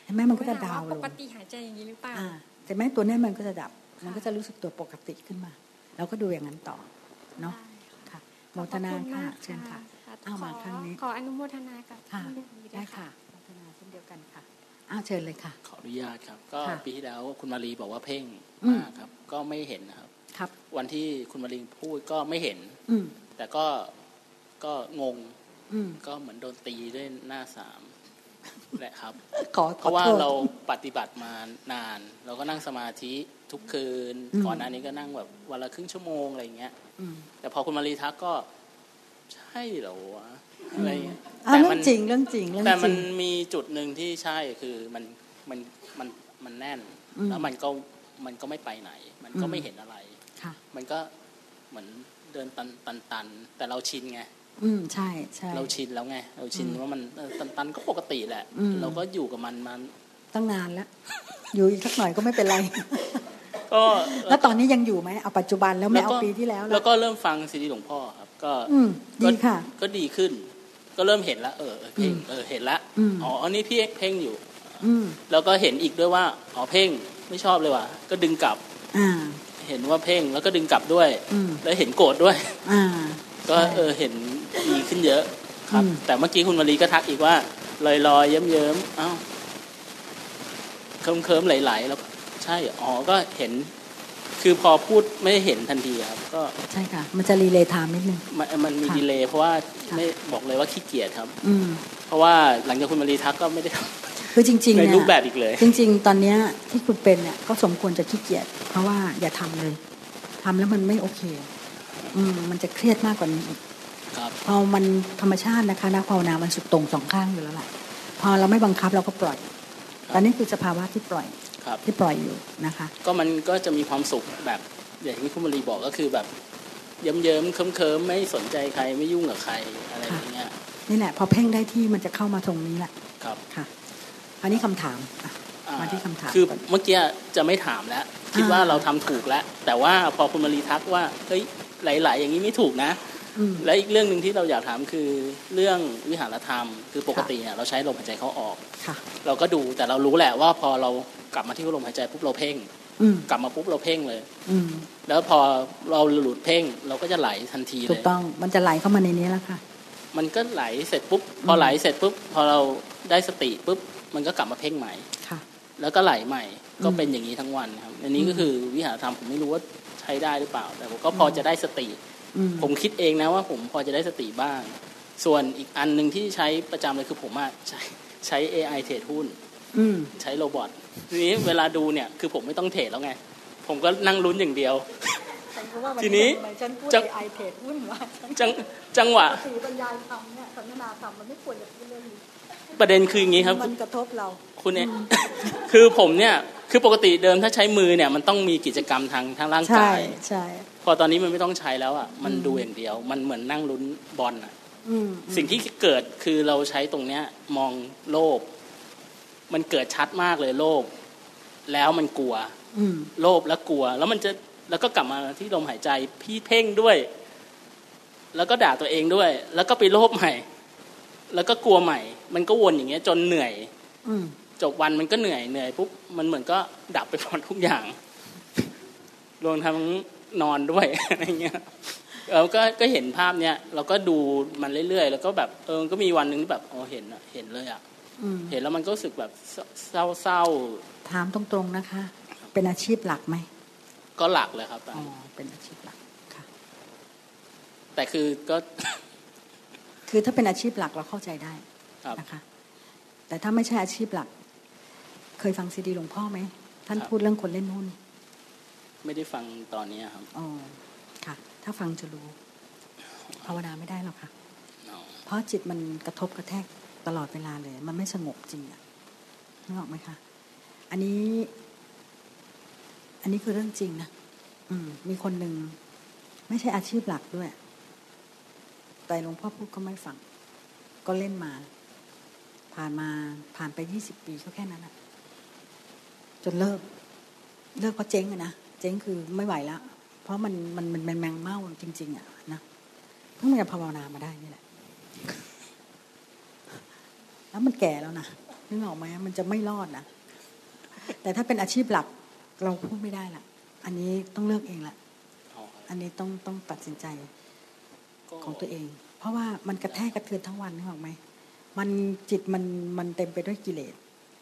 เห็นไหมมันก็จะดาวน์
ป
ลง
กติหายใจอย่างนี้หรือเปล่า
อ่าแต่แม้ตัวเนี้ยมันก็จะดับ มันก็จะรู้สึกตัวปกติขึ้นมาเราก็ดูอย่างนั้นต่อเนาะค่ะโมทนา
ขอบณ
ค่ะ
มก
เชิญค่ะ
ค่ะ
อ้าวมา
ข
ข้างนี้
ขออนุโมทนากับ
ค่ะ
ท่านนี้
ได้
วย
ค่ะโมทนาเช่นเดียวกันค่ะอ้าวเชิญเลยค่ะ
ขออนุญาตครับ ก็
ค่ะ
ปีที่แล้วคุณมารีบอกว่าเพ่ง
อืม
มากครับ ก็ไม่เห็นนะครับ
ครับ
วันที่คุณมารีพูดก็ไม่เห็น
อืม
แต่ก็ก็งง
อืม
ก็เหมือนโดนตีด้วยหน้าสาม แหละครับ
ขอ
เพราะว่า
ขอโทษ
เราปฏิบัติมานาน เราก็นั่งสมาธิทุกคืน
อืม
ก่อนหน้านี้ก็นั่งแบบวันละครึ่งชั่วโมงอะไรอย่างเงี้ย
อืม
แต่พอคุณมารีทักก็ใช่เหรอวะอะไรเงี้ย
อ่าเรื่องจริงเรื่องจริงเรื่อง
แต่
จ
มั
ริ
น
ง
มีจุดหนึ่งที่ใช่คือมันมันมันมันแน่น
อืม
แล้วมันก็มันก็ไม่ไปไหน มันก็
อืม
ไม่เห็นอะไร
ค่ะ
มันก็เหมือนเดินตันตันตันแต่เราชินไง
อืมใช่ใช่
เราชินแล้วไงเราชิน
อืม
ว่ามันเออตันตันก็ปกติแหละ
อืม
เราก็อยู่กับมันมัน
ตั้งนานแล้วอยู่อีกสักหน่อยก็ไม่เป็นไร
ก็
แล้วตอนนี้ยังอยู่ไหมเอาปัจจุบันแล้วไม่เอา
ก็
ปีที่แล้ว
แล้
แล้วว
ก็เริ่มฟังซีดีหลวงพ่อครับ ก็
อืมดีค่ะ
ก็ดีขึ้น ก็เริ่มเห็นแล้วเออเออเพ่ง
อืม
เออเห็นแล้ว
อืม
อ๋ออันนี้พี่เพ่งอยู่
อืม
แล้วก็เห็นอีกด้วยว่าอ๋อเพ่งไม่ชอบเลยว่ะก็ดึงกลับ
อ่า
เห็นว่าเพ่งแล้วก็ดึงกลับด้วย
อืม
แล้วเห็นโกรธด้วย
อ่า
ก็เออเห็น ดีขึ้นเยอะครับ
อืม
แต่เมื่อกี้คุณมารีก็ทักอีกว่าลอยลอยๆเยิ้มเยิ้มๆอ้าวเคิมเคิมๆไหลๆแล้วก็ใช่เหรออ๋อก็เห็น คือพอพูดไม่ได้เห็นทันทีครับ ก็
ใช่ค่ะ มันจะรีเลย์ไทม์นิดนึง
มันมันมี
ค่ะ
ดีเลย์เพราะว่าไม่บอกเลยว่าขี้เกียจครับ
อืม
เพราะว่าหลังจากคุณมารีทักก็ไม่ได้ท
คือจริงำๆ
ใน
เนี่ย
รูปแบบอีกเลย
จริง ๆ ตอนเนี้ยที่คุณเป็นเนี่ยก็สมควรจะขี้เกียจเพราะว่าอย่าทำเลยทำแล้วมันไม่โอเค อืมมันจะเครียดมากกว่านี้อีก
ครับ
พอมันธรรมชาตินะคะนักภาวนามันสุดตรงสองข้างอยู่แล้วแหละพอเราไม่บังคับเราก็ปล่อย ตอนนี้คือสภาวะที่ปล่อย
ครับ
ที่ปล่อยอยู่นะคะ
ก็มันก็จะมีความสุขแบบอย่างที่คุณมารีบอกก็คือแบบเยิ้มเยิ้มเคิมเคิมไม่สนใจใครไม่ยุ่งกับใครอะไรอย่างเงี้ย
นี่แหละ พอเพ่งได้ที่มันจะเข้ามาตรงนี้แหละ
ครับ
ค่ะ อันนี้คำถามอะ
อ่า
มาที่คำถาม
คือ
ก่อน
เมื่อกี้จะไม่ถามแล้วคิดว่า
อ่า
เราทำถูกแล้วแต่ว่าพอคุณมารีทักว่าเฮ้ยไหลๆอย่างนี้ไม่ถูกนะ
อืม
และอีกเรื่องหนึ่งที่เราอยากถามคือเรื่องวิหารธรรม คือปกติเนี่ยเราใช้ลมหายใจเข้าออก
ค่ะ
เราก็ดูแต่เรารู้แหละว่าพอเรากลับมาที่ลมหายใจปุ๊บเราเพ่ง
อืม
กลับมาปุ๊บเราเพ่งเลย
อืม
แล้วพอเราหลุดเพ่งเราก็จะไหลทันที
ถู
เล
ก
ย
ต้องมันจะไหลเข้ามาในนี้แล้วค่ะ
มันก็ไหลเสร็จปุ๊บพอไหลเสร็จปุ๊บพอเราได้สติปุ๊บมันก็กลับมาเพ่งใหม่
ค่ะ
แล้วก็ไหลใหม่ก็
อืม
เป็นอย่างนี้ทั้งวันครับ อันนี้ก็
อืม
คือวิหารธรรมผมไม่รู้ว่าใช้ได้หรือเปล่า แต่ผมก็พอจะได้สติ
อืม
ผมคิดเองนะว่าผมพอจะได้สติบ้าง ส่วนอีกอันหนึ่งที่ใช้ประจำเลยคือผมอะใช้ใช้ AI เทรดหุ้น
อืม
ใช้โรบอททีนี้เวลาดูเนี่ยคือผมไม่ต้องเทรดแล้วไง ผมก็นั่งลุ้นอย่างเดียวทีนี้
ฉันพูด
จะ
ไอเพจหุ้นว่า
จังจังหวะ
สีบรรยายธรรมเนี่ยสัญนาธรรมมันไม่ควรจะพูดเรื่องนี้
ประเด็นคืออย่างนี้ครับ
มันกระทบเรา
คุณเนี่ยคือผมเนี่ย คือปกติเดิมถ้าใช้มือเนี่ยมันต้องมีกิจกรรมทางทางร่าง
ใช่
กาย
ใช่
พอตอนนี้มันไม่ต้องใช้แล้วอะมัน
อืม
ดูอย่างเดียว มันเหมือนนั่งลุ้นบอลอะ
อืม
สิ่งที่เกิดคือเราใช้ตรงเนี้ย มองโลภมันเกิดชัดมากเลยโลภแล้วมันกลัว
อืม
โลภแล้วกลัว แล้วมันจะแล้วก็กลับมาที่ลมหายใจพี่เพ่งด้วย แล้วก็ด่าตัวเองด้วย แล้วก็ไปโลภใหม่ แล้วก็กลัวใหม่ มันก็วนอย่างเงี้ย จนเหนื่อย
อืม
จบวันมันก็เหนื่อยเหนื่อยปุ๊บมันเหมือนก็ดับไปหมดทุกอย่างรวมทั้งนอนด้วยอะไรเงี้ยเราก็ก็เห็นภาพเนี้ยเราก็ดูมันเรื่อยๆ แล้วก็แบบเออก็มีวันหนึ่งที่แบบอ๋อเห็นอะเห็นเลยอะ
อืม
เห็นแล้วมันก็รู้สึกแบบเศร้าเศร้า
ถามตรงๆนะคะ เป็นอาชีพหลักไหม
ๆก็หลักเลยครับ
อ๋อเป็นอาชีพหลัก
แต่คือก็
คือถ้าเป็นอาชีพหลักเราเข้าใจได้
ครับ
นะคะ แต่ถ้าไม่ใช่อาชีพหลัก เคยฟังซีดีหลวงพ่อไหม ท่าน
ครับ
พูดเรื่องคนเล่นหุ้น
ไม่ได้ฟังตอนนี้ครับ
อ๋อค่ะ ถ้าฟังจะรู้ ภาวนาไม่ได้หรอกค่ะ
อ๋อ
เพราะจิตมันกระทบกระแทกตลอดเวลาเลย มันไม่สงบจริงอะนึกออกไหมคะ อันนี้ อันนี้คือเรื่องจริงนะอืม มีคนหนึ่งไม่ใช่อาชีพหลักด้วย แต่หลวงพ่อพูดก็ไม่ฟัง ก็เล่นมา ผ่านมาผ่านไปยี่สิบปีก็แค่นั้นอะ จนเลิก เลิกเพราะเจ๊งอะนะเจ๊งคือไม่ไหวแล้วเพราะมันมันมันมันแมงเม่าจริง ๆอะนะเพิ่งมาจะภาวนามาได้นี่แหละแล้วมันแก่แล้วนะนึกออกไหมมันจะไม่รอดนะแต่ถ้าเป็นอาชีพหลักเราพูดไม่ได้ละอันนี้ต้องเลือกเองละอันนี้ต้องต้องตัดสินใจของตัวเอง เพราะว่ามันกระแทกกระเทือนทั้งวันนึกออกไหมมันจิตมันมันเต็มไปด้วยกิเลส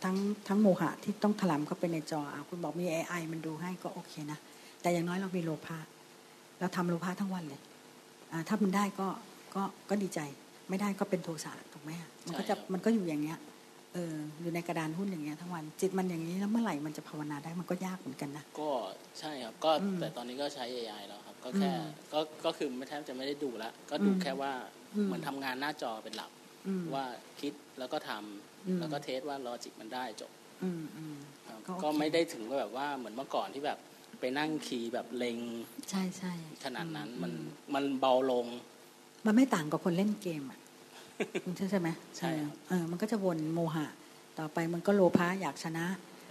ทั้งทั้งโมหะที่ต้องถลำเข้าไปในจออะคุณบอกมีไอไอมันดูให้ก็โอเคนะ แต่อย่างน้อยเรามีโลภะเราทำโลภะทั้งวันเลยอ่าถ้ามันได้ก็ก็ก็ดีใจ ไม่ได้ก็เป็นโทสะถูกไหมอะมันก็จะมันก็อยู่อย่างเงี้ยเอออยู่ในกระดานหุ้นอย่างเงี้ยทั้งวันจิตมันอย่างนี้แล้วเมื่อไหร่มันจะภาวนาได้มันก็ยากเหมือนกันนะ
ก็ใช่ครับก็
อืม
แต่ตอนนี้ก็ใช้ AI แล้วครับ ก็แค่
อืม
ก็ก็คือไม่แทบจะไม่ได้ดูละก็ดู
อืม
แค่ว่า
อืม
เหมือนทำงานหน้าจอเป็นหลัก
อืม
ว่าคิดแล้วก็ทำ
อืม
แล้วก็เทสว่าลอจิกมันได้จบ
อืมอืม
ครับ
ก็โอเค
ก็ไม่ได้ถึงกับแบบว่าเหมือนเมื่อก่อนที่แบบไปนั่งคีย์แบบเล็ง
ใช่ใช่
ขนาดนั้น
อืม
มันมันเบาลง
มันไม่ต่างกับคนเล่นเกมอะใช่ใช่ไหม
ใช่ครับ
เออมันก็จะวนโมหะ ต่อไปมันก็โลภะอยากชนะ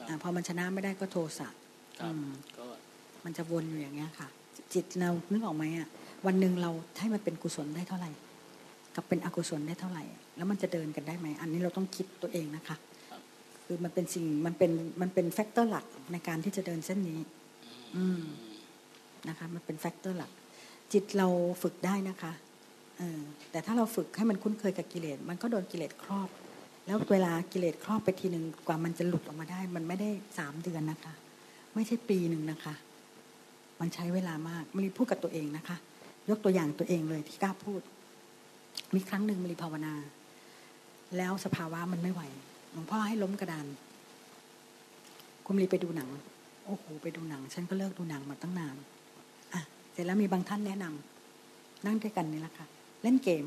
อ่าพอมันชนะไม่ได้ก็โทสะ
ครับ
อืม
ก็
มันจะวนอยู่อย่างเงี้ยค่ะ จิตเรานึกออกไหมอะวันหนึ่งเราให้มันเป็นกุศลได้เท่าไหร่ กับเป็นอกุศลได้เท่าไหร่ แล้วมันจะเดินกันได้ไหมอันนี้เราต้องคิดตัวเองนะคะ คือมันเป็นสิ่งมันเป็นมันเป็น factor หลักในการที่จะเดินเส้นนี้ อืมนะคะมันเป็น factor หลัก จิตเราฝึกได้นะคะเออแต่ถ้าเราฝึกให้มันคุ้นเคยกับกิเลสมันก็โดนกิเลสครอบ แล้วเวลากิเลสครอบไปทีหนึ่งกว่ามันจะหลุดออกมาได้ มันไม่ได้สามเดือนนะคะ ไม่ใช่ปีหนึ่งนะคะ มันใช้เวลามากมรีพูดกับตัวเองนะคะ ยกตัวอย่างตัวเองเลยที่กล้าพูด มีครั้งหนึ่งมรีภาวนา แล้วสภาวะมันไม่ไหวหลวงพ่อให้ล้มกระดานคุณมรีไปดูหนัง โอ้โหไปดูหนัง ฉันก็เลิกดูหนังมาตั้งนานอะเสร็จแล้วมีบางท่านแนะนำนั่งด้วยกันนี่แหละค่ะ เล่นเกม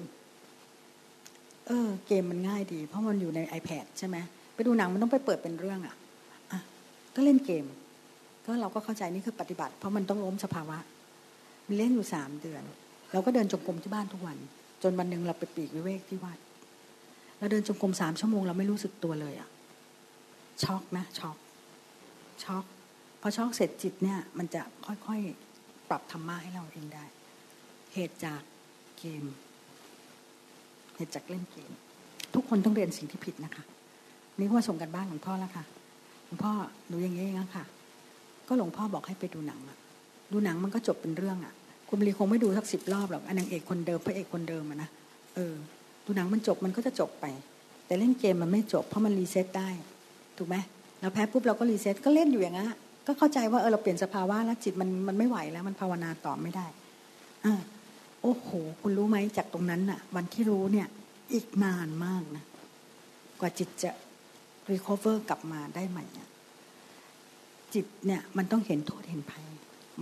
เออ เกมมันง่ายดี เพราะมันอยู่ใน iPad ใช่ไหมไปดูหนังมันต้องไปเปิดเป็นเรื่องอะอะก็เล่นเกม ก็เราก็เข้าใจนี่คือปฏิบัติ เพราะมันต้องล้มสภาวะมีเล่นอยู่สามเดือน เราก็เดินจงกรมที่บ้านทุกวัน จนวันหนึ่งเราไปปีกวิเวกที่วัด เราเดินจงกรมสามชั่วโมงเราไม่รู้สึกตัวเลยอะช็อกนะช็อกช็อกพอช็อกเสร็จจิตเนี่ย มันจะค่อยๆปรับธรรมะให้เราเองได้ เหตุจากเกม เหตุจากเล่นเกม ทุกคนต้องเรียนสิ่งที่ผิดนะคะนี่ว่าส่งกันบ้านหลวงพ่อแล้วค่ะหลวงพ่อหนูอย่างนี้เองค่ะ ก็หลวงพ่อบอกให้ไปดูหนังอะดูหนังมันก็จบเป็นเรื่องอะคุณบรีคงไม่ดูสักสิบรอบหรอกอันนางเอกคนเดิมพระเอกคนเดิมอะนะเออ ดูหนังมันจบมันก็จะจบไป แต่เล่นเกมมันไม่จบ เพราะมัน reset ได้ ถูกไหมเราแพ้ปุ๊บเราก็ reset ก็เล่นอยู่อย่างนั้นก็เข้าใจว่าเออเราเปลี่ยนสภาวะแล้วจิตมันมันไม่ไหวแล้วมันภาวนาต่อไม่ได้อ่าโอ้โห คุณรู้ไหมจากตรงนั้นน่ะ วันที่รู้เนี่ย อีกนานมากนะ กว่าจิตจะ recover กลับมาได้ใหม่เนี่ยจิตเนี่ยมันต้องเห็นโทษเห็นภัย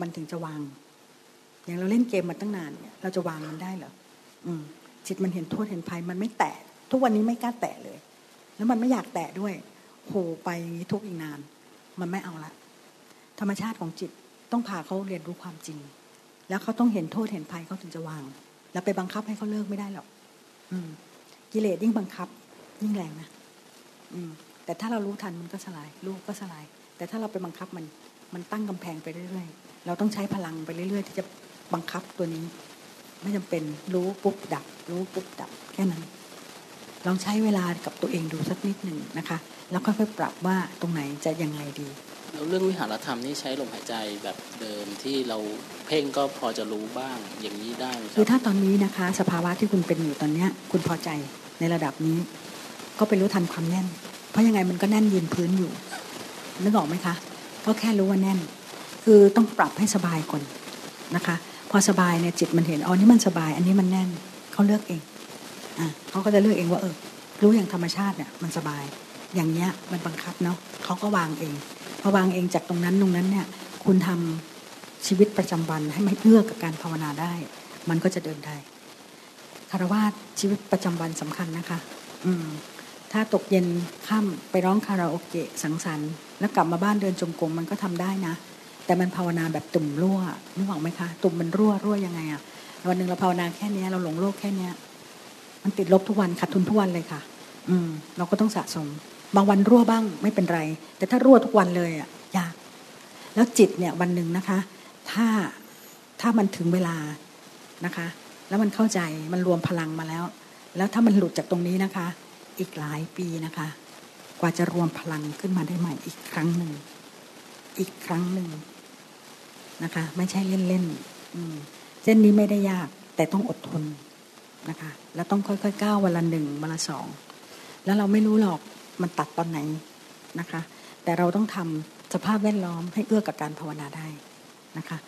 มันถึงจะวาง อย่างเราเล่นเกมมาตั้งนานเนี่ย เราจะวางมันได้เหรออืม จิตมันเห็นโทษเห็นภัยมันไม่แตะ ทุกวันนี้ไม่กล้าแตะเลย แล้วมันไม่อยากแตะด้วยโหไปอย่างนี้ทุกอีกนาน มันไม่เอาละ ธรรมชาติของจิตต้องพาเขาเรียนรู้ความจริง แล้วเขาต้องเห็นโทษเห็นภัยเขาถึงจะวาง แล้วไปบังคับให้เขาเลิกไม่ได้หรอกอืม กิเลสยิ่งบังคับ ยิ่งแรงนะอืม แต่ถ้าเรารู้ทันมันก็สลาย รู้ก็สลาย แต่ถ้าเราไปบังคับมัน มันตั้งกำแพงไปเรื่อยๆ เราต้องใช้พลังไปเรื่อยๆ ที่จะบังคับตัวนี้ ไม่จำเป็นรู้ปุ๊บดับ รู้ปุ๊บดับแค่นั้น ลองใช้เวลากับตัวเองดูสักนิดหนึ่งนะคะ แล้วค่อยๆปรับว่าตรงไหนจะยังไงดี
แล้วเรื่องวิหารธรรมนี่ใช้ลมหายใจแบบเดิมที่เราเพ่งก็พอจะรู้บ้างอย่างนี้ได้ไหมค
คื
รั
อบถ้าตอนนี้นะคะ สภาวะที่คุณเป็นอยู่ตอนเนี้ย คุณพอใจในระดับนี้ ก็ไปรู้ทันความแน่น เพราะยังไงมันก็แน่นยืนพื้นอยู่นึกออกไหมคะ ก็แค่รู้ว่าแน่น คือต้องปรับให้สบายก่อนนะคะพ อสบายเนี่ยจิตมันเห็นอ๋อนี่มันสบาย อันนี้มันแน่นเขาเลือกเองอะเขาก็จะเลือกเองว่าเออรู้อย่างธรรมชาติเนี่ยมันสบาย อย่างเนี้ยมันบังคับเนาะเขาก็วางเองพอวางเองจากตรงนั้นตรงนั้นเนี่ย คุณทำชีวิตประจำวันให้ไมันเอื้อกับการภาวนาได้ มันก็จะเดินได้คารวะชีวิตประจำวันสำคัญนะคะ อืมถ้าตกเย็นค่ำไปร้องคาราโอเกะสังสรรค์แล้วกลับมาบ้านเดินจงกรมมันก็ทำได้นะ แต่มันภาวนาแบบตุ่มรั่วนึกออกไหมคะตุ่มมันรั่วรั่วยังไงอะวันหนึ่งเราภาวนาแค่เนี้ยเราหลงโลกแค่เนี้ย มันติดลบทุกวันขาดทุนทุกวันเลยค่ะ อืม เราก็ต้องสะสม บางวันรั่วบ้างไม่เป็นไร แต่ถ้ารั่วทุกวันเลยอะยาก แล้วจิตเนี่ยวันหนึ่งนะคะ ถ้าถ้ามันถึงเวลานะคะ แล้วมันเข้าใจมันรวมพลังมาแล้ว แล้วถ้ามันหลุดจากตรงนี้นะคะ อีกหลายปีนะคะ กว่าจะรวมพลังขึ้นมาได้ใหม่อีกครั้งหนึ่งอีกครั้งหนึ่ง นะคะ ไม่ใช่เล่นๆเส้นนี้ไม่ได้ยากแต่ต้องอดทนนะคะ แล้วต้องค่อยๆก้าววันละหนึ่งวันละสองแล้วเราไม่รู้หรอกมันตัดตอนไหนนะคะ แต่เราต้องทำสภาพแวดล้อมให้เอื้อกับการภาวนาได้นะคะ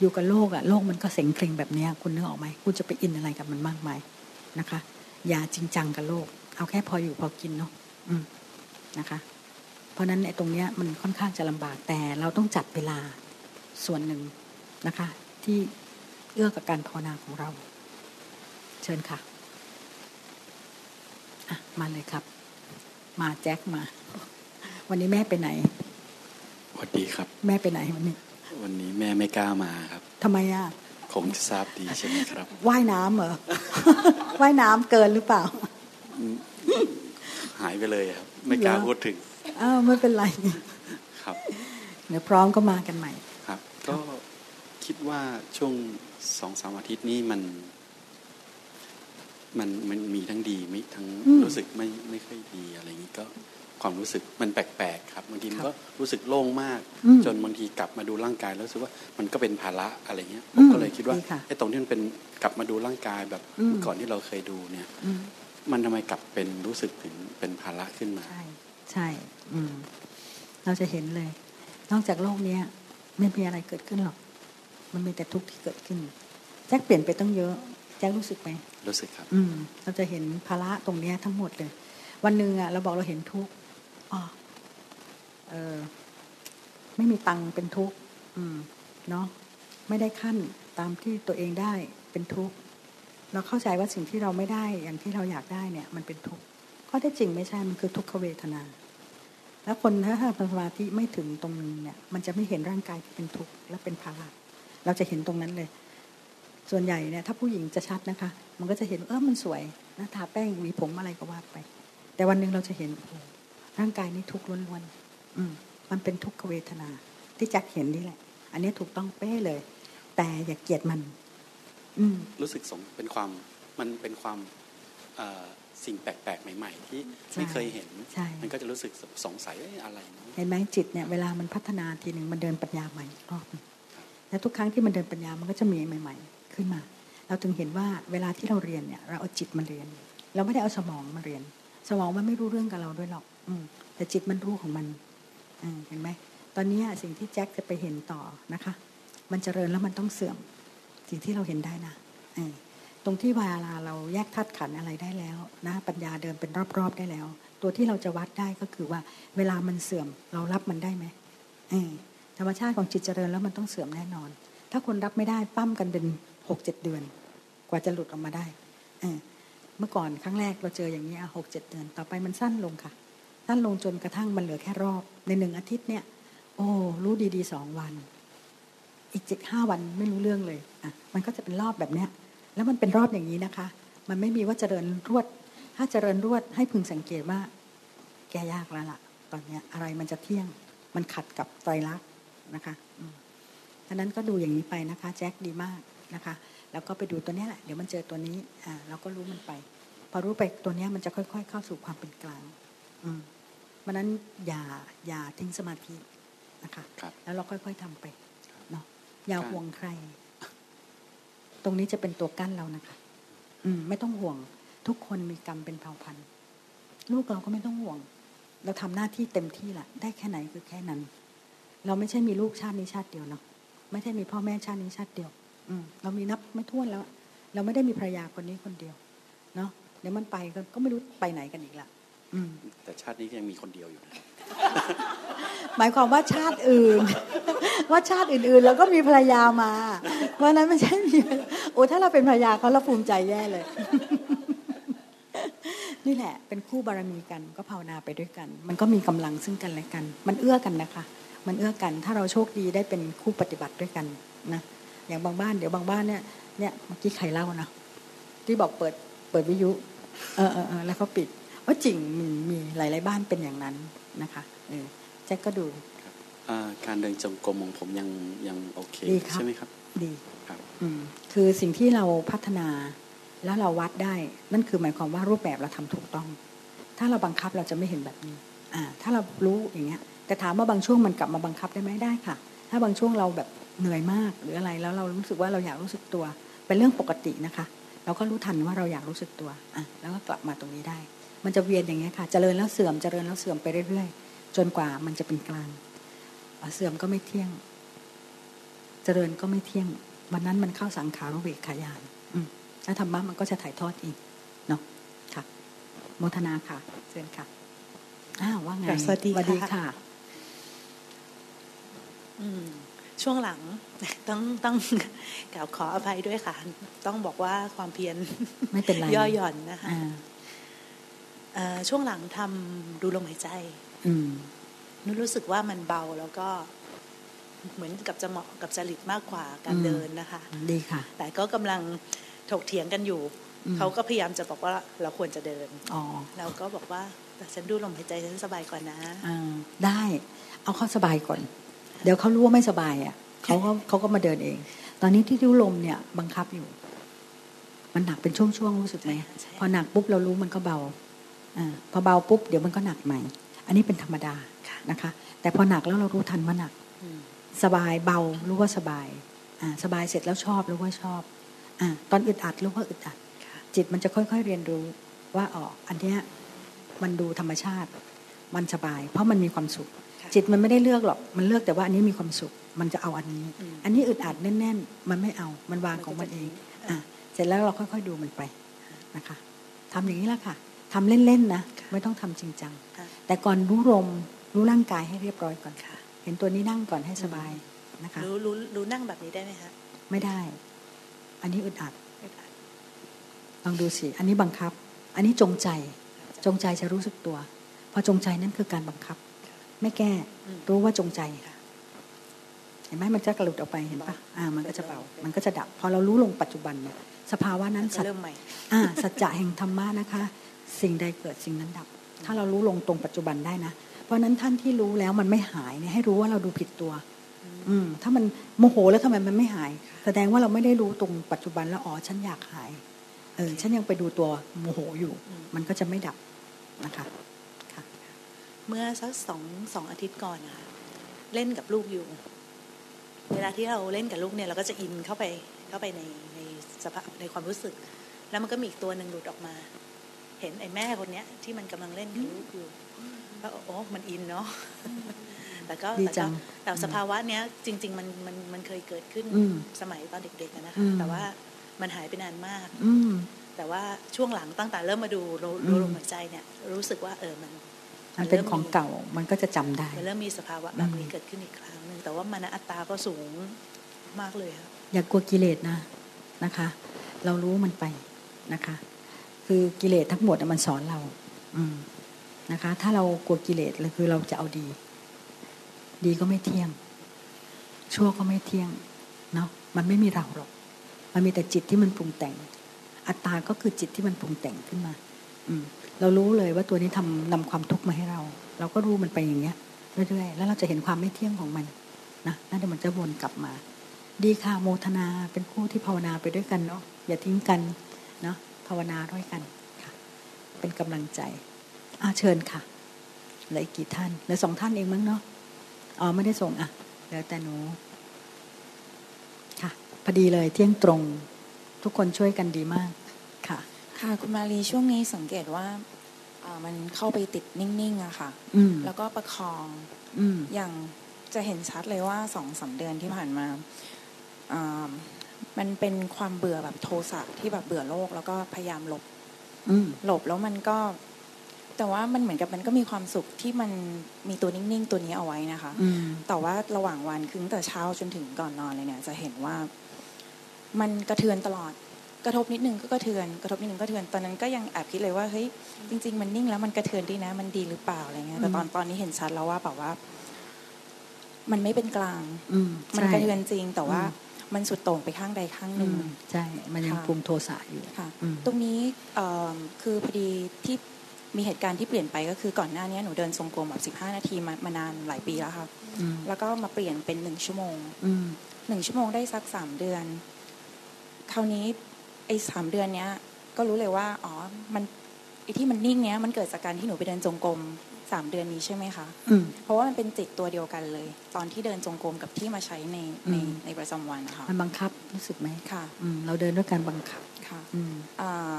อยู่กับโลกอะโลกมันก็เสงเคร่งแบบนี้คุณนึกออกไหมคุณจะไปอินอะไรกับมันมากมายนะคะ อย่าจริงจังกับโลก เอาแค่พออยู่พอกินเนาะนะคะ เพราะฉะนั้นไอ้ตรงเนี้ยมันค่อนข้างจะลำบากแต่เราต้องจัดเวลา ส่วนหนึ่งนะคะ ที่เอื้อกับการภาวนาของเรา เชิญค่ะอะมาเลยครับ มาแจ็คมา วันนี้แม่ไปไหน
สวัสดีครับ
แม่ไปไหนวันนี้
วันนี้แม่ไม่กล้ามาครับ
ทำไมอะ
คงจะทราบดีใช่ไหมครับ
ว่ายน้ำเหรอ ว่ายน้ำเกินหรือเปล่า
หายไปเลยครับ ไม่กล้า
เหรอ
พูดถึง
อ้าวไม่เป็นไร
ครับ
เดี๋ยวพร้อมก็มากันใหม่
ครับก็ คิดว่าช่วงสองสามอาทิตย์นี้มัน มันมันมีทั้งดีไม่ทั้ง
อืม
รู้สึกไม่ไม่ค่อยดีอะไรอย่างนี้ก็ความรู้สึกมันแปลกๆครับบางทีมันก็รู้สึกโล่งมาก
อืม
จนบางทีกลับมาดูร่างกายแล้วรู้สึกว่ามันก็เป็นภาระอะไรเงี้ยผ
อื
ม
ม
ก็เลยคิดว่า
ดีค่ะ
ไอ้ตรงที่มันเป็นกลับมาดูร่างกายแบบ
อืม
เมื่อก่อนที่เราเคยดูเนี่ย
อืม
มันทำไมกลับเป็นรู้สึกถึงเป็นภาระขึ้นมา
ใช่ใช่อืมเราจะเห็นเลย นอกจากโลกเนี้ยไม่มีอะไรเกิดขึ้นหรอก มันมีแต่ทุกข์ที่เกิดขึ้นแจ็คเปลี่ยนไปตั้งเยอะแจ็ครู้สึกไหม
รู้สึกครับ
อืม เราจะเห็นภาระตรงเนี้ยทั้งหมดเลย วันหนึ่งอะเราบอกเราเห็นทุกข์อ๋อเออไม่มีตังค์เป็นทุกข์อืมเนาะไม่ได้ขั้นตามที่ตัวเองได้เป็นทุกข์เราเข้าใจว่าสิ่งที่เราไม่ได้อย่างที่เราอยากได้เนี่ย มันเป็นทุกข์ข้อเท็จจริงไม่ใช่มันคือทุกขเวทนา แล้วคนถ้าทำสมาธิไม่ถึงตรงนี้เนี่ย มันจะไม่เห็นร่างกายที่เป็นทุกข์และเป็นภาระ เราจะเห็นตรงนั้นเลย ส่วนใหญ่เนี่ยถ้าผู้หญิงจะชัดนะคะ มันก็จะเห็นเออมันสวยนะทาแป้งหวีผมอะไรก็ว่าไป แต่วันหนึ่งเราจะเห็นโอ้ร่างกายนี้ทุกข์ล้วนๆอืมมันเป็นทุกขเวทนา ที่จักเห็นนี่แหละ อันนี้ถูกต้องเป๊ะเลย แต่อย่าเกลียดมัน อืม
รู้สึกสงเป็นความมันเป็นความเอ่อสิ่งแปลกๆ ใหม่ ๆ ที่
ใช่
ไม่เคยเห็น
ใช่
มันก็จะรู้สึกสงสัยเอ๊ะอะไรนะ
เห็นไหมจิตเนี่ยเวลามันพัฒนาทีหนึ่งมันเดินปัญญาใหม่อีกรอบหนึ่ง และทุกครั้งที่มันเดินปัญญามันก็จะมีใหม่ ๆ ขึ้นมา เราถึงเห็นว่าเวลาที่เราเรียนเนี่ย เราเอาจิตมาเรียน เราไม่ได้เอาสมองมาเรียน สมองมันไม่รู้เรื่องกับเราด้วยหรอก อืมแต่จิตมันรู้ของมันอืเห็นไหมตอนนี้สิ่งที่แจ็คจะไปเห็นต่อนะคะ มันเจริญแล้วมันต้องเสื่อม สิ่งที่เราเห็นได้นะอตรงที่เวลาเราแยกธาตุขันอะไรได้แล้วนะ ปัญญาเดินเป็นรอบๆได้แล้ว ตัวที่เราจะวัดได้ก็คือว่า เวลามันเสื่อมเรารับมันได้ไหมเออ ธรรมชาติของจิตเจริญแล้วมันต้องเสื่อมแน่นอน ถ้าคนรับไม่ได้ปั้มกันเป็นหกเจ็ดเดือน กว่าจะหลุดออกมาได้เมื่อก่อนครั้งแรกเราเจออย่างนี้หกเจ็ดเดือน ต่อไปมันสั้นลงค่ะ สั้นลงจนกระทั่งมันเหลือแค่รอบ ในหนึ่งอาทิตย์เนี่ย โอ้รู้ดีๆสองวัน อีกเจ็ดห้าวันไม่รู้เรื่องเลยอะมันก็จะเป็นรอบแบบเนี้ย แล้วมันเป็นรอบอย่างนี้นะคะ มันไม่มีว่าเจริญรวด ถ้าเจริญรวดให้พึงสังเกตว่า แก้ยากแล้วล่ะ ตอนเนี้ยอะไรมันจะเที่ยง มันขัดกับไตรลักษณ์ นะคะอืมดังนั้นก็ดูอย่างนี้ไปนะคะแจ็คดีมากนะคะ แล้วก็ไปดูตัวเนี้ยแหละ เดี๋ยวมันเจอตัวนี้อ่าเราก็รู้มันไป พอรู้ไปตัวเนี้ยมันจะค่อย ๆ เข้าสู่ความเป็นกลาง อืมมันนั้นอย่าอย่าทิ้งสมาธินะคะแล้วเราค่อย ๆทำไปเนาะอย่าห่วงใคร ตรงนี้จะเป็นตัวกั้นเรานะคะ อืม ไม่ต้องห่วง ทุกคนมีกรรมเป็นเผ่าพันธุ์ลูกเราก็ไม่ต้องห่วง เราทำหน้าที่เต็มที่แหละได้แค่ไหนคือแค่นั้น เราไม่ใช่มีลูกชาตินี้ชาติเดียวเนาะไม่ใช่มีพ่อแม่ชาตินี้ชาติเดียว อืมเรามีนับไม่ถ้วนแล้ว เราไม่ได้มีภรรยาคนนี้คนเดียว เนาะเดี๋ยวมันไปก็ก็ไม่รู้ไปไหนกันอีกละอืม
แต่ชาตินี้ก็ยังมีคนเดียวอยู่นะ
หมายความว่าชาติอื่น ว่าชาติอื่นๆเราก็มีภรรยามา เพราะฉะนั้นไม่ใช่มีโอ้ถ้าเราเป็นภรรยาเขาเราภูมิใจแย่เลย นี่แหละ เป็นคู่บารมีกันก็ภาวนาไปด้วยกัน มันก็มีกำลังซึ่งกันและกัน มันเอื้อกันนะคะ มันเอื้อกัน ถ้าเราโชคดีได้เป็นคู่ปฏิบัติด้วยกันนะอย่างบางบ้านเดี๋ยวบางบ้านเนี่ยเนี่ยเมื่อกี้ใครเล่านะที่บอกเปิดเปิดวิทยุเออเออเออแล้วก็ปิดว่าจริงมีมีหลาย ๆ บ้านเป็นอย่างนั้นนะคะเออแจ็คก็ดู
อ่าการเดินจงกรมของผมยังยังโอเค
ดีครับ
ใช่ไหมครับ
ดี
ครับ
อืมคือสิ่งที่เราพัฒนาแล้วเราวัดได้ นั่นคือหมายความว่ารูปแบบเราทำถูกต้อง ถ้าเราบังคับเราจะไม่เห็นแบบนี้อ่าถ้าเรารู้อย่างเงี้ย แต่ถามว่าบางช่วงมันกลับมาบังคับได้ไหมได้ค่ะ ถ้าบางช่วงเราแบบเหนื่อยมากหรืออะไรแล้วเรารู้สึกว่าเราอยากรู้สึกตัว เป็นเรื่องปกตินะคะ เราก็รู้ทันว่าเราอยากรู้สึกตัวอะแล้วก็กลับมาตรงนี้ได้ มันจะเวียนอย่างเงี้ยค่ะเจริญแล้วเสื่อมเจริญแล้วเสื่อมไปเรื่อยๆจนกว่ามันจะเป็นกลางอะเสื่อมก็ไม่เที่ยงเจริญก็ไม่เที่ยง วันนั้นมันเข้าสังขารุเบกขายานอืมแล้วธรรมะมันก็จะถ่ายทอดอีกเนาะค่ะโมทนาค่ะเชิญค่ะอ้าวว่าไง
สวัสดี
สวัสดี
ค่ะ
ค่ะ
อืม ช่วงหลังต้องต้องกล่าวขออภัยด้วยค่ะ ต้องบอกว่าความเพียร
ไม่เป็นไร
ย่อหย่อนนะคะ
อ่า
เอ่อช่วงหลังทำดูลมหายใจ
อืม
นุรู้สึกว่ามันเบาแล้วก็เหมือนกับจะเหมาะกับจริตมากกว่าการ
อืม
เดินนะคะ
ดีค่ะ
แต่ก็กำลังถกเถียงกันอยู่
อืม
เขาก็พยายามจะบอกว่าเราควรจะเดิน
อ๋อ
เราก็บอกว่าแต่ฉันดูลมหายใจฉันสบายกว่านะ
อ่าได้ เอาเข้าสบายก่อน เดี๋ยวเขารู้ว่าไม่สบายอะเขาก็เขาก็มาเดินเอง ตอนนี้ที่ริ้วลมเนี่ย บังคับอยู่ มันหนักเป็นช่วงๆรู้สึกไหมพอหนักปุ๊บเรารู้มันก็เบาอ่าพอเบาปุ๊บเดี๋ยวมันก็หนักใหม่ อันนี้เป็นธรรมดานะคะ แต่พอหนักแล้วเรารู้ทันว่าหนักสบายเบารู้ว่าสบายอ่าสบายเสร็จแล้วชอบรู้ว่าชอบอ่าตอนอึดอัดรู้ว่าอึดอัดจิตมันจะค่อยๆเรียนรู้ว่าอ๋ออันเนี้ยมันดูธรรมชาติ มันสบาย เพราะมันมีความสุข จิตมันไม่ได้เลือกหรอก มันเลือกแต่ว่าอันนี้มีความสุข มันจะเอาอันนี้ อันนี้อึดอัดแน่น ๆ มันไม่เอา มันวางของมันเอง อะ เสร็จแล้วเราค่อย ๆ ดูมันไปนะคะทำอย่างนี้แหละค่ะทำเล่น ๆ นะ ไม่ต้องทำจริงจัง แต่ก่อนรู้ลมรู้ร่างกายให้เรียบร้อยก่อนค่ะ เห็นตัวนี้นั่งก่อนให้สบายนะคะ
รู้รู้รู้นั่งแบบนี้ได้ไหมคะ
ไม่ได้ อันนี้อึดอัดลองดูสิ อันนี้บังคับ อันนี้จงใจ จงใจจะรู้สึกตัว พอจงใจนั่นคือการบังคับ ไม่แก้ รู้ว่าจงใจเห็นไหมมันจะกระหลุดออกไปเห็นปะอ่า มันก็จะเบา มันก็จะดับ พอเรารู้ลงปัจจุบันเนี่ย สภาวะนั้น
จะเริ่มใหม่
อ่า สัจจะแห่งธรรมะนะคะ สิ่งใดเกิดสิ่งนั้นดับ ถ้าเรารู้ลงตรงปัจจุบันได้นะ เพราะฉะนั้นท่านที่รู้แล้วมันไม่หายเนี่ยให้รู้ว่าเราดูผิดตัว อืม ถ้ามันโมโหแล้วทำไมมันไม่หาย แสดงว่าเราไม่ได้รู้ตรงปัจจุบันแล้วอ๋อฉันอยากหาย เออ ฉันยังไปดูตัวโมโหอยู่ มันก็จะไม่ดับนะคะ
เมื่อสักสองสองอาทิตย์ก่อนนะคะเล่นกับลูกอยู่ เวลาที่เราเล่นกับลูกเนี่ยเราก็จะอินเข้าไปเข้าไปในในสภาพในความรู้สึก แล้วมันก็มีอีกตัวหนึ่งหลุดออกมา เห็นไอ้แม่คนเนี้ย ที่มันกำลังเล่นกับลูกอยู่ก็โอ้มันอินเนาะแต่ก็
ดี
แต่
จั
ก็
ง
แต่สภาวะเนี้ยจริง ๆ มันมันมันเคยเกิดขึ้น
อืม
สมัยตอนเด็กๆอะนะ
อื
คะ
ม
แต่ว่ามันหายไปนานมาก
อืม
แต่ว่าช่วงหลังตั้งแต่เริ่มมาดูรู้
อืม
รู้ลมหายใจเนี่ย รู้สึกว่าเออมัน
มันเป็น
ริ่
ของเก่ามันก็จะจำได้
มันเริ่มมีสภาวะแบบนี้เกิดขึ้นอีกครั้งหนึ่งแต่ว่ามันอัตราก็สูงมากเลยค่ะ
อย่ากกลัวกิเลสนะนะคะ เรารู้มันไปนะคะ คือกิเลสทั้งหมดอะมันสอนเรา อืมนะคะ ถ้าเรากลัวกิเลสเลยคือเราจะเอาดี ดีก็ไม่เที่ยง ชั่วก็ไม่เที่ยงเนาะมันไม่มีเราหรอก มันมีแต่จิตที่มันปรุงแต่ง อัตตาก็คือจิตที่มันปรุงแต่งขึ้นมา อืม เรารู้เลยว่าตัวนี้ทำนำความทุกข์มาให้เรา เราก็รู้มันไปอย่างเงี้ยเรื่อยๆแล้วเราจะเห็นความไม่เที่ยงของมันนะนั่นเดี๋ยวมันจะวนกลับมา ดีค่ะโมทนาเป็นคู่ที่ภาวนาไปด้วยกันเนาะอย่าทิ้งกันเนาะภาวนาด้วยกันค่ะ เป็นกำลังใจอาเชิญค่ะเหลืออีกกี่ท่านเหลือสองท่านเองมั้งเนาะอ๋อไม่ได้ส่งอะแล้วแต่หนูค่ะพอดีเลยเที่ยงตรง ทุกคนช่วยกันดีมาก ค่ะ
ค่ะคุณมารีช่วงนี้สังเกตว่าอ่ามันเข้าไปติดนิ่งๆอะค่ะ
อืม
แล้วก็ประคอง
อืม
อย่างจะเห็นชัดเลยว่าสองสามเดือนที่ผ่านมาอ่ามันเป็นความเบื่อแบบโทสะที่แบบเบื่อโลก แล้วก็พยายามหลบ
อืม
หลบแล้วมันก็ แต่ว่ามันเหมือนกับมันก็มีความสุขที่มันมีตัวนิ่งๆตัวนี้เอาไว้นะคะ
อืม
แต่ว่าระหว่างวันคือตั้งแต่เช้าจนถึงก่อนนอนเลยเนี่ย จะเห็นว่ามันกระเทือนตลอดก ระทบนิดนึงก็กระเทือน กระทบนิดนึงก็กระเทือนตอนนั้นก็ยังแอบคิดเลยว่าเฮ้ยจริง ๆ มันนิ่งแล้วมันกระเทือนดีนะ มันดีหรือเปล่าอะไรเงี้ยแต่ตอนตอนนี้เห็นชัดแล้วว่าแบบว่า มันไม่เป็นกลาง
อืม
มัน
ใช่
กระเทือนจริง แต่ว่า
อืม
มันสุดโต่งไปข้างใดข้างหนึ่ง
อืมใช่ มันยัง
ค่ะ
ปรุงโทสะอยู่
ค่ะ
อืม
ตรงนี้เอ่อคือพอดีที่มีเหตุการณ์ที่เปลี่ยนไปก็คือก่อนหน้านี้หนูเดินทรงกลมแบบ15นาทีมามานานหลายปีแล้วค่ะ
อืม
แล้วก็มาเปลี่ยนเป็นหนึ่งชั่วโมง
อืม
หนึ่งชั่วโมงได้สักสามเดือน คราวนี้ ไอ้สามเดือนเนี้ย ก็รู้เลยว่าอ๋อมันไอ้ที่มันนิ่งเนี้ยมันเกิดจากการที่หนูไปเดินจงกรมสามเดือนนี้ใช่ไหมคะ
อืม
เพราะว่ามันเป็นจิตตัวเดียวกันเลย ตอนที่เดินจงกรมกับที่มาใช้ในใน
อืม
ในประจำวันนะคะ
มันบังคับรู้สึกไหม
ค่ะ
อืมเราเดินด้วยการบังคับ
ค่ะ
อืม
อา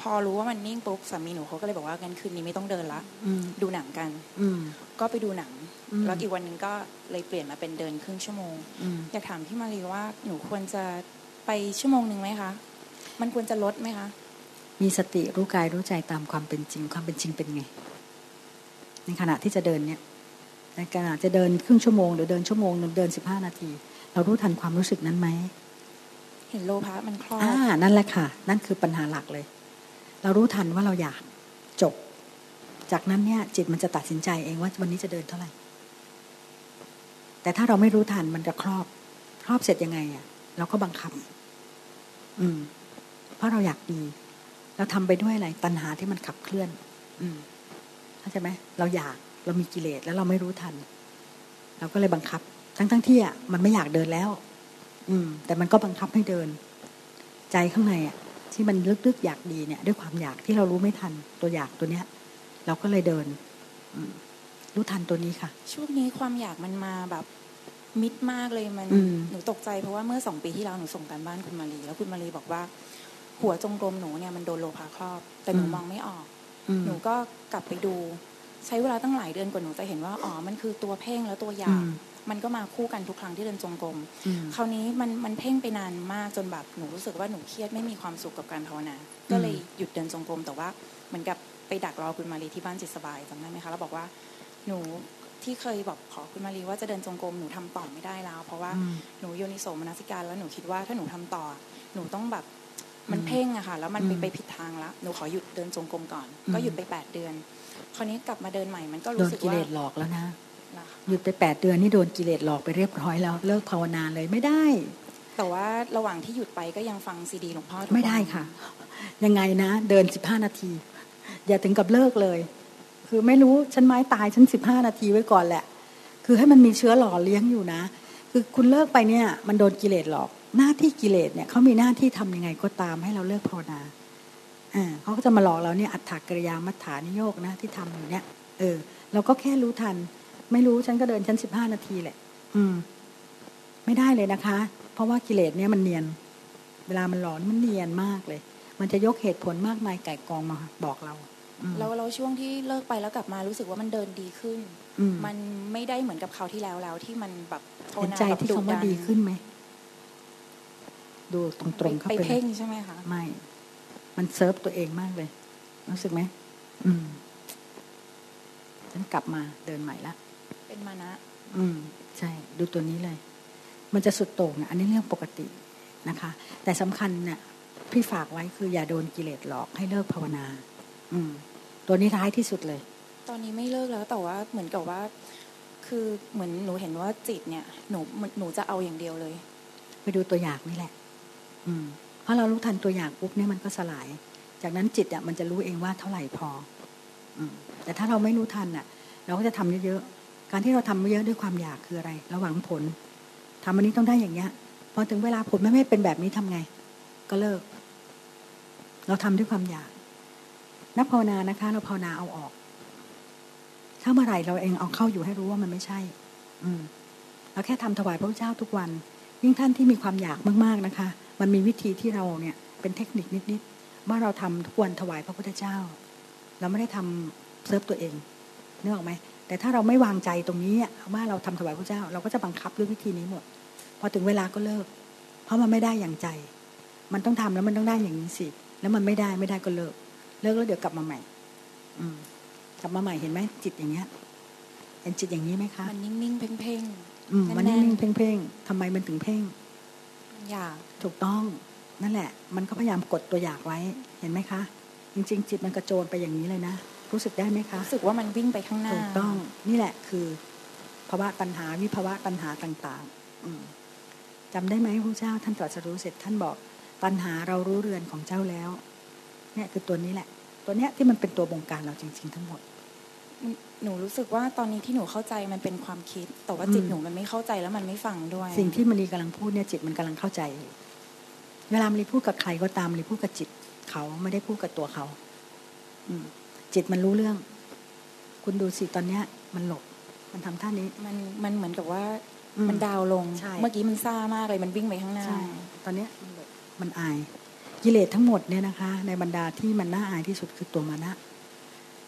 พอรู้ว่ามันนิ่งปุ๊บสามีหนูเขาก็เลยบอกว่างั้นคืนนี้ไม่ต้องเดินละ
อืม
ดูหนังกัน
อืม
ก็ไปดูหนัง
อืม
แล้วอีกวันหนึ่งก็เลยเปลี่ยนมาเป็นเดินครึ่งชั่วโมง
อืม
อยากถามพี่มารีว่าหนูควรจะไปชั่วโมงหนึ่งไหมคะ มันควรจะลดไหมคะ
มีสติรู้กายรู้ใจตามความเป็นจริง ความเป็นจริงเป็นไง ในขณะที่จะเดินเนี่ยในขณะจะเดินครึ่งชั่วโมงหรือเดินชั่วโมงหรือเดินสิบห้านาที เรารู้ทันความรู้สึกนั้นไหม
เห็นโลภะมันครอบ
อ่านั่นแหละค่ะ นั่นคือปัญหาหลักเลย เรารู้ทันว่าเราอยากจบ จากนั้นเนี่ย จิตมันจะตัดสินใจเองว่าวันนี้จะเดินเท่าไหร่ แต่ถ้าเราไม่รู้ทันมันจะครอบ ครอบเสร็จยังไงอะเราก็บังคับ อืม เพราะเราอยากดี เราทำไปด้วยอะไรตัณหาที่มันขับเคลื่อน อืมเข้าใจไหมเราอยากเรามีกิเลสแล้วเราไม่รู้ทัน เราก็เลยบังคับ ทั้งทั้งที่อะมันไม่อยากเดินแล้ว อืม แต่มันก็บังคับให้เดิน ใจข้างในอะ ที่มันลึกๆอยากดีเนี่ย ด้วยความอยากที่เรารู้ไม่ทันตัวอยากตัวเนี้ย เราก็เลยเดินอืมรู้ทันตัวนี้ค่ะ
ช่วงนี้ความอยากมันมาแบบมิดมากเลยมัน
อืม
หนูตกใจเพราะว่าเมื่อสองปีที่แล้วหนูส่งการบ้านคุณมารีแล้วคุณมารีบอกว่า หัวจงกรมหนูเนี่ยมันโดนโลภะครอบ แต่หนู
อืม
มองไม่ออก
อืม
หนูก็กลับไปดู ใช้เวลาตั้งหลายเดือนกว่าหนูจะเห็นว่าอ๋อมันคือตัวเพ่งแล้วตัวอยาก
อืม
มันก็มาคู่กันทุกครั้งที่เดินจงกรม
อืม
คราวนี้มันมันเพ่งไปนานมากจนแบบหนูรู้สึกว่าหนูเครียดไม่มีความสุขกับการภาวนา ก็เลยหยุดเดินจงกรมแต่ว่าเหมือนกับไปดักรอคุณมารีที่บ้านจิตสบายจำได้ไหมคะแล้วบอกว่าหนูที่เคยบอกขอคุณมารีว่าจะเดินจงกรมหนูทำต่อไม่ได้แล้ว เพราะว่า
อืม
หนูโยนิโสมนสิการแล้วหนูคิดว่าถ้าหนูทำต่อ หนูต้องแบบ มัน
อืม
เพ่งอะค่ะ แล้วมันไป
อืม
ไปผิดทางละหนูขอหยุดเดินจงกรมก่อน
อืม
ก็หยุดไปแปดเดือน คราวนี้กลับมาเดินใหม่มันก็
โด
รู้
น
สึก
กิเล
ว่า
สหลอกแล้วนะหยุดไปแปดเดือนนี่โดนกิเลสหลอกไปเรียบร้อยแล้วเลิกภาวนาเลยไม่ได้
แต่ว่าระหว่างที่หยุดไปก็ยังฟังซีดีหลวงพ่อทุก
ไม่ได้ค่ะ ยังไงนะ เดินสิบห้านาที อย่าถึงกับเลิกเลย คือไม่รู้ฉันไม้ตายฉันสิบห้านาทีไว้ก่อนแหละ คือให้มันมีเชื้อหล่อเลี้ยงอยู่นะ คือคุณเลิกไปเนี่ย มันโดนกิเลสหลอก หน้าที่กิเลสเนี่ยเขามีหน้าที่ทำยังไงก็ตามให้เราเลิกภาวนาอ่าเขาก็จะมาหลอกเราเนี่ยอัตถกริยามัฏฐานิโยกนะที่ทำอยู่เนี่ย เออ เราก็แค่รู้ทัน ไม่รู้ฉันก็เดินฉันสิบห้านาทีแหละ อืม ไม่ได้เลยนะคะ เพราะว่ากิเลสเนี่ยมันเนียน เวลามันหลอนมันเนียนมากเลย มันจะยกเหตุผลมากมายไก่กองมาบอกเรา
แล้วเราช่วงที่เลิกไปแล้วกลับมารู้สึกว่ามันเดินดีขึ้น
อืม
มันไม่ได้เหมือนกับคราวที่แล้วแล้วที่มันแบบภาว
เห็น
นา
ใจ
แบบ
ที่
ดุ
คำว่า
ดัน
ดีขึ้นไหม ดูตรงๆเข้า
ไป
ไป
เพ่ง
เลย
ใช่ไหมคะ
ไม่ มันเซิร์ฟตัวเองมากเลยรู้สึกไหมอืมฉันกลับมาเดินใหม่ละ
เป็นมานะ
อืม ใช่ ดูตัวนี้เลย มันจะสุดโต่งนะอันนี้เรื่องปกตินะคะ แต่สำคัญเนี่ยพี่ฝากไว้คืออย่าโดนกิเลสหลอกให้เลิกภาวนา อืม ตัวนี้ท้ายที่สุดเลย
ตอนนี้ไม่เลิกแล้ว แต่ว่าเหมือนกับว่า คือเหมือนหนูเห็นว่าจิตเนี่ย หนูหนูจะเอาอย่างเดียวเลย
ไปดูตัวอย่างนี่แหละอืม เพราะเรารู้ทันตัวอย่างปุ๊บเนี่ยมันก็สลาย จากนั้นจิตอะมันจะรู้เองว่าเท่าไหร่พอ อืมแต่ถ้าเราไม่รู้ทันอะ เราก็จะทำเยอะๆการที่เราทำเยอะด้วยความอยากคืออะไร ระหวังผลทำอันนี้ต้องได้อย่างเงี้ยพอถึงเวลาผลไม่ไม่เป็นแบบนี้ทำไง ก็เลิก เราทำด้วยความอยาก นักภาวนานะคะ เราภาวนาเอาออกถ้าเมื่อไหร่เราเองเอาเข้าอยู่ให้รู้ว่ามันไม่ใช่ อืมเราแค่ทำถวายพระเจ้าทุกวัน ยิ่งท่านที่มีความอยากมาก ๆนะคะ มันมีวิธีที่เราเนี่ยเป็นเทคนิคนิดๆว่าเราทำทุกวันถวายพระพุทธเจ้า เราไม่ได้ทำเซิร์ฟตัวเองนึกออกไหมแต่ถ้าเราไม่วางใจตรงนี้อะว่าเราทำถวายพระเจ้า เราก็จะบังคับด้วยวิธีนี้หมด พอถึงเวลาก็เลิก เพราะมันไม่ได้อย่างใจ มันต้องทำแล้วมันต้องได้อย่างนี้สิแล้วมันไม่ได้ไม่ได้ก็เลิก เลิกแล้วเดี๋ยวกลับมาใหม่ อืมกลับมาใหม่เห็นไหมจิตอย่างเงี้ยเห็นจิตอย่างนี้ไหมคะ
มันนิ่งๆเพ่ง
อืม
ๆ
มัน
แน่
นิ่
น
งๆเพ่งๆทำไมมันถึงเพ่ง
ๆมัน อยาก
ถูกต้องนั่นแหละ มันก็พยายามกดตัวอยากไว้เห็นไหมคะ จริง ๆ จิตมันกระโจนไปอย่างนี้เลยนะ รู้สึกได้ไหมคะ
รู้สึกว่ามันวิ่งไปข้างหน้า
ถูกต้องนี่แหละคือภาวะตัณหาวิภาวะตัณหาต่างๆอืมจำได้ไหมพระเจ้าท่านตรัสรู้เสร็จท่านบอกตัณหาเรารู้เรือนของเจ้าแล้ว เนี่ยคือตัวนี้แหละ ตัวเนี้ยที่มันเป็นตัวบงการเราจริง ๆ ทั้งหมด
หนูรู้สึกว่าตอนนี้ที่หนูเข้าใจมันเป็นความคิด แต่ว่าจิต
อืม
หนูมันไม่เข้าใจแล้วมันไม่ฟังด้วย
สิ่งที่มณีกำลังพูดเนี่ยจิตมันกำลังเข้าใจอยู่เวลามณีพูดกับใครก็ตามมณีพูดกับจิตเขาไม่ได้พูดกับตัวเขา อืม จิตมันรู้เรื่อง คุณดูสิตอนเนี้ย มันหลบ มันทำท่านี้
มันมันเหมือนกับว่า
อืม
มันดาวลง
ใช่
เมื่อกี้มันซ่ามากเลยมันวิ่งไปข้างหน้า
ใช่ตอนเนี้ยมันหลบมันอายกิเลสทั้งหมดเนี่ยนะคะ ในบรรดาที่มันน่าอายที่สุดคือตัวมานะ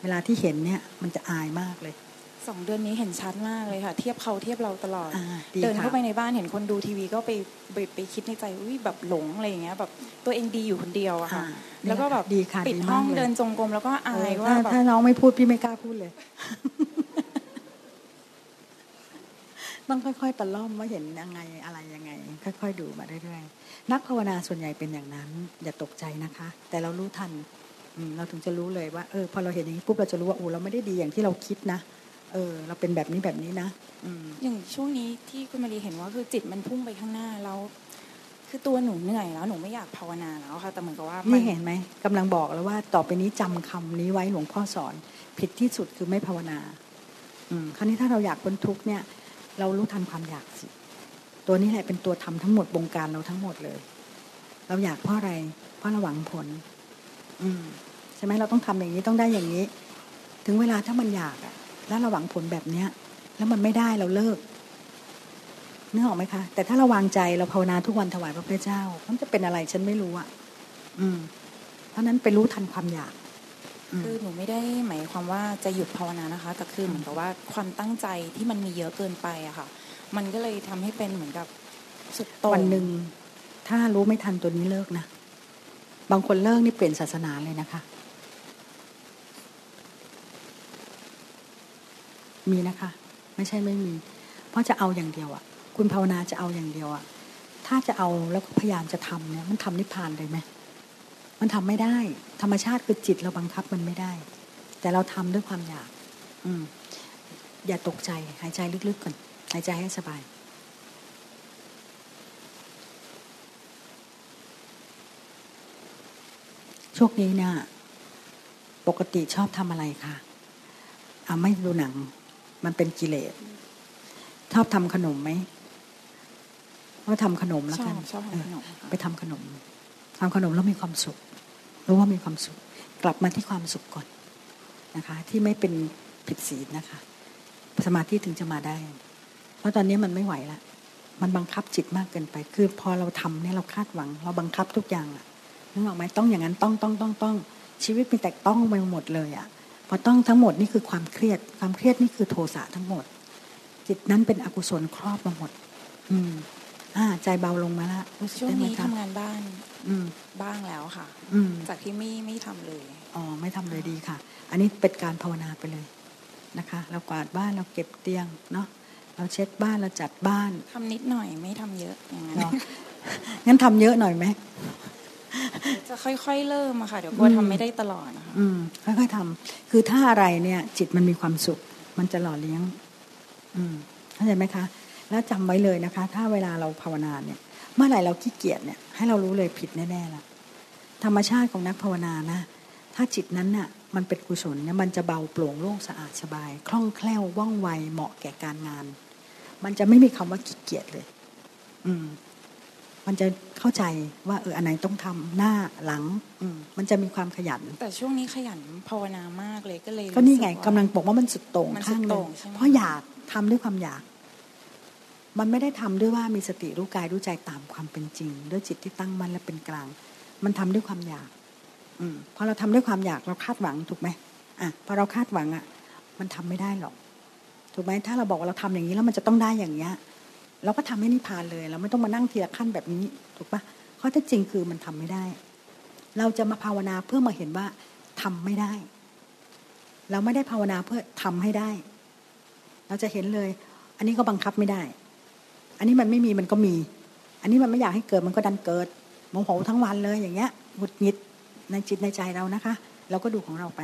เวลาที่เห็นเนี่ยมันจะอายมากเลย
สองเดือนนี้เห็นชัดมากเลยค่ะ เทียบเขาเทียบเราตลอด
อ่าดี
เดิน
ค่ะ
เข้าไปในบ้านเห็นคนดูทีวีก็ไปไปไปคิดในใจอุ้ยแบบหลงอะไรอย่างเงี้ยแบบตัวเองดีอยู่คนเดียวอะค่ะ
อ่า
แล้วก็แบบ
ดีค่ะ
ปิด
ดี
ห้
มา
อกง
เลย
เดินจงกรมแล้วก็อาย
เออ
ว่า
ถ้า
แบบ
ถ้าน้องไม่พูดพี่ไม่กล้าพูดเลย ต้องค่อยๆตะล่อมว่าเห็นยังไงอะไรยังไง ค่อย ๆ ดูมาเรื่อยๆนักภาวนาส่วนใหญ่เป็นอย่างนั้น อย่าตกใจนะคะ แต่เรารู้ทันอืม เราถึงจะรู้เลยว่าเออพอเราเห็นอย่างนี้ปุ๊บเราจะรู้ว่าโอ้เราไม่ได้ดีอย่างที่เราคิดนะเออ เราเป็นแบบนี้แบบนี้นะอืม
อย่างช่วงนี้ที่คุณมารีเห็นว่าคือจิตมันพุ่งไปข้างหน้าแล้วคือตัวหนูเหนื่อยแล้วหนูไม่อยากภาวนาแล้วค่ะแต่เหมือนกับว่ามั
นี่เห็นไหมกำลังบอกแล้วว่าต่อไปนี้จำคำนี้ไว้หลวงพ่อสอน ผิดที่สุดคือไม่ภาวนา อืมคราวนี้ถ้าเราอยากพ้นทุกข์เนี่ย เรารู้ทันความอยากสิตัวนี้แหละเป็นตัวทำทั้งหมดบงการเราทั้งหมดเลย เราอยากเพราะอะไรเพราะเราหวังผล อืมใช่ไหมเราต้องทำอย่างนี้ต้องได้อย่างนี้ ถึงเวลาถ้ามันอยากอะแล้วเราหวังผลแบบเนี้ย แล้วมันไม่ได้เราเลิกนึกออกไหมคะ แต่ถ้าเราวางใจเราภาวนาทุกวันถวายพระพุทธเจ้า มันจะเป็นอะไรฉันไม่รู้อะอืม เพราะนั้นไปรู้ทันความอยาก
คือหนูไม่ได้หมายความว่าจะหยุดภาวนานะคะ แต่คือเหมือนกับว่าความตั้งใจที่มันมีเยอะเกินไปอะค่ะ มันก็เลยทำให้เป็นเหมือนกับสุดโต่ง
วันหนึ่งถ้ารู้ไม่ทันตัวนี้เลิกนะ บางคนเลิกนี่เปลี่ยนศาสนาเลยนะคะ มีนะคะ ไม่ใช่ไม่มี เพราะจะเอาอย่างเดียวอะ่ะ คุณภาวนาจะเอาอย่างเดียวอะ่ะ ถ้าจะเอาแล้วก็พยายามจะทำเนี่ยมันทำนิพพานเลยไหมมันทำไม่ได้ ธรรมชาติคือจิตเราบังคับมันไม่ได้ แต่เราทำด้วยความอยาก อืม อย่าตกใจหายใจลึกๆก่อนหายใจให้สบายช่วงนี้เนี่ยปกติชอบทำอะไรคะอ่าไม่ดูหนัง มันเป็นกิเลสชอบทำขนมไหมว่าทำขนมแล้วกัน
ชอบทำขนม
ไปทำขนมทำขนมแล้วมีความสุขรู้ว่ามีความสุข กลับมาที่ความสุขก่อนนะคะ ที่ไม่เป็นผิดศีลนะคะ สมาธิถึงจะมาได้ เพราะตอนนี้มันไม่ไหวละมันบังคับจิตมากเกินไป คือพอเราทำเนี่ยเราคาดหวัง เราบังคับทุกอย่างอะนึกออกไหมต้องอย่างนั้นต้องต้องต้องต้องชีวิตมีแต่ต้องไปหมดเลยอะ พอต้องทั้งหมดนี่คือความเครียด ความเครียดนี่คือโทสะทั้งหมด จิตนั้นเป็นอกุศลครอบมาหมด อืมอ่าใจเบาลงมาละรู้สึก
ช่วง
ได้ไหม
นี้
คะ
ทำงานบ้าน
อืม
บ้างแล้วค่ะ
อืม
จากที่ไม่ไม่ทำเลย
อ๋อไม่ทำเลยดีค่ะ อันนี้เป็นการภาวนาไปเลยนะคะ เรากวาดบ้านเราเก็บเตียงเนาะเราเช็ดบ้านเราจัดบ้าน
ทำนิดหน่อยไม่ทำเยอะอย่างนั้น
เนาะงั้นทำเยอะหน่อยไหม
จะค่อยๆเริ่มอะค่ะ เดี๋ยวกลัว
อืม
ทำไม่ได้ตลอดนะคะ
อืมค่อยๆทำคือถ้าอะไรเนี่ย จิตมันมีความสุข มันจะหล่อเลี้ยง อืมเข้าใจไหมคะ แล้วจำไว้เลยนะคะ ถ้าเวลาเราภาวนาเนี่ย เมื่อไหร่เราขี้เกียจเนี่ย ให้เรารู้เลยผิดแน่ๆละธรรมชาติของนักภาวนานะถ้าจิตนั้นน่ะ มันเป็นกุศลเนี่ยมันจะเบาโปร่งโล่งสะอาดสบาย คล่องแคล่วว่องไวเหมาะแก่การงาน มันจะไม่มีคำว่าขี้เกียจเลย อืม มันจะเข้าใจว่าเอออันไหนต้องทำหน้าหลังอืมมันจะมีความขยัน
แต่ช่วงนี้ขยันภาวนามากเลยก็เลย
ก็นี่ไง
รู้สึ
กำลังบอกว่ามันสุดโต่ง
มันสุ
ข้า
ด
งห
โต่
นึ่ง
งใช่ไหม
เพราะอยากทำด้วยความอยาก มันไม่ได้ทำด้วยว่ามีสติรู้กายรู้ใจตามความเป็นจริง ด้วยจิตที่ตั้งมั่นและเป็นกลาง มันทำด้วยความอยาก อืมพอเราทำด้วยความอยากเราคาดหวังถูกไหมอะพอเราคาดหวังอะ มันทำไม่ได้หรอกถูกไหมถ้าเราบอกว่าเราทำอย่างนี้แล้วมันจะต้องได้อย่างเนี้ย เราก็ทำให้นิพพานเลยเราไม่ต้องมานั่งทีละขั้นแบบนี้ถูกปะข้อเท็จจริงคือมันทำไม่ได้ เราจะมาภาวนาเพื่อมาเห็นว่าทำไม่ได้ เราไม่ได้ภาวนาเพื่อทำให้ได้ เราจะเห็นเลย อันนี้ก็บังคับไม่ได้ อันนี้มันไม่มีมันก็มี อันนี้มันไม่อยากให้เกิดมันก็ดันเกิดโมโหทั้งวันเลยอย่างเงี้ยหงุดหงิดในจิตในใจเรานะคะ เราก็ดูของเราไป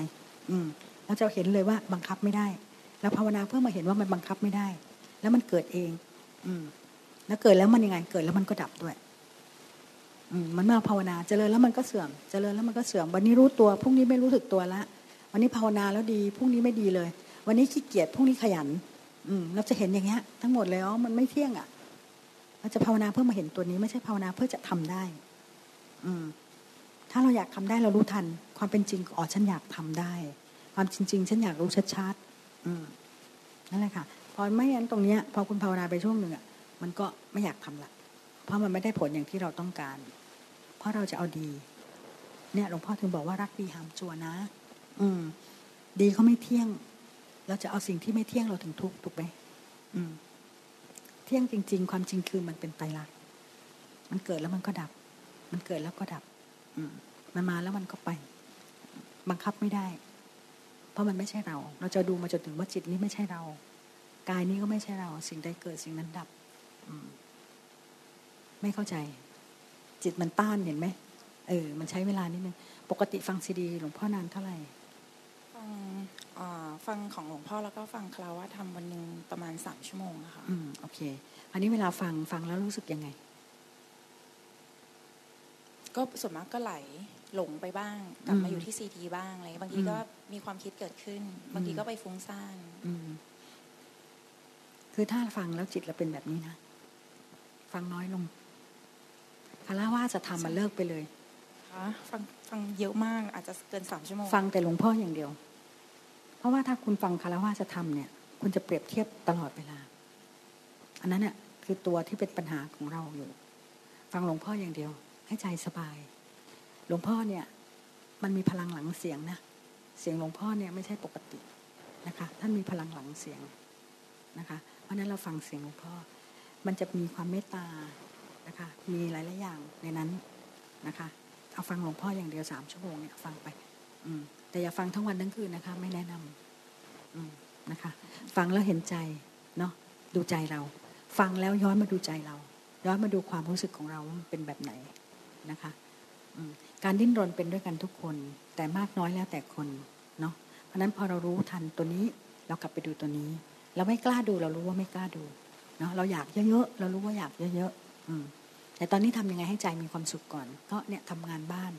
อืมเราจะเห็นเลยว่าบังคับไม่ได้ เราภาวนาเพื่อมาเห็นว่ามันบังคับไม่ได้ แล้วมันเกิดเอง อืม แล้วเกิดแล้วมันยังไง เกิดแล้วมันก็ดับด้วย อืมมันเมื่อภาวนา เจริญแล้วมันก็เสื่อม เจริญแล้วมันก็เสื่อม วันนี้รู้ตัวพรุ่งนี้ไม่รู้สึกตัวละ วันนี้ภาวนาแล้วดีพรุ่งนี้ไม่ดีเลย วันนี้ขี้เกียจพรุ่งนี้ขยัน อืม เราจะเห็นอย่างเงี้ย ทั้งหมดเลยอ๋อมันไม่เที่ยงอะเราจะภาวนาเพื่อมาเห็นตัวนี้ไม่ใช่ภาวนาเพื่อจะทำได้ อืม ถ้าเราอยากทำได้เรารู้ทัน ความเป็นจริงอ๋อฉันอยากทำได้ ความจริง ๆ ฉันอยากรู้ชัดๆอืมนั่นแหละค่ะ พอไม่งั้นตรงเนี้ยพอคุณภาวนาไปช่วงหนึ่งอะมันก็ไม่อยากทำละ เพราะมันไม่ได้ผลอย่างที่เราต้องการ เพราะเราจะเอาดี เนี่ยหลวงพ่อถึงบอกว่ารักดีหามจัวนะ อืม ดีเขาไม่เที่ยง เราจะเอาสิ่งที่ไม่เที่ยงเราถึงทุกข์ถูกไหมอืม เที่ยงจริง ๆ ความจริงคือมันเป็นไตรลักษณ์มันเกิดแล้วมันก็ดับ มันเกิดแล้วก็ดับ อืม มันมาแล้วมันก็ไป บังคับไม่ได้ เพราะมันไม่ใช่เรา เราจะดูมาจนถึงว่าจิตนี้ไม่ใช่เรา กายนี้ก็ไม่ใช่เรา สิ่งใดเกิดสิ่งนั้นดับอืมไม่เข้าใจ จิตมันต้านเห็นไหมเออ มันใช้เวลานิดนึงปกติฟังซีดี หลวงพ่อนานเท่าไหร่
ฟังอ่าฟังของหลวงพ่อแล้วก็ฟังคารวะทำวันหนึ่งประมาณสามชั่วโมงอะค่ะ
อืมโอเค อันนี้เวลาฟังฟังแล้วรู้สึกยังไง
ก็ส่วนมากก็ไหลหลงไปบ้าง กลับมาอยู่ที่ซีดีบ้างอะไรบางทีก็มีความคิดเกิดขึ้น บางทีก็ไปฟุ้งซ่าน
อืม คือถ้าฟังแล้วจิตเราเป็นแบบนี้นะ ฟังน้อยลงคาราว่าจะทำมันเลิกไปเลย
คะฟังฟังเยอะมากอาจจะเกินสามชั่วโมง
ฟังแต่หลวงพ่ออย่างเดียว เพราะว่าถ้าคุณฟังคารวะจะทำเนี่ย คุณจะเปรียบเทียบตลอดเวลา อันนั้นเนี่ยคือตัวที่เป็นปัญหาของเราอยู่ ฟังหลวงพ่ออย่างเดียว ให้ใจสบาย หลวงพ่อเนี่ย มันมีพลังหลังเสียงนะเสียงหลวงพ่อเนี่ยไม่ใช่ปกตินะคะ ท่านมีพลังหลังเสียงนะคะ เพราะนั้นเราฟังเสียงหลวงพ่อ มันจะมีความเมตตานะคะ มีหลายๆอย่างในนั้นนะคะ เอาฟังหลวงพ่ออย่างเดียวสามชั่วโมงเนี่ยฟังไป อืม แต่อย่าฟังทั้งวันทั้งคืนนะคะ ไม่แนะนำอืมนะคะ ฟังแล้วเห็นใจเนาะดูใจเรา ฟังแล้วย้อนมาดูใจเราย้อนมาดูความรู้สึกของเราว่ามันเป็นแบบไหนนะคะการดิ้นรนเป็นด้วยกันทุกคน แต่มากน้อยแล้วแต่คนเนาะเพราะนั้นพอเรารู้ทันตัวนี้ เรากลับไปดูตัวนี้ เราไม่กล้าดูเรารู้ว่าไม่กล้าดูเนาะเราอยากเยอะๆเรารู้ว่าอยากเยอะๆอืมแต่ตอนนี้ทำยังไงให้ใจมีความสุขก่อน ก็เนี่ยทำงานบ้าน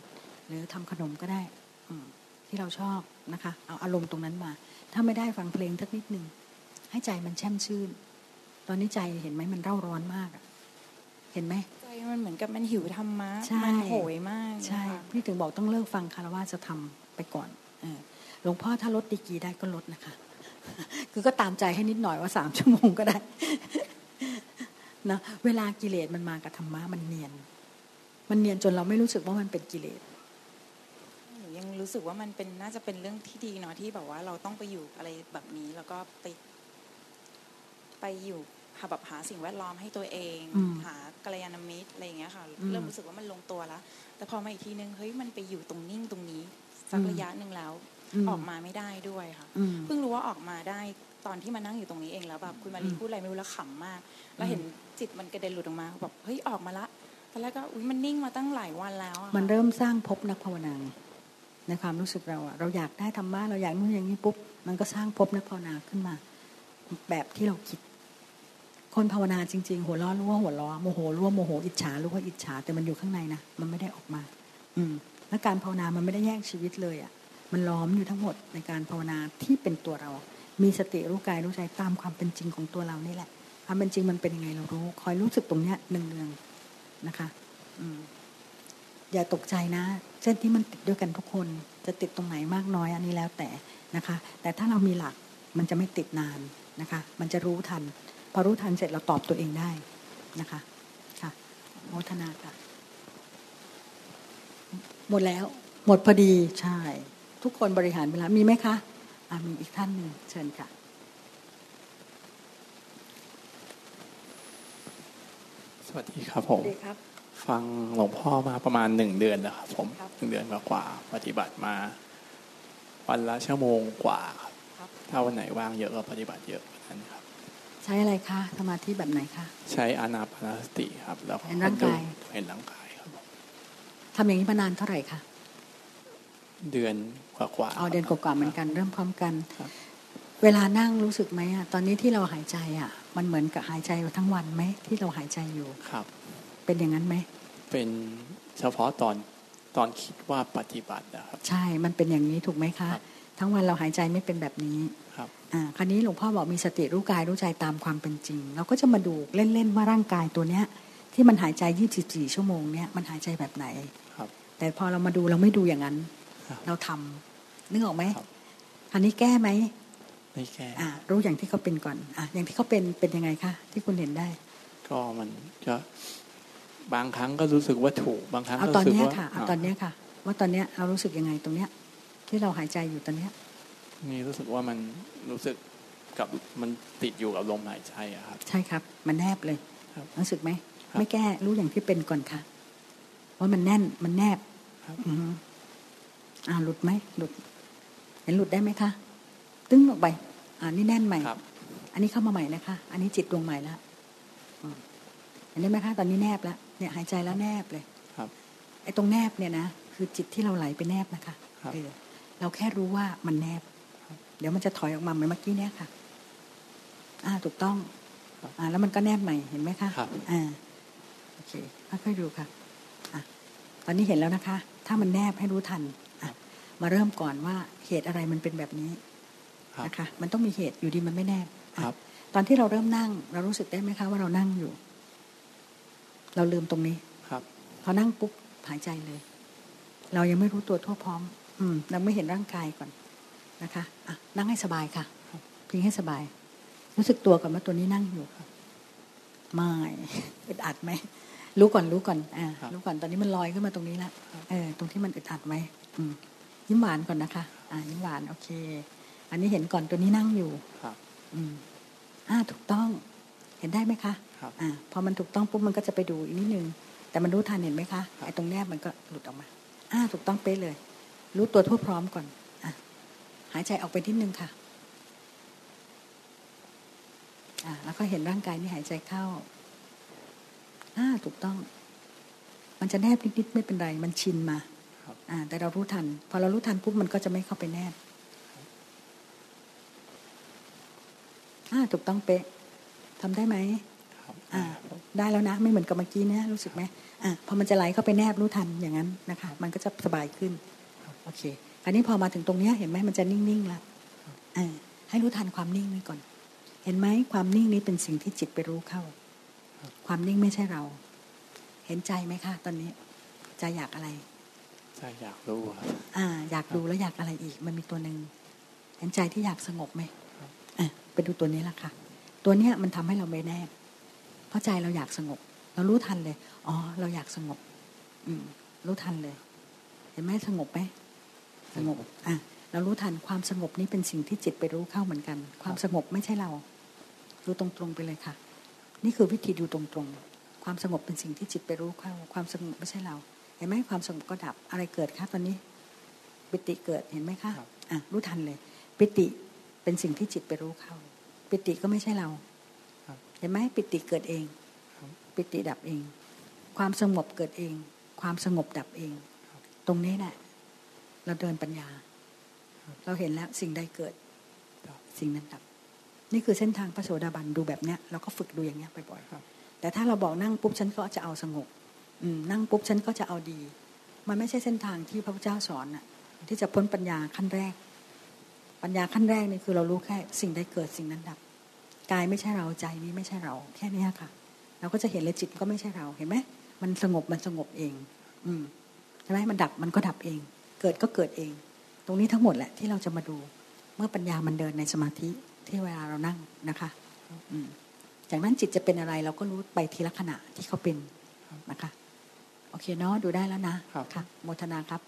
หรือทำขนมก็ได้ อืมที่เราชอบนะคะ เอาอารมณ์ตรงนั้นมา ถ้าไม่ได้ฟังเพลงสักนิดหนึ่งให้ใจมันแช่มชื่น ตอนนี้ใจเห็นไหมมันเร่าร้อนมากอะเห็นไหม
ใจมันเหมือนกับมันหิวธรรมะ
ใช่
มันโหยมาก
ใช่
นะคะ
พี่ถึงบอกต้องเลิกฟังคารวะจะทำไปก่อนเออหลวงพ่อถ้าลดดีกรีได้ก็ลดนะคะ คือก็ตามใจให้นิดหน่อยว่าสามชั่วโมงก็ได้นะเวลากิเลสมันมากับธรรมะมันเนียน มันเนียนจนเราไม่รู้สึกว่ามันเป็นกิเลส
หนูยังรู้สึกว่ามันเป็นน่าจะเป็นเรื่องที่ดีเนาะที่แบบว่าเราต้องไปอยู่อะไรแบบนี้แล้วก็ไปไปอยู่หาแบบหาสิ่งแวดล้อมให้ตัวเอง
อืม
หากัลยาณมิตรอะไรอย่างเงี้ยค่ะ
อืม
เริ่มรู้สึกว่ามันลงตัวแล้ว แต่พอมาอีกทีนึงเฮ้ยมันไปอยู่ตรงนิ่งตรงนี้สัก
อืม
ระยะหนึ่งแล้ว
อืม
ออกมาไม่ได้ด้วยค่ะ
อืม
เพิ่งรู้ว่าออกมาได้ตอนที่มานั่งอยู่ตรงนี้เองแล้วแบบคุณมารี
อืม
พูดอะไรไม่รู้แล้วขำมาก แล้วเห็นจิตมันกระเด็นหลุดออกมาแบบเฮ้ยออกมาละตอนแรกก็อุ้ยมันนิ่งมาตั้งหลายวันแล้วอะค่ะ
มันเริ่มสร้างภพนักภาวนาในความรู้สึกเราอะเราอยากได้ธรรมะเราอยากนู่นอย่างนี้ปุ๊บมันก็สร้างภพนักภาวนาขึ้นมา แบบที่เราคิด คนภาวนาจริง ๆ หัวล้อรู้ว่าหัวล้อโมโหรู้ว่าโมโหอิจฉารู้ว่าอิจฉาแต่มันอยู่ข้างในนะมันไม่ได้ออกมา อืมและการภาวนามันไม่ได้แยกชีวิตเลยอะ มันล้อมอยู่ทั้งหมดในการภาวนาที่เป็นตัวเรา มีสติรู้กายรู้ใจตามความเป็นจริงของตัวเรานี่แหละความเป็นจริงมันเป็นยังไงเรารู้ คอยรู้สึกตรงเนี้ยเนืองนะคะอืมอย่าตกใจนะ เส้นที่มันติดด้วยกันทุกคน จะติดตรงไหนมากน้อยอันนี้แล้วแต่นะคะ แต่ถ้าเรามีหลักมันจะไม่ติดนานนะคะ มันจะรู้ทัน พอรู้ทันเสร็จเราตอบตัวเองได้นะคะ ค่ะโมทนาค่ะ หมดแล้ว หมดพอดีใช่ ทุกคนบริหารเวลา มีไหมคะอ่ามีอีกท่านหนึ่งเชิญค่ะ
สวัสดีครับผม
สวัสดีครับ
ฟังหลวงพ่อมาประมาณหนึ่งเดือนแล้วครับผม
ครับ
หนึ่งเดือนกว่าๆปฏิบัติมา วันละชั่วโมงกว่าครับ
ครับ
ถ้าวันไหนว่างเยอะก็ปฏิบัติเยอะกว่านั้นครับ
ใช้อะไรคะสมาธิแบบไหนคะ
ใช้อานาปานสติครับ แล้วก็
เห็นร่างกาย
ดูเห็นร่างกายครับ
ทำอย่างนี้มานานเท่าไหร่คะ
เดือน กว่าๆ
เอาเดือนกว่าๆเหมือนกันเริ่มพร้อมกัน
ครับ
เวลานั่งรู้สึกไหมอะตอนนี้ที่เราหายใจอะมันเหมือนกับหายใจทั้งวันไหมที่เราหายใจอยู่
ครับ
เป็นอย่างนั้นไหม
เป็นเฉพาะตอนตอนคิดว่าปฏิบัตินะครับ
ใช่มันเป็นอย่างนี้ถูกไหมคะ ทั้งวันเราหายใจไม่เป็นแบบนี้
ครับ
อ่าคราวนี้หลวงพ่อบอกมีสติรู้กายรู้ใจตามความเป็นจริง เราก็จะมาดูเล่นๆว่าร่างกายตัวเนี้ย ที่มันหายใจ 24 ชั่วโมงเนี้ยมันหายใจแบบไหน
ครับ
แต่พอเรามาดูเราไม่ดูอย่างนั้น
ครับ
เราทำ นึกออกไหมคราวนี้แก้ไหม
ไม่แก้
อ่ารู้อย่างที่เขาเป็นก่อนอะอย่างที่เขาเป็นเป็นยังไงคะที่คุณเห็นได้
ก็มันก็บางครั้งก็รู้สึกว่าถูกบางครั้ง
เอา
ก็
ตอน
รู้สึก
เนี้ย
ว่า
ค่ะเอาตอนเนี้ยค่ะ ว่าตอนเนี้ยเรารู้สึกยังไงตรงเนี้ย ที่เราหายใจอยู่ตอนเนี้ย
นี่รู้สึกว่ามันรู้สึกกับมันติดอยู่กับลมหายใจอะครับ
ใช่ครับ มันแนบเลย
ครับ
รู้สึกไหม
ครับ
ไม่แก้รู้อย่างที่เป็นก่อนค่ะว่ามันแน่นมันแนบ
ครับ
อืมอ่าหลุดไหมหลุด เห็นหลุดได้ไหมคะ ตึ้งออกไป อ่านี่แน่นใหม่
ครับ
อันนี้เข้ามาใหม่นะคะ อันนี้จิตดวงใหม่แล้วอืมเห็นได้ไหมคะ ตอนนี้แนบแล้วเนี่ยหายใจแล้วแนบเลย
ครับ
ไอ้ตรงแนบเนี่ยนะคือจิตที่เราไหลไปแนบนะคะ
ครับ
เออเราแค่รู้ว่ามันแนบ เดี๋ยวมันจะถอยออกมาเหมือนเมื่อกี้เนี่ยค่ะ อ่า ถูกต้อง อ่า แล้วมันก็แนบใหม่เห็นไหมคะ
ครับ
อ่าโอเคค่อยๆดูค่ะ อะ ตอนนี้เห็นแล้วนะคะ ถ้ามันแนบให้รู้ทันอะ มาเริ่มก่อนว่าเหตุอะไรมันเป็นแบบนี้
ครับ
นะคะมันต้องมีเหตุอยู่ดีมันไม่แนบอะ
ครับ
ตอนที่เราเริ่มนั่ง เรารู้สึกได้ไหมคะว่าเรานั่งอยู่ เราลืมตรงนี้
ครับ
พอนั่งปุ๊บหายใจเลย เรายังไม่รู้ตัวทั่วพร้อม อืม เราไม่เห็นร่างกายก่อนนะคะอะนั่งให้สบายค่ะเพิงให้สบาย รู้สึกตัวก่อนว่าตัวนี้นั่งอยู่ไม่อึดอัดไหมรู้ก่อนรู้ก่อน อ่า รู้ก่อนตอนนี้มันลอยขึ้นมาตรงนี้ละเออตรงที่มันอึดอัดไหมอืม ยิ้มหวานก่อนนะคะ อ่ายิ้มหวานโอเค อันนี้เห็นก่อนตัวนี้นั่งอยู่
ครับ
อืมอ่าถูกต้อง เห็นได้ไหมคะ
ครับ
อ่าพอมันถูกต้องปุ๊บมันก็จะไปดูอีกนิดนึงแต่มันรู้ทันเห็นไหมคะไอ้ตรงแนบมันก็หลุดออกมา อ่าถูกต้องเป๊ะเลย รู้ตัวทั่วพร้อมก่อนอะหายใจออกไปนิดนึงค่ะอ่าแล้วก็เห็นร่างกายนี่หายใจเข้าอ่าถูกต้อง มันจะแนบนิดๆไม่เป็นไร มันชินมา
ครับ
อ่า แต่เรารู้ทัน พอเรารู้ทันปุ๊บมันก็จะไม่เข้าไปแนบอ่าถูกต้องเป๊ะทำได้ไหมอ่าได้แล้วนะ ไม่เหมือนกับเมื่อกี้นะรู้สึกไหมอ่าพอมันจะไหลเข้าไปแนบรู้ทันอย่างนั้นนะคะ มันก็จะสบายขึ้นโอเคอันนี้พอมาถึงตรงเนี้ยเห็นไหมมันจะนิ่งๆแล้วอ่าให้รู้ทันความนิ่งนี้ก่อน เห็นไหมความนิ่งนี้เป็นสิ่งที่จิตไปรู้เข้า ความนิ่งไม่ใช่เรา เห็นใจไหมคะ ตอนนี้ใจอยากอะไร
ใจ อยากรู้
อ่า อยากดูแล้วอยากอะไรอีก มันมีตัวหนึ่งเห็นใจที่อยากสงบไหมอะไปดูตัวนี้ละค่ะ ตัวเนี้ยมันทำให้เราไม่แนบเพราะใจเราอยากสงบ เรารู้ทันเลย อ๋อ เราอยากสงบ อืม รู้ทันเลย เห็นไหมสงบไหมสงบ อะเรารู้ทันความสงบนี้เป็นสิ่งที่จิตไปรู้เข้าเหมือนกัน ความสงบไม่ใช่เรา รู้ตรงๆไปเลยค่ะ นี่คือวิธีดูตรงๆ ความสงบเป็นสิ่งที่จิตไปรู้เข้า ความสงบไม่ใช่เรา เห็นไหมความสงบก็ดับอะไรเกิดคะตอนนี้ ปิติเกิดเห็นไหมคะอะรู้ทันเลย ปิติเป็นสิ่งที่จิตไปรู้เข้า ปิติก็ไม่ใช่เราเห็นไหมปิติเกิดเอง ปิติดับเอง ความสงบเกิดเอง ความสงบดับเอง ตรงนี้แหละเราเดินปัญญา เราเห็นแล้วสิ่งใดเกิด สิ่งนั้นดับ นี่คือเส้นทางพระโสดาบันดูแบบเนี้ยเราก็ฝึกดูอย่างเงี้ยบ่อยๆแต่ถ้าเราบอกนั่งปุ๊บฉันก็จะเอาสงบอืม นั่งปุ๊บฉันก็จะเอาดี มันไม่ใช่เส้นทางที่พระพุทธเจ้าสอนน่ะที่จะพ้นปัญญาขั้นแรก ปัญญาขั้นแรกนี่คือเรารู้แค่สิ่งใดเกิดสิ่งนั้นดับกายไม่ใช่เราใจนี้ไม่ใช่เรา แค่นี้ค่ะ เราก็จะเห็นเลยจิตก็ไม่ใช่เราเห็นไหมมันสงบมันสงบเอง อืมใช่ไหมมันดับมันก็ดับเอง เกิดก็เกิดเอง ตรงนี้ทั้งหมดแหละที่เราจะมาดู เมื่อปัญญามันเดินในสมาธิที่เวลาเรานั่งนะคะ อืมจากนั้นจิตจะเป็นอะไรเราก็รู้ไปทีละขณะที่เขาเป็นนะคะ โอเคเนาะดูได้แล้วนะค่ะโมทนาครับ